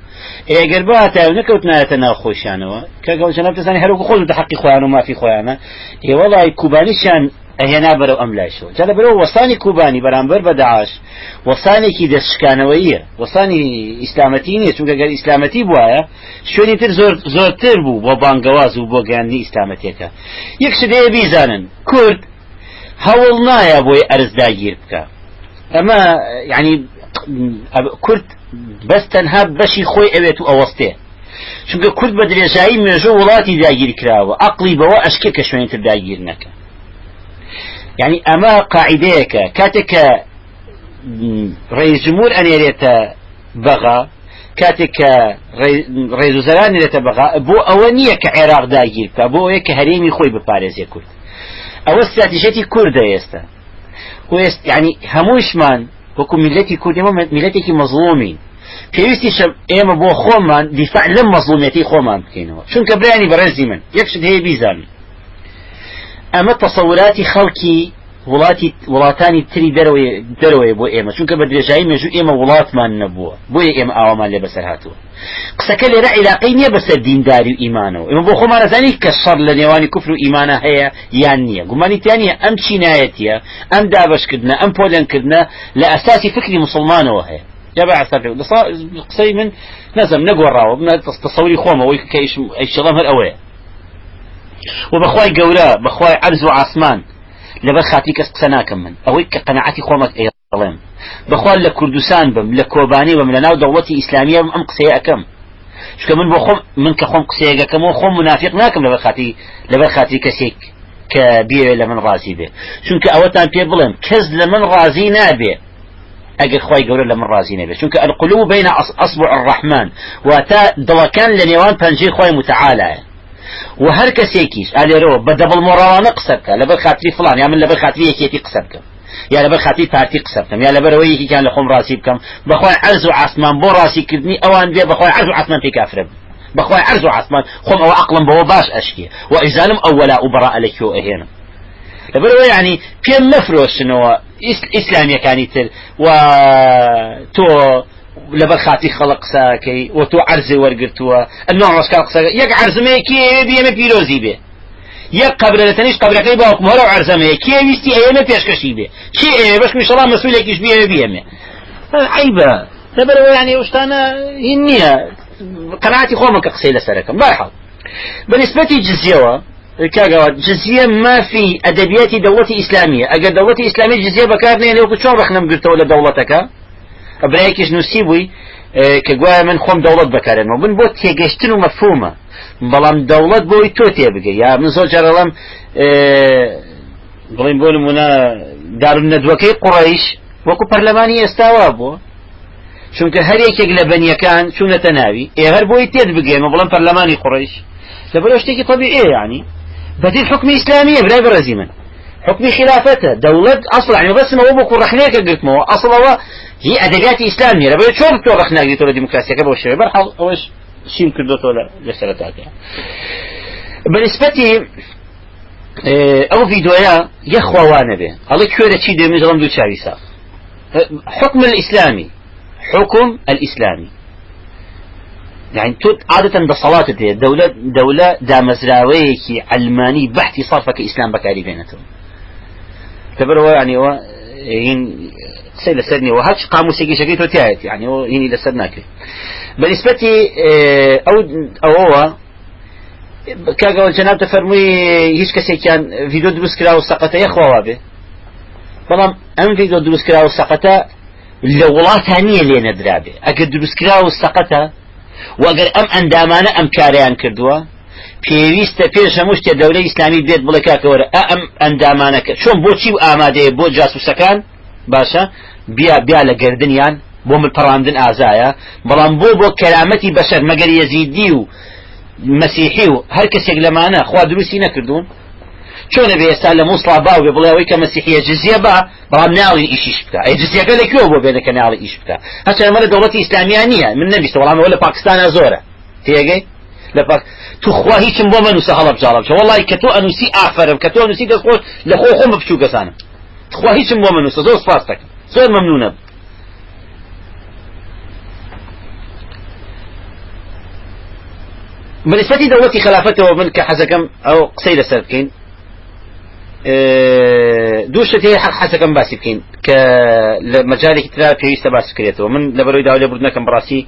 ئێگەر باتە نەکەوت نایەتە ناوخۆشیانەوە کە گەڵجەنە دەزانی هەروکو خۆ دە حەقی خۆیان و مافی خۆیانە. ئێوەڵای کوبانیشیان ئەهێنا بەرەو ئەم لایشەوە. جا بەرەوە وەسانی کوبانی بەرامبەر بە داعاش وەسانێکی دەستشکانەوەیە. وەسانی ئیسلامەتی نیە چونکە گەر ئیسلامەتی بواە شوێنی تر زۆر زۆرتر بوو بۆ بانگەواز و بۆ گەاندنی ئیسلامەتێکە یەک شدەیە بیزانن کورد هەوڵ نایە بۆی ئەرزداگیر بکە. ئەمە یعنی کورد بەس تەنها بەشی خۆی ئەوێت و ئەوەستێ. چونکە کورد بە درێژایی مێژە وڵاتی داگیر کراوە. ئەقلی بەوە ئەشکێ کە شوێنتر داگیر نەکە. یعنی ئەمە قاعدەیەەکە کاتێککە ڕێژمور ئەنێرێتە بەغا کاتێک کە ڕێزوزەرانێتە بەغا بۆ ئەوە نییە کە عێراق داگیر بکە. بۆ ئەوەیە کە هەرێمی خۆی بپارێزیە کورد أو استراتيجيتي كردة يستا. ويست يعني هموشمان وكو ملتي كرد ملتي مظلومين. پێویستی ئێمە بۆ خۆمان دیفاع لەم مەزلومەتی خۆمان بکەینەوە چونکە برانی بەڕێزی من یەکشت هەیە بیزانین ئەمە تەسەوراتی خەڵکی وڵاتی وڵاتانی تری دەرەوەی بۆ ئێمە. چونکە بە درێژایی مێژوو ئێمە وڵاتمان نەبووە. بۆیە ئێمە ئاوامان لێ بەسەر هاتووە. قسەکە لێرە عیلاقی نییە بەسەر دینداری و ئیمانەوە. ئێمە بۆ خۆمانەزانی کە شەڕ لە نێوانی کوفر و ئیمانە هەیە یان نییە. گومانیتیانە ئەم چینایەتە ئەم دابشکردنە ئەم پۆلەنکردنە لە ئەساسی فکری مسلمانەوە هەیە. يا بعد قصي من نزم نقول راو تصوري خومه ويك ايش الله هر وبخواي قولا بخواي عرز وعاصمان لبر خاطري كس قسناكم من. اوي كقناعتي خومك اي ظلم بخوا لكردستان بم لكوباني بم لناو دولتي اسلاميه ام قسيه اكم شكو من بخوم من كخوم قسيه اكم خوم منافق ناكم لبر خاطري لبر خاطري كسيك كبير لمن رازي به چونك اوتان بي بلم كز لمن رازي نابي اگر خواي قولوا لمن رازي نابي چونك القلوب بين أصبع الرحمن. واتا دلكان لنيوان پنجي خواي متعالى و هەر کەسێکیش ئالێرەوە بە دەبڵ مۆڕاوانە قسە بکە لەبەر خاتری فلان یا من لەبەر خاتری یەکێتی قسە بکەم یا لەبەر خاتی پارتی قسە بکەم یا لەبەرەوەی یەکیان لە خۆم ڕاستی بکەم بەخوای عرز و عاسمان بۆ ڕاستیکردنی ئەوان بێ بەخوای عرز و عاسمان پێی کافرە بەخوای عرز و عاسمان خۆم ئەوە عقلم بەوە باش ئەشکێ و ئیزانم ئەو وەلا و بەڕا ئەلەکیۆ ئەهێنم. لەبەرەوە یعنی پێم مەفرۆشنەوە ئیسلامیەکانی تر و تۆ لەبەر خاتی خەڵق قساکەی و تۆ عرزێ وەرگتووە ئەنۆ ڕۆژکار قسە یەک عرزمەیەکی بێمە پیرۆزی بێ یەک قبرە لە تەنیش قبرەکەی باوکمەرە و عرزەمەیە کێ ویستی ئێمە پێشکەشی بێ چی ئێمە بەش میشەڵا مەسئولێکیش بێ بێمێ عیبە لەبەرەوە ینی ئەوشتانە هین نییە قەناعەتی خۆمە کە قسەی لەسەرەکەم بارحاڵ بەنسبەتی جزیەوە كاغا جزية ما في أدبيات دولة إسلامية. أجل دولة إسلامية جزية بكارني لو كنت شون رخنا مقرته ولا دولتك قبرەیەکیش نووسی بووی کە گوایە من خۆم دەوڵەت بەکارێنەوە من بۆ تێگەشتن و مەفومە بەڵام دەوڵەت بۆی تۆ تێبگەی. یا من زۆر جارەڵام بڵین بۆ نمونە دارون نەدوەکەی قڕیش وەکو پەرلەمانی ئێستاوا بووە چونکە هەرێکێک لە بەنیەکان چوونەتە ناوی ئێهر بۆی تێت بگەێمە بڵم پەرلەمانی قڕیش لە بەرەو شتێکی طببی ئێ ینی بەدی حکمی ئسلامی برای بەڕزی من. حكم خلافته. دولة أصل يعني بس ما هو بكون رحناك قلت ما أصل هو هي أدبيات إسلامية. ربي شو بتو رحناك دي ولا ديمقراطية كبر الشيء برحل شيء كردوت ولا لسلتات يعني بالنسبة أو فيديويا يخوى وأنا به. الله كيورا شي دي مزرم دو شاوي ساخ حكم الإسلامي. حكم الإسلامي. يعني تو عادة بصلاة دولة دولة دا مزراويكي علماني بحثي صرفك إسلام بكاري بينتهم تبروا يعني هو ين سي لسرني وهاتش قاموس يجي شكيتو تاعت يعني هو يني لسرناك بالنسبة أو أو هو كاغا الجناب تفرمي هيش كسي كان فيديو دروس كراو سقطة يخوا به بەڵام ئەم ڤیدۆ دروستکرا و سەقەتە لە وڵاتانیە لێ نەدرابێ ئەگەر دروستکرا و سەقەتە وەگەر ئەم ئەندامانە ئەم کاریان کردووە پێویستە پێش هەموو شتێ دەورەی ئیسلامی بێت بڵێ کاکەوەرە. ئەم ئەندامانەکە. چۆن بۆچی و ئامادەیە بۆ جاسوسەکان باشە. بیا بیا لە گردنیان. بۆ ملپەڕاندن ئازایە. بەڵام بۆ بۆ کەرامەتی بەشەر مەگەر یەزیدی و مەسیحی و هەر کەسێک لەمانە خوا دروستی نەکردوون. چۆنە بێ ئێستا لە مووسڵا باو بێ بڵێ ئەوەی کە مەسیحیە جزیە بە بەڵام ناڵی ئیشیش بکە. ئەی جزیەکە لەکوێ بۆ بێنە کە ناڵی ئیش بکە؟ هەچە ئەمە لە دەوڵەتی ئیسلامیان نییە. من نەبیستە وەڵام ئەوە لە پاکستانە زۆرە. تێگەی؟ لە توخوا هیچم بۆ منوسە هەڵە بجاڵە بچە وڵی کە تۆ ئەنووسی ئافرم کە تۆ نووسی دەستخۆش لە خۆ خۆمە بچوو گەسانم تخوا هیچم بۆ منوسە زۆر سپاس دەکەم. زۆر مەمنونە بنسبتی دەوڵەتی خلافەتەوە من کە حەزەکەم ئەو قسەی لەسەر بکەین. دوو شت هەیە حەسەکەم باسی بکەین کە لە مەجارێکی تررا پێویستە باس بکرێتەوە من لەبەرەوەی داولێ بردنەکەم بڕاستی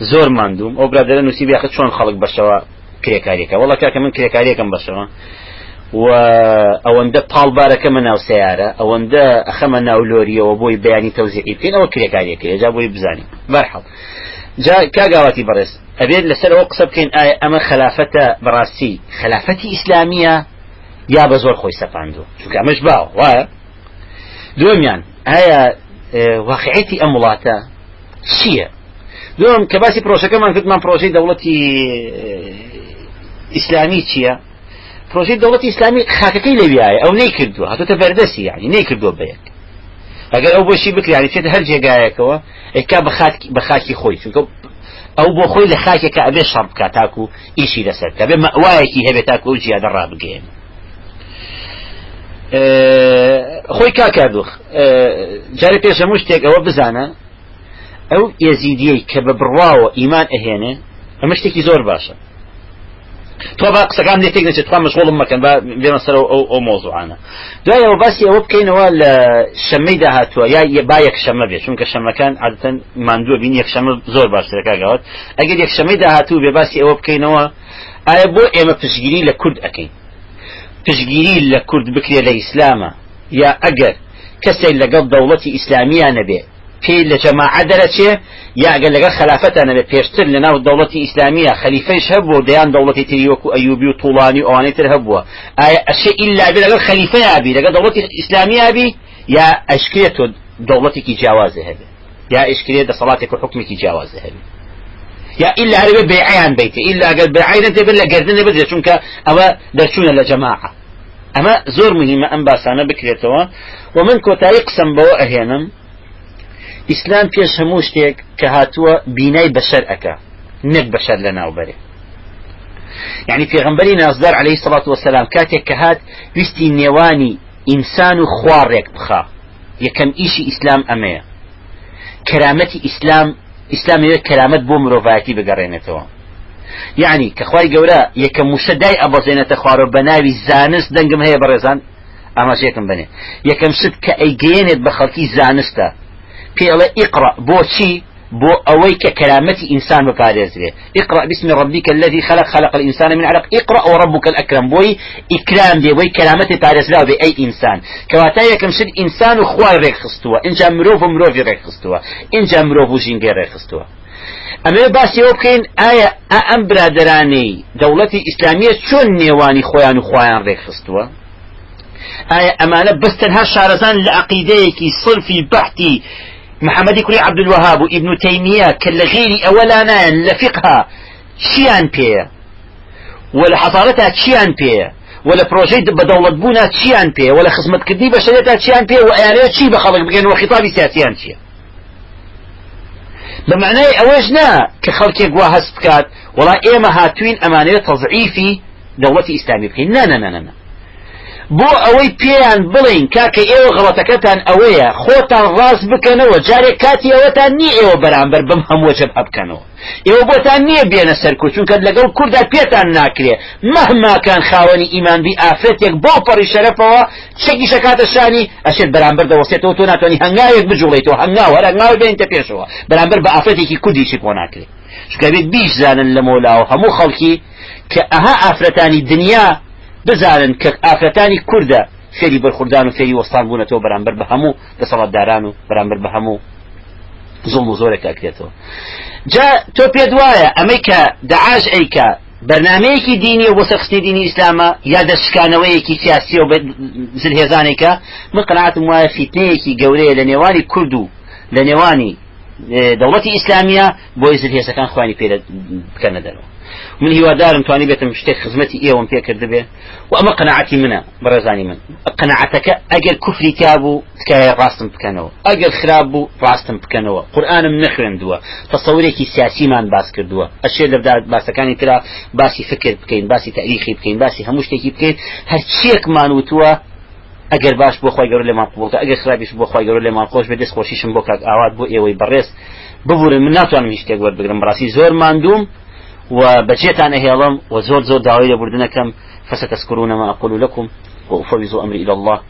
زۆر مادوم ئەو برادرە نووسی بیاخت چۆن خەڵک بەشەوە کرێکاریەکە؟ وڵە کاکە من کرێکاریەکەم بەشەوە. و ئەوەندە پاڵبارەکەمە ناو سیارە ئەوەندە ئەخەمە ناو لۆریەوە بۆی بەیانی تەوزیقی بکەین ئەوە کرێکاریەکە جا بۆی بزانین. بەرحەڵ. جا کاگاواتی بەڕێز ئەبێت لەسەر ئەوە قسە بکەین ئایا ئەمە خلافەتە بەڕاستی خلافەتی ئیسلامیە یا بە زۆر خۆی سەپاندو؟ چونکە ئەمەش باوە وایە. دومیان ئایا واقعەتی ئەم وڵاتە چییە؟ دوم کە باسی پرۆژەکەمان کردمان پرۆژەی دەوڵەتی ئیسلامی چییە؟ پرۆژەی دەوڵەتی ئیسلامی خاکەکەی لەویایە ئەو نەی کردووە هاتوتە بەردەسی یعنی نەی کردووە بەیەک ئەگەر ئەو بۆشی بکرانی چێت هەر جێگایەکەوە ئێکا بە خاکی خۆی چونکە ئەو بۆ خۆی لە خاکێکە ئەبێ شەڕ بکات تاکو ئیشی لەسەر کە بێ مەوایەکی هەبێت تاکو ئەو جیادە ڕابگەێن. خۆی کا کردوخ جارێ پێش هەموو شتێک ئەوە بزانە ئەو ئێزیدیەی کە بە بڕواوە ئیمان ئەهێنێ ئەمە شتێکی زۆر باشە. تۆ با قسەکان لێتێک نێت توان مشغوڵم مەکەن بێمە سەر ئەو ئەو مۆزوعانە. دوایەوە باسی ئەوە بکەینەوە لە شەمەی داهاتووە یا یە با یەک شەمە بێت چونکە شەمەکان عادەتەن ماندووە بین یەک شەمە زۆر باشترەکەگەوت ئەگەر یەک شەمەی داهاتوو بێ باسی ئەوە بکەینەوە ئایا بۆ ئێمە پشگیری لە کورد ئەەکەین؟ پشگیری لە کورد بکرێ لە ئیسلامە یا ئەگەر کەسێک لەگەڵ دەوڵەتی ئیسلامیانە بێ پێی لە جەماعە دەرەچێ یا ئەگەر لەگەڵ خلافەتانە بێ پێشتر لە ناو دەوڵەتی ئیسلامیە خەلیفەیش هەبوو دەیان دەوڵەتی تری وەکو ئەیوبی و توڵانی ئەوانەی تر هەبووە. ئایا ئەشێ ئیلا بێ لەگەڵ خەلیفەیە بی لەگەڵ دەوڵەتی ئیسلامیە بی یا ئەشکرێت تۆ دەوڵەتێکی جیاوازە هەبێ؟ یا ئشکرێت دەسەڵاتێک و حکمێکی جیاوازە هەبێ؟ یا إلا هربي بيعيان بيتي إلا قال بيعين أنت بلا قردن بدري چونك أما درشون لجماعة ئەمە زۆر مهمە ئەم باسانە بکرێتەوە. و من کۆتایی قسم بەوە ئەهێنم. ئیسلام پێش هەموو شتێک کە هاتووە بینای بەشەر ئەەکە نەک بەشەر لە ناوبەرێ. یعنی پێغمبەری نازدار عليه سڵات وسلام کاتێک کە هات ویستی نێوانی ئینسان و خوارێک بخا. یەکەم ئیشی ئیسلام ئەمەیە. کەرامەتی ئیسلام ئیسلامەوە کەرامەت بۆ مرۆڤایەتی بگەڕێنێتەوە. یعنی کە خی گەورە یەکەم موسەدای ئەبەزێنێتە خوارە بە ناوی زانست دەنگم هەیە بەڕێزان ئاماژەیەکم بنێ. یەکەم شت کە ئەیگەێنێت بە خەڵکی زانستە. اقرأ بۆچی بۆ ئەوەی کەرامەتی ئینسان بپارێزرێ اقرأ باسم ربك الذي خلق خلق الإنسان من علق. اقرأ وربك الأكرم. بۆی ئیکرام دێ بۆی کەرامەت پارێزراو بێ ئەی ئینسان. کەواتە یەکەم شت ئینسان و خوای خستووە اینجا مرۆڤ و ڕێک خستووە اینجا مرۆڤ و ژینگە خستووە ئەمێ باسیەوە بکەین ئایا ئەم برادرانەی دەوڵەتی ئیسلامیە چۆن نێوانی خۆیان و خۆیان ڕێک خستووە ئایا ئەمانە بەستەنها شارەزان لە عقیدەیەکی بەحتی محمد كري عبد الوهاب وابن تيمية كالغير أولانا لفقها شيان بيه ولا حضارتها شيان بيه ولا بروجي بدولة بونا شيان بيه ولا خدمة كدي بشريتها شيان بيه وإعلانات شي بخلق بقين وخطابي سياسيان شي. بمعنى أوجنا كخلق واهس بكات ولا إيما هاتوين أمانية تضعيفي دولة إسلامية بكين نا نا نا نا. بۆ ئەوەی پێیان بڵین کاکە ئێوە غڵەتەکەتان ئەوەیە خۆتان ڕاست بکەنەوە جارێک کاتی ئەوەتان نییە ئێوە بەرامبەر بم هەموو جەب بکەنەوە ئێوە بۆتان نییە بێنە سەرکو چونکە لەگەڵ کووردا پێتان ناکرێ. مەهماکان خاوەنی ئیمانبی ئافرەتێک بۆ پەڕی شەرەفەوە چەکی شکاتە شانی ئەشێت بەرامبەر دەوەسێتەوە تۆ ناتوانانی هەنگاوێک بجوڵیتەوە هەنگاوە هەنگاوە بێنتە پێشەوە. بەرامبەر بە ئافرەتێکی کوردیشی بۆ ناکرێت شکەبێت بیش زانن لە مۆلاوە هەموو خەڵکی کە ئەها ئافرەتانی دنیا بزانن کە ئافرەتانی کووردە فێری بەرخوردان و فێری وەستان بوونەتەوە بەرامبەر بە هەموو دەسەڵاتداران و بەرامبەر بە هەموو زڵم و زۆرێک ئەکرێتەوە جا تۆ پێ دوایە ئەمەی کە دەعاش ئەیکە بەرنمەیەکی دینی و بۆ سەخستی دینی ئیسلامە یا دەستشکانەوەیەکی سیاسی و زلهێزانێکە من قناعتم وایە فیتنەیەکی گەورەیە لە نێوانی کورد و لە نێوانی دەوڵەتی ئیسلامیە بۆی زلهێزەکان خۆیانی پێ بکەنە دەرەوە. من هیوادارم توانی بێتم شتێک خزمەتی ئێوەم پێ کرد بێ. و ئەمە قەناعەتی منە بەڕێزانی من. قەناعەتەکە ئەگەر کوفری تیا بوو تکایە ڕاستم بکەنەوە. ئەگەر خراپ بوو ڕاستم بکەنەوە. قورآنم نەخوێندووە. تەسەورێکی سیاسیمان باس کردووە. ئەشێ لە باسەکانی ترا باسی فکر بکەین باسی تاریخی بکەین باسی هەموو شتێکی بکەین. هەر چیەکمان وتووە ئەگەر باش بۆ خۆی گەور لێمان قبوڵکە ئەگەر خراپیش بۆ خۆی گەور لێمان خۆش بێ دەست خۆشیشم بۆ کاک ئاوات بۆ ئێوەی بەڕێز. ببورن من ناتوانم هیچ شتێک وەربگرم. بەڕاستی زۆر ماندوم و بەجێتان ئەهێڵم و زۆر زۆر داوای لێبوردن ئەکەم فستذكرون ما أقول لكم وأفوز أمري إلى الله.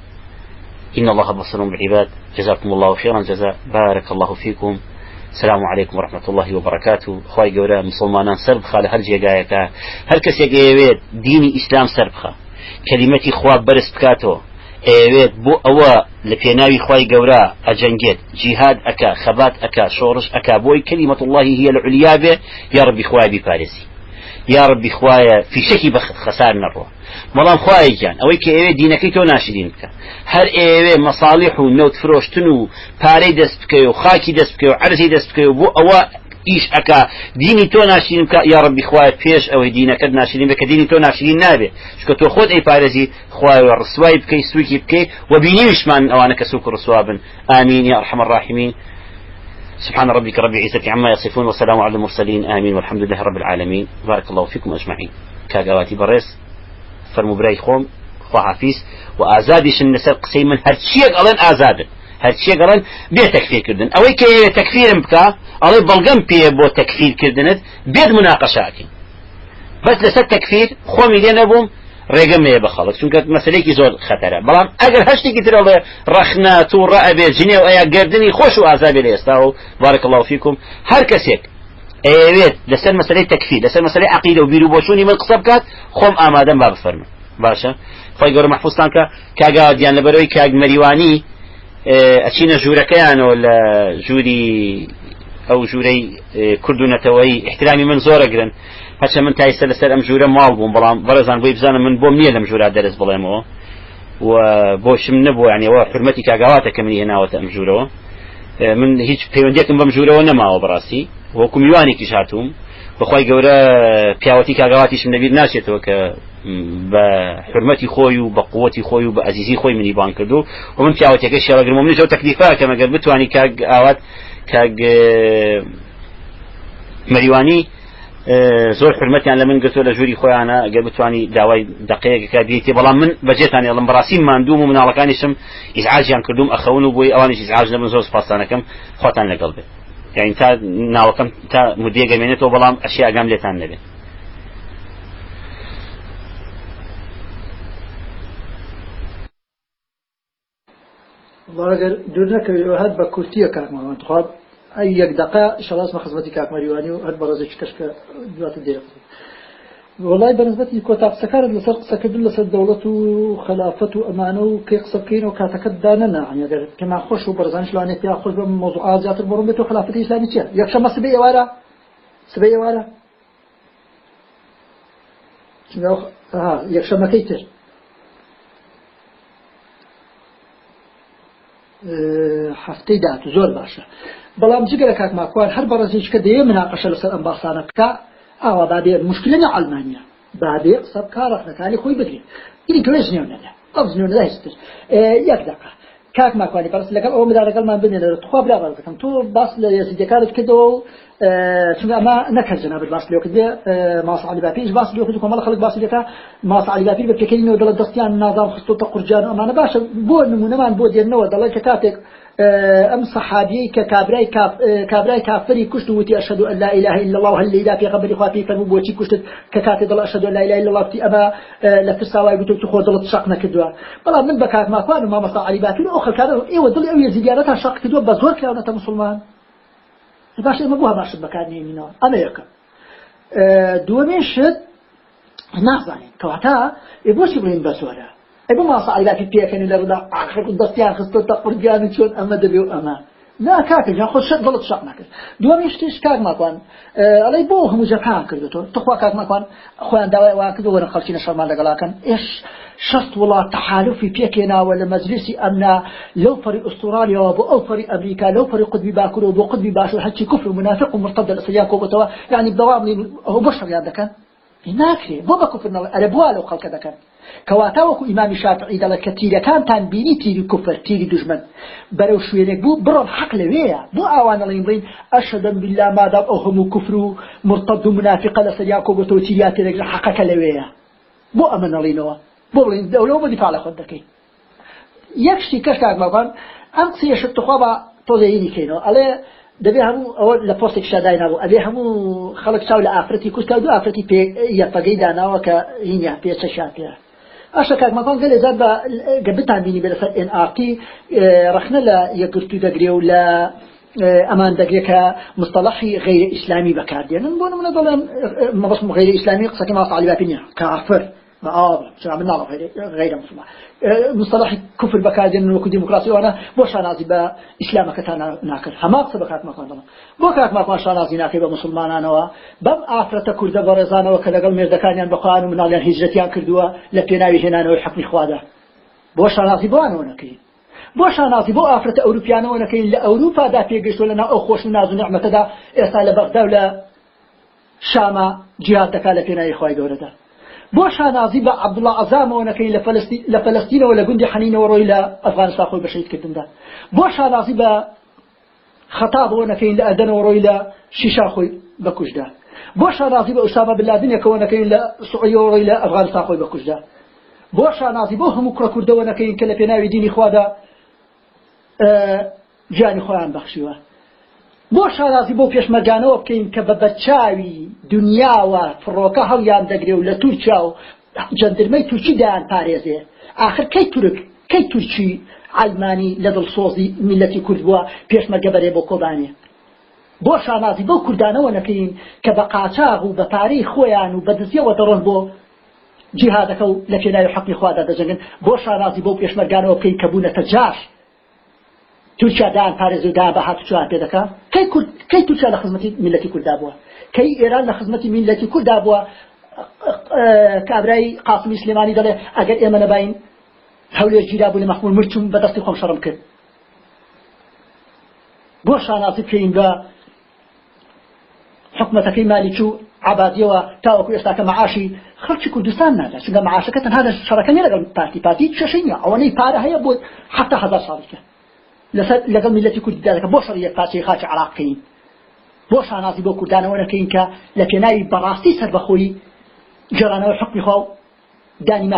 إن الله بصير بالعباد. جزاكم الله خيرا جزاء. بارك الله فيكم. السلام عليكم ورحمة الله وبركاته. خوای گەورە مسوڵمانان سەربخا لە هەر جێگایەکا هەر کەسێک ئەیەوێت دینی ئیسلام سەربخا کەلیمەتی خوا بەرز بکاتەوە. بۆ ئەوە لە پێناوی خی گەورە ئەجەنگێت. جیهاد ئەکا خەبات ئەکا شۆڕش ئەکا. بۆی كلمة الله هي العليا بێ یا ڕبی خوای بیپارێزی. یا ڕبی خوایە فیشەکی بە خەسار نەڕۆ. بەڵام خوایەکیان ئەوەی کە ئێوێ دینەکەی تۆ ناشرین بکە. هەر ئێوێ مەساڵح و نەوت فرۆشتن و پارەی دەست بکەی و خاکی دەست بکەی و عرزی دەست بکەی و بۆ ئەوە ئیش ئەکا دینی تۆ ناشرین بکە یا ڕبی خوای پێش ئەوەی دینەکەت ناشرین بکە. دینی تۆ ناشرین نابێ. چکە تۆ خۆت ئەی پارێزی خوای ڕسوای بکەی سووکی بکەی و بینیویشمان ئەوانە کە سوک ڕسوا بن. آمين يا أرحم الراحمين. سبحان ربك رب العزة عما يصفون والسلام على المرسلين. آمين والحمد لله رب العالمين. بارك الله فيكم أجمعين. كاقواتي بريس فرمو براي خوم خوا حافيس وآزادش النسر قسي من هرشيق ألين آزادن هەرچیە گەڵن بێ تەکفیرکردن. ئەوەی کە تەکفیرم بکە ئەڵێ بەڵگەم پێ بۆ تەکفیرکردنت بێت مناقەشاکەین. بەس لەسەر تەکفیر خۆمی لێ نەبووم ڕێگەم هەیە بە خەڵک. چونکە مەسلەیەکی زۆر خەتەرە. بەڵام ئەگەر هەشتێکی ترەڵێ ڕەخنا تو ڕەبێ جنێ و ئەیا گردنی خۆش و ئازابێ لە ئێستا و فيكم هەر کەسێک ئەوێت لەسەر مەسلەی تەکفیر لەسەر مەسلەی عقیدە و بیر و بۆچوونی من قسە بکات خۆم ئامادەم با بفەرمن باشە؟ خۆی گەورە مەحفوظتان کە کاگاوادیان لەبەرەوەی کاگ مەریوانی ئەچینە ژوورەکەیانەوە لە ژووری ئەو ژوورەی کردوونەتەوەی احترامی من زۆرە گرن. هەچە من تایسە لەسەر ئەم ژوورە ماڵ بووم بەڵام بەڕێزان بۆی بزانم من بۆم نییە لەم ژورا دەرس بڵێمەوە. و بۆشم نەبوو ینیەوە حرمەتی کاگاواتە کە منی هێناوەتە ئەم ژوورەوە. من هیچ پەیوەندێکم بەم ژوورەوە نەماوە بەڕاستی. وەکو میوانێکی هاتووم بەخوای گەورە پیاوەتی کاگاواتیشم نەبیر ناچێتەوە کە بە حرمەتی خۆی و بە قوتی خۆی و بە ئەزیزی خۆی منی بان کردو و من پیاوەتەکە شێڵەگرم منی زۆر تەکلیفا کە مەگەر بتوانانی کاگ ئاوات کاگ مەریوانی زۆر حرمەتیان لە من گرتو لە ژووری خۆیانە ئەگەر بتوانانی داوای دقەیەکە بیێتی بەڵام من بەجێتان ئەڵم بەڕاستی مادوم و مناڵەکانیشم ئیزعاجیان کردوم ئەخەون و بۆی ئەوانیش ئیزعاج لە من زۆر سپاسانەکەم خۆتان لەگەڵ بێت. یعنی تا ناوەکەم تا مدیە گەمێنێتەوە بەڵام ئەشی ئاگام لێتان نەبێت وەگەر دوور نەکەوێت هەر بە کورتیە کاکمەوەند خواب ئەی یەک دقا شەڵاس مە خزمەتی کاکمەریوانی و هەر بە ڕێزێک کەشکە دواتە دێت وڵای بەنسبەتی کۆتاقسەکارت لەسەر قسەکردن لەسەر دەوڵەت و خلافەت و ئەمانە و کەی قسە بکەین و کاتەکەت دانەنا ئەگەر کەما خۆش و بەرزان شلوانێت پیا خۆش بە مۆزوع زیاتر بڕم بێت و خلافەتی ئیسلامی چیە؟ یەکشەمە سبەی ئێوارە؟ سبەی ئێوارە؟ یەکشەمەکەی تر. هەفتەی داات زۆر باشە. بەڵام جگەرە کاکماکوان هەر بەڕزیش کە دەیە مناقەشە لەسەر ئەم باسانە بکە ئاوا بابێ مشکلە نە ئەلمانیا بابێ قسە کارەخنەکانی خۆی بگرێت ئیری گوێژ نێو نەدە ئەو زنیۆ هیچتر یەک دقه کاک ماکوانی پرس لەگەڵ ئەو مدارەکەڵمان بنێنە تخوا برا بەڵەکەم تۆ باس لە یزیدەکارت کردەوە و چونکە ئەمە نەکرد جناب باس لێ ماس علی باپیش باس لێ کرد کۆمەڵ باس لێکە ماس علی باپیر بە پێکەینەوە دەڵە دەستیان نازام خستۆتە قورجان ئەمانە باشە بۆ نمونەمان بۆ دێنەوە دەڵێ کە کاتێک ئەم سەحابی کە کابرای کابرای کافری کوشت وتی ئەشهد أن لا إله إلا الله هل لا في قبر خاطي فمو کوشت کە کاتێ دڵ ئەشهد أن لا إله إلا الله تی ئەمە لە ترساوای گوتو تو خۆ دڵت شق نەکردووە بەڵام من بە کات ماخوان و مامەستا علی باتون ئەو خەکانە ئێوە دڵ ئەو یزیدیانەتان شق کردووە بە زۆر کراونەتە مسلمان. باش ئێمە بووە باشت بەکارنێنینەوە ئەمە یەکە دووەمێ شت نازانین کەواتە ئێ بۆچی بڵین بە زۆرە ئەی بۆ ماسە عیلاکی پێکەنی لە ڕدا ئاخر دەستیان خستۆ تە قورگیان چۆن ئەمە دەبێ و ئەمە نا کاکە جان خۆ شەر دڵت شەق نەکرد دووەمی شتیش کاک ماکوان ئەڵێ بۆ هەموو جەپان کردێتەوە تخوا کاک ماکوان خۆیان داوای وا کردو وەرە خەڵکی نەشەرمان لەگەڵاکەن ئێش شەست وڵات تحالفی پێکێناوە لە مەجلیسی ئەمنا لەو پەری ئوسترالیاوە بۆ ئەو پەری ئەمریکا لەو پەری قوتبی باکوور و بۆ قوتبی باشوور هەرچی کوفر و منافق و مرتد لە سەریان کۆبەتەوە یعنی بەوام ئەو بۆ شەڕیان دەکەن ناکرێ بۆ بە کوفرنەوە ئەرە بوا لەو خەڵکە دەکەن کەواتە وەکو ئیمامی شافعی دەڵێت کە تیرەکانتان بینی تیری کوفر تیری دژمن بەرەو شوێنێک بوو بڕۆن حەق لەوەیە بۆ ئاوانەڵین بڵین أشهد بالله مادام ئەو هەموو کوفر و مرتد و منافقە لە سەریا کۆبەتەوە تیریا تێرێک حەقەکە لەوەیە بۆ ئەمە نەڵینەوە. بۆ بڵین دەولەوە بە دیفاع لە خۆت دەکەین یەکشتی کەش کاکمەکان ئەم قسەیەشت تخوا بە تۆزەینی کەینەوە ئەڵێ دەبێ هەموو ئەوە لە پۆستێک شادای نبوو ئەبێ هەموو خەڵک چاو لە ئافرەتی کوشتا دو ئافرەتی پێ یەپەگەی داناوە کە هینیا پێچە شاتێ ئاشە کاکمەکان گەلێ زاد بە گەبتان بینی بە لەسەر NRT ڕخنە لە یەکگرتو دەگرێ و لە ئەمان دەگرێت کە مستەڵحی غیر ئیسلامی بەکاردێنن بۆ منە دەڵێن مەبەست غیر ئیسلامی قسەکە ما تعلیباتی نییە کافر آه شو من نعرف غير مسلمان. مصطلح كفر بكادين وكو ديمقراطي وانا بو شانازي با اسلام كتانا ناكر هما سبقات ما كان بو كات ما كان شانازي ناكر بمسلمان انا بم افرت كرد برزان وكدغل مردكانيان بقانون من عليان هجرتيان كردوا لپيناوي هنان وحكم خوادا بو شانازي بو انا ونكي بۆ شانازی بۆ ئافرەتە ئەوروپیانەوەنەکەین لە ئەوروپادا پێگەشتۆ لەنا ئەو خۆش و ناز و نعمەتەدا ئێستا لە بەغدا و لە شامە جیاد دەکا لە پێناوی خی گەورەدا بۆ شانازی بە عبدڵ ئەزامەوەنەکەی لە فەلستینەوە لە گوندی حەنینەوە ڕۆی لە ئەفغانستا خۆی بەشیدکردندا بۆ شانازی بە خەتا بۆنەکەین لە ئەدەنەوە ڕۆی لە شیشا خۆی بەکوشدا. بۆ شانازی بە ئوسامە بلادنێکەوەنەکەین لە سوعیەوە ڕۆی لە ئەفغانستا خۆی بەکوشدا. بۆ شانازی بۆ هەموو کوڕە کوردەوەنەکەین کە لە پێناوی دینی خوادا جانی خۆیان بەخشیوە. بۆ شارازی بۆ پێشمەرگانەوە بکەین کە بە بەرچاوی دنیاوە فڕۆکە هەڵیان دەگرێ و لە تورکیا و جەندرمەی تورکی دایان پارێزێ. آخر کەی تورک؟ کەی تورکی؟ ئالمانی لە دڵسۆزی میلەتی کورد بووە پێشمەرگە بەرێ بۆ کۆبانێ. بۆ شانازی بۆ کوردانەوە نەکەین کە بە قاچاغ و بە پارەی خۆیان و بە دزیەوە دەڕۆن بۆ جیهادەکە و لە پێناوی حەقی خوادا دەجەنگن. بۆ شانازی بۆ پێشمەرگانەوە بکەین کە بوونەتە جاش تورکیا دان پارێز و دا بە هات چوان پێ دەکا؟ کەی تورکیا لە خزمەتی میلەتی کووردا بووە؟ کەی ئێران لە خزمەتی میلەتی کووردا بووە؟ کابرای قاسمی سلێمانی دەڵێ ئەگەر ئێمە نەبین هەولێر گیرا بوو لە مەخمول مرچوم بەدەستی خۆم شەڕم کرد. بۆ شاناسی بە حکومەتەکەی مالیک و عبادیەوە تاوەکو ئێستاکە معاشی خەڵکی کوردستان نادا. چونکە معاشەکە تەنها لە شەڕەکەنی لەگەڵ پارتی پارتی چێشەیە ئەوەی پارە هەیە بۆ حتا هزار ساڵیکە لەگەڵ میلەتی کورددانەکە بۆ شەڕ پارچەی خاچ عراقین بۆ شانازی بۆ کوردانەوە نەکەین کە لە پێناوی بەڕاستی سەر بەخۆی جێرانەوە حقی خوا دانی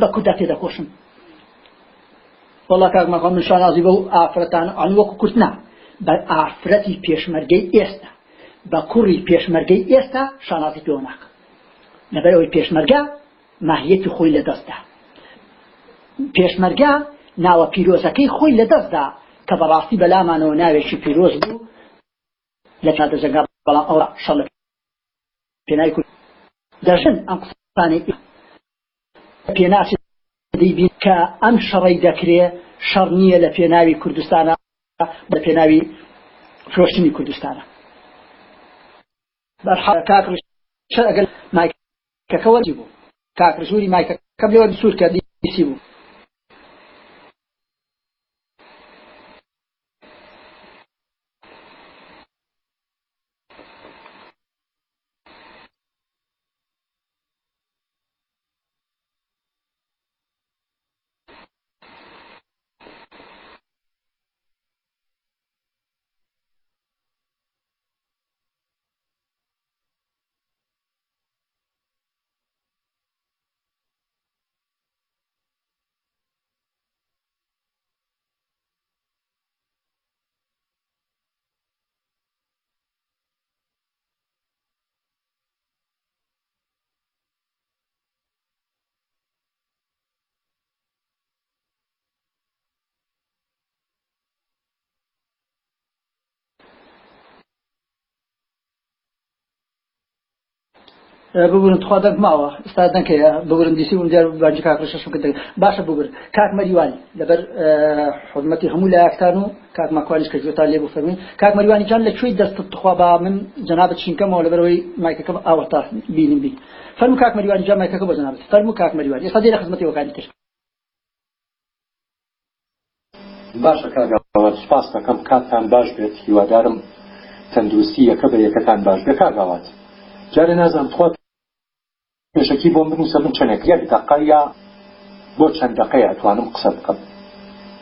بە کووردا تێدەخۆشن وڵا کاکمەخوا من شانازی بە ئافرەتان ئەن وەکو کورتنا بە ئافرەتی پێشمەرگەی ئێستا. بە کوڕی پێشمەرگەی ئێستا شانازی پێوە ناکە. لەبەر ئەوەی پێشمەرگە ماهیەتی خۆی لە دەستدا. پێشمەرگە ناوە پیرۆزەکەی خۆی لە دەستدا کە بەڕاستی بەلامانەوە ناوێکی پیرۆز بوو لە کاتە جەنگا بەڵام ئەو شەڵ پێنای کورد دەژن ئەم قسانێک پێناچی دەیبین کە ئەم شەڕی دەکرێ شەڕ نییە لە پێناوی کوردستانە بە پێناوی فرۆشتنی کوردستانە. کاکڕ ئەگەر مایکەکە وەرجی بوو کاکڕ ژووری مایکەکە لێوە سوور کە دیسی بوو. ببورن تخوا دەنگ ماوە. ئستا دەنکەیە ببورن دیسی و دیار باجی کاکڕشم کرد باشە ببر. کاک مەریوانی لەبەر حزمەتی هەموو لایەکتان و کاک ماکوانیش کە جوێتا لێ بوو فەرمووی کاک مەریوانی جان لەکوێی دەستت تخوا با من جنابەت چینکەمەوە لەبەرەوەی مایکەکەم ئاوەتا بینیم بی فەرمو کاک مەریوانی جا مایکەکە بۆ جنابەت فەرمو کاک مەریوانی. ئێستا دێرە خزمەتی وەکانی تر باشە کاگاوات سپاس دەکەم. کاتتان باش بێت. هیوادارم تەندروستی یەکە بە یەکەتان باش بێ. کاگاوات جارێ نازانم خۆت پێشەکی بۆم بنووسە من چەندێک یەک دقەیە بۆ چەند دقەیە ئەتوانم قسە بکەم.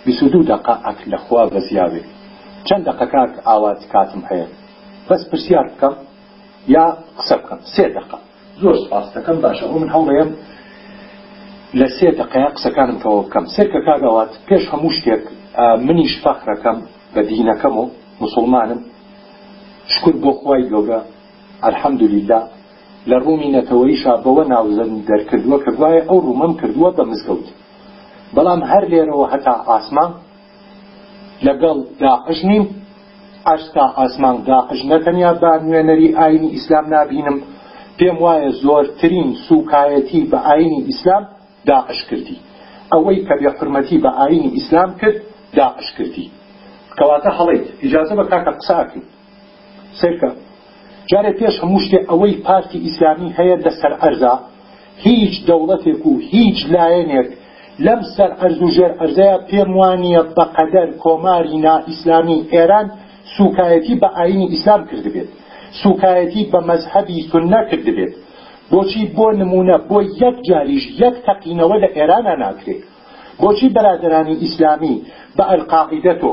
بیست و دوو دقە ئەک لەخوا بە زیاوێ. چەند دقەکات ئاوات کاتم هەیە. بەس پرسیار بکەم یا قسە بکەم. سێ دقە زۆر سپاس دەکەم. باشە ئەو من هەوڵەیەم لە سێ دقەیە قسەکانم تەوە بکەم. سێرکە کاگەوات پێش هەموو شتێک منیش فەخرەکەم بە دینەکەم و مسلمانم. شکر بۆ خی گەورە الحەمدلله لە ڕوومی نەتەوەیشا بەوە ناوزەن دەرکردووە کە دوایە ئەو ڕوومەم کردووە بە مزگەوت. بەڵام هەر لێرەوە هەتا ئاسمان لەگەڵ داعش نیم ئەستا ئاسمان داعش نەتەنیا با نوێنەری ئاینی ئیسلام نابینم. پێم وایە زۆرترین سوکایەتی بە ئاینی ئیسلام داعش کردی. ئەوەی کە بێحرمەتی بە ئاینی ئیسلام کرد داعش کردی. کەواتە هەڵیت ئیجازە بە کاکە قساکەین سیرکە. جارێ پێش هەموو شتێ ئەوەی پارتی ئیسلامی هەیە لەسەر ئەرزا. هیچ دەوڵەتێک و هیچ لایەنێک لەم سەر ئەرز و ژێر ئەرزەیە پێم وانە بەقەدەر کۆماری نائیسلامی ئێران سوکایەتی بە ئاینی ئیسلام کردبێت. سوکایەتی بە مەزهەبی سنە کردبێت. بۆچی بۆ نمونە بۆ یەک جاریش یەک تەقینەوە لە ئێرانە ناکرێت. بۆچی بەرادرانی ئیسلامی بە ئەلقاعیدەتۆ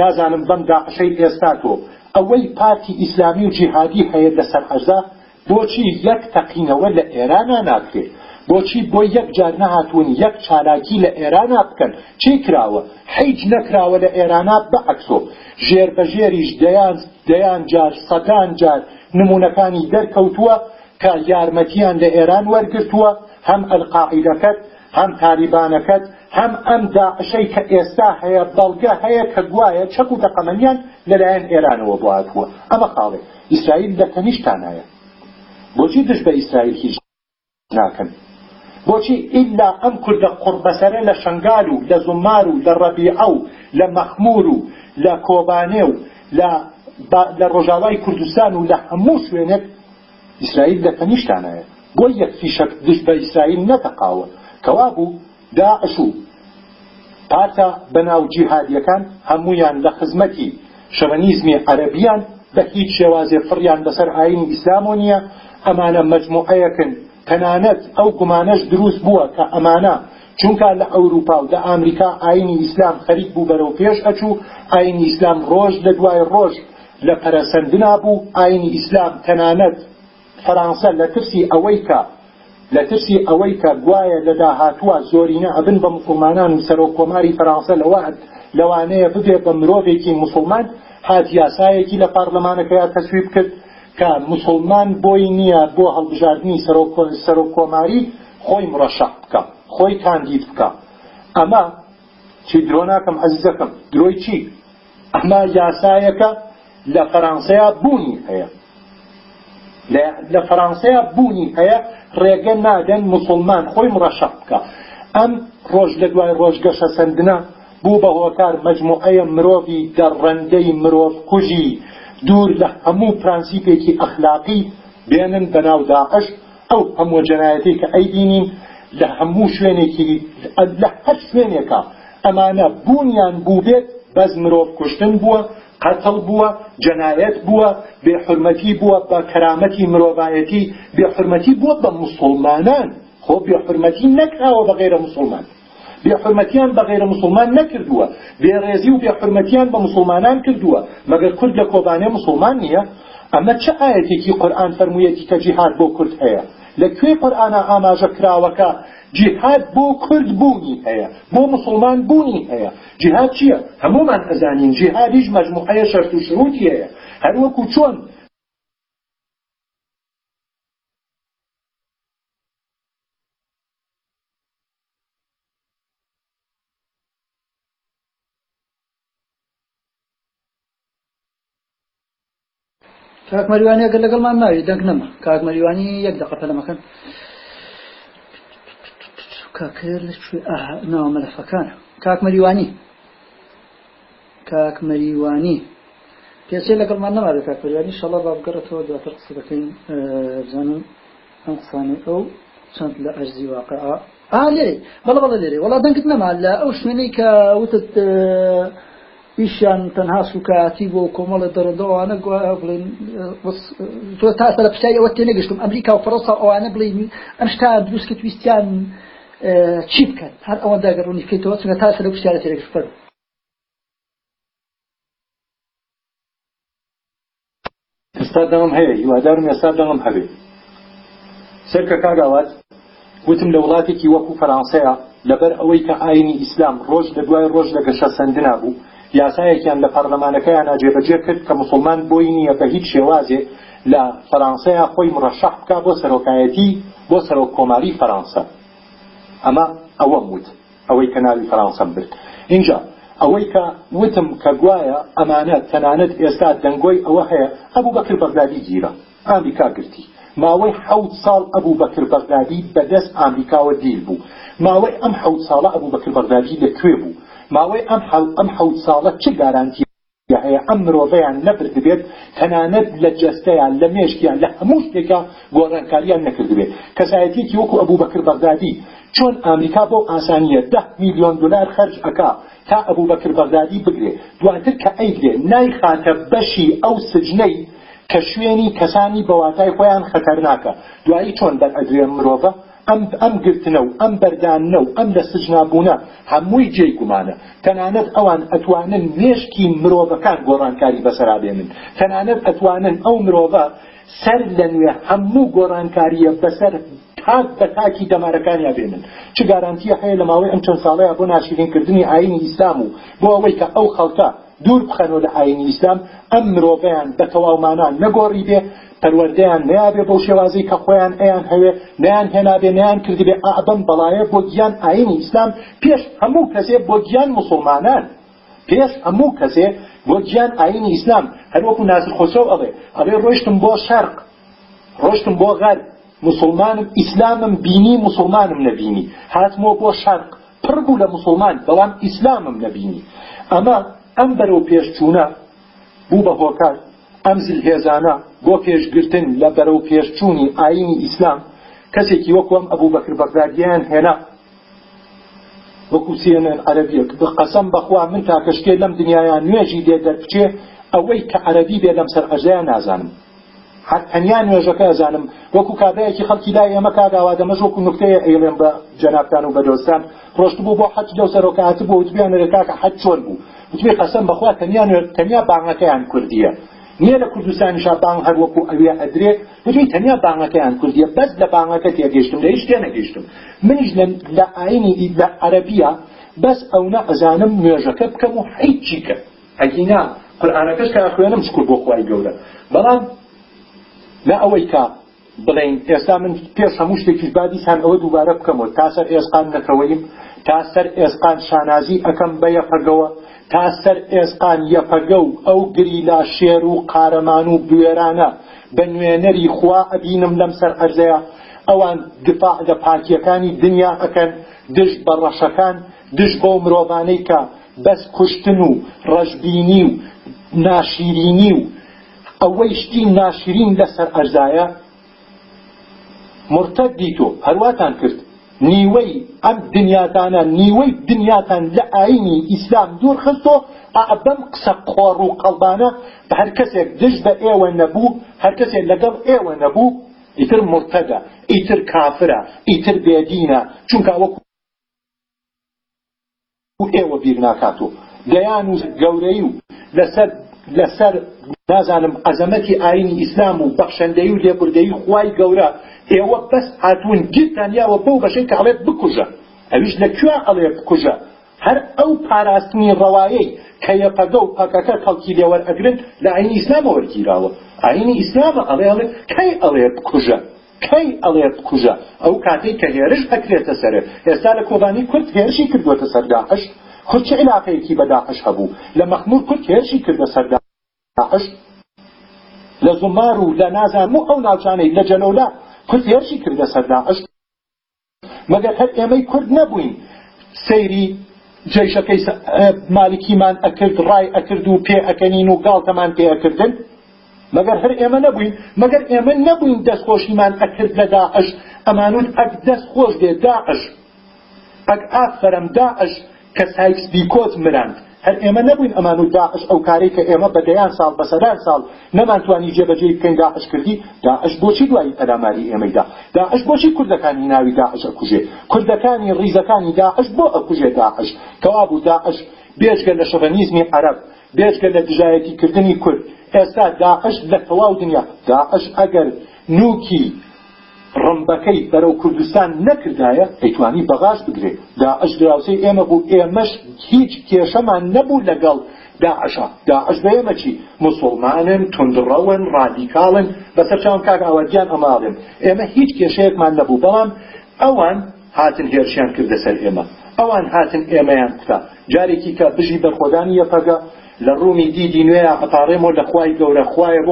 نازانم بەم داقشەی ئێستا تۆ ئەوەی پارتی ئیسلامی و جیهادی هەیە لەسەر عەرزا بۆچی یەک تەقینەوە لە ئێرانە ناکرێت بۆچی بۆ یەک جار نهاتون یەک چالاکی لە ئێرانە بکەن چی کراوە؟ حیج نەکراوە لە ئێرانە بەعکسۆ. ژێر بە ژێریش دەیان دەیان جار سەدان جار نمونونەکانی دەرکەوتووە کە یارمەتیان لە ئێران وەرگرتووە هەم ئەلقاعیدەکەت هەم تاریبانەکەت هەم ئەم داعشەی کە ئێستا هەیە بەڵگە هەیە کە گوایە چەک و دەقەمەنیان لەلایەن ئێرانەوە بواتووە. ئەمە خاڵێ ئیسرائیل لە تەنیشتانایە بۆچی دش بە ئیسرائیل هیچ ناکەن؟ بۆچی ئیلا ئەم کوردە قوربەسەرە لە شنگال و لە زمار و لە ڕەبیعە و لە مەخمور و لە کۆبانێ و لە ڕۆژاوای کوردستان و لە هەموو شوێنێک ئیسرائیل لە تەنیشتانایە بۆ یەک فیشەک دش بە ئیسرائیل نەتەقاوە. کەوا بوو داعش و پارتە بەناو جیهادیەکان هەمویان لە خزمەتی شەڤەنیزمی عەرەبیان بە هیچ شێوازێ فڕیان لەسەر ئاینی ئیسلامۆ نییە. ئەمانە مەجموعەیەکن تەنانەت ئەو گومانەش دروست بووە کە ئەمانە چونکە لە ئەوروپا و لە ئامریکا ئاینی ئیسلام خەریک بوو بەرەو پێش ئەچوو ئاینی ئیسلام ڕۆژ لە دوای ڕۆژ لە پەرەسەندنا بوو ئاینی ئیسلام تەنانەت فەرانسە لە ترسی ئەوەی کە لە ترسی ئەوەی کە گوایە لە داهاتووە زۆرینە ئەبن بە مسلمانان و سەرۆک کۆماری فەرانسە لەوات لەوانەیە ببێ بە مرۆڤێکی مسلمان هات یاسایەکی لە پارلەمانەکەیان تەسویب کرد کە مسلمان بۆی نییە بۆ هەڵبژاردننی سەرۆک کۆماری خۆی مرەشەح بکە خۆی کاندید بکە. ئەمە چی درۆ ناکەم عەزیزەکەم درۆی چی؟ ئەمە یاسایەکە لە فەڕەنسەیە بوونی هەیە. لە فەڕەنسەیە بوونی هەیە ڕێگە نادەن مسلمان خۆی مڕەشەق بکە. ئەم ڕۆژ لە دوای ڕۆژگەشە سندنە بوو بە هۆکار مەجموعەیە مرۆڤی دەڕەندەی مرۆڤ کوژی. دوور لە هەموو پرانسیپێکی ئەخلاقی بێنن بەناو داعش ئەو هەموو جەنایەتی کە ئەیبینین لە هەموو شوێنێکی لە هەر شوێنێکە. ئەمانە بوونیان بوو بێت بەس مرۆڤ کوشتن بووە قەتڵ بووە جەنایەت بووە بێحرمەتی بووە بە کەرامەتی مرۆڤایەتی بێحرمەتی بووە بە مسلمانان. خۆ بێحرمەتی نەکراوە بە غێرە مسلمان. بێحرمەتیان بە غێرە مسلمان نەکردووە. بێڕێزی و بێحرمەتیان بە مسلمانان کردووە. مەگەر کورد لە کۆبانێ مسلمان نییە ئەمە چه ئاەتێکی قورآن فەرموویەتی کە جیهاد بۆ کورد هەیە؟ لەکوێ قورآانە ئاماژە کراوەکە؟ جیهاد بۆ کورد بوونی هەیە بۆ مسلمان بوونی هەیە. جیهاد چییە؟ هەمومان ئەزانین جیهادیش مەجموعەیە شەرت و شروعی هەیە. هەروەکو چۆن؟ کاک مەریوانی ئەگەر لەگەڵمان ناوی دەنگ نەما. کاک مەریوانی یەک دقەتە لەمەکەن کاکر لەکوێ ناوە مەلەفەکانە. کاک مەریوانی. کاک مەریوانی. پێچێ لەگەڵمان نەما کاک مەریوانی. شەڵە با بگەڕێتەوە دواتر قسە دەکەین بزانم ئەم قسانەی ئەو چەند لە ئەرزی واقع. ئا لێرێ بەڵە لێرێ وڵا دەنگت نەما. لە ئەو شوێنەی کە وتت ئیشیان تەنها سوکاتی بۆ کۆمەڵە دەڕدەوانە بڵین تۆ تاسە لە پشای ئەوە تێ نەگەشتم ئەمریکا و فڕۆسا ئەوانە بڵین. ئەم شتا دروستکە تویستیان چی بکەن؟ هەر ئەوە داگەڕونی بکەیتەوە چونکە تاسە لە پشتیانە تێگەشت فەر ئێستا دەڵم هەیە هیوادارم ئێستا دەڵم هەبێ. سەرکە کاگاوات وتم لە وڵاتێکی وەکو فەرانسەیە لەبەر ئەوەی کە ئاینی ئیسلام ڕۆژ لە دوای ڕۆژ لە گەشە سندنا بوو یاسایەکیان لە پەرلەمانەکەیان جێبەجێ کرد کە مسلمان بۆی نییە بە هیچ شێوازێ لە فەرانسەیە خۆی مڕەشەح بکە بۆ سەرۆکایەتی بۆ سەرۆک کۆماری فەرانسە ئەمە ئەوە وت ئەوەی کە ناوی فەرانسەم برد اینجا ئەوەی کە وتم کە گوایە ئەمانە تەنانەت ئێستا دەنگۆی ئەوە هەیە ئەبوو بەکر بەغدادی گیرە ئامریکا گرتی ماوەی حەوت ساڵ ئەبوو بەکر بەغدادی بەدەست ئامریکاوە دیل بوو ماوەی ئەم حەوت ساڵە ئەبوو بەکر بەغدادی لەکوێ بوو ماوەی ئەم ئەم حەوت ساڵە چ گارانتی؟ هەیە ئەم مرۆڤیان نەبرد بێت تەنانەت لە جەستەیان لە مێشکیان لە هەموو شتێکە گۆڕانکاریان نەکرد بێت کەسایەتێکی وەکو ئەبوو بەکر بەغدادی چۆن ئامریکا بۆ ئاسانیە ده میلیۆن دلار خەرج ئەکا تا ئەبوو بەکر بەغدادی بگرێ. دواتر کە ئەیگرێ نایخاتە بەشی ئەو سجنەی کە شوێنی کەسانی بەواتای خۆیان خەتەرناکە دوایی چۆن دەرئەدرێ مرۆڤە؟ ئەم ئەم گرتنە و ئەم بەردانە و ئەم لە سجنابوونە هەمووی جێی گومانە. تەنانەت ئەوان ئەتوانن مێشکی مرۆڤەکان گۆڕانکاری بەسەرابێنن تەنانەت ئەتوانن ئەو مرۆڤە سەر لە نوێ هەموو گۆڕانکاریە بەسەر تاک بە تاکی دەمارەکانیا بێنن. چ گارانتیە هەیە لە ماوەی ئەم چەند ساڵەیە بۆ ناشرینکردنی ئاینی ئیسلام و بۆ ئەوەی کە ئەو خەڵکە دوور بخەنەوە لە ئاینی ئیسلام ئەم مرۆڤیان بە تەواومانان نەگۆڕی بێ پەروەردەیان نەیابێ بەو شێوازەی کە خۆیان ئەیان هەوێ نیان هێنابێ نیان کردی بێ ئابم بەڵایە بۆ گیان ئاینی ئیسلام. پێش هەموو کەسێ بۆ گیان مسلمانان. پێش هەموو کەسێ بۆ گیان ئاینی ئیسلام. هەروەکو ناسر خۆسەو ئەڵێ ئەڵێ ڕۆیشتم بۆ شەرق ڕۆشتم بۆ غەر مسلمانم ئیسلامم بینی مسلمانم نەبینی هاتمەوە بۆ شەرق پڕ بوو لە مسلمان بەڵام ئیسلامم نەبینی ئەمە ئەم بەرەو پێشچوونە بوو بە هۆکار ئەم زلهێزانە بۆ پێشگرتن لە بەرەو پێشچوونی ئاینی ئیسلام. کەسێکی وەکوم ئەبوو بەکر بەغدادیان هێنا. وەکو سێنن عەرەبیەک قەسەم بەخوا من تاکەشکێ لەم دنیایان نوێژی دێ دەربچێ ئەوەی کە عەرەبی بێ لەم سەر ئەژەیە نازانم. هەنیا نوێژەکە ئەزانم. وەکو کابراایەکی خەڵکی لای ئێمە کاگاوا دەمەش وەکو نکتەیە ئەیڵێن بە جەنابتان و بە دۆستان ڕۆشت بوو بۆ حەج لەو سەرۆکات بۆ وتبیان رێکاکە حەج چۆن بوو. وتبێ قەسەم بەخوا تەنیا تەنیا بانگەکەیان کوردیە. نییە لە کوردستانیشا بانگ هەر وەکو ئەوێ ئەدرێ بجوی تەنیا بانگەکەیان کوردیە بەس لە بانگەکە تێگەشتم لە هیچ تێنەگەشتم منیش لە ئاینی لە عەرەبیە بەس ئەونا ئەزانم نوێژەکە بکەم و هیچی کە. ئەگینا قورآانەکەش کە خوێنم شکر بۆ خوای گەورە. بەڵام نە ئەوەی کە بڵین ئێستا من پێش هەموو شتێکیش بادیسان ئەوە دووبارە بکەمەوە تا سەر ئێسقان نەکەوەیم تا سەر ئێسقان شانازی ئەەکەم بە یەفەگەوە تا سەر ئێسقان یەفەگە و ئەو گریلا شێر و قارەمان و بوێرانە بە نوێنەری خوا ئەبینم لەم سەر ئەرزەیە ئەوان دفاع لە پاکیەکانی دنیا ئەەکەن دژ بە ڕەشەکان دژ بۆ مرۆڤانەی کە. بەس کوشتن و ڕەشبینی و ناشیرینی و ئەوەی شتی ناشرین لەسەر ئەرزایە مرتد دیتۆ هەرواتان کرد نیوەی ئەم دنیاتانە نیوەی دنیاتان لە ئاینی ئیسلام دوور خستۆ ئەبەم قسە قۆڕ و قەڵبانە بە هەر کەسێک دژ بە ئێوە نەبوو هەر کەسێک لەگەڵ ئێوە نەبوو ئیتر مرتدە ئیتر کافرە ئیتر بێدینە چونکە ئەوە ئێوە بیر ناکاتۆ دەیان و گەورەی و لەسەر لەسەر نازانم ئەزەمەتی ئاینی ئیسلام و بەخشەندەی و لێبوردەی خوای گەورە ئێوە بەس هاتوون گیرتانیاوە بەو بەشەی کە ئەڵێت بکوژە. ئەویش لەکوێ ئەڵێ بکوژە؟ هەر ئەو پاراستنی ڕەوایەی کە یەقەدە و پەکەکە خەڵکی لێوەرئەگرن لە ئاینی ئیسلامە وەرگیراوە. ئاینی ئیسلامە ئەڵێ ئەڵێ کەی ئەڵێ بکوژە؟ کەی ئەڵێ بکوژە؟ ئەو کاتەی کە هێرش ئەکرێتە سەرێ ئێستا لە کۆبانی کورد هێرشی کردوەتە سەر داعش خود چه علاقەیەکی بە داعش هەبوو؟ لە مەخمور کورد هێرشی کردە سەر داعش لە زمار و لە نازان و ئەو ناوچانەی لە جەلەولا کورد هێرشی کردە سەر داعش مەگەر هەر ئێمەی کورد نەبووین. سەیری جێشەکەی مالکیمان ئەکرد ڕای ئەکرد و پێ ئەکەنین و گاڵتەمان پێ ئەکردن. مەگەر هەر ئێمە نەبووین. مەگەر ئێمە نەبووین دەستخۆشیمان ئەکرد لە داعش ئەمانوت ئەک دەستخۆش دێ داعش ئەک ئافەرم داعش کە سایکس بیکۆت مراند. هەر ئێمە نەبووین ئەمان و داعش ئەو کارەی کە ئێمە بە دەیان ساڵ بەسەدان ساڵ نەمانتوانی جێبەجێ بکەین داعش کردی. داعش بۆچی دوایی ئەداماری ئێمەیدا داعش بۆچی کوردەکانی ناوی داعش ئەکوژێ؟ کوردەکانی ڕیزەکانی داعش بۆ ئەکوژێ داعش؟ کەوا بوو داعش بێجگە لە شەڤەنیزمی عەرەب بێجگە لە دژایەتیکردنی کورد. ئێستا داعش لە تەواو دنیا. داعش ئەگەر نوکی ڕمبەکەی بەرەو کوردستان نەکردایە ئەیتوانی بەغاش بگرێ داعش دراوسەی ئێمە بوو ئێمەش هیچ کێشەمان نەبوو لەگەڵ داعشا داعش بە ئێمە چی؟ مسلمانن تندڕەون ڕادیکاڵن بەسەر چاوم کاک ئاوەدیان ئەماڵن. ئێمە هیچ کێشەیەکمان نەبوو بەڵام ئەوان هاتن هێرشیان کردە سەر ئێمە. ئەوان هاتن ئێمەیان کوتا. جارێکی کە بژی بەرخۆدانی یەپەگە لە ڕوومی دیدی نوێیە ئەپارێمەوە لە خوای گەورە خوایە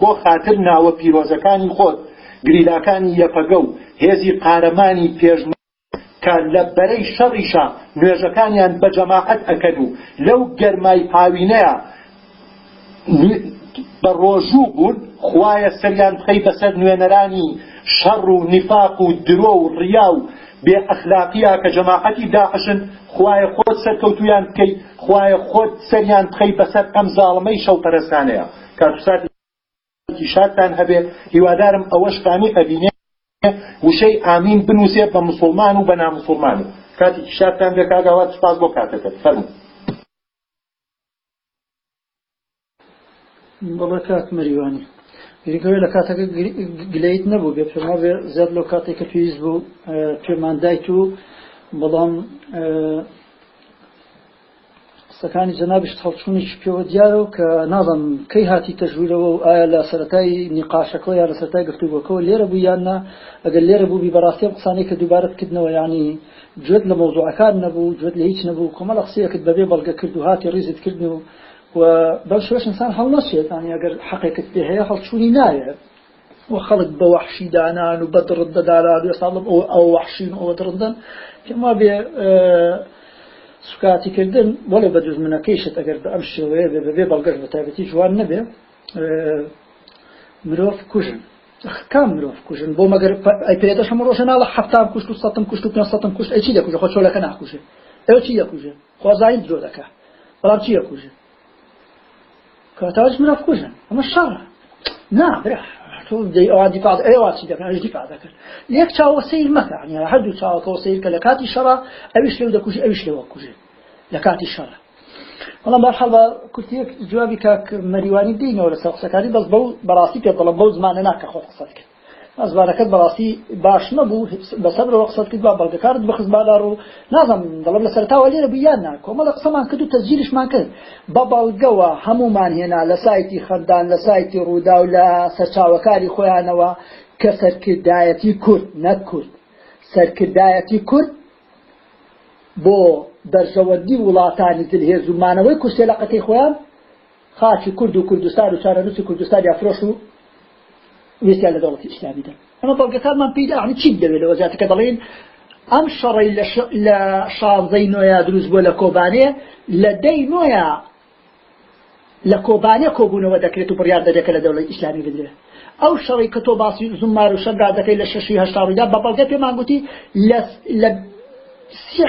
بۆ خاتر ناوە پیرۆزەکانی خۆت. گریلاکانی یەپەگە و هێزی قارەمانی پێشن کە لە بەرەی شەڕیشا نوێژەکانیان بە جەماعەت ئەکەن و لەو گەرمای پاوینەیە بە ڕۆژوو بوون خوایە سەریان بخەی بەسەر نوێنەرانی شەڕ و نیفاق و درۆ و ڕیا و بێ ئەخلاقیە کە جەماعەتی داعشن خوایە خۆت سەرکەوتویان بکەی خوایە خۆت سەریان بخەی بەسەر ئەم زاڵمەی شەوپەرستانەیە کاتوساتی شادتان هەبێ هیوادارم ئەوەش فامی ئەبینێ وشەی ئامین بنووسێ بە مسلمان و بە نامسلمان. کاتی شادتان بێ کاگاوات سپاس بۆ کاتەکەت. فەرمو. بەڵە کات مەریوانی. گریگەوەی لە کاتەکە گلەیت نەبوو بێ پێما بێ زیاد لەو کاتێک کە تویست بوو پێمان دایت و بەڵام قسەکانی جەنابشت هەڵچوونێکی پێوە دیارە و کە ناڵم کەی هاتی تەژوورەوە و ئایا لە سەتای نیقاشەکە یا لە سەتای گفتوگۆکەوە لێرە بوو یاننا ئەگەر لێرە بوو بەڕاستی قسانەی کە دووبارەت کردنەوە ینی گوێت لە مۆزوعەکان نەبوو گوێت لە هیچ نەبوو کۆمەڵە قسەیەکت بەبێ بەڵگە کرد و هاتی ڕیزت کردن و و بەو شوێش ئینسان هەڵ نەچێت ینی ئەگەر حەقێکت پێ هەیە هەڵچوونی نایە. وخەڵک بە وحشی دانان و بە درڕدە داران و ساڵم ئەو وحشین ئەوە درڕدن پێما بێ سوکاتیکردن وەڵێ بە دوزمنەکەیشت ئەگەر بە ئەم شێوەیە بێ بەبێ بەڵگەر بە تایبەتی جوان نەبێ مرۆڤ کوژن. کام مرۆڤ کوژن؟ بۆ مەگەر پێدە شەمە ڕۆژە ناڵە حفتام کوشت و سەتم کوشت و پێ سەتم کوشت. ئەی چی دەکوژە؟ خۆ چۆلەکە ناکوژێ ئەو چی دەکوژێ؟ خۆزین درۆ دەکە بەڵام چی دەکوژێ؟ کاتاش مرۆڤ کوژن. ئەمە شەڕە نا برا تۆ دەی ئەوان دیفاع ئەوە چی دەکەن ئەوش دیفاع دەکرد یەک چاوە سیر مەکە یعنی هەردوو چاوەکەەوە سیر کە لە کاتی شەڕە ئەویش لێو دەکوژی ئەویش لێوە کوژێ لە کاتی شەڕە بەڵام بەرحەڵ کورتیەک جوابی کاک مەریوانی دینەوە لە سەقسەکاری بەس بەو بەڕاستی پێ بڵم بەو زمانە ئەزبارەکەت بەڕاستی باش نەبوو بەسەرەوە قسەت کرد بەڵگەکارت بخز بادار و نازم دەڵم لە سەرتاوە لێرە بیان نا کۆمەڵە قسەمان کرد و تەزگیرشمان کرد. بە بەڵگەوە هەمومان هێنا لە سایتی خەندان لە سایتی ڕوودا و لە سەرچاوەکاری خۆیانەوە کە سەرکردایەتی کورد نەک کورد. سەرکردایەتی کورد بۆ بەرژەوەندی وڵاتانی دلهێز ومانەوەی کورسێ لە قەتی خۆیان خاچی کورد و کوردستان و چارەنووسی کوردستان یافرۆش و وێستیان لە دەوڵەتی ئیسلامیدا ئەمە بەڵگەکانمان پێدا ئەنی چی دەوێت لە وەزاتەکە دەڵێن ئەم شەڕی لە شازەی نۆیا دروست بۆ لە کۆبانێ لە دەی نۆیا لە کۆبانێ کۆبوونەوە دەکرێت و بڕیار دەدەکە لە دەوڵەت ئیسلامی بدرێت ئەو شەڕی کە تۆ باسی زمار و شەردا دەکەی لە شەشی هەشتاڕیدا بە بەڵگە پێمان گوتی لە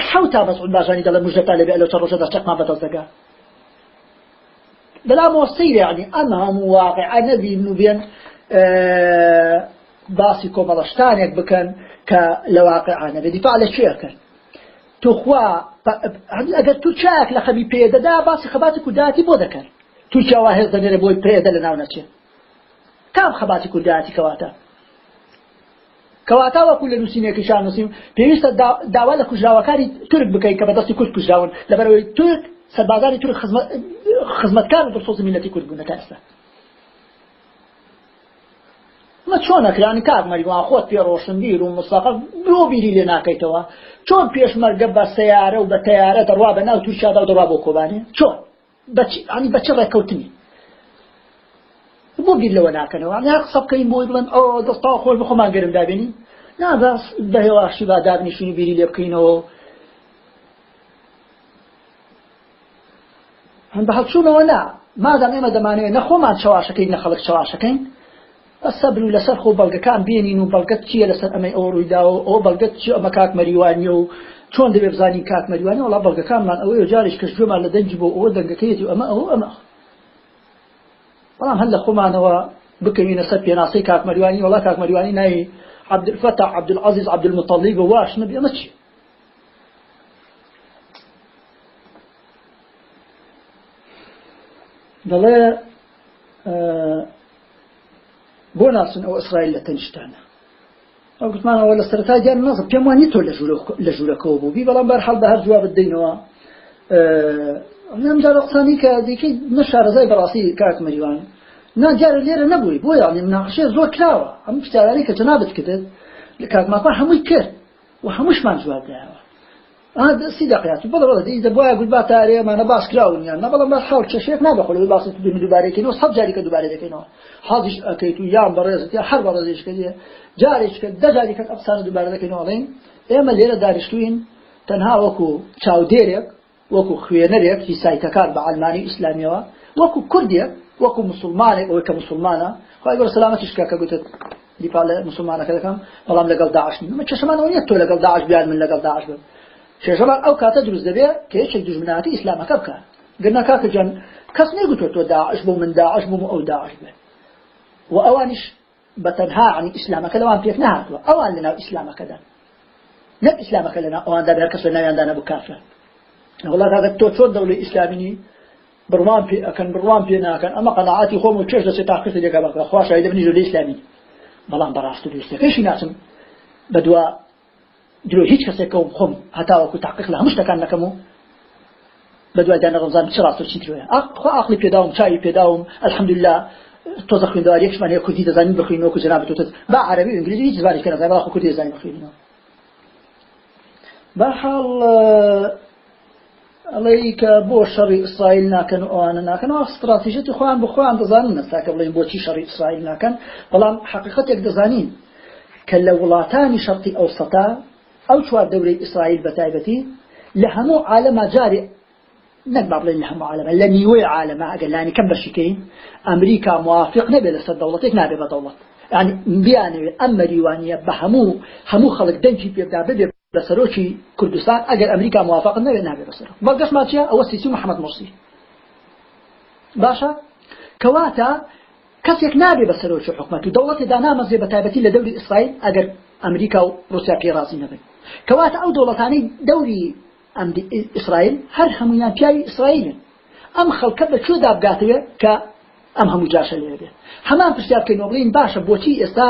حوتا باشانی دەڵێ مژدەتا لەبێ لە چە ڕۆژەدا چەقمان بەدەست دەگا بلا مۆسیر يعني ئەمە هەموو واقع نەبین و بێن باسی کۆمەڵشتانێک بکەن کە لە واقعانە بێ. دیفاع لە چێەکەن توخوا ئەگەر تو چاک لە خەبی پێدەدا باسی خەباتی کورداتی بۆ دەکەن. تو چاوا هێز دەنێرە بۆی پێدە لە ناو نەچێت کام خەباتی کورداتی کەواتە؟ کەواتە وەکو لە نووسینێکی شان نووسیم پێویستە داوا لە کوژراوەکانی تورک بکەیت کە بەدەستی کورد کوژراون. لەبەرەوەی تورک سەربازاری تورک خزمەتکار و دڵسۆز میلەتی کورد بوون تا ئێستا. مە چۆنەکرانی کاک مەریوان خۆت پێ ڕۆشنبیر و مستاقل بۆ بیری لێ ناکەیتەوە. چۆن پێشمەرگە بە سیارە و بە تیارە دەڕوا بە ناو تووشادا دەڕوا بۆ کۆبانێ چۆن؟ ئەنی بەچ ڕێککەوتنی بۆ بیر لەوە ناکەنەوە. یا قسە بکەین بۆی بڵێن ئەو دەستا خۆی بخۆمان گەرم دابێنی ناداس بەهێواشی با دابنیشتنی بیری لێ بکەینەوە. هەم بە هەڵچوونەوە نا. مادام ئێمە دەمانوێت نەخۆمان چاواشەکەین نە خەڵک چاواشەکەین. سەبر و لەسەر خۆ بەڵگەکان بێنین و بەڵگەت چیە لەسەر ئەمەی ئەو ڕوویداوە ئەو بەڵگەت چی؟ ئەمە کاک مەریوانیە و چۆن دەبێ بزانین کاک مەریوانی وڵا بەڵگەکانمان ئەوەی جارێک کەس گوێمان لە دەنج بۆ ئەوە دەنگەکەیەتی و ئەمە ئەوە ئەمە بەڵام هەند لە خۆمانەوە بکەوینە سەر پێناسەی کاک مەریوانی وڵا کاک مەریوانی ناوی عبدالفتح عبدالعزیز عبدالمطلیب واش نبی. ئەمە چی؟ دەڵێ بۆ ناسن ئەو ئەسرائیل لە تەنیشتانە ئەو گوتمانەوە لە سەرتا دیان نەزم پێم وانی تۆ لە ژوورەکەەوە بوو. بی بەڵام بەرحەڵ بە هەر جواب بدەینەوە. نەمجا قسانی کە دیکەی نەشارەزای بەڕاستی کاک مەریوان. ناجارە لێرە نەبووی. بۆ یانی ناقشێ زۆر کراوە. ئەم پرسیارانی کە جنابت کردت لە کاکماپا هەمووی کرد و هەمووشمان جواب سی دقیقات بڵ بڵ دیدە بۆە گوت با تارێمانە باس کراونیان نە بەڵام باش خاڵ کێشێک نابخۆڵ باس دومی دووبارێکەوە سەب جاریکە دووبارە دەکەینەوە حاضیش ئەەکەیت و یان بەڕێزت یا هەر بەڕێزش کردێ جارێککە دەجاریکە ئەفسانە دووبارە دەکەینەوەڵین ئێمە لێرە دانیشتوین تەنها وەکو چاودێرێک وەکو خوێنەرێک هی سایتەکار بە ئالمانی ئیسلامیەوە وەکو کوردێک وەکو مسلمانێک ئەوەی کە مسلمانە خی گەۆ سلامەتیش کە کە گوتت دیپا لە مسلمانەکە دەکەم بەڵام لەگەڵ داعش نیم چشمانەوە نیە تۆ لەگەڵ داعش بیان من لەگەڵ داعش بم شێژەمان ئەو کاتە دروست دەبێ کە یەکێک دژمناتی ئیسلامەکە بکە. گرنا کاکە جان کەس نێگوتۆ تۆ داعش بوو من داعش بووم ئەو داعش بێ. و ئەوانش بەتەنها عنی ئیسلامەکە لەوان پێک نهاتوە ئەوان لەناو ئیسلامەکەدان نەک ئیسلامەکە لەنا ئەواندا بێر کەس ناویاندانە بوو کافر. وڵات کاکە تۆ چۆن دەوڵی ئیسلامینی بڕوان پێ ئەکەن بڕوان پێ ناکەن. ئەمە قەناعاتی خۆم و چێش دەسێ تاقیت لێکە بەکە خواشە دەبنی لە ئیسلامی. بەڵام بەڕاست و دوستەکەشی ناچم. بەدووە درۆ هیچ کەسێکەوە خۆم هەتاوەکو تاقیق لە هەموو شتەکان نەکەم و بە دوایدانە ڕزان چ ڕاست و چی درۆیە؟ خۆ عقلی پێداوم چاوی پێداوم الحمدلله تۆزە خوێندەوە یەکشمان هەیە کوردی دەزانین بخوێنەوە جناب تۆ با عربی و انگلیزی هیچ زبانی کە نەزانێت بەڵام کوردی دەزانین بخوێنەوە بەحاڵ ئەڵەی کە بۆ شەڕی ئیسرائیل ناکەن و ئەوانە ناکەنەوە استراتیژەتی خۆیان بخۆیان دەزانن نەستاکە بڵێن بۆچی شەڕی ئیسرائیل ناکەن. بەڵام حقیقەتێک دەزانین کە لە وڵاتانی شەرقی ئەوسەتا ئەو چوار دەورەی ئیسرائیل بەتایبەتی لە هەموو عالەما جارێ نەک با بڵێن لە هەموو عالەمە لە نیوەی عالەمە ئەگەر لانی کەم بەشیکەین ئەمریکا موافق لەسەر دەوڵەتێک نابێت بە دەوڵەت. يعني مەریوانیە بە هەموو هەموو خەڵک دەنجی پێدا ببێ لە سەرۆکی کوردستان ئەگەر ئەمریکا موافق نەوێت نابێت بەسەر بەڵگەشمان چیە؟ ئەوە سیسی محەممەد مرسی. باشە؟ کەواتە کەسێک نابێ بە سەرۆکی حکومەت و دەوڵەتی دانامەزێ بە تایبەتی لە دەوری ئیسرائیل ئەگەر ئەمریکا و رووسیا پێ ڕازی نەبن کەواتە ئەو دەوڵەتانەی دەوری ئیسرائیل هەر هەمویان پیاوی ئیسرائیلن ئەم خەڵکە بە کوێ دابگاتەوێت کە ئەم هەموو جاشە لێ بێت؟ هەمان پرسیار بکەین بڵین باشە بۆچی ئێستا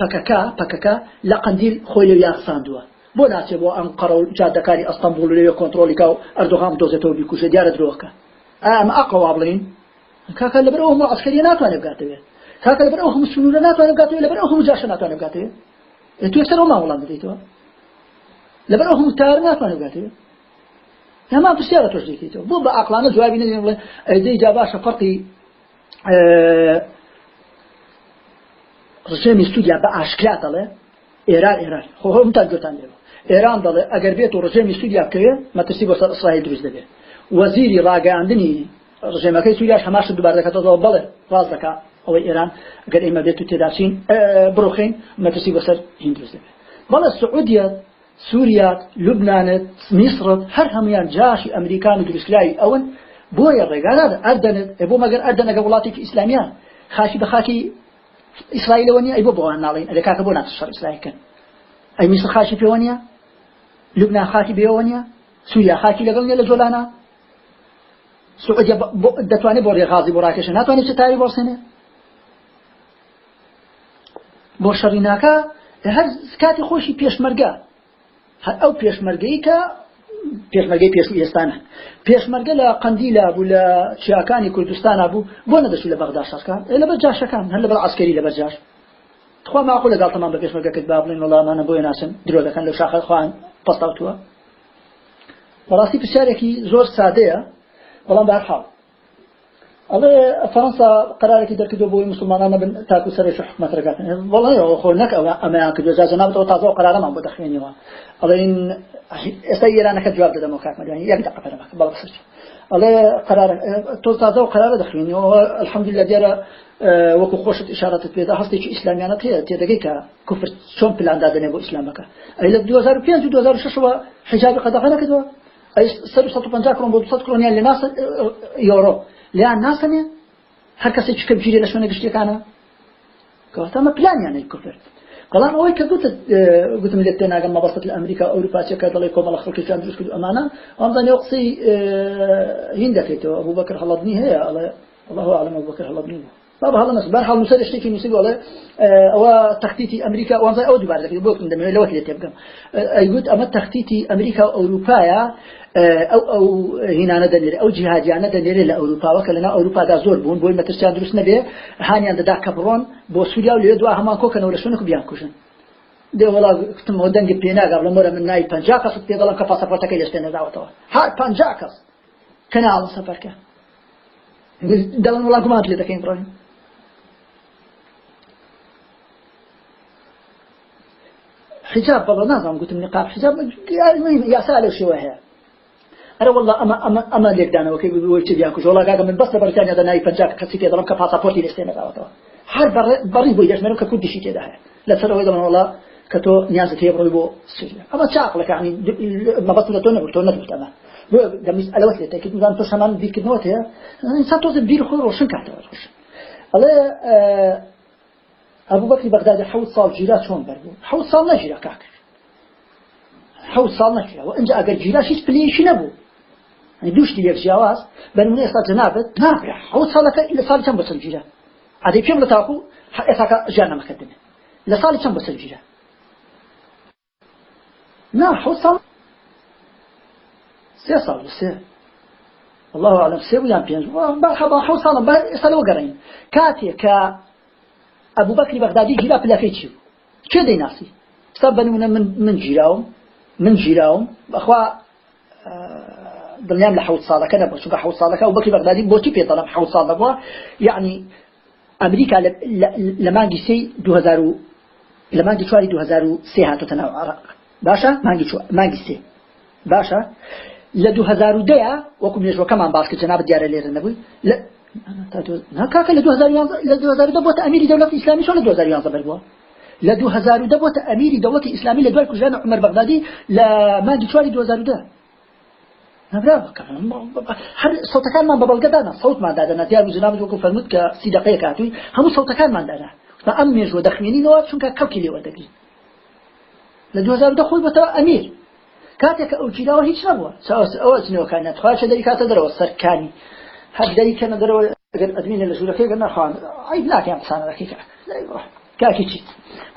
پەکەکە پەکەکە لە قندیل خۆی لێ یاخساندووە. بۆ ناچێت بۆ ئەم قەڕ جادەکاری ئەستەمبول لێ کۆنتترۆلیکا و ئەردوغام دۆزێتەوە بیکوشە دیارە درۆکە. ئەم ئەقەوا بڵین. کاکە لەبەرەوە ئەسکەری ناتوانێت بگاتەوێت کاکە لەبەر ئەو هەموو سنوورە ناتوانێت بگاتەوە لەبەر ئەو هەموو جاشە ناتوانێت بگاتەوە تو یەکسەر ئەو ماوەڵام بدەیتەوە لەبەر ئەو هەموو تار ناتوانێت بگاتەوە هەمان پرسیارە تۆش دەکەیتەوە بۆ بە عقلانە جوابی نەدێن بڵێ ئەدەی جا باشە فەرقی ڕژێمی سوودیا بە ئاشکرا دەڵێ ئێران ئێران خۆ هەمتان گوتان لێەوە ئێران دەڵێ ئەگەر بێت و ڕژێمی سوودیا بکەوێ مەترسی بۆ سەر ئیسرائیل دروست دەبێت وەزیری ڕاگەاندنی ڕژێمەکەی سوودیاش هەماش دووبار دەکاتەوە بڵێ ڕاز دەکا ئەوەی ئێران ئەگەر ئێمە بێت و تێداچین بڕۆخین مەترسی بەسەر هین دروست دەبێت بەڵێ سعودیە سووریات لوبنانت میسرت هەر هەمویان جاشی ئەمریکان و دروستکراوی ئەون بۆیە ڕێگانە ئەردەنت بۆ مەگەر ئەردەنەگە وڵاتێکی ئیسلامیان. خاشی بە خاکی ئیسرائیلەوە نیە ئەی بۆ بۆوان ناڵین. ئەلێ کاکە بۆ ناتشەر ئیسرائیلکەن ئەی میسر خاشی پێوە نیە لوبنان خاکی بێەوە نیە سووریا خاکی لەگەڵ نیە لە جۆلانە سعودیا دەتوانێت بۆ ڕێغازی بۆ ڕاکێشە؟ ناتوانێت چه تاری بۆسێنێ بۆ شەڕیناکە هەر کاتی خۆشی پێشمەرگە. هەر ئەو پێشمەرگەی کە پێشمەرگەی پێش ئێستانە. پێشمەرگە لە قندیلا بوو لە چیاکانی کوردستانە بوو بۆ نەدەچوو لە بەغدا شەکان لە بەر جاشەکان هەر لە بەر عسکەری لە بەر جاش. خوا ماقول لەگەڵ تەمان بە پێشمەرگەکەت با بڵێن وڵامانە بۆی ناسن درۆ دەکەن لە شاخە خوان پستاوتووە. بەڕاستی پرسیارێکی زۆر سادەیە بەڵام بەرحاڵ ئەڵێ فەەنسا قرارێکی دەرکردو بۆی مسلمانان نەبن تاکو سەرش حکومەت ڕگاتن وڵی خۆ نەک ئەمەیان کردو جاجە نابێتەوە تازە قرارەمان بۆ دەخوێنیەوە ئەڵێن ئێستا ئێرانەکە جواب دەدەمەوە کاکمەدانی یەک دقە پەرەمەکە بەڵە سەرچ ئەڵێ قرار تۆ تازە و قرارە دەخوێنیەوە الحەمدلله دیارە وەکو خۆشت ئشارەت پێدا هەستێکی ئیسلامیانە تێ تێدەگەی کە کوفر چۆن پلاندا دەنێ بۆ ئیسلامەکە ئەی لە 2005 و 2006 حجابی قەدەغە نەکردەوە ئەی 150 کرۆن بۆ 200 کرۆنیان لە ناس یۆرۆ لیان ناسەنێ هەر کەسێک کە بگیرێ لە شوێنە گشتەکانە کەواتەمە پلانیانەی کوفر بەڵام ئەوەی کە گوتت گوتم لێت پێ ناگەم مەبەست لە ئەمریکا ئەوروپاچەکە دەڵی کۆمەڵە خەڵکیان دروست کرد ئەمانە ئەم زانێ قسەی هین دەکەیتەوە ئەبوو بەکر هەڵبنی هەیە ئەڵێ الله أعلم أبو بكر هەڵبنی بابا هەڵە نەس بەر هەڵ نووسەر شتێکی نووسی بڵێ ئەوە تەختیتی ئەمریکا وانزە ئەو دووبار دەکەیت بۆ دەمەوێت لەوە لێ تێ بگەم ئەیگوت ئەمە تەختیتی ئەمریکا و ئەوروپایە ئەو ئەو هینانە دەنێرێ ئەو جیهادیانە دەنێرێ لە ئەوروپاوە کە لەنا ئەوروپادا زۆر بوون بۆی مەترسیان دروست نەبێ هانیان دەدا کە بڕۆن بۆ سووریا و لێ دو هەمان کۆکەنەوە لە شوێنە بیان کوژن دێ وڵا کتمەوە دەنگی پێناگا لە مۆرە من نای پنج کەس پێ دەڵم کە پاسەپۆرتەکەی لەستێ نەداوەتەوە هەر پنج کەس. کەناڵ سەفەرکە. دەڵن وڵا گومان لێ دەکەین بڕۆین. حجاب بەڵە نازانم گوتم نقاب حجاب یاسا لە شێوە هەیە. ئەرە والله ئەمە ئەمە ئەمە لێکدانەوەکەی بۆی چ بیا کوژ وڵا گاگە من بەستە بەرتانیا دەنای پەنجاب کەسی تێ دەڵم کە پاسەپۆرتی لەستێ نەداوەتەوە هەر بەڕی بۆی دەژمێرم کە کوردیشی تێدا هەیە لەسەرەوەی دەڵم وڵا کە تۆ نیازت هەیە بڕۆی بۆ سووریا ئەمە چاقلەکە عنی مەبەست لە تۆ نەبوو تۆ نەبووت ئەمە دەمیز ئەلەوەت لێ تاکید میزان تۆ شەمان بیرکردنەوە هەیە ئینسان تۆزە بیر خۆی ڕۆشن کاتەوە ڕۆشن ئەڵێ ئەبوو بەکری بەغدادی حەوت ساڵ ژیرا چۆن بەربوو حەوت ساڵ نەژیرا کاکر حەوت ساڵ نەکرا و ئەنجا ئەگەر ژیراش هیچ پلەیەکی نەبوو دوشتی یەک جیاواز بەنمونە ئێستا جنابەت ناکرا حەوت ساڵەکە لە ساڵی چەند بەسەر ژیرا ئەدەی پێم لە تاقو ئێستاکە ژیان نەمەکردنێ لە ساڵی چەند بەسەر ژیرا نا حەوت ساڵ سێ ساڵ سێ الله أعلم سێ ویان پێنج بەحەبا حەوت ساڵم بە ئێستا لەوە گەڕین کاتێک کە ئەبوو بەکری بەغدادی گیرا پلەکەی چی بوو چێ دەیناسی ستا بنمونە من گیراوم من گیراوم بەخوا دڵنیام لە حەوت ساڵەکە نەبوو چونکە حەوت ساڵەکە و بەکری بەغدادی بۆچی پێدەڵم حەوت ساڵ دەبووە یعنی ئەمریکا لە مانگی 2000 لە مانگی چواری 2003 هاتوتە ناو عراق. باشە مانگی مانگی سێ باشە لە 2010 وەکو مێژوەکەمان باس کرد جناب دیارە لێرە نەبووی ناکاکە لە 2010 بۆتە ئەمیری دەوڵەتی ئیسلامی شۆ لە 2011 بەربووە لە 2010 بۆتە ئەمیری دەوڵەتی ئیسلامی لە دوای کوژان عمر بەغدادی لە مانگی چواری 2010 هەر سەوتەکانمان بە بەڵگەدانا سەوتمان دادەنا دیار جناب وەکو فەرمووت کە سی دقەیە کاتووی هەموو سەوتەکانمان دانا بە ئەم مێژوە دەخوێنینەوە چونکە کەوکی لێوە دەگرین لە 2010 خۆی بۆتە ئەمیر کاتێک ئەو جیراوە هیچ نەبووە ئەوە چنەوەکان نەتخواچە دەری کاتە دەرەوە سەرکانی هەر دەری کەنە دەرەوە ئەگەر ئەدمینە لە ژوورەکەی گەر نەخوان عیب ناکەیان قسانەکەی کاکی چیت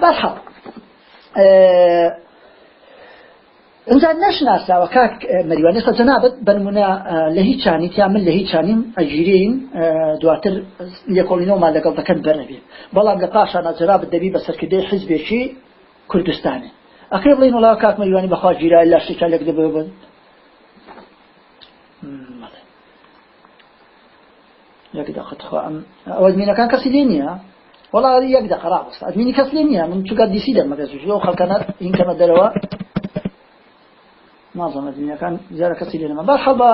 بەرحەڵ اینجا نەشناساوە کاک مەریوانێ سە جەنابەت بەنمونە لە هیچ چانیتیان من لە هیچ چانیم ئەگیرین دواتر لێکۆڵینەوەمان لەگەڵ دەکەن بەرەبێ بەڵام لە پاشانە جەرابەت دەبی بە سەرکردەی حیزبێکی کوردستانی. ئەکرێ بڵین وڵا کاک مەریوانی بەخوا گیرای لا شتێکا لێک دەبێ بن. یەک دەخەتخوا ئەم ئەوە زمینەکان کەسی لێ نییە؟ وڵا یەک بەست ئەدمینی کەس لێ نییە؟ من چگە دیسی دەمەگەزوی ئەو خەڵکەنە این کەمە دەرەوە. نازم زمینەکان زیارە کەسی لێ نەما باشە بە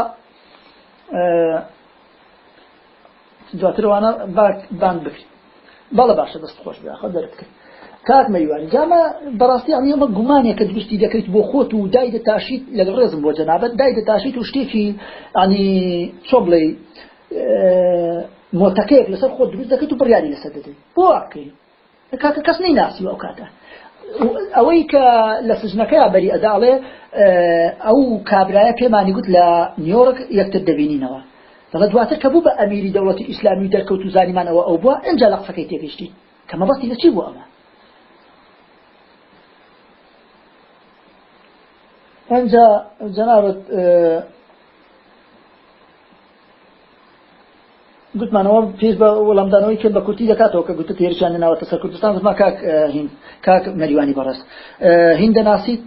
دواتروانە بان بکرێت بەڵە باشە دەست خۆش بخە دەرکرد کات مەیوانی. جامە بەڕاستی ئەمە ئەمە گومانێک کە دوستی دەکەیت بۆ خۆت و دای دەتاشیت لەگەڵ ڕێزم بۆ جەنابەت دای دەتاشیت و شتێکی ئەنی چۆ بڵێ مۆتەکەیەک لەسەر خۆ دروست دەکەیت و بڕیاری لەسەر دەدەیت. بۆ واکەی کاکە کەس نەی ناسی ئەو کاتە. ئەوەی کە لە سژنەکەی بەری ئەداڵێ ئەو کابرایە پێمانی گوت لە نیۆرک یەکتر دەبینینەوە. دەڵە دواتر کە بوو بە ئەمیری دەوڵەتی ئیسلامی دەرکەوت و زانیمانەوە ئەو بووە ئەنج لە قسەکەی تێگەشتی. کە مەبەستی لە چی بوو ئەمە؟ ئەنجا جەنابەت گوتمانەوە پێش بە وەڵامدانەوەی کرد بە کورتی دەکاتەوە کە گوتت هێرشان ناوەتە سەر کوردستان گوتما کاک هین کاک مەریوانی بەڕست هین دەناسیت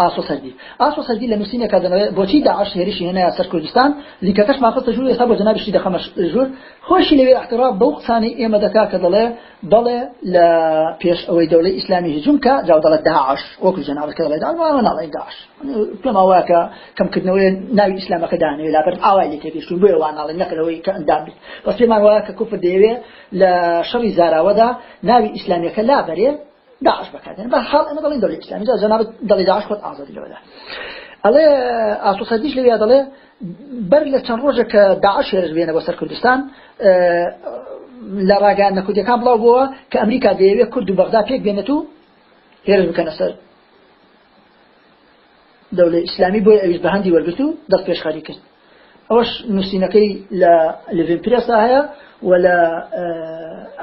ئاسۆ سەردی. ئاسۆ سەردی لە نووسینێکا دەنەوێت بۆچی داعش هێرشی هێنایە سەر کوردستان؟ لیکەکەش ماخستە ژوور ئێستا بۆ جنابشی دەخەمە ژوور. خۆشی لەوێ احتراب بەو قسانی ئێمە دەکا کە دەڵێ دەڵێ لە پێش ئەوەی دەوڵەی ئیسلامی هجوم کە جاو دەڵێت داعش وەکو جنابەکە دەڵێ داڵ ناڵێ داعش. پێم ئەوەکە کەمکردنەوەی ناوی ئیسلامەکە دانوێت لابەر ئاوای لێ تێگەشت بۆ واناڵێ نەکەەوەی کە ئەندام بێت. بەس پێمان وایە کە کوفر دەیەوێ لە شەڕی زاراوەدا ناوی ئیسلامیەکە لا بەرێ داعش بکاتێن بە حاڵ ئەمە دەڵین دەوڵەت ئیسلامی جا جنابەت دەڵی داعش خۆت ئازادی لەوەدا. ئەڵێ ئاسوسەدیش لەوێ دەڵێ بەر لە چەند ڕۆژە کە داعش هێرش بێنە بۆ سەر کوردستان لە ڕاگەیان نەکوردیەکان بڵاو بووە کە ئەمریکا دەیەوێت کورد و بەغدا پێک بێنێت و هێرش بکەنە سەر دەوڵەت ئیسلامی بۆی ئەویش بە هەندی وەرگرت و دەست پێشخاری کرد ئەوش نووسینەکەی لە لڤین پرێسا هەیە و لە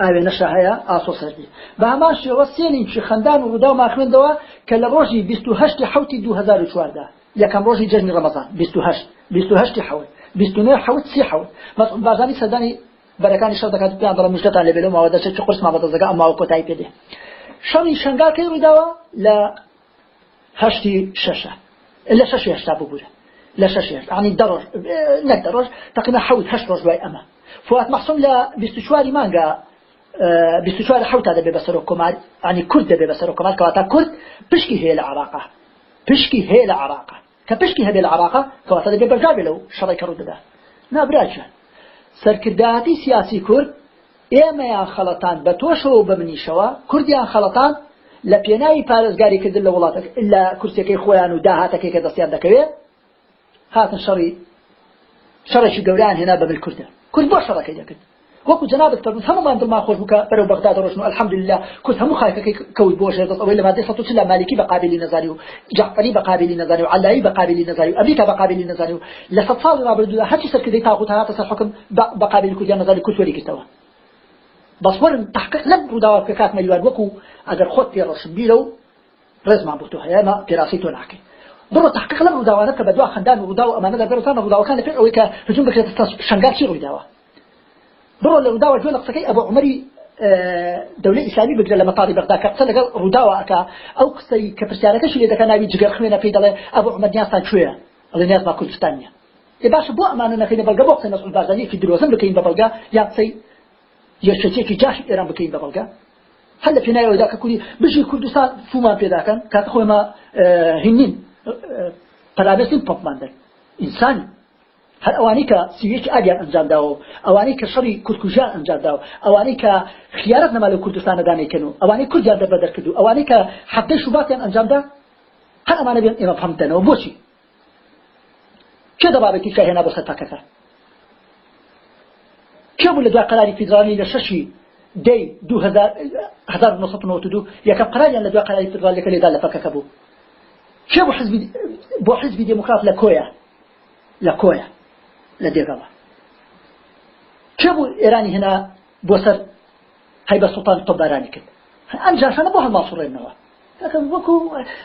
ئاوێنەشە هەیە ئاسۆ سەردی بە هەمان شێوە سێنی چی خەندان و ڕوودا و ماخوێندەوە کە لە ڕۆژی 28 حوتی 2014 یەکەم ڕۆژی جەژنی ڕەمەزان 28 28 حوت. 29 حوت سی حوت. بازانی سەردانی بەرەکانی شەو دەکات پیان دەڵە مشتتان لەبێت ماوە دەچێت چ قرس مابەتەزەکە ئەماوە کۆتایی پێدێ شەڕی شنگاکەی ڕوویداوە لە هەشتی شەشە. شەش هێشتا ببوورە لە شەش ینی دەڕۆژ نەک دەڕۆژ تقریبا حوت هەشت ڕۆژ دوای ئەمە فوات حوتا دەبێ بەسەر کۆمار ینی کورد دەبێ بەسەر کۆمار کەواتە کورد پشکی هەیە لە عراقا پشکی هەیە لە عراقا کە پشکی هەبێ لە عراقا کەواتە دەبێ بەرگابێ لەو شەڕی کە ڕوو دەدا نابراچە سەرکردایەتی سیاسی کورد ئێمەیان خەڵەتان بە تۆشەوە بە منیشەوە کوردیان خەڵەتان لە پێناوی پارێزگاری کردن لە وڵات لە کورسەکەی خۆیان و داهاتەکەی کە دەستیان دەکەوێت هاتن شەڕی شەڕێکی گەوران هێنا بەبل کوردە کورد. بۆ شەڕەکەی دەکرد. وەکو جنابت فەرمود هەمومان دڵمان خۆش بکە بەرەو بەغداد ڕۆژن و الحەمدلله کورد هەموو خایەکەی کەوت بۆ شێر دەست ئەوەی لە مادەی سەد و چل مالکی بەقابلی نەزانی و جعفری بەقابلی نەزانی و علایی بەقابلی نەزانی و ئەمریکا بەقابلی نەزانی و لە سەد ساڵی ڕابردوودا هەرچی سەرکردەی تاغوت هاتە سەر حکم بەقابلی کوردیان نەزانی کورد وەری گرتەوە بەس وەرن تحقیق لەم ڕووداوە کە کات مەلیوان وەکو ئەگەر خۆت پێ ڕۆشن بیرە و ڕێزمان بۆ تۆ هەیە پێراسی تۆ ناکەی. برو تحقیق لەم ڕووداوانە کە بەدوا خەندان و ڕوودا و ئەمانە دەبێتان ڕووداوەکان لەپێ ئەوەی کە هجوم شنگار چی ڕوویداوە برو لە ڕووداوە گوێ لە قسەکەی ئەبو عمەری دەولەی ئیسلامی بگرە لە مەتاڵی بەغدا کە قسە لەگەڵ ڕووداوە ئەکا. ئەو قسەی کە پرسیارەکەشی لێ دەکە ناوی جگەر خوێنە پێی دەڵێ ئەبو عمەر نیازتان کوێیە؟ ئەڵێ نیاز با کوردستانیە ێ باشە بۆ ئەمانە نەخینە بەڵگە بۆ قسەی مەسعود بارزانیەکی درۆزن بکەین بە یەکچێکی جاشی ئێران بکەین بە بەڵگە. هەل لە پێناوەدا کە کوری بژی کوردستان فومان پێداکەن کاتە خۆمە هینین پەرامێستین پۆپماندن ئینسانی هەر ئەوانەی کە سویەکی ئاگیان ئەنجامداوە ئەوانەی کە شەڕی کورتکوژیان ئەنجامداوە ئەوانەی کە خیارەت نەما لە کوردستانە دانێکن و ئەوانەی کوردیان دەبە دەرکردو ئەوانەی کە حەفتەی شوباتیان ئەنجامدا هەر ئەمانە بێن ئێمە فەمتەنەوە بۆچی؟ کێ دەبابێتی کە هێنا بۆ سەرتاکەکە کێ بوو لە دوای قەراری فیدرالی لە شەشی دەی 1992 یەکەم قەراریان لە دوای قەراری فیدرالیەکە لێدا لە فەکەکە بوو. کێ بۆ حزبی بۆ حزبی دموکرات لە کۆیە؟ لە کۆیە؟ لە دێگەڵە کێ بوو ئێرانی هێنا بۆ سەر هەیبە سوڵتان تۆبارانی کرد؟ ئەم جاشانە بۆ هەڵماسوڕێنەوە وەکو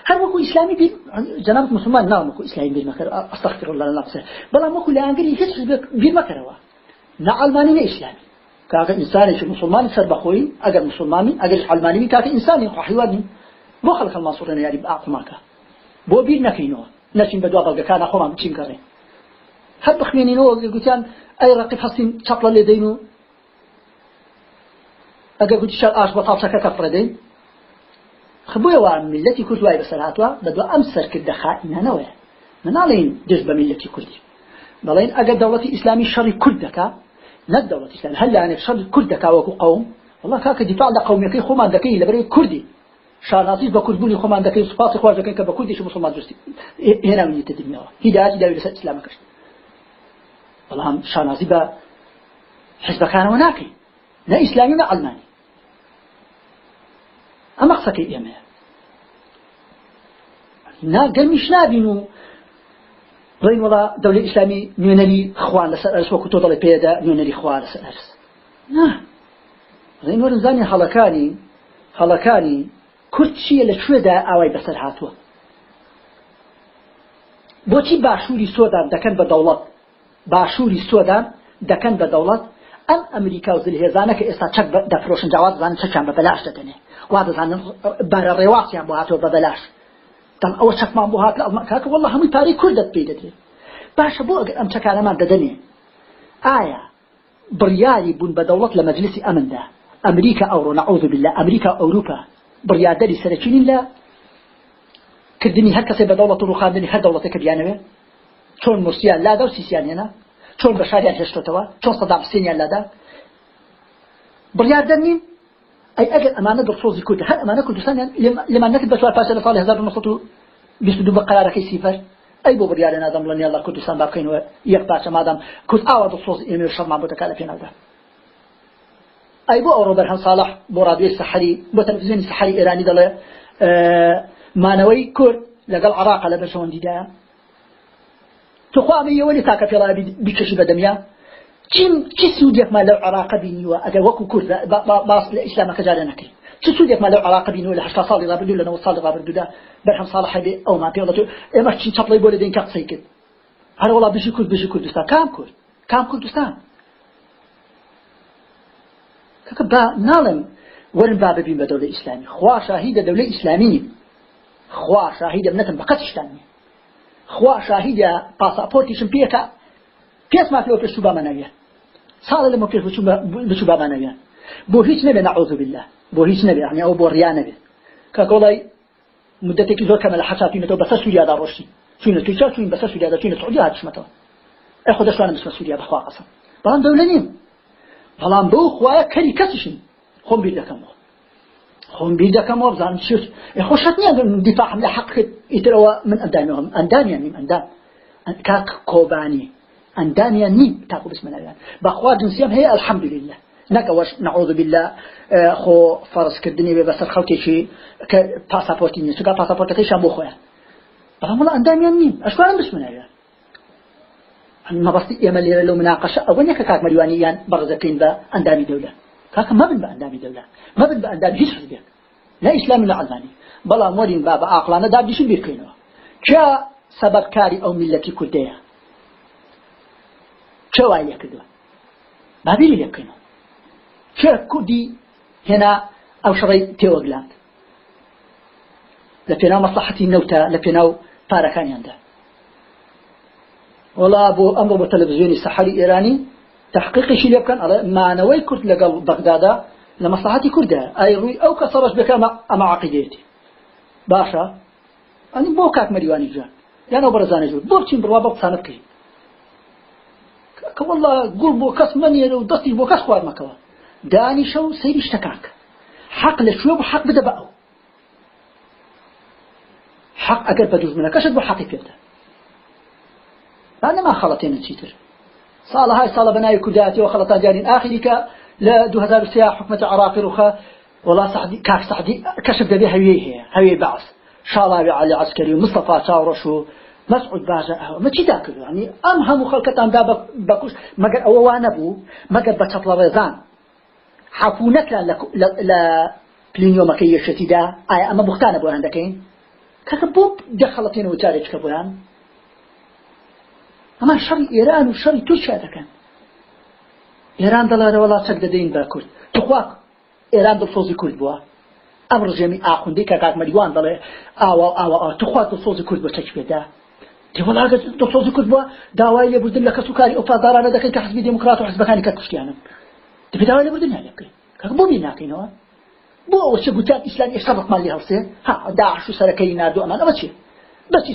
هەر وەکو ئیسلامی بیر جناب مسلمان ناو وەکو ئیسلامی بیر مەکەر ئەستەغفر الله ناقصه. بەڵام وەکو لایەنگەری هیچ بیر مەکەرەوە. نە ئەڵمانی نە ئیسلامی کاکە ئینسانێکی مسلمانی سەر بەخۆی ئەگەر مسلمانی ئەگەر ئەلمانی کاکە ئینسانی حیوانی بۆ خەڵک هەڵماسوڕێنە یاری ئاقماکە بۆ بیر نەکەینەوە نەچین بە دوا بەڵگەکانە خۆمان بچین کەڕێ هەر بخمێنینەوە گوتیان ئەی ڕقیب هەستین چەپڵە لێ دەین و ئەگەر گوتی شەر ئاش بە تاڵچەکە کە فڕەدەین خبوویەوە ملەتی کورد وای بەسەر هاتووە بەدووە ئەم سەرکردە خائینانەوەیە مناڵین دژ بە ملەتی کوردی بەڵێن ئەگەر دەوڵەتی ئیسلامی شەڕی کورد دەکا نەک دەوڵەتی ئیسلامی هەر لایەنێک شەڕی کورد دەکا وەکو قەوم والله کاکە دیفاع لە قەومیەکەی خۆمان دەکەی لەبەرەوەی کوردی شانازیز بە کوردبوونی خۆمان دەکەی سوپاسی خۆش دەکەین کە بە کوردیش مسلمان درستی هێناوینێتە دنیاوە هیدایەتی داوی لەسەر ئیسلامەکەش بەڵام شانازی بە حزبەکانەوە ناکەی نە ئیسلامی نە ئەلمانی ئەمە قسەکەی ئێمەیە نا گەرمیش نابین و بڵین وڵا دەولی ئیسلامی نوێنەری خوان لەسەر ئەرس وەکو تۆ دەڵێ پێدا نوێنەری خوا لەسەر ئەرس بڵین وەرنزانی هەڵەکانی هەڵەکانی کورد چییە لە کوێدا ئاوای بەسەر هاتووە؟ بۆچی باشووری سۆدان دەکەن بە دەوڵەت؟ باشووری سۆدان دەکەن بە دەوڵەت؟ ئەم ئەمریکا و زلهێزانە کە ئێستا چەک دەفرۆشن جاوات زان چەکیان بە بەلاش دەدەنێ؟ وا دەزانن بارە ڕێواسیان بۆ هاتەوە بە بەلاش. دەم ئەوە چەکمان بۆ هات لە ئەڵمان کاکە وەڵە هەمووی پارەی کوردت پێی دەدرێت. باشە بۆ ئەگەر ئەم چەکانەمان دەدەنێ. ئایا بڕیاری بوون بە دەوڵەت لە مەجلسی ئەمندا؟ ئەمریکا ئەوڕۆ نەعوذ بالله ئەمریکا ئەوروپا بڕیادەری سەرچینین لە کردنی هەر کەسێ بە دەوڵەت و ڕوخاندنی هەر دەوڵەتێکە بیانەوێ. چۆن مرسیان لادا و سیسیان هێنا؟ چۆن بە شاریان هێشتەوە چۆن سەدام ئەی ئەگەر ئەمانە دڵسۆزی کورد هەر ئەمانە کوردستانیان لێمان نەکرد بە چوار پاشە لە ساڵی 1922 بە قرارەکەی سیفەر ئەی بۆ بڕیارە نادەم لە نێڵە کوردستان با بکەینەوە یەک پاشە مادام کورد ئاوا دڵسۆزی ئێمە شەڕمان بۆ دەکات لە پێناودا ئەی بۆ ئەوڕۆ بەرهەم ساڵح بۆ ڕادیۆی سەحری بۆ تەلەڤیزیۆنی سەحری ئێرانی دەڵێ مانەوەی کورد لەگەڵ عراق لە بەرشەوەندیدایە تخوامي يولي تاكا في رابي بكشي بدميا چین چی سوودێکمان لەو عراق بینیوە ئەگەر وەکو کورد باس لە ئیسلامەکە جارە نەکەی چ سوودێکمان لەو عراق بینیوە لە هشتا ساڵی ڕابردوو لە نەوە ساڵی ڕابردوودا بەرهەم ساڵ حەبێ ئەومان پێ وڵەتو ئێمە چین چەپڵی بۆ لە دێن کە قسەی کرد هەر وڵا بژی کورد بژی کوردستان کام کورد کام کوردستان کەکە با ناڵم وەرن با ببین بە دەولە ئیسلامی خوا شاهیدە دەولە ئیسلامی خوا شاهیدە منەتم بە قەتشتان نیە خوا شاهیدە پاسەپۆرتیشم پێکە پێسمان پێوە پێش بامە نەوێ ساڵ لەمە پێش بچوو بامە نەوێ بۆ هیچ نەبێ نەعوذ بالله. بۆ هیچ نەبێ یعنی ئەو بۆ ڕیا نەبێ. کاکۆڵای مدتێکی زۆر کەمە لە حەساتینەوە بەسەر سووریادا ڕۆشتی. چوینە توی چا چوین بەسەر سووریا دەچوینە سعودی هاتشمەتەوە ئەی خۆ دەشوانم بچمە سووریا بەخوا قەسم بەڵام دەولە نیم. بەڵام بەو خوایە کەری کەسیشم خۆم بیر دەکەمەوە خۆم بیر دەکەمەوە بزانم چێت خۆشت نییە دیفاعم لە حەق ئیترەوە من ئەندامەوە ئەندامیان نیم ئەندام. کاک کۆبانی. ئەندامیان نیم تاکو بسمەنەویان بەخوا جنسیام هەیە الحەمدلله نەکەوەش نعوذ بالله. خۆ فەرزکردنی بێ بەسەر خەڵکێکی کە پاسەپۆرتی نیە چکە پاسەپۆرتەکەیشان بۆ خۆیان بەڵام وڵا ئەندامیان نیم ئەشوارم بسمەنەویان مەبەستی ئێمە لێرە لەو مناقەشە ئەوە نیە کە کاک مەریوانی یان بەڕزەکەین بە ئەندامی دەولە کاکە مەبن بە ئەندامی دەولە مەبن بە ئەندامی هیچ حزبێک لا ئیسلامی لا ئەلمانی بەڵام وەرین با بە ئاقلانە دابیشن بیرکەینەوە کیا سەبەبکاری ئەو میلەتی کوردەیە چه وای لێ کردووە کوردی هێنا ئەو شەڕی تێوەگلاند لە پێناو مەسلحەتی نەوتە لە پێناو پارەکانیاندا وڵا بۆ ئەمڕۆ بە تەلەڤزیۆنی سەحری ئێرانی تحقیقیشی لێ بکەن ئەڵێ مانەوەی کورد لەگەڵ بەغدادا لە مەسلحەتی کوردە ئای ڕووی ئەو کە سەڕش بکەمە ئەمە عقیدێتی باشە ئەنی بۆ کاک مەریوانی جان یانەوە بەرزانە جوور بۆ بچین بڕوا بە قسانە بکەین کە والله گوڵ بۆ کەس منێنە و دەستی بۆ کەس خواردمەکەوە دانیشە و سەیری شتەکاک. حەق لە شوێ بۆ حەق بدە بە ئەو. حەق ئەگەر بە دوژمنەکەشت بۆ حەقی پێدە. هذا ما خلطين تشيتر صالة هاي صالة بناي كداتي وخلطان جارين آخري كا لا دو هزار سياح حكمة عراقي رخا والله سعدي كاك سعدي كشف دبي هويه هي هويه بعث شاڵاوی علی عسکری و مستەفا چاوڕۆش و مەسعود باژە ئەوە مە چی داکرد ینی ئەم هەموو خەڵکەتاندا بەکوش مەگەر ئەوە وا نەبوو مەگەر بە چەپڵە ڕێزان. حفوونەتیان لە پلینیۆمەکەی یەشەتیدا ئایا ئەمە بختانە بۆ هەندەکەین کەکە بۆ دەخەڵەتێنەوە جارێککە بۆیان؟ ئەمە شەڕی ئێران و شەڕی تورکیا دەکەن؟ ئێران دەڵارە وڵات چەک دەدەین بە کورد. تخوا ئێران دڵسۆزی کورد بووە. ئەم ڕژێمی ئاخوندی کە کاکمەریوان دەڵێ ئاوا ئاوا تخوا دڵسۆزی کورد بە چەک پێدا. تێوەڵاگە دڵسۆزی کورد بووە داوای لێبوردن لە کەسوکاری ئۆپادارانە دەکەن کە حزبی دموکرات و حزبەکانی کە کوشتیانن دەبێت داوای لێبوردن هەیە بکەین کە بۆ بی ناکەینەوە بۆ ئەوە چه گوتان ئیسلام ئێستا ڕقمان لێ هەڵسێ ها داعش و سەرەکەی ناردو ئەمان ئەمە چی؟ بەچی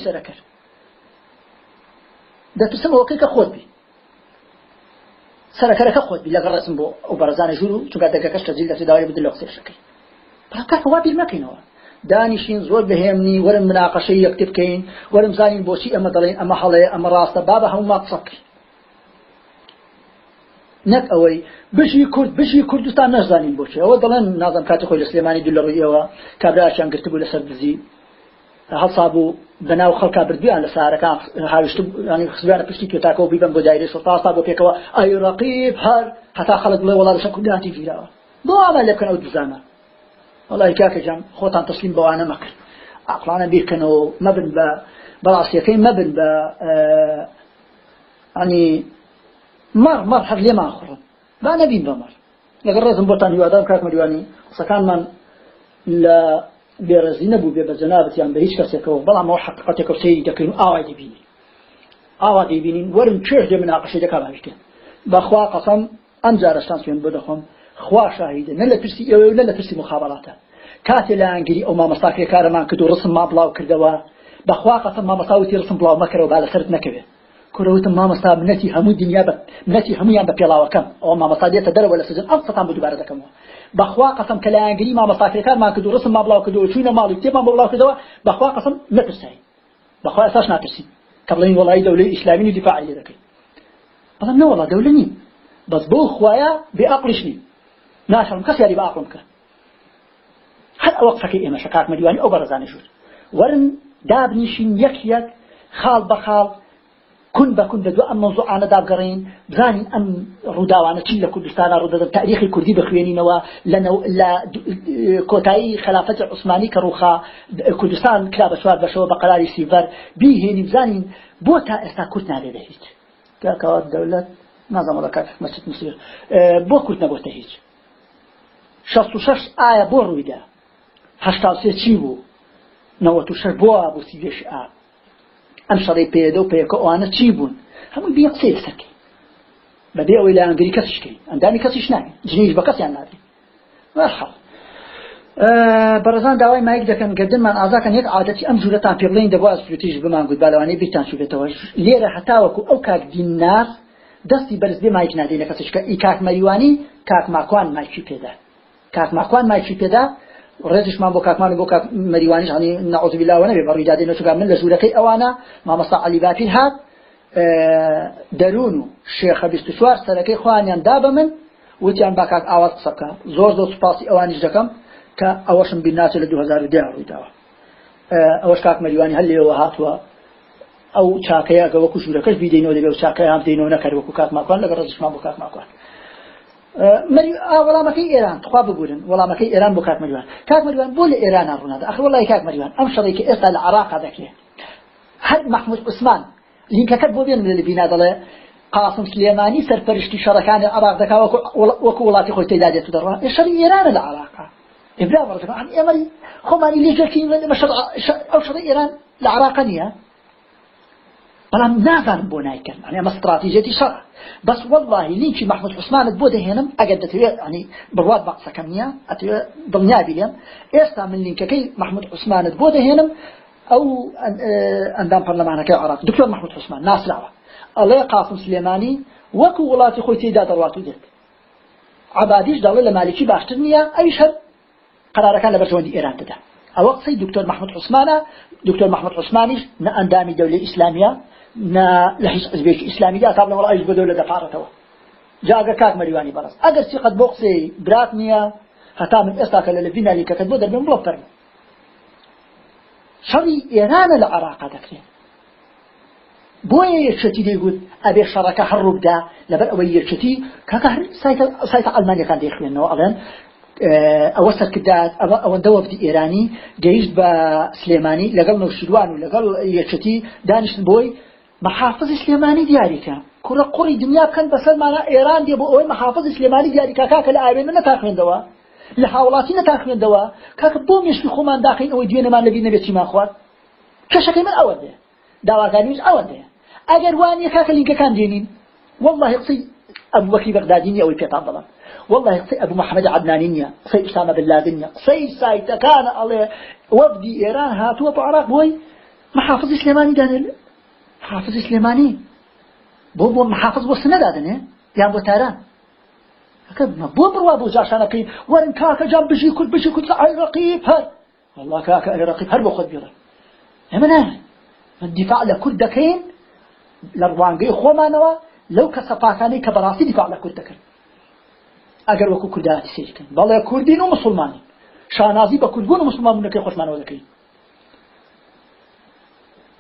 دەترسم ئەوەکەی کە خۆت بی. سەرەکەرەکە خۆت بی. لەگەڵ ڕسم بۆ ئەو بەرزانە ژوور و چونکە دەگەکەش تەجیل دەسێ داوای بدل لە قسەشەکەی بەڵام وا بیر مەکەینەوە دانیشین زۆر بهێمنی وەرم مناقەشەی یەکتر بکەین وەرم زانین بۆچی ئەمە دەڵێن ئەمە هەڵەیە ئەمە ڕاستە بابە هەموما قسە بکەین. نەک ئەوەی بشی کورد بشی کوردستان نەزانین بۆچی ئەوە دەڵێن نازم کاتی خۆی لە سلێمانی دوو لە ڕوویەوە کابراچیان گرتبوو لەسەر دزی. هەڵسا بوو بەناو خەڵکا بردویان لە سارەکان هاوشت ینی خزیانە پشتی توێتاکەەوە بیبن بۆ دایری سڵتاستا بۆ پێکەوە. ئەی ڕقیب هەر هەتا خەڵک بڵێ وڵات لەشە کورداتی گیراوە بۆ ئامە لێ بکەن ئەو دزانە. وڵی کاکە جام خۆتان تەسلیم بەوانە مەکرد عقلانە بیرکەنەوە مەبن بە بەڕاستیەکەی مەبن بە ینی مەڕ مەڕ هەر لێمان خوڕن با نەبین بەمەڕ لەگەڵ ڕێزم بۆتان هیوادار کاک مەریوانی قسەکانمان لە بێڕێزی نەبوو بێ بە جەنابەتیان بە هیچ کەسێکەوە بەڵام ئەو حقیقەتێک سەیری دەکەین ئاوای دەبینی ئاوا دەبینین وەرن چێش دێ مناقەشەی دەکا باشتێن بەخوا قەسەم ئەم جارەستان سوێن بۆ دەخۆم خوا شاهیدە نە لە پرسی ئەوە نە لە پرسی مخابڵاتە کاتێ لە ئەنگری ئەو مامەستاکرێ کارەمان کرد و ڕسم ما بڵاو کردەوە بەخوا قەسەم مامەساوتی ڕسم بڵاو مەکەرەوە با لەسرت نەکەوێت کوڕەوتم مامەستا منەتی هەموو دنیا بە منەتی هەمویان بە پێڵاوەکەم. ئەوە مامەستا دێتە دەرەوە لە سجن ئەم سەتان بە دووبارە دەکەمەوە. بەخوا قەسم کە لە ئەنگری مامەستاکرێکارمان کرد و ڕسم ما بڵاو کردەوە چوینە ماڵی کتێبمان بۆ بڵاو کردەوە بەخوا قەسم نەترسایی. بەخوا ئەساس ناترسین کە بڵین وڵی دەولەی ئیسلامی و دیفاعی لێ دەکەین. بەڵام نەوەڵا دەولە نین بەس بۆ خوایە بێ ئەقلیش نین ناشرم کسی هری كسياري بأقوم هر وقت که إما شكاك مديواني أو برزاني شود ورن دابنيشين يك یک خال با خال کن با کن دو أم موضوع آن داب گرین. بزنی أم رودا وأنا تشي لكردستان رودا تاريخ الكردي بخويني نوا. لنو لا كوتاي خلافة العثماني كروخا كردستان كلاب سوار بشوا بقراري سيفر بيهيني بزاني بوتا استا كرتنا لدهيت كاكاوات دولة نظام کرد مسجد مصير آه، بو کرد بوتا هیچ. 66 ئایا بۆ ڕوویدا. هشتا سێ چی بوو؟ نەوەت و شەر بۆ بوو سیێش ئا. ئەم شەڕی پێدە و پێکە ئەوانە چی بوون؟ هەموو بە قسەی سەکەی بەبێ ئەوەی لە ئەنگری کەسشکەی ئەندامی کەسیش ناوی جنیش بە کەسیان نابێت وەرخەڵ بەرەزان داوای مایک دەکەن گەدنمان ئازاکەن یەک عادەتی ئەم جوورەتان پێ بڵین دەبوا سوتیش بمان گوت. بالاوانەی بیتان شوێتەوە لێرە هەتاوەکو ئەو کاک دینار دەستی بەرز بێ مایک نادەی لە کەسشکە ئی کاک مەریوانی کاک ماکوان مایکی پێدات کاک ماکوان مایکی پێدا ڕێزشمان بۆ کاکمان بۆ کاک مەریوانیش عنی نعوذ بالله ونبي بڕیدادی نەچوکا من لە ژوورەکەی ئەوانە مامەستا علی باپیر هات دەروون و شێخە بیست چوار سەرەکەی خوانیان دا بە من وتیان با کاک ئاواز قسەکە زۆر زۆر سوپاسی ئەوانیش دەکەم کە ئەوەشم بیر ناچێت لە 2010 ڕوویداوە. ئەوەش کاک مەریوانی هەل لێەوە هاتووە. ئەو چاکەیە گە وەکو ژوورەکەش بیدەینەوە دەبێت و چاکەیە هم دەینەوە نەکرد وەکو کاک ماکوان لەگە ڕێزشمان بۆ کاک ماکوان وەڵامەکەی ئێران تخوا بگورن وەڵامەکەی ئێران بۆ کاک مەریوان کاک مەریوان بۆ لە ئێران ڕوونادا ئەخ وڵی کاک مەریوان ئەم شەڕێکی ئێستا لە عراقا دەکرێت هەر محمود عوسمان لینکەکەت بۆ بێن لە بینا دەڵێ قاسم سلێمانی سەرپەرشتی شەڕەکانی عراق دەکا وەکو وڵاتی خۆی تێدا دێت دەڕوا. شەڕی ئێرانە لە عراقا. ئێبرا بەڕەکەم ئێمەری خۆمانی لێجەکەین ئەو شەڕی ئێران لە عراقا نییە. بەڵام نازانم بۆ نایکەن. ئەنی ئەمە استراتیژێتی شەڕ. بەس والله لینکی محمود بۆ دەهێنم ئەگەر دەتەوێت ئەنی بڕوات بە قسەکەم نییە ئەتەوێت دڵنیا بێم ئێستا من لینکەکەی محمود عوسمانت بۆ دەهێنم ئەو ئەندام پەرلەمانەکەی عراق. دکتۆر محمود عوسمان ناسراوە ئەڵێ قاسم سلێمانی وەکو وڵاتی خۆی تێدا دەڕات و دێت. عبادیش دەڵێ لە مالکی باشتر نییە ئەویش هەر قرارەکان لە بەرژەوەندی ئێران دەدا ئەوە قسەی دکتۆر محمود عوسمانە. دکتۆر محمود عوسمانیش نە ئەندامی دەولەی ئیسلامیە. نا حزبێکی ئیسلامی دا تابلە وڵایش بە دەولە دەپارەتەوە جاگە کاک مەریوانی بەڕست ئەگەر سیقەت بۆ قسەی برات نییە هەتا من ئێستا کە لە بینالی کەکەت بۆ دەبێن بڵۆ پەرن شەڕی ئێرانە لە عراقا دەکرێت بۆیە یەکشەتی دەیگوت ئەبێ شەڕەکە هەڕوو بدا لەبەر ئەوەی یەکشەتی کاکە هەر سایتە ئەلمانیەکان دەیخوێنەوە ئەڵێن ئەوە سەرکردات ئەوە ئەوەندە وەفدی ئێرانی گەیشت بە سلێمانی لەگەڵ نەوشیروان و لەگەڵ دانیشت بۆی محافظی سلێمانی دیاریکە. کوڕە قوڕی دنیا بکەن بەسەرمانە ئێران دێ بۆ ئەوەی محافظی سلێمانی دیاریکە کاکە لە ئاوێنە نەتاخوێندەوە. لە هاوڵاتی نەتاخوێندەوە کاکە بۆ مێشکی خۆمان داخین ئەوەی دوێنەمان لەبی نەبێت چیمان خوارد کەشەکەی من ئەوە دێ. داواکاریش ئەوە دێ. ئەگەر وانە کاکە لیگەکان دێنین والله قصي أبو بكر بغداديني أو البيطان ضلال والله قصي أبو محمد عدنانيني قصي أسامة بن لادن قصي سايتا كان الله وفدي إيران هاتوا بعراق بوي محافظ سليماني دانل محافظ سليماني. بۆ بۆ محافظ بۆ سنە دادنێ یان بۆ تاران؟ بۆ بڕوا بۆ جاشانەکەی وەرن کاکە جام بژی کورد بژی کورد ئای ڕقیب هەر. والله کاکە ڕقیب هەر بۆ خۆت بیڵێ ئەمە نە من دیفاع لە کورد دەکەین لە ڕوانگەی خۆمانەوە لەو کە سەپاکانەی کە بەڕاستی دیفاع لە کورد دەکەن ئەگەر وەکو کورداتی سێکەن بەڵێ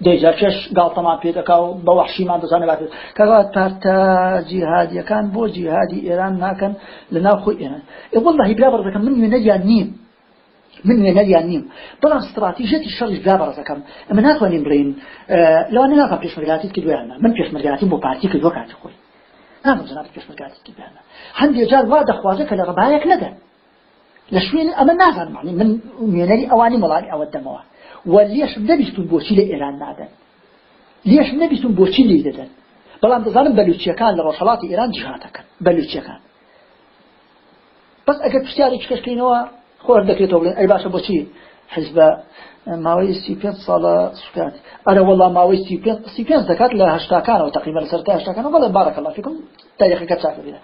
دێجا کێش گاڵتەمان پێ دەکا و بە وەحشیمان دەزانێت کەوا تارتە جیهادیەکان بۆ جیهادی ئێران ناکەن لە ناو خۆی ئێران والله برا بەڕەکەم من وێنەریان نیم. من وێنەریان نیم. بەڵام استراتیژەتی شەڕیش برا بەڕەکەم ئەمە ناتوانین بڕین لەوانە ناکەم پێشمەرگاتی کردویانە من پێشمەرگاتی بۆ پارتی کردووە کاتی خۆی. نازم جناب پێشمەرگاتی کردویانە هەندێک جار وا دەخوازە کە لە ڕبایەک نەدەن شوێن ئەمە نازان معنی من وێنەری ئەوانی مەڵانی ئەوە دەمەوە. و لە ئێران نادەن لێشم نەبیستون بۆچی لێ دەدەن بەڵام دەزانم بەلوچیەکان لە ڕۆژهڵاتی ئێران جیهاتەکەن بەلوچیەکان بەس ئەگەر پرسیارێکی کەشکەینەوە خۆر دەکرێتەوە بڵێن ئەی باشە بۆچی حزبە ماوەی سی پێنج ساڵە سوکات ئەرە وەڵام ماوەی سی پێنج دەکات لە هەشتاکانەوە تقریبا لە سەرتا هەشتاکانەوە بەڵێ الله فیکم تاریخەکە چاکە بێنە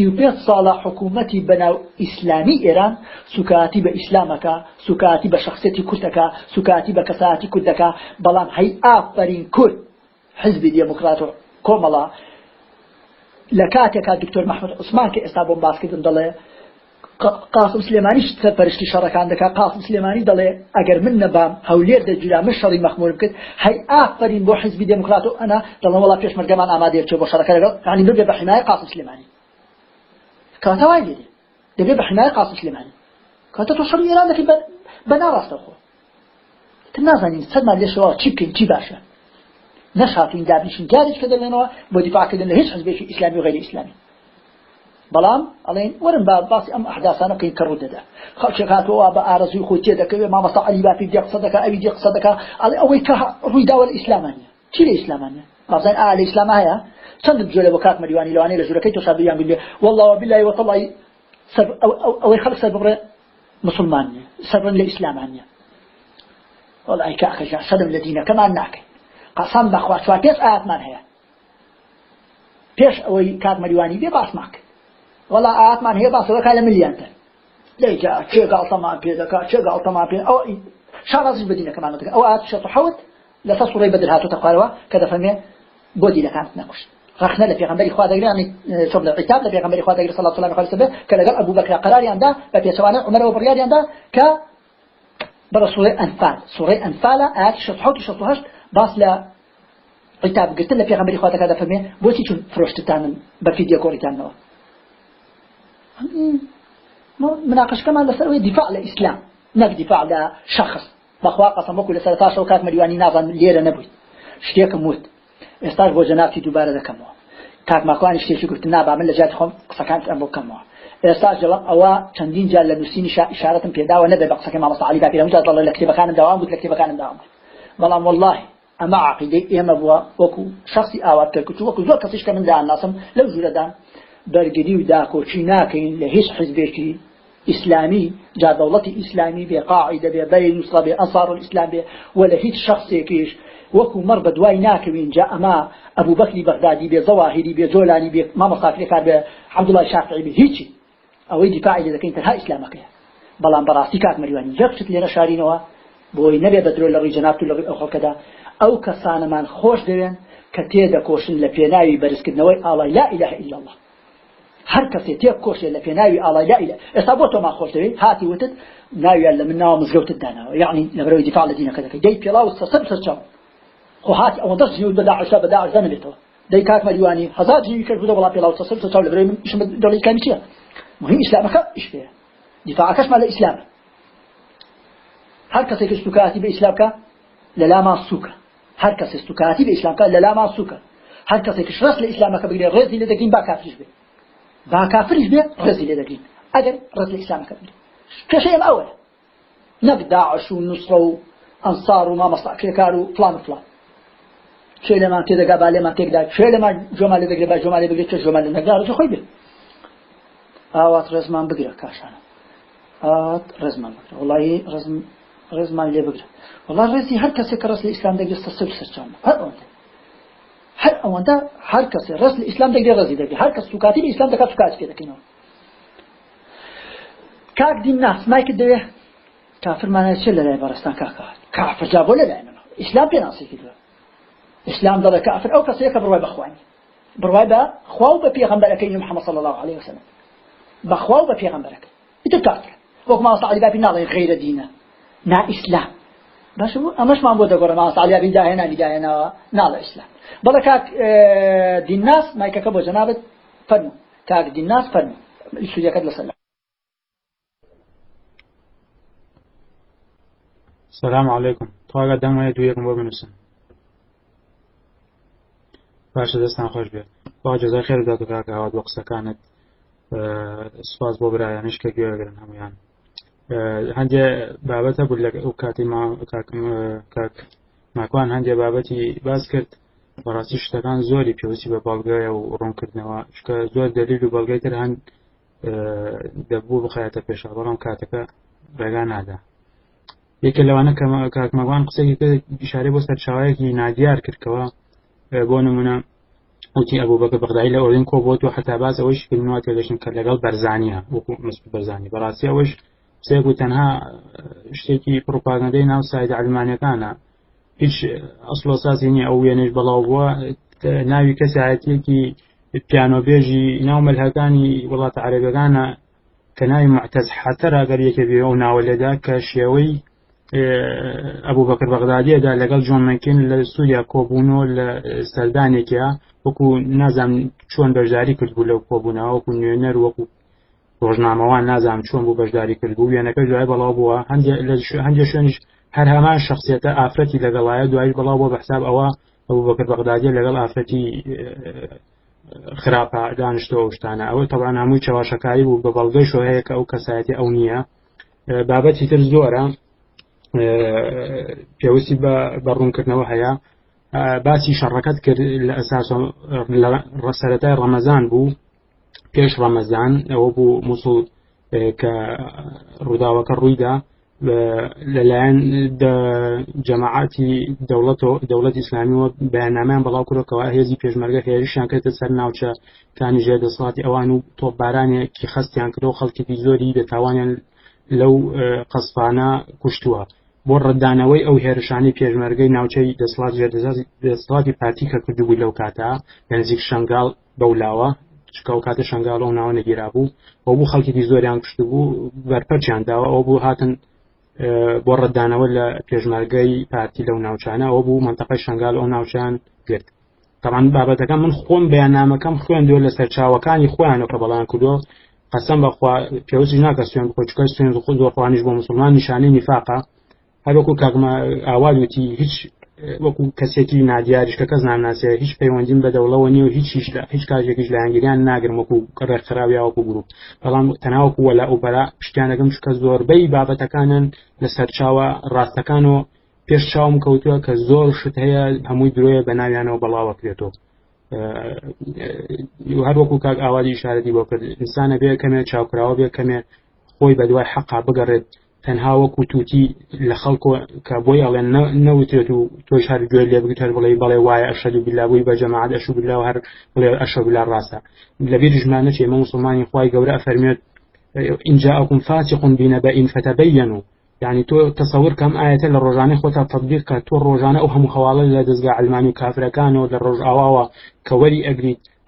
سی و پێنج ساڵە حکوومەتی بەناو ئیسلامی ئێران سوکاتی بە ئیسلامەکە سوکاتی بە شخصێتی کوردەکە سوکاتی بە کەساتی کوردەکە بەڵام هەی ئافرین کورد. حزبی دموکرات و کۆمەڵە لە کاتێکا دکتۆر محمد عوسمان کە ئێستا بۆم باسکردن دەڵێ قاسم سلێمانی پەرشتی شەڕەکان دەکا قاسم سلێمانی دەڵێ ئەگەر من نەبام هەولێر دەجرا من شەڕی مەخمور بکرد هەی ئافرین بۆ حزبی دموکرات و ئەنا دەڵێ وڵا پێشمەرگەمان ئامادەیە بچێ بۆ شەڕەکە لەگەڵ ینی ببێ بە حمایە قاسم سلێمانی. کاتە وای لێ دەبێ بە حمایە قاسم سلێمانی کاتە تۆ شەڕی ئێران دەکەی بە ناڕاستە خۆ تر نازانین سەدمان لێشەوە چی بکەین چی باشە نەشاتین دابنیشین جارێک کە دەڵێنەوە بۆ دیفاعکردن لە هیچ حزبێکی ئیسلامی و غیری ئیسلامی بەڵام ئەڵێن وەرن با باسی ئەم ئەحداسانە بکەین کە ڕوو دەدا خەڵکێک هاتەوە بە ئارەزوی خۆی تێ دەکەوێت مامەستا عەلی باپی دێ قسە دەکا ئەوی دێ قسە دەکا ئەڵێ ئەوەی کە ڕووی داوە لە چەند جۆلە بۆ کات مەریوانی لەوانەیە لە ژوورەکەی تۆ شابیان بێ. والله بالله وتالله ئەوەی خەڵک سەر بڕێ مسلمانیە سەرن لە ئیسلامانیە والله ئەی کاکەجا سەدم لە دینەکەمان ناکەین. قەسەم بەخوا چوار پێش ئاەتمان هەیە. پێش ئەوەی کات مەریوانی بێ باس ماکە وڵا ئااتمان هەیە باسەوەکە لە ملیانتە دەیجا چێ گاڵتەمان پێ دەکا چێ پێ ئەو شارازی بەدینەکەمان دەکە ئەو شەت حەوت لەسەر سوڕی بەدر هاتوتە خوارەوە کە دەفەرمێ بۆ دیلەکان نەکوشت رخنا لە پێغمبەری خوا دەگرێت ینی شوب لە عتاب لە پێغمبەری خوا دەگرێت صلی الله کە لەگەڵ ئەبوو بەکر قراریاندا بە پێچەوانە عمر و بڕیاریاندا کە بەرە سوڕی ئەنفال سوڕی ئەنفالە ئاات شەت حەوت شەت هەشت باس لە عتاب گرتن لە پێغمبەری خوا دەکات دەفەرمێ بۆچی چون فرۆشتتانن بە فیدیۆ کۆڵیتانەوە مناقش كمان لسروي دفاع للإسلام نك دفاع لشخص. بخوا قسم وكل لسرتا شوكات مليواني نازن ليرة نبوي. شتيك موت. استاج بو جنابتي دوباره دكمو کاک ماکوانی شتێکی گفت نابا من لە جات خۆم قسەکان ئەم بۆ ئێستا جواب ئەوە چەندین جار لە نووسینی ئشارەتم پێداوە نەبێ بە قسەکە مامەستا علی باپیرە جات لە کتێبەکانم داوام بوو لە کتێبەکانم داوام بەڵام والله ئەمە عقیدەی ئێمە بووە وەکو شخصی ئاوات کرد وەکو زۆر کەسیش کە من داناسم لەو ژوورەدان بەرگری و داکۆچی ناکەین لە هیچ حزبێکی ئیسلامی جا دەوڵەتی ئیسلامی بێ قاعدە بێ بەی نووسڵە بێ ئەنصار الئیسلام بێ لە وەکو مەڕ بە دوای ناکەوین جا ئەما ئەبوو بەکری بەغدادی بێ زەواهری بێ جۆلانی بێ مامەسافری کار بێ عەبدوڵای شافعی بێ هیچی. ئەوەی دیفاعی لێ دەکەین تەنها ئیسلامەکەیە بەڵام بەڕاستی کات مەریوانی یەکشت لێرە شارینەوە بۆی نەبێ بەدرۆ لە ڕووی جەناب و لە ڕووی ئەو خەڵکەدا ئەو کەسانەمان خۆش دەوێن کە تێدەکۆشن لە پێناوی بەرزکردنەوەی ئاڵای لا إله إلا الله هەر کەسێ تێک کۆشێ لە پێناوی ئاڵایلا ئێستا بۆ تۆما خۆشەوەی هاتی وتت ناویان لە من ناوە مزگەوتت داناوە یعنی لەبەرەوەی دیفاع لە دینەکە دەکەی. دەی پێڵاو سەسەر سەرچاو. خۆ هاتی ئەوە دەست جیود بەدا عشا بەدا عزە نبێتەوە دەی کات مەریوانی هەزار جیوی کرد بوده وڵا پێڵاو سەسەر سەرچاو لەبەرەوەی من ئیشم دەڵی کامی چییە مهم ئیسلامەکە ئیش پێ دیفاعەکەشمان لە ئیسلامە هەر کەسێک استوکاتی بە ئیسلامکە لە لاما سووکە هەر کەس استوکاتی بە ئیسلامکە لە لاما سووکە هەر کەسێکش ڕست لە ئیسلامەکە بگرێ ڕێزی لێ دەگرین با کافریش بێ با کافریش بێ ڕێزی لێ دەگرین ئەگەر ڕست لە ئیسلامەکە بگرێ کێشەی ئەم ئەوە نەک داعش و نوسڕە و ئەنسار و مامەستاکرێکار و فلان. فلان چێ لەمان تێدەگا با لێمان تێکدا کوێ لەمان جۆمان لێ دەگرێت با چه جۆمان لێ نەگدا ڕۆژە خۆی بێ ئاوات ڕێزمان بگرە کاشانە ئاوات ڕێزمان بگرە وڵی ڕێزم ڕێزمان لێ بگرە وڵا ڕێزی هەر کەسێک کە ڕست لە ئیسلام دەگرێتە سەر سەرچان هەر ئەوەندە هەر ئەوەندە هەر کەسێ ڕست لە ئیسلام دەگرێت ڕێزی دەگرێت هەر کەس سوکاتی ئیسلام دەکات سوکات پێ دەکەینەوە کاک دین ناس. مایکت دەوێ کافرمانە چێ لە لای بەڕستان کاکات کافر جا بۆ لە لایەنەوە ئیسلام پێ ناسی کردووە ئیسلام دەڵێ کافر ئەو کەسەیە کە بڕوای بەخوانی بڕوای بە خوا و بە پێغەمبەرەکەی محەممەد صلی الله عليه وسلم بەخوا و بە پێغەمبەرەکە ئیتر کافر. وەک ماوەستا علی بابی ناڵێ غەیرە دینە نا ئیسلام باش ئەمەشمان بۆ دەگۆڕە ماوەستا علی بابی داهێنانی داهێنەوە ناڵە ئیسلام بەڵێ کاک دینناس مایکەکە بۆ جەنابەت فەرمو کاک دینناس فەرمو سوودەکەت لەسەر السلام عليكم تواگە دەمەیە دوویەکم بۆ بنووسن باشە دەستان خۆش بێت. با جەزای خێر کاکە هاوات بۆ قسەکانت. سپاس بۆ برایانش کە گوێگرن هەمویان. هەندێ بابەتە بوو لە ئەو کاتی ماکوان هەندێ بابەتی باز کرد. بەڕاستی شتەکان زۆری پێویستی بە بەڵگایە و ڕوونکردنەوە. شکە زۆر دەلیل و بەڵگای تر هەند دەبوو بخایەتە پێشە بەڵام کاتەکە ڕێگا نادا. یەکە لەوانە کاکمەوان قسەی ئشارەی بۆ سەرچاوایەکی نادیار کردکەوە. بۆ نمونە وتی ئەبوو بەکە بەغدای لە ئۆرین کۆ بۆ و حتا باز ئەوەش کردنەوە تێگەشن کە لەگەڵ بەرزانیە وەکو مسب بەرزانی. بەڕاستی ئەوەش سێک و تەنها شتێکی پرۆپاگەندەی ناو سایت ئەلمانەکانە هیچ ئەسلۆسازی نیە ئەو وێنش بەڵاو بووە. ناوی کەسایەتێکی پیانۆبێژی ناو مەلهەکانی وڵاتە عەرەبەکانە کە ناوی معتەز حەتەر ئەگەر یەکە بێ ئەو ناوە لێدا کە شێوەی ئەبوو بەکر بەغدادیەدا لەگەڵ جۆن مەکن لە سووریا کۆبوونەوە لە سەردانێکە وەکو نازام چۆن بەشداری کردبوو لەو کۆبوونەوە وەکو نوێنەر وەکو ڕۆژنامەوان نازام چۆن بوو بەشداری کردبوو وێنەکە دوای بەڵاو بووە. هەندێک شوێنش هەر هەمان شخصیەتە ئافرەتی لەگەڵایە دوای بەڵاو بۆ بەحساب ئەوە ئەوە بەکر بەغدادیە لەگەڵ ئافرەتی خراپە دانیشتەوە شتانە. ئەوە تەوان هەمووی چاواشەکاری بوو بە بەڵگەی شۆهەیە کە ئەو کەسایەتی ئەو نییە. بابەتی تر زۆرە. پێویستی بە بەڕوونکردنەوە هەیە. باسی شەڕەکەت کرد لە ئەساس ڕسەرەتای ڕەمەزان بوو پێش ڕەمەزان ئەوە بوو مووسڵ کە ڕووداوەکە ڕوویدا لەلایەن جەماعاتی دەوڵەت ئیسلامیەوە بەیاننامیان بەڵاو کورەکەەوە هێزی پێشمەرگە هێریشیان کردە سەر ناوچە کانی ژێ دەسڵاتی ئەوان و تۆپبارانێکی خستیان کردەوە خەڵکیی زۆری بێتاوانیان لەو قەسپانە کوشتووە. بۆ ڕدانەوەی ئەو هێرشانی پێشمەرگەی ناوچەی دەسڵات دەسڵاتی پارتی کە کردبووی لەو کاتا بەنزیک شنگال بەولاوە چکە و کاتە شنگال و ناوە نەگیرا بوو. ئەو بوو خەڵکی زۆریان کشت بوو بەرپەرچیان داوە ئەو بوو هاتن بۆ ڕدانەوە لە پێشمەرگەی پارتی لەو ناوچانە ئەوە بوو منتەقای شنگال ئەو ناوچان گرت. تەمان بابەتەکە من خۆم بەیاننامەکەم خوێندوە لە سەرچاوەکانی خۆیانەوە کە بەڵان کردو قەسم بەخوا پێوەستی ناکە سوێن بخۆچکە سوێن خود دۆخوانیش بۆ مسلمان نیشانەی نیفاقا هەروەکو کاگمە ئاوادوتی هیچ وەکو کەسێکی نادیاریش کە کەس نامناسێ هیچ پەیوەندیم بەدەوڵەوە نیە و هیچ هیچ کاژێکیش لە ئەنگریان ناگرم وەکو ڕێکخراویاوەکو گروپ. بەڵام تەناوەکو وەلا ئەوپەرا پشتیانەکەم چکە زۆربەی بابەتەکانن لە سەرچاوە ڕاستەکان و پێش چاوم کەوتووە کە زۆر شت هەیە هەمووی درۆیە بە ناویانەوە بەڵاوە کرێتەوە هەر وەکو کاک ئاوادی شارەتی بۆ کرد ئینسانە بێ کەمێ چاوکراوە بێ کەمێ خۆی بە دوای حەقا بگەڕێت. تەنها وەکو تووتی لە خەڵکۆ کە بۆی ئەڵێن نەوتێت و تۆی شار گوێ لێ بگیت هەر بڵێ بەڵێ وایە ئەشد و بلابووی بە جەماعات ئەشو بلا و هەر بڵێ ئەشە بلا ڕاستە لەبیر ژمانە مسلمانی خی گەورە فەرمێت اینجا ئەوکم تو تصور كم آية للرجاني خوتا تطبيق تو الرجانة أو هم خوالة لدزقا علماني كافر كانوا للرج أواوا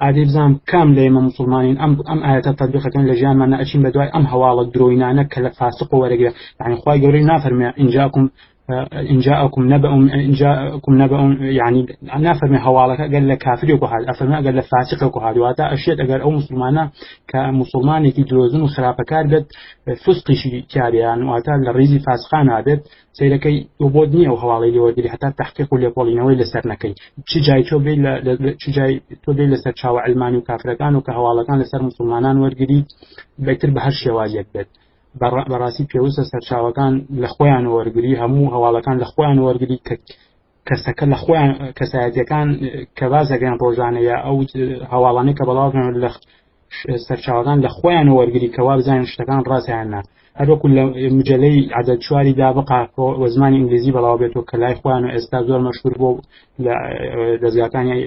أجري عادي بزام كام ليما مسلمانين أم أم آية تطبيق كان لجان ما نأشين بدواي أم هوالا دروينانا كلا فاسق ورقة يعني خواي قوري نافر إن جاكم إن جاءكم نبأ إن جاءكم نبأ يعني نافرمي حوالك قال لك كافر وكهاد أفرمي قال لك فاسق وكهاد واتا أشياء قال أو مسلمانا كمسلمان كي دروزن وخراب كار بد فسق شي كاريان يعني واتا لريزي فاسقان عبد سيركي وبودني أو حوالي لي ودي حتى تحقيق لي بولينوي لسرنكي شي جاي تو بي شي جاي تو بي لسر شاو علماني وكافر كان وكهوالكان لسر مسلمانان ورقدي بيتر بهر شواجيك بد بەڕاستی پێویستە سەرچاوەکان لە خۆیان وەرگری هەموو هەواڵەکان لە خۆیان وەرگری کەسەکە لە خۆیان کەسایەتەکان کە بازەگەیان ڕۆژانەیە ئەو هەواڵانەی کە بەڵاوێن لە سەرچاوەکان لە خۆیان وەرگری کەوا بزانین شتەکان ڕاستیاننا هەروەکو لە مجلەی عدد چواری دابقا وە زمانی ئینگلیزی بەڵاو بێتەوە کە لای خۆیان و ئێستا زۆر مەشهور بۆ لە دەستگاکانی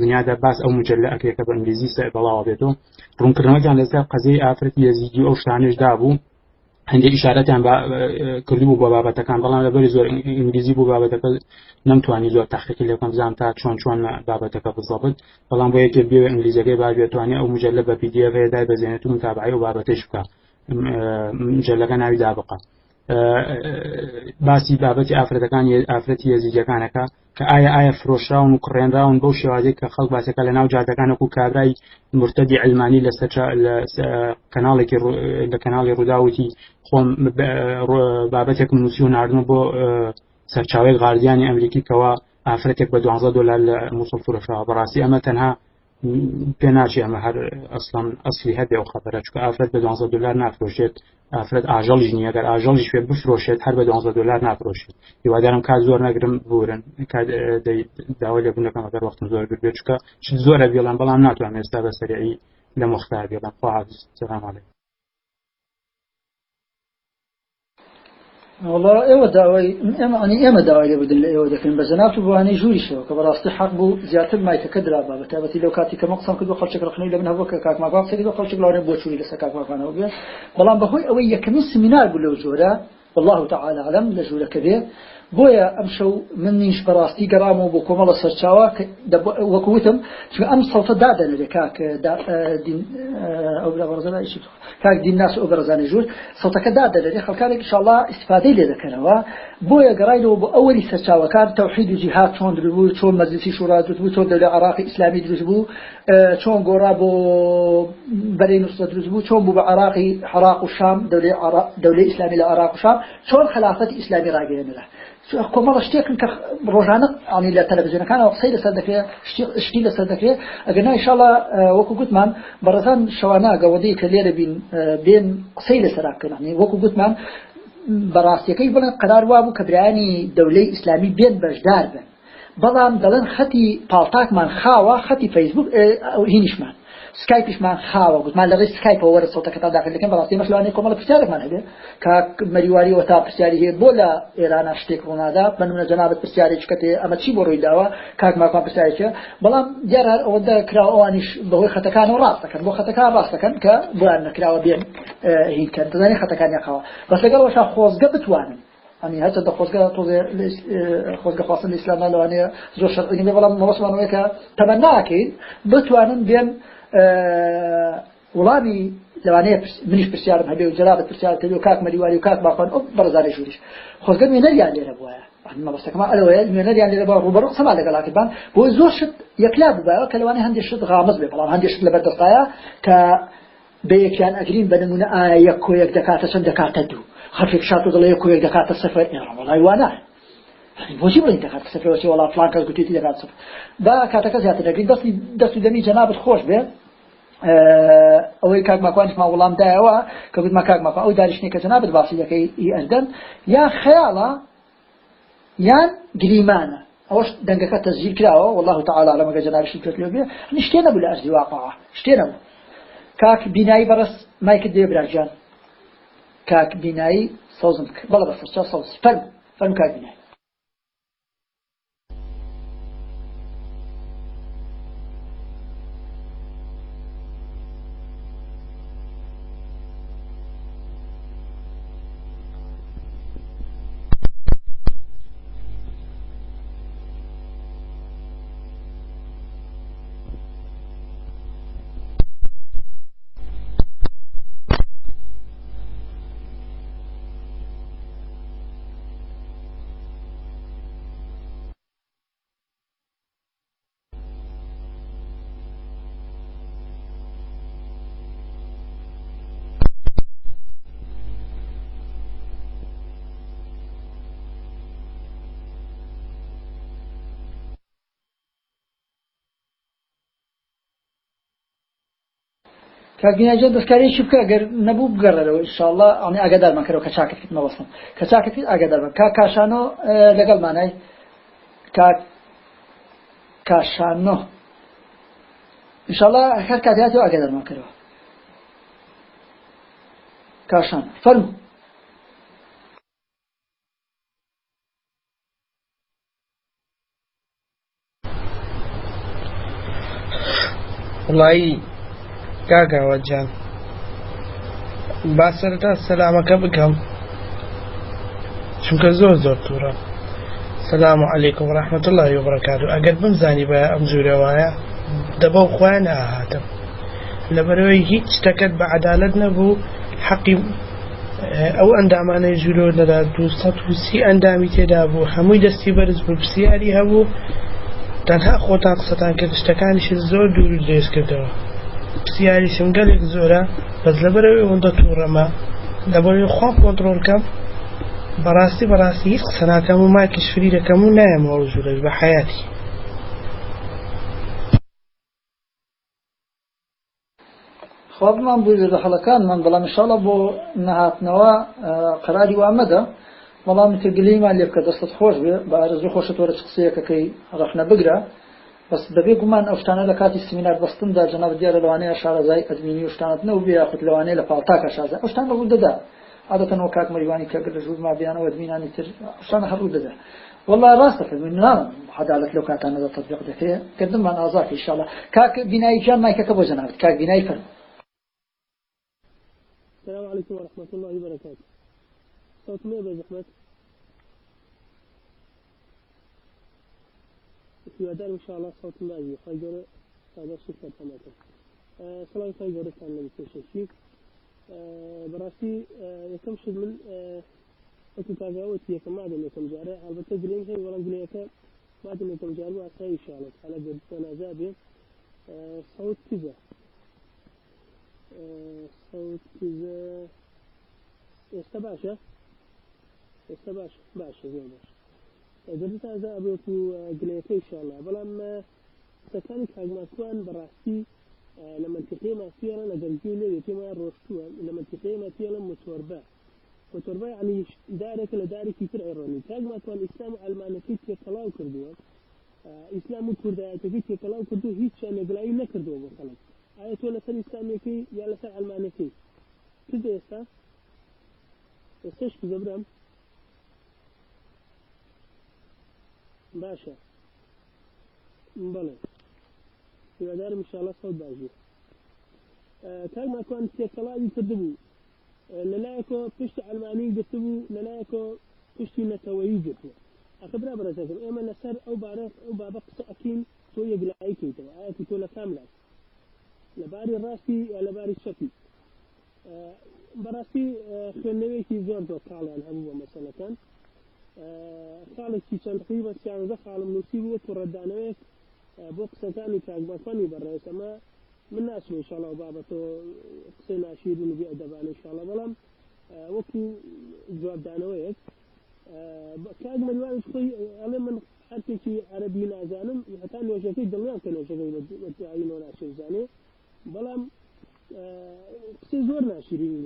دنیادا باس ئەو مجلە ئەکرێکە بە ئینگلیزی بەڵاو بێتەوە ڕوونکردنەوەیان لەسەر قەزەی ئافرەتی یەزیدی ئەو شتانشدا بوو. هەندێک ئشارەتیان کردبوو بۆ بابەتەکان بەڵام لەبەری زۆر ئینگلیزی بوو بابەتەکە نەمتوانی زۆر تاقیقی لەکەم زان تا چۆن چۆن بابەتەکە بزڵبت بەڵام بۆ یەکێ بێ ئینگلیزەکەی با بێتوانێت ئەو مجلە بە پدیە ڕێدای بەزێنێت و متابعی و بابەتەش بکە. مجلەکە ناوی دابقە باسی بابەتی ئافرەتەکان ئافرەتی یەزیجەکانەکە کە ئایا ئایا فرۆشراون و کوڕێنراون بەو شێوازی کە خەڵک باسەکە لە ناو جادەکانەکو کابرای مرتدی ئەلمانی لە کەناڵێکی لە کەناڵی ڕووداوتی خۆم بابەتێکم نووسی و نردن بۆ سەرچاوی غاردیانی ئەمریکی کەەوە ئافرەتێک بە 12 دلار لە مووسڵ فرۆشەوە بەڕاستی ئەمە تەنها پێ ناچی ئەمە هەر ئەسلام ئەسلی هەبێ و خەبەرە چکە ئافرەت بە 12 دلار نافرۆشێت ئافرەت ئاژەڵی نیە گەر ئاژەڵی پێ بفرۆشێت هەر بە 12 دلار نافرۆشێت هیوادارم کات زۆر نەگرم بورن داوا لێ بوونەکەم ئەگەر وەختم زۆر بێت چکە زۆرە بێڵان بەڵام ناتوانێت ئێستا بە سەریعی لە مختار بێڵم خواحافظ سلام علیکم. والله ئێوە داوای ئەمانی ئێمە داوای لێ بدن لە ئێوە دەکەن بە زەنات و بوانەی ژووریشەوە کە بەڕاستی حەق بوو زیاتر مایتەکە درا بە بەتابەتی لەو کاتی کە مەقسم کردو خەڵچێک ڕخنەی لە من هەبوو کە کاکماگام سەری بە خەڵچێک لاوانێ بۆ چووری لەسەر کاکماکانەوە بێت بەڵام بەهۆی ئەوەی یەکەمین سمینار بوو لەو جۆرە والله تعالى أعلم ژوورەکە بێ بۆیە ئەم شەو من نیش بەڕاستی گەڕامەوە بۆ کۆمەڵە سەرچاوە وەکوتم چون ئەم سەڵتە دادەنێ کاک ئەو بەڕزەشی کاک دین ناس ئەو بەرزانانی ژوور سەڵتەکە دادەنێ خەڵکانێک شڵا استفادەی لێ دەکەنەوە. بۆیە گەڕایەوە بۆ ئەوەی سەرچاوەکان تەوحید و جیهات چۆن دربوو چۆن مەزیسی شورا بوو چۆن دەولە عراقی ئیسلامی دروست بوو چۆن گۆڕا بۆ بەرەی نووسە دروست بوو چۆن بوو بە عراقی حراق و شام دەولەی ئیسلامی لە عراق و شام چۆن خلافەتی ئیسلامی ڕاگەێنرا کۆمەڵە شتێکن کە ڕۆژانە ئانی لە تەلەڤزیۆنەکانەوە قسەی لەسەر دەکرێت شتی لەسەر دەکرێت ئەگەر نایشاڵە وەکو گوتمان بەڕزان شەوانە گەوەدەی کە لێرە بین بێن قسەی لەسەراکردنی وەکو گوتمان بەڕاستیەکەی بڵێن قرار وابوو کە برایانی دەولەی ئیسلامی بێن بەشدار بن. بەڵام دەڵێن خەتی پاڵتاکمان خاوە خەتی فەیسبوک هینیشمان. سکایپیشمان خاوە گوتمان لەڕێ سکایپەوە وەرە سەوتەکە تا داخلەکەم بەڕاستی مەشلوانی کۆمەڵە پرسیارێکمان هەبێ کاک مەریواریەوە تا پرسیاری هەیە بۆ لە ئێرانە شتێک ڕوونادا بنمونە جەنابەت پرسیارێک کەتێ ئەمە چی بۆ ڕووی داوە؟ کاک ماکان پرسیارێکە بەڵام دیار هەر ئەوەندە کراوانیش بەهۆی خەتەکان و ڕاستەکەن بۆ خەتەکان ڕاستەکەن کە بۆیان نەکراوە بێن هینکەن دەزانانی خەتەکانی خاوە. بەس لەگەڵەوەشا خۆزگە بتوانن ئەنی هەچە دە خۆزگە تۆزێ خۆزگە خواستن ئیسلاما لەوانەیە زۆر شەرعی بەڵام مەوەسمانەوەی کە تەمەناکەین بتوانن بێن وڵامی لەوانەیە منیش پرسیارم هەبێ و جرابت پرسیار کردی و کاک مەریواری و کاک باخۆن ئەو بەرزاری ژووریش خۆزگە نوێنەریان لێرە بووە مەبستەکەما ئەوەیە نوێنەریان لێرە بە ڕوبەڕ قسەما لەگەڵاکردبان بۆ زۆر شت یەکلا بووە کە لەوانەیە هەندێک شت غامز بێ بەڵام هەندێک شت لە بەردەستایە کە بەیەکیان ئەگرین بە نمونە ئایا یەک کۆیەک دەکاتە چەند دەکاتە دوو. خەفێک شات و دڵێ کۆیەک دەکاتە سەفەر ئێڕەوەڵای وانە. بۆچی بڵین دەکات سەفرەوەی وڵات فلان کەس گوتێتی دەکات سەفر. با کاتەکە زیاتر دەگرین. دەستی دەست و دەمی جەنابەت خۆش بێت ئەوەی کاک ماکوانیشما وەڵامدایەوە کە گوتمە کاک ماکە ئەو داریشتێک کە جەنابەت باسی دەکەی ئەردەن یا خەیاڵە یان گریمانە. ئەوش دەنگەکە تەزیل کراوە والله تعالی لەمەگە جەنابشی کرد لێ شتێ نەبوو لە ئەرزی واقعە شتێ نەبوو. کاک بینایی بەڕست مایکت دێ براجان کاک بینایی سەوزم بەڵە بەسەر سەوز. فەرم. فەرم کاک بینایی. کاگیناجە دەستکاریشی بکە؟ گەر نەبوو بگەڕەوە ئینشاءالله ئەنی ئاگادارمان کەرەوە کە چاکەکەت مەوەسم کە چاکەکەت ئاگادارمان کا کاشانۆ لەگەڵ مانای کاک کاشانۆ. ئینشاءالله هەر کاتیاتەوە ئاگادارمان کەرەوە. کاشان. فەرمو وڵایی کاگاوەجان با سەرتا سەلامەکە بکەم. چونکە زۆر زۆر تووڕە. سلام عليكم رحمة الله وبركاته و ئەگەر بمزانی بە ئەم جوورەوەیە دەبە خۆیان ئاهاتم لەبەرەوەی هیچ شتەکەت بە عدالت نەبوو حەقی ئەو ئەندامانەی ژورۆ لەدا دووسەد وسی ئەندامی تێدا بوو. هەمووی دەستی بەرز بوو پرسیاری هەبوو. تەنها خۆتان قسەتان کرد شتەکانیش زۆر دوور و درێژ کردەوە. پرسیاری سنگەلێک زۆرە. بەس لەبەرەوەی ئەوەندە تووڕەمە. لەبەرەوەی خوا کۆنتڕۆلکەم بەڕاستی بەڕاستی هیچ قسە ناکەم و ماکی شفری دەکەم و نایەمەوە ژورەش بە حیاتی. خوابمان بووی لە حەڵەکانمان بەڵام شاڵە بۆ نەهاتنەوە قراری وامەدە بەڵام ترگلیمان لێ بکە دەستت خۆش بێ بە ئارزوو خۆشت وەرە قسەیەکەکەی ڕەخنە بگرە. بەس دەبێ گومان ئەوشتانە لە کاتی سمینار بەستندا جەناب دیارە لەوانەیە شارەزای ئەدمینی وشتانت نە و بێ یاخود لەوانەیە لە پاڵتاکە شازە ئەوشتان بەڕوو دەدا عادەتەن وە کاک مەریوانی کە لە ژوور بیانەوە ئەدمینانی تر شانە هەڕوو دەدا والله راست فهمي نعم عدالة لو كانت أنا تطبيق ذكية قدم عن أعضاء إن شاء الله كاك بناي جان ما يكتبوا جنابت كاك بناي فرم السلام عليكم ورحمة الله وبركاته صوت مين يا في ودار إن شاء الله صوت مازي خيجر هذا شكرا تماما سلام خيجر كان لم تشوفيك براسي يكم شد من اتفاقات هي كما دام يكم جاري البته جلين هي ولا جليك ما دام يكم إن شاء الله على قد تنازابي صوت كذا صوت كذا ئێستا باشە ئێستا باش باشە دەبێت تازە ئەبێت و گلەکەی شاڵە بەڵام قسەکانی کاگماسوان بەڕاستی لە منتقی ماسیێنە لە گەرگی لێ پێمان ڕۆشتووە لە منتقی ماسیێنە متۆربە متۆربە عنی دارێک لە دارێکی تر ئەڕۆنی کاگماسوان ئیسلام ئەلمانەکەی تێکەڵاو کردووە ئیسلام و کوردایەتەکەی تێکەڵاو کردو هیچ شانێگلایی نەکردووە بۆ خەڵک ئایا تۆ لەسەر ئیسلامێکی یا لەسەر ئەلمانەکەی چ ئێستا ئێستش کزە باشە بڵێ هیوادارم انشاءالله سەوت باژی کار ماکوان تێکەڵاوی کردبوو لەلایەکۆ پشت ئەلمانی گرتبوو لەلایەکۆ پشتی نەتەوەیی گرتووە ئەخە برا بەرەزەکەم ئێمە لەسەر ئەو بارە ئەو بابە قسە ئەکین تۆ یەکلایی کەیتەوە ئاەتی تۆ لە کام لات لەباری ڕاستی لەباری شەکی بەڕاستی خوێندنەوەیەکی زۆر زۆر کاڵیان هەبوو بە مەسەلەکان ساڵێکی چەند قیبە سیانزە خاڵم نووسی وە کوڕدانەوێت بۆ قسەکانی کاکبەفانی بەڕێسەمە من ناچێ شڵە بابەتۆ قسە ناشیر و نوبی ئەدەبانی شڵە بەڵام وەکو جوابدانەوەیەک کاک مەوان خۆی ئەڵێ من هەرتێکی عەربی نازانم هەتا نوێژەکەی دڵیان کە نوێژەکەی نۆ ناچێزانێ بەڵام قسەی زۆر ناشرینی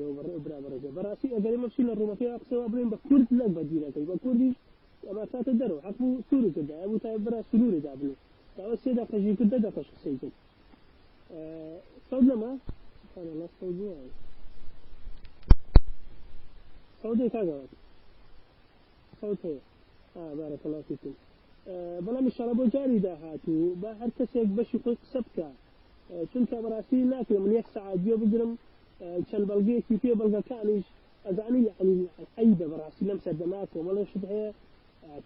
برا بەڕێزە بەڕاستی ئەگەری مەچی لە ڕوومەکەی قسەوە بڵێن بە کورد لەک بەدیرەکەی بە کوردیش ئەمە کاتە دەرەوە حەفو سووری کردا ئەبوو تا برا سنووری دابنێ داوە سێ دەقەژی کرد دە دەقەش قسەی کرد سەود لەمە سبحان الله سەود وایە سەودێ کاگەوات سەود هەیە فيكم. بەڵام شەڕە بۆ جاری داهاتوو با هەر کەسێک بەشی خۆی قسە بکە چونکە بەڕاستی ناکرێت من یەک سعادیۆ بگرم چەند بەڵگەیەکی پێ بەڵگەکانیش ئەزانی یعنی عیبە بەڕاستی لەم سەردەماکۆ مەڵێ شت هەیە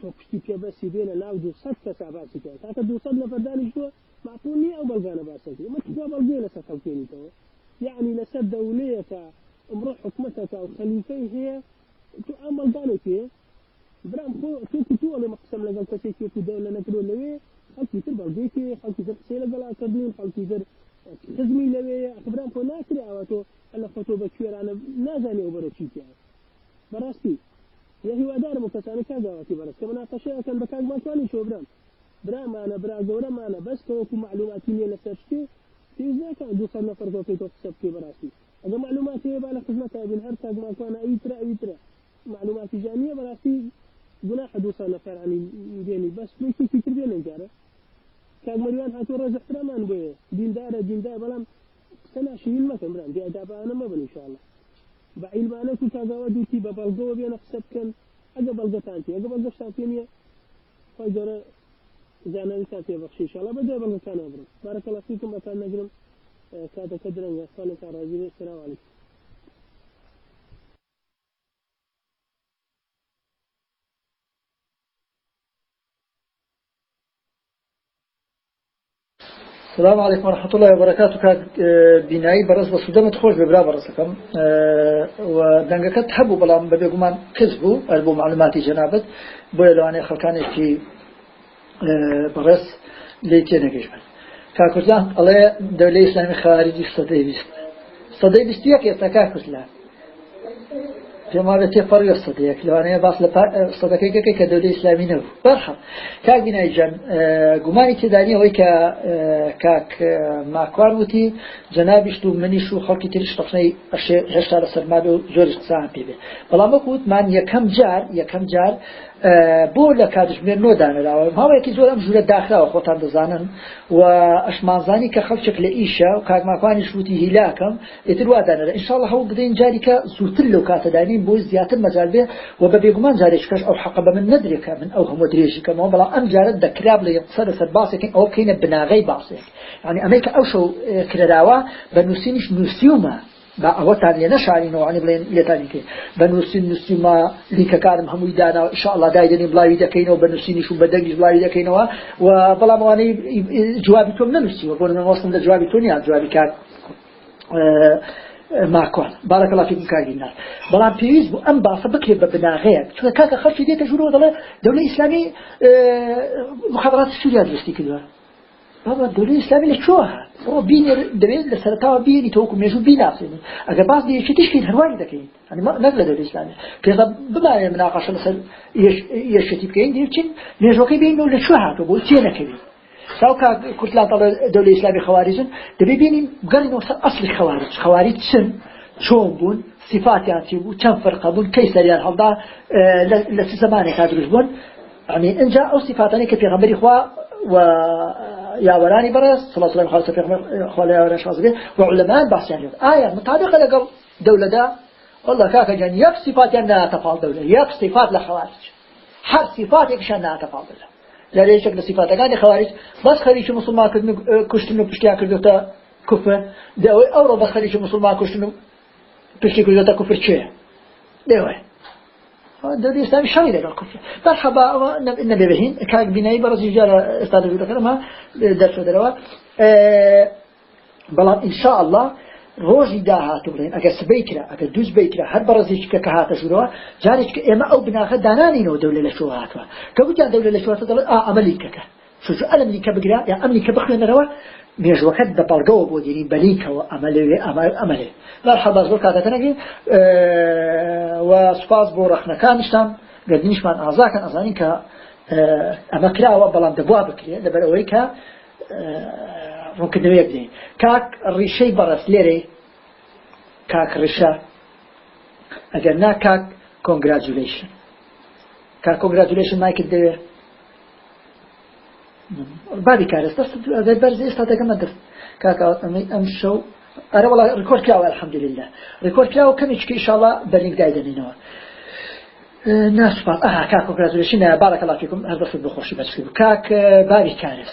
تۆ پشتی پێ بەسی بێ لە ناو دوسەد کەسا باسی کرد کاکە دوسەد لە فەردانی شوە ماپۆ نییە ئەو بەڵگانە باسەکە مە چوا بەڵگێ لەسەر خەڵکێنیتەوە یعنی لەسەر دەولەیەکە ئەمڕۆ حکومەتەکە و خەلیفەی هەیە تو ئەم بەڵگانێک پێ برام خۆ تۆ تو ئەڵێ مەقسەم لەگەڵ تو دەولە نەکرۆ لەوێ خەڵکی تر بەڵگەیکی خەڵکی تر قسەی لەگەڵاکردین خەڵکی تر حزمی لەوەیە خبران خۆ ناکرێ ئەوە تۆ ئەلە خۆتۆ بە کوێرانە نازانێ ئەو بەرە چی پیاوە بەڕاستی یا هیوادارم و کەسانی کاگاواتی بەرز کە مناقەشەیەکەن بە کاک ماتوانی شۆ برام برامانە برا گەورەمانە بەس کەوەکو معلوماتی نیە لەسەر شتێ پێویست ناکەن دوو سەر نەفەر دۆکەیتەوە قسە بکەی بەڕاستی ئەگە معلومات هەیە با لە خزمەتە بن هەر کاگماکانە ئەویترە ئەویترە معلوماتی جانیە بەڕاستی گونا دوو سەر نەفەر عنی دێنی بەس پێکی تر بێنێ جارە کاگمەریان هاتووە ڕێز احترامان بۆ دیندارە دیندار بەڵام قسە ناشیویل مەکەم بران بێئەدابانە مەبن ئینشاءالله بە عیلمانەت و کاگاوە دووتی بە بەڵگەوە بێنە قسە بکەن ئەگە بەڵگەتان پێ ئەگە بەڵگەشتان پێ نییە خۆی گەورە زانەویتان پێبەخشی ئینشاءالله بەجێ بەڵگەکانەوە بڕن بارەکە الله. فیکم بەتان نەگرم کاتەکە درەنگە خۆنێکان ڕازی بێ سلام علیکم السلام عليكم. السلام عليكم ورحمة الله وبركاته. كاك ديناي برز بسودمت خوش ببرا برزكم. ودنگا كت حبو بلام ببيقو من قزبو البو معلوماتي جنابت. بو يلواني خلقاني كي برز ليتي نگيش من كاكوزان الله دولة إسلامي خارجي صدي بيست صدي بيست يك يستكاكوزلان پێما بێت تێ پەڕی سەدەیەک لەوانەیە باس لە سەدەکەیەکەی کە دەولی ئسلامی نەبوو بەرحە کاک بینایجان گومانی تێدانی ئەوەی کە کاک ماکوان وتی جەنابیشت و منیش و خەڵکی تریش تەخنەی هێشتا لە سەرمابێ و زۆری قسان پێ بێ بەڵام وەکوتمان یەکەم جار یەکەم جار بۆ لە کاتژمێر نۆدانراوە هاوەیەکی زۆر ئەم ژورە داخراوە خۆتان دەزانن. و ئەشمانزانی کە خەڵچێک لە ئیشە و کاکماکانی شوتی هیلاکەم ئێتر وادانەرە ئینشاءڵ هەوو بدەین جاریکە زووتر لەو کاتەدانین بۆ زیاتر مەجال بێ و بە بێگومان جارێککەش ئەو حەق بە من نەدرێکە. من ئەو هەموو درێژیکەمەوە. بەڵام ئەم جارت دەکراب لە سەر سەر باسێکین ئەو بکەینە بناغی باسێک. ینی ئەمریکا ئەو شەو کرراوە بە نووسینیش نووسیومە. با ئەوەتان لێ نەشارینەوەوانی بڵێن لێتانی کرد بە نووسین نووسیما لیکەکارم هەمووی دانا ئشاءله دایدنی بڵاوی دەکەینەوە بە نووسینیش و بە دەنگیش بڵاوی دەکەینەوە. و بەڵاموانەی جوابی تۆم نەنووسیوە بۆ نەوەستم لە جوابی تۆ نیان جوابی کات ماکۆن بارەکەڵا فیکم کاگینا بەڵام پێویست بوو ئەم باسە بکرێت بە بناغەیەک. چونکە کاکە خەڵکی دێتە ژوورەوە دەڵێ دەولە ئیسلامی مخابرات سووریا درستی کردووە. بابا دولة إسلامي لشوها هو بين دبيت لسرتاوا بين توكم يجو بين أصلا أجا بعض دي شيء تشكيل هرواني ذكين يعني ما نقل دولة إسلامية كذا بما مناقشة مثلا يش يشتي بكين دي يمكن نجوكي بين ولا شوها تقول تينا كبير سواء كنت لا طلع دولة إسلامية خوارج دبي بيني إنه أصل خوارج خوارج سن شون بون صفات يعني بو كم فرقة بون كيسر يعني هذا لسزمانه كادرج بون. يعني إن جاء أو صفاتني كفي غمري إخوة و صلى الله عليه وسلم خالص في خالي ياوران شخص وعلماء بحث يعني آية مطابقة لقل دولة دا والله كاكا جان يك صفات أنها تفعل دولة يك صفات لخوارج هر صفات يكش أنها تفعل دولة لا ليش شكل صفات كان خوارج بس خليش مسلمان كردن كشتن بشتيا كردوتا كفر داوي أورو بس خليش مسلمان كشتن بشتي كردوتا كفر شيء داوي دولة الإسلام شرعي لك الكفر مرحبا النبي بهين كاك بناي برز يجار أستاذ في ذكرها درس دروا بلان إن شاء الله ڕۆژی داهاتوو بڵێن ئەگە سبەی کرا ئەگە دووس بی کرا هەر بەڕزیچکە کە هاتە ژورەوە جارێک ئێمە ئەو بناخە دانانینەوە دەولە لە شو هاتووە. کە گوتیان دەولە لە شواتە دەڵێت ئا ئەمەلیکەکە شو ئەلملیکە بگرا یا ئەمریکە بخوێنەرەوە مێژوەکەت بە بەڵگەوە بۆ دیری بەلیکەوە ئەمەلێ ئەمەلێ. مرحبا زۆر کاتەکە نەگرین و سپاس بۆ ڕەخنەکانشتان گەردنیشمان ئازاکەن ئەزانین کە ئەمە کراوە بەڵام دەبوا بکرێت لەبەر ئەوەی کە ڕوونکردنەوەی بدەین کاک ڕیشەی بەڕست لێرەی کاک ڕشە ئەگەر نا کاک کۆنگراجولیشن کاک کۆنگراجولیشن نایکرد دەوێ؟ بابی کارست دەست بەرز ئێستا دەگەمە دەست کاکە ئەم شەو ئەرە وڵا record کراوە الحەمدلله record کراوە کەمێککی ئیشاڵا بەرینگ دایدەنینەوە ناسپاس ئاها کاک congratulation بارەکە الله فيكم هەر دەست بخۆشی بەچ کاک بابی کارس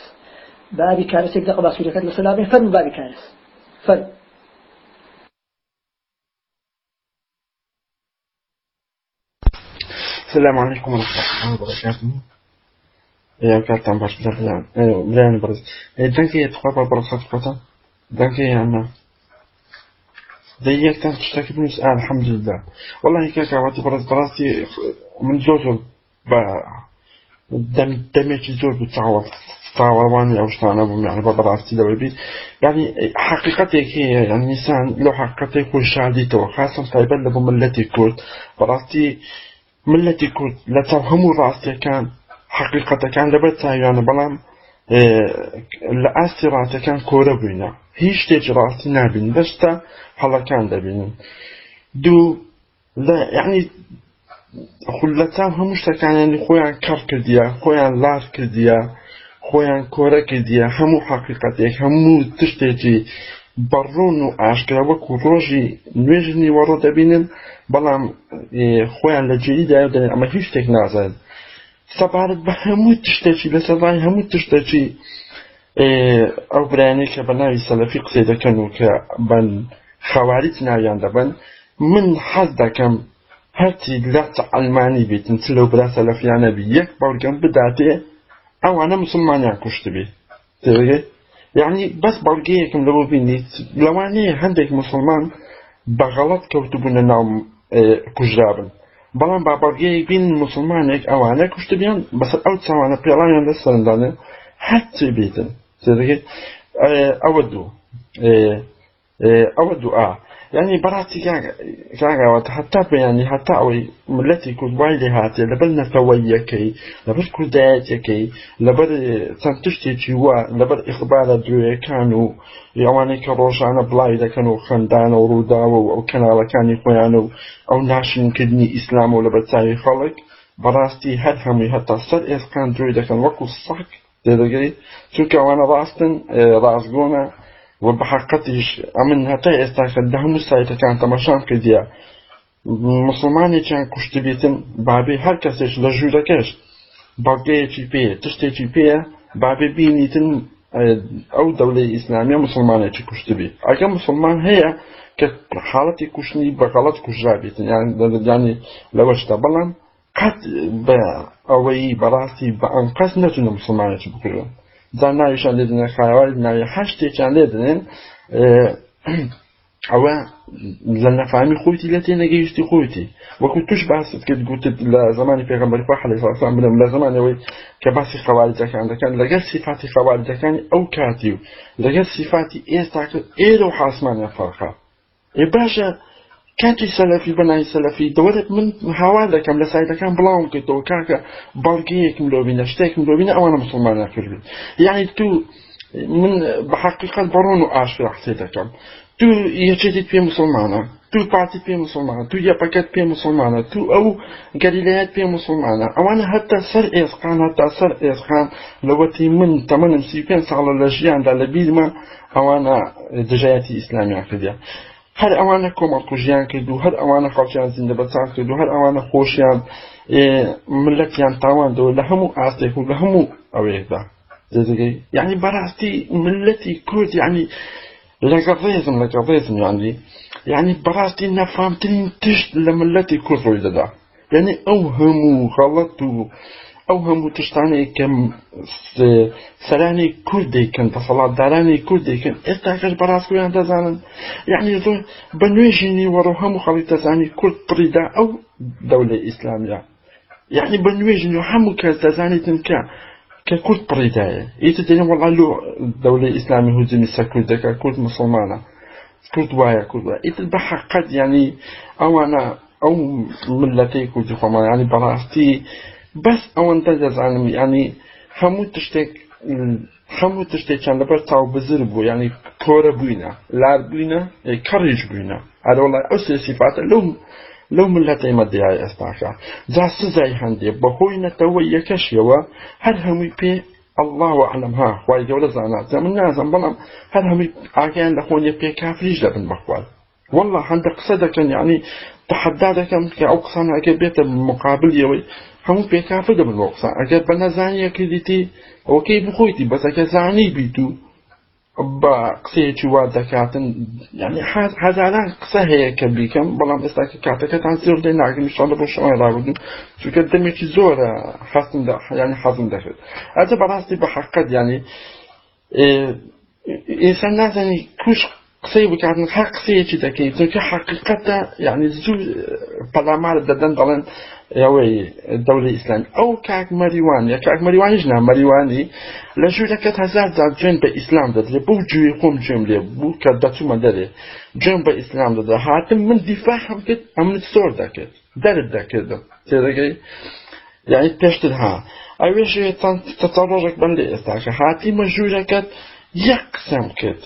بابی کارسێک دقە باسوورەکەت لە سەلامێ فەرمو بابی کارس فەرمو السلام عليكم ورحمة الله وبركاته يا كاتم باش بلان بلان برز دانكي تخوابا برز خطفتا دانكي يعني ديك تان تشتكي بنس آه الحمد لله والله كاكا واتي برز براسي من زوجو با دم دميك زوج بتعوض تعوضاني أو شتانا بهم يعني ببراسي لو بي يعني حقيقتك هي يعني الإنسان لو حقيقتك يكون شاديته وخاصة طيبا لبهم التي كنت براسي ملەتی کورد لە چاو هەموو ڕاستیەکان حقیقەتەکان لەبەر چاویانە بەڵام لە ئاستی ڕاتەکان کۆرە بووینە هیچ شتێکی ڕاستی نبین بەشتا هەڵەکان دەبینن. دوو یعنی خولەتان هەموو شتەکانیانی خۆیان کەڕ کردیە خۆیان لار کردیە خۆیان کۆرە کردیە هەموو حقیقەتێک هەموو تشتێکی بەڕۆن و ئاشکرا وەکو ڕۆژی نوێژنی وەڕۆ دەبینن. بەڵام خۆیان لە جێریدا دەێن ئەمە هیچ شتێک نازان سەبارەت بە هەموو تشتێکی لە سەرای هەموو تشتێکی ئەو برایانی کە بە ناوی سەلەفی قسەی دەکەن و کە بەن خەواریت ناویان دەبن من حەز دەکەم هەرچی لەت ئەلمانی بیتن چ لەو برا سەلەفیانە بی یەک بەڵگەم بداتێ ئەوانە مسلمانیان کوشت بێ. تێگەی یعنی بەس بەڵگەیەکم لەوە بینیت لەوانەیە هەندێک مسلمان بەغەڵەت کەوتبوونە ناو کوژرابن. بەڵام با بەڵگەیەک بین مسلمانێک ئەوانە کوشت بیان بەسەر ئەو چاوانە پێڵیان لە سەرندانە هەرچی بیتن. ئەوە دوو. ئەوە دوعا يعني براتي كاغا وتحتى يعني حتى أوي ملتي كود وايلي هاتي لبل نفويكي لبل كوداتيكي لبل تنتشتي جوا لبل إخبار دروي كانوا. يواني كروشانا بلاي دا كانوا خندان ورودا أو كانوا كاني خوانو أو ناشن كدني إسلام ولبل تاي خلق. براستي هر همي حتى سر إس كان دروي كان وكو الصحك دەدەگەی چونکە ئەوانە ڕاستن ڕاستگۆنە و بە حقەتیش ئەمن هەتا ئێستا کە دە هەموو سایتەکان تەماشام کردیە مسلمانێکیان کوشتبیتن بابێ هەر کەسێک لە ژوورەکەش بەڵگەیەکی پێە تشتێکی پێە بابێ بینیتن ئەو دەولەی ئیسلامیە مسلمانێکی کوشتبی ئەگە مسلمان هەیە کە حاڵەتی کوشتنی بەغەڵەت کوژرابیتن یان دەدانی لەوەشتا بەڵام قەت بە ئەوەی بەڕاستی بە ئەم قەس نەتونە مسلمانێکی بکردن جا ناویشان لێ دنێ خاواری ناوی هەشتێکیان لێ دنێن ئەوە لە نەفامی خۆیتی لە تێ نەگەیشتی خۆیتی وەکو توش باست کرد گوتت لە زمانی پێغمبەری حەلەیهی سەلام بنم لە زمانەوەی کە باسی خەواریجەکان دەکەن لەگەر صفاتی خەواریجەکانی ئەو کاتی و لەگەر صفاتی ئێستا کرد ئێرە و حاسمانیان فەرقا ێ باشە کاتی سەلەفی بەنای سەلەفی دەوەرت من هاوا دەکەم لە سایتەکان بڵاوم کردەوە کاکە بەڵگەیەکم لۆبینە شتێکم لۆبینە ئەوانە مسلمانە کرد یعنی تو من بە حقیقت بەڕۆن و ئاشفر حسێ دەکەم تو یەکێتیت پێ مسلمانە تو پارتیت پێ مسلمانە تو یەپەکەت پێ مسلمانە تو ئەو گەلیلەیەت پێ مسلمانە ئەوانە هەتا سەر ئێسقان هەتا سەر ئێسخان لەوەتی من تەمەنم سی پێ ساڵە لە ژیاندا لە بیرمە ئەوانە دژایەتی هەر ئەوانە کۆمەڵکوژیان کرد و هەر ئەوانە خەڵکیان زیندە بەچان کرد و هەر ئەوانە خۆشیان ملەتیان تاواندەوە لە هەموو ئاستێک و لە هەموو ئەوەیەکدا دەدەگەی یعنی بەڕاستی ملەتی کورد یعنی لەگە ڕێزم لەگە ڕێزم یانی یعنی بەڕاستی تشت لە ملەتی کورد ڕۆی دەدا یعنی ئەو هەموو غەڵەت و ئەو هەموو تشتانەی کەم سەرانی کورد دەیکەن دەسەڵاتدارانی کورد دەیکەن ئێستا کەس بەڕاستیان دەزانن. یعنی زۆر بە نوێژینی وەڕۆ هەموو خەڵی دەزانی کورد پڕیدا ئەو دەولەی ئیسلامیە. یعنی بە نوێژین و هەموو کەس دەزانیتن کە کە کورد پڕیدایە. ئیتر دێنە وەڵا لۆ دەولەی ئیسلامی هوجمی سەر کوردەکە کورد مسلمانە. کورد وایە کورد وایە. ئیتر بە حقت ینی ئەوانە ئەو ملەتەی کوردی خۆمان ینی بەڕاستی بەس ئەوەندە دەزانم ینی هەموو تشتێک هەموو تشتێکیان لەبەر چاو بزر بوو ینی کۆرە بووینە لار بووینە کەڕیش بووینە ئەرەوەڵای ئەو سێ سیفاتە لەو لەو ملەتەی مەدیای ئێستاکە جا سزای هەندێ بەهۆی نەتەوە یەکەشیەوە هەر هەمووی پێ الله أعلم ها خوای گەورە زانات من نازم بەڵام هەر هەمووی ئاگیان لە خۆنیە پێ کافریش دەبن بەخوال والله دەکەن یعنی تحدا دەکەم کە ئەو قسانە ئەگەر بێتە مقابلیەوەی هەموو پێکافە دەبن بۆ قسە ئەگەر بە نەزانیەکە دیتی ئەوکەی بخۆیتی بەسەکە زانی بیت و بە قسەیەکی وا دەکاتن یعنی هەزاران قسە هەیە کە بیکەم بەڵام ئێستا کە کاتەکەتان زۆر لێ ناگەم شڵە شەوەی ڕابدو چونکە دەمێکی زۆرە حەستم ینی حەزم دەکرد ئەجە بەڕاستی بە حقت ینی ئینسان نازانی کوش قسەی بکاتن هەر قسەیەکی دەکەیت چونکە حقیقەتە یعنی زوو پەلامار دەدەن دەڵێن ئەوەی دەولی ئیسلام ئەو کاک مەریوان یا کاک مەریوانیش نا مەریوانی لە ژوورەکەت هزار ئیسلام دەدرێ بۆ گوێی خۆم گوێم لێ بوو کە دەچوومە دەرێ جوێن بە ئیسلام دەدا هاتم من دیفاع هەم کرد ئەمنت سۆر دەکرد دەرت دەکردم تێدەگەی يعني پێشترها ئەوێژێ تەڕۆژێک بم لێ ئێستاکە هاتی مەژوورەکەت یەک قسەم کرد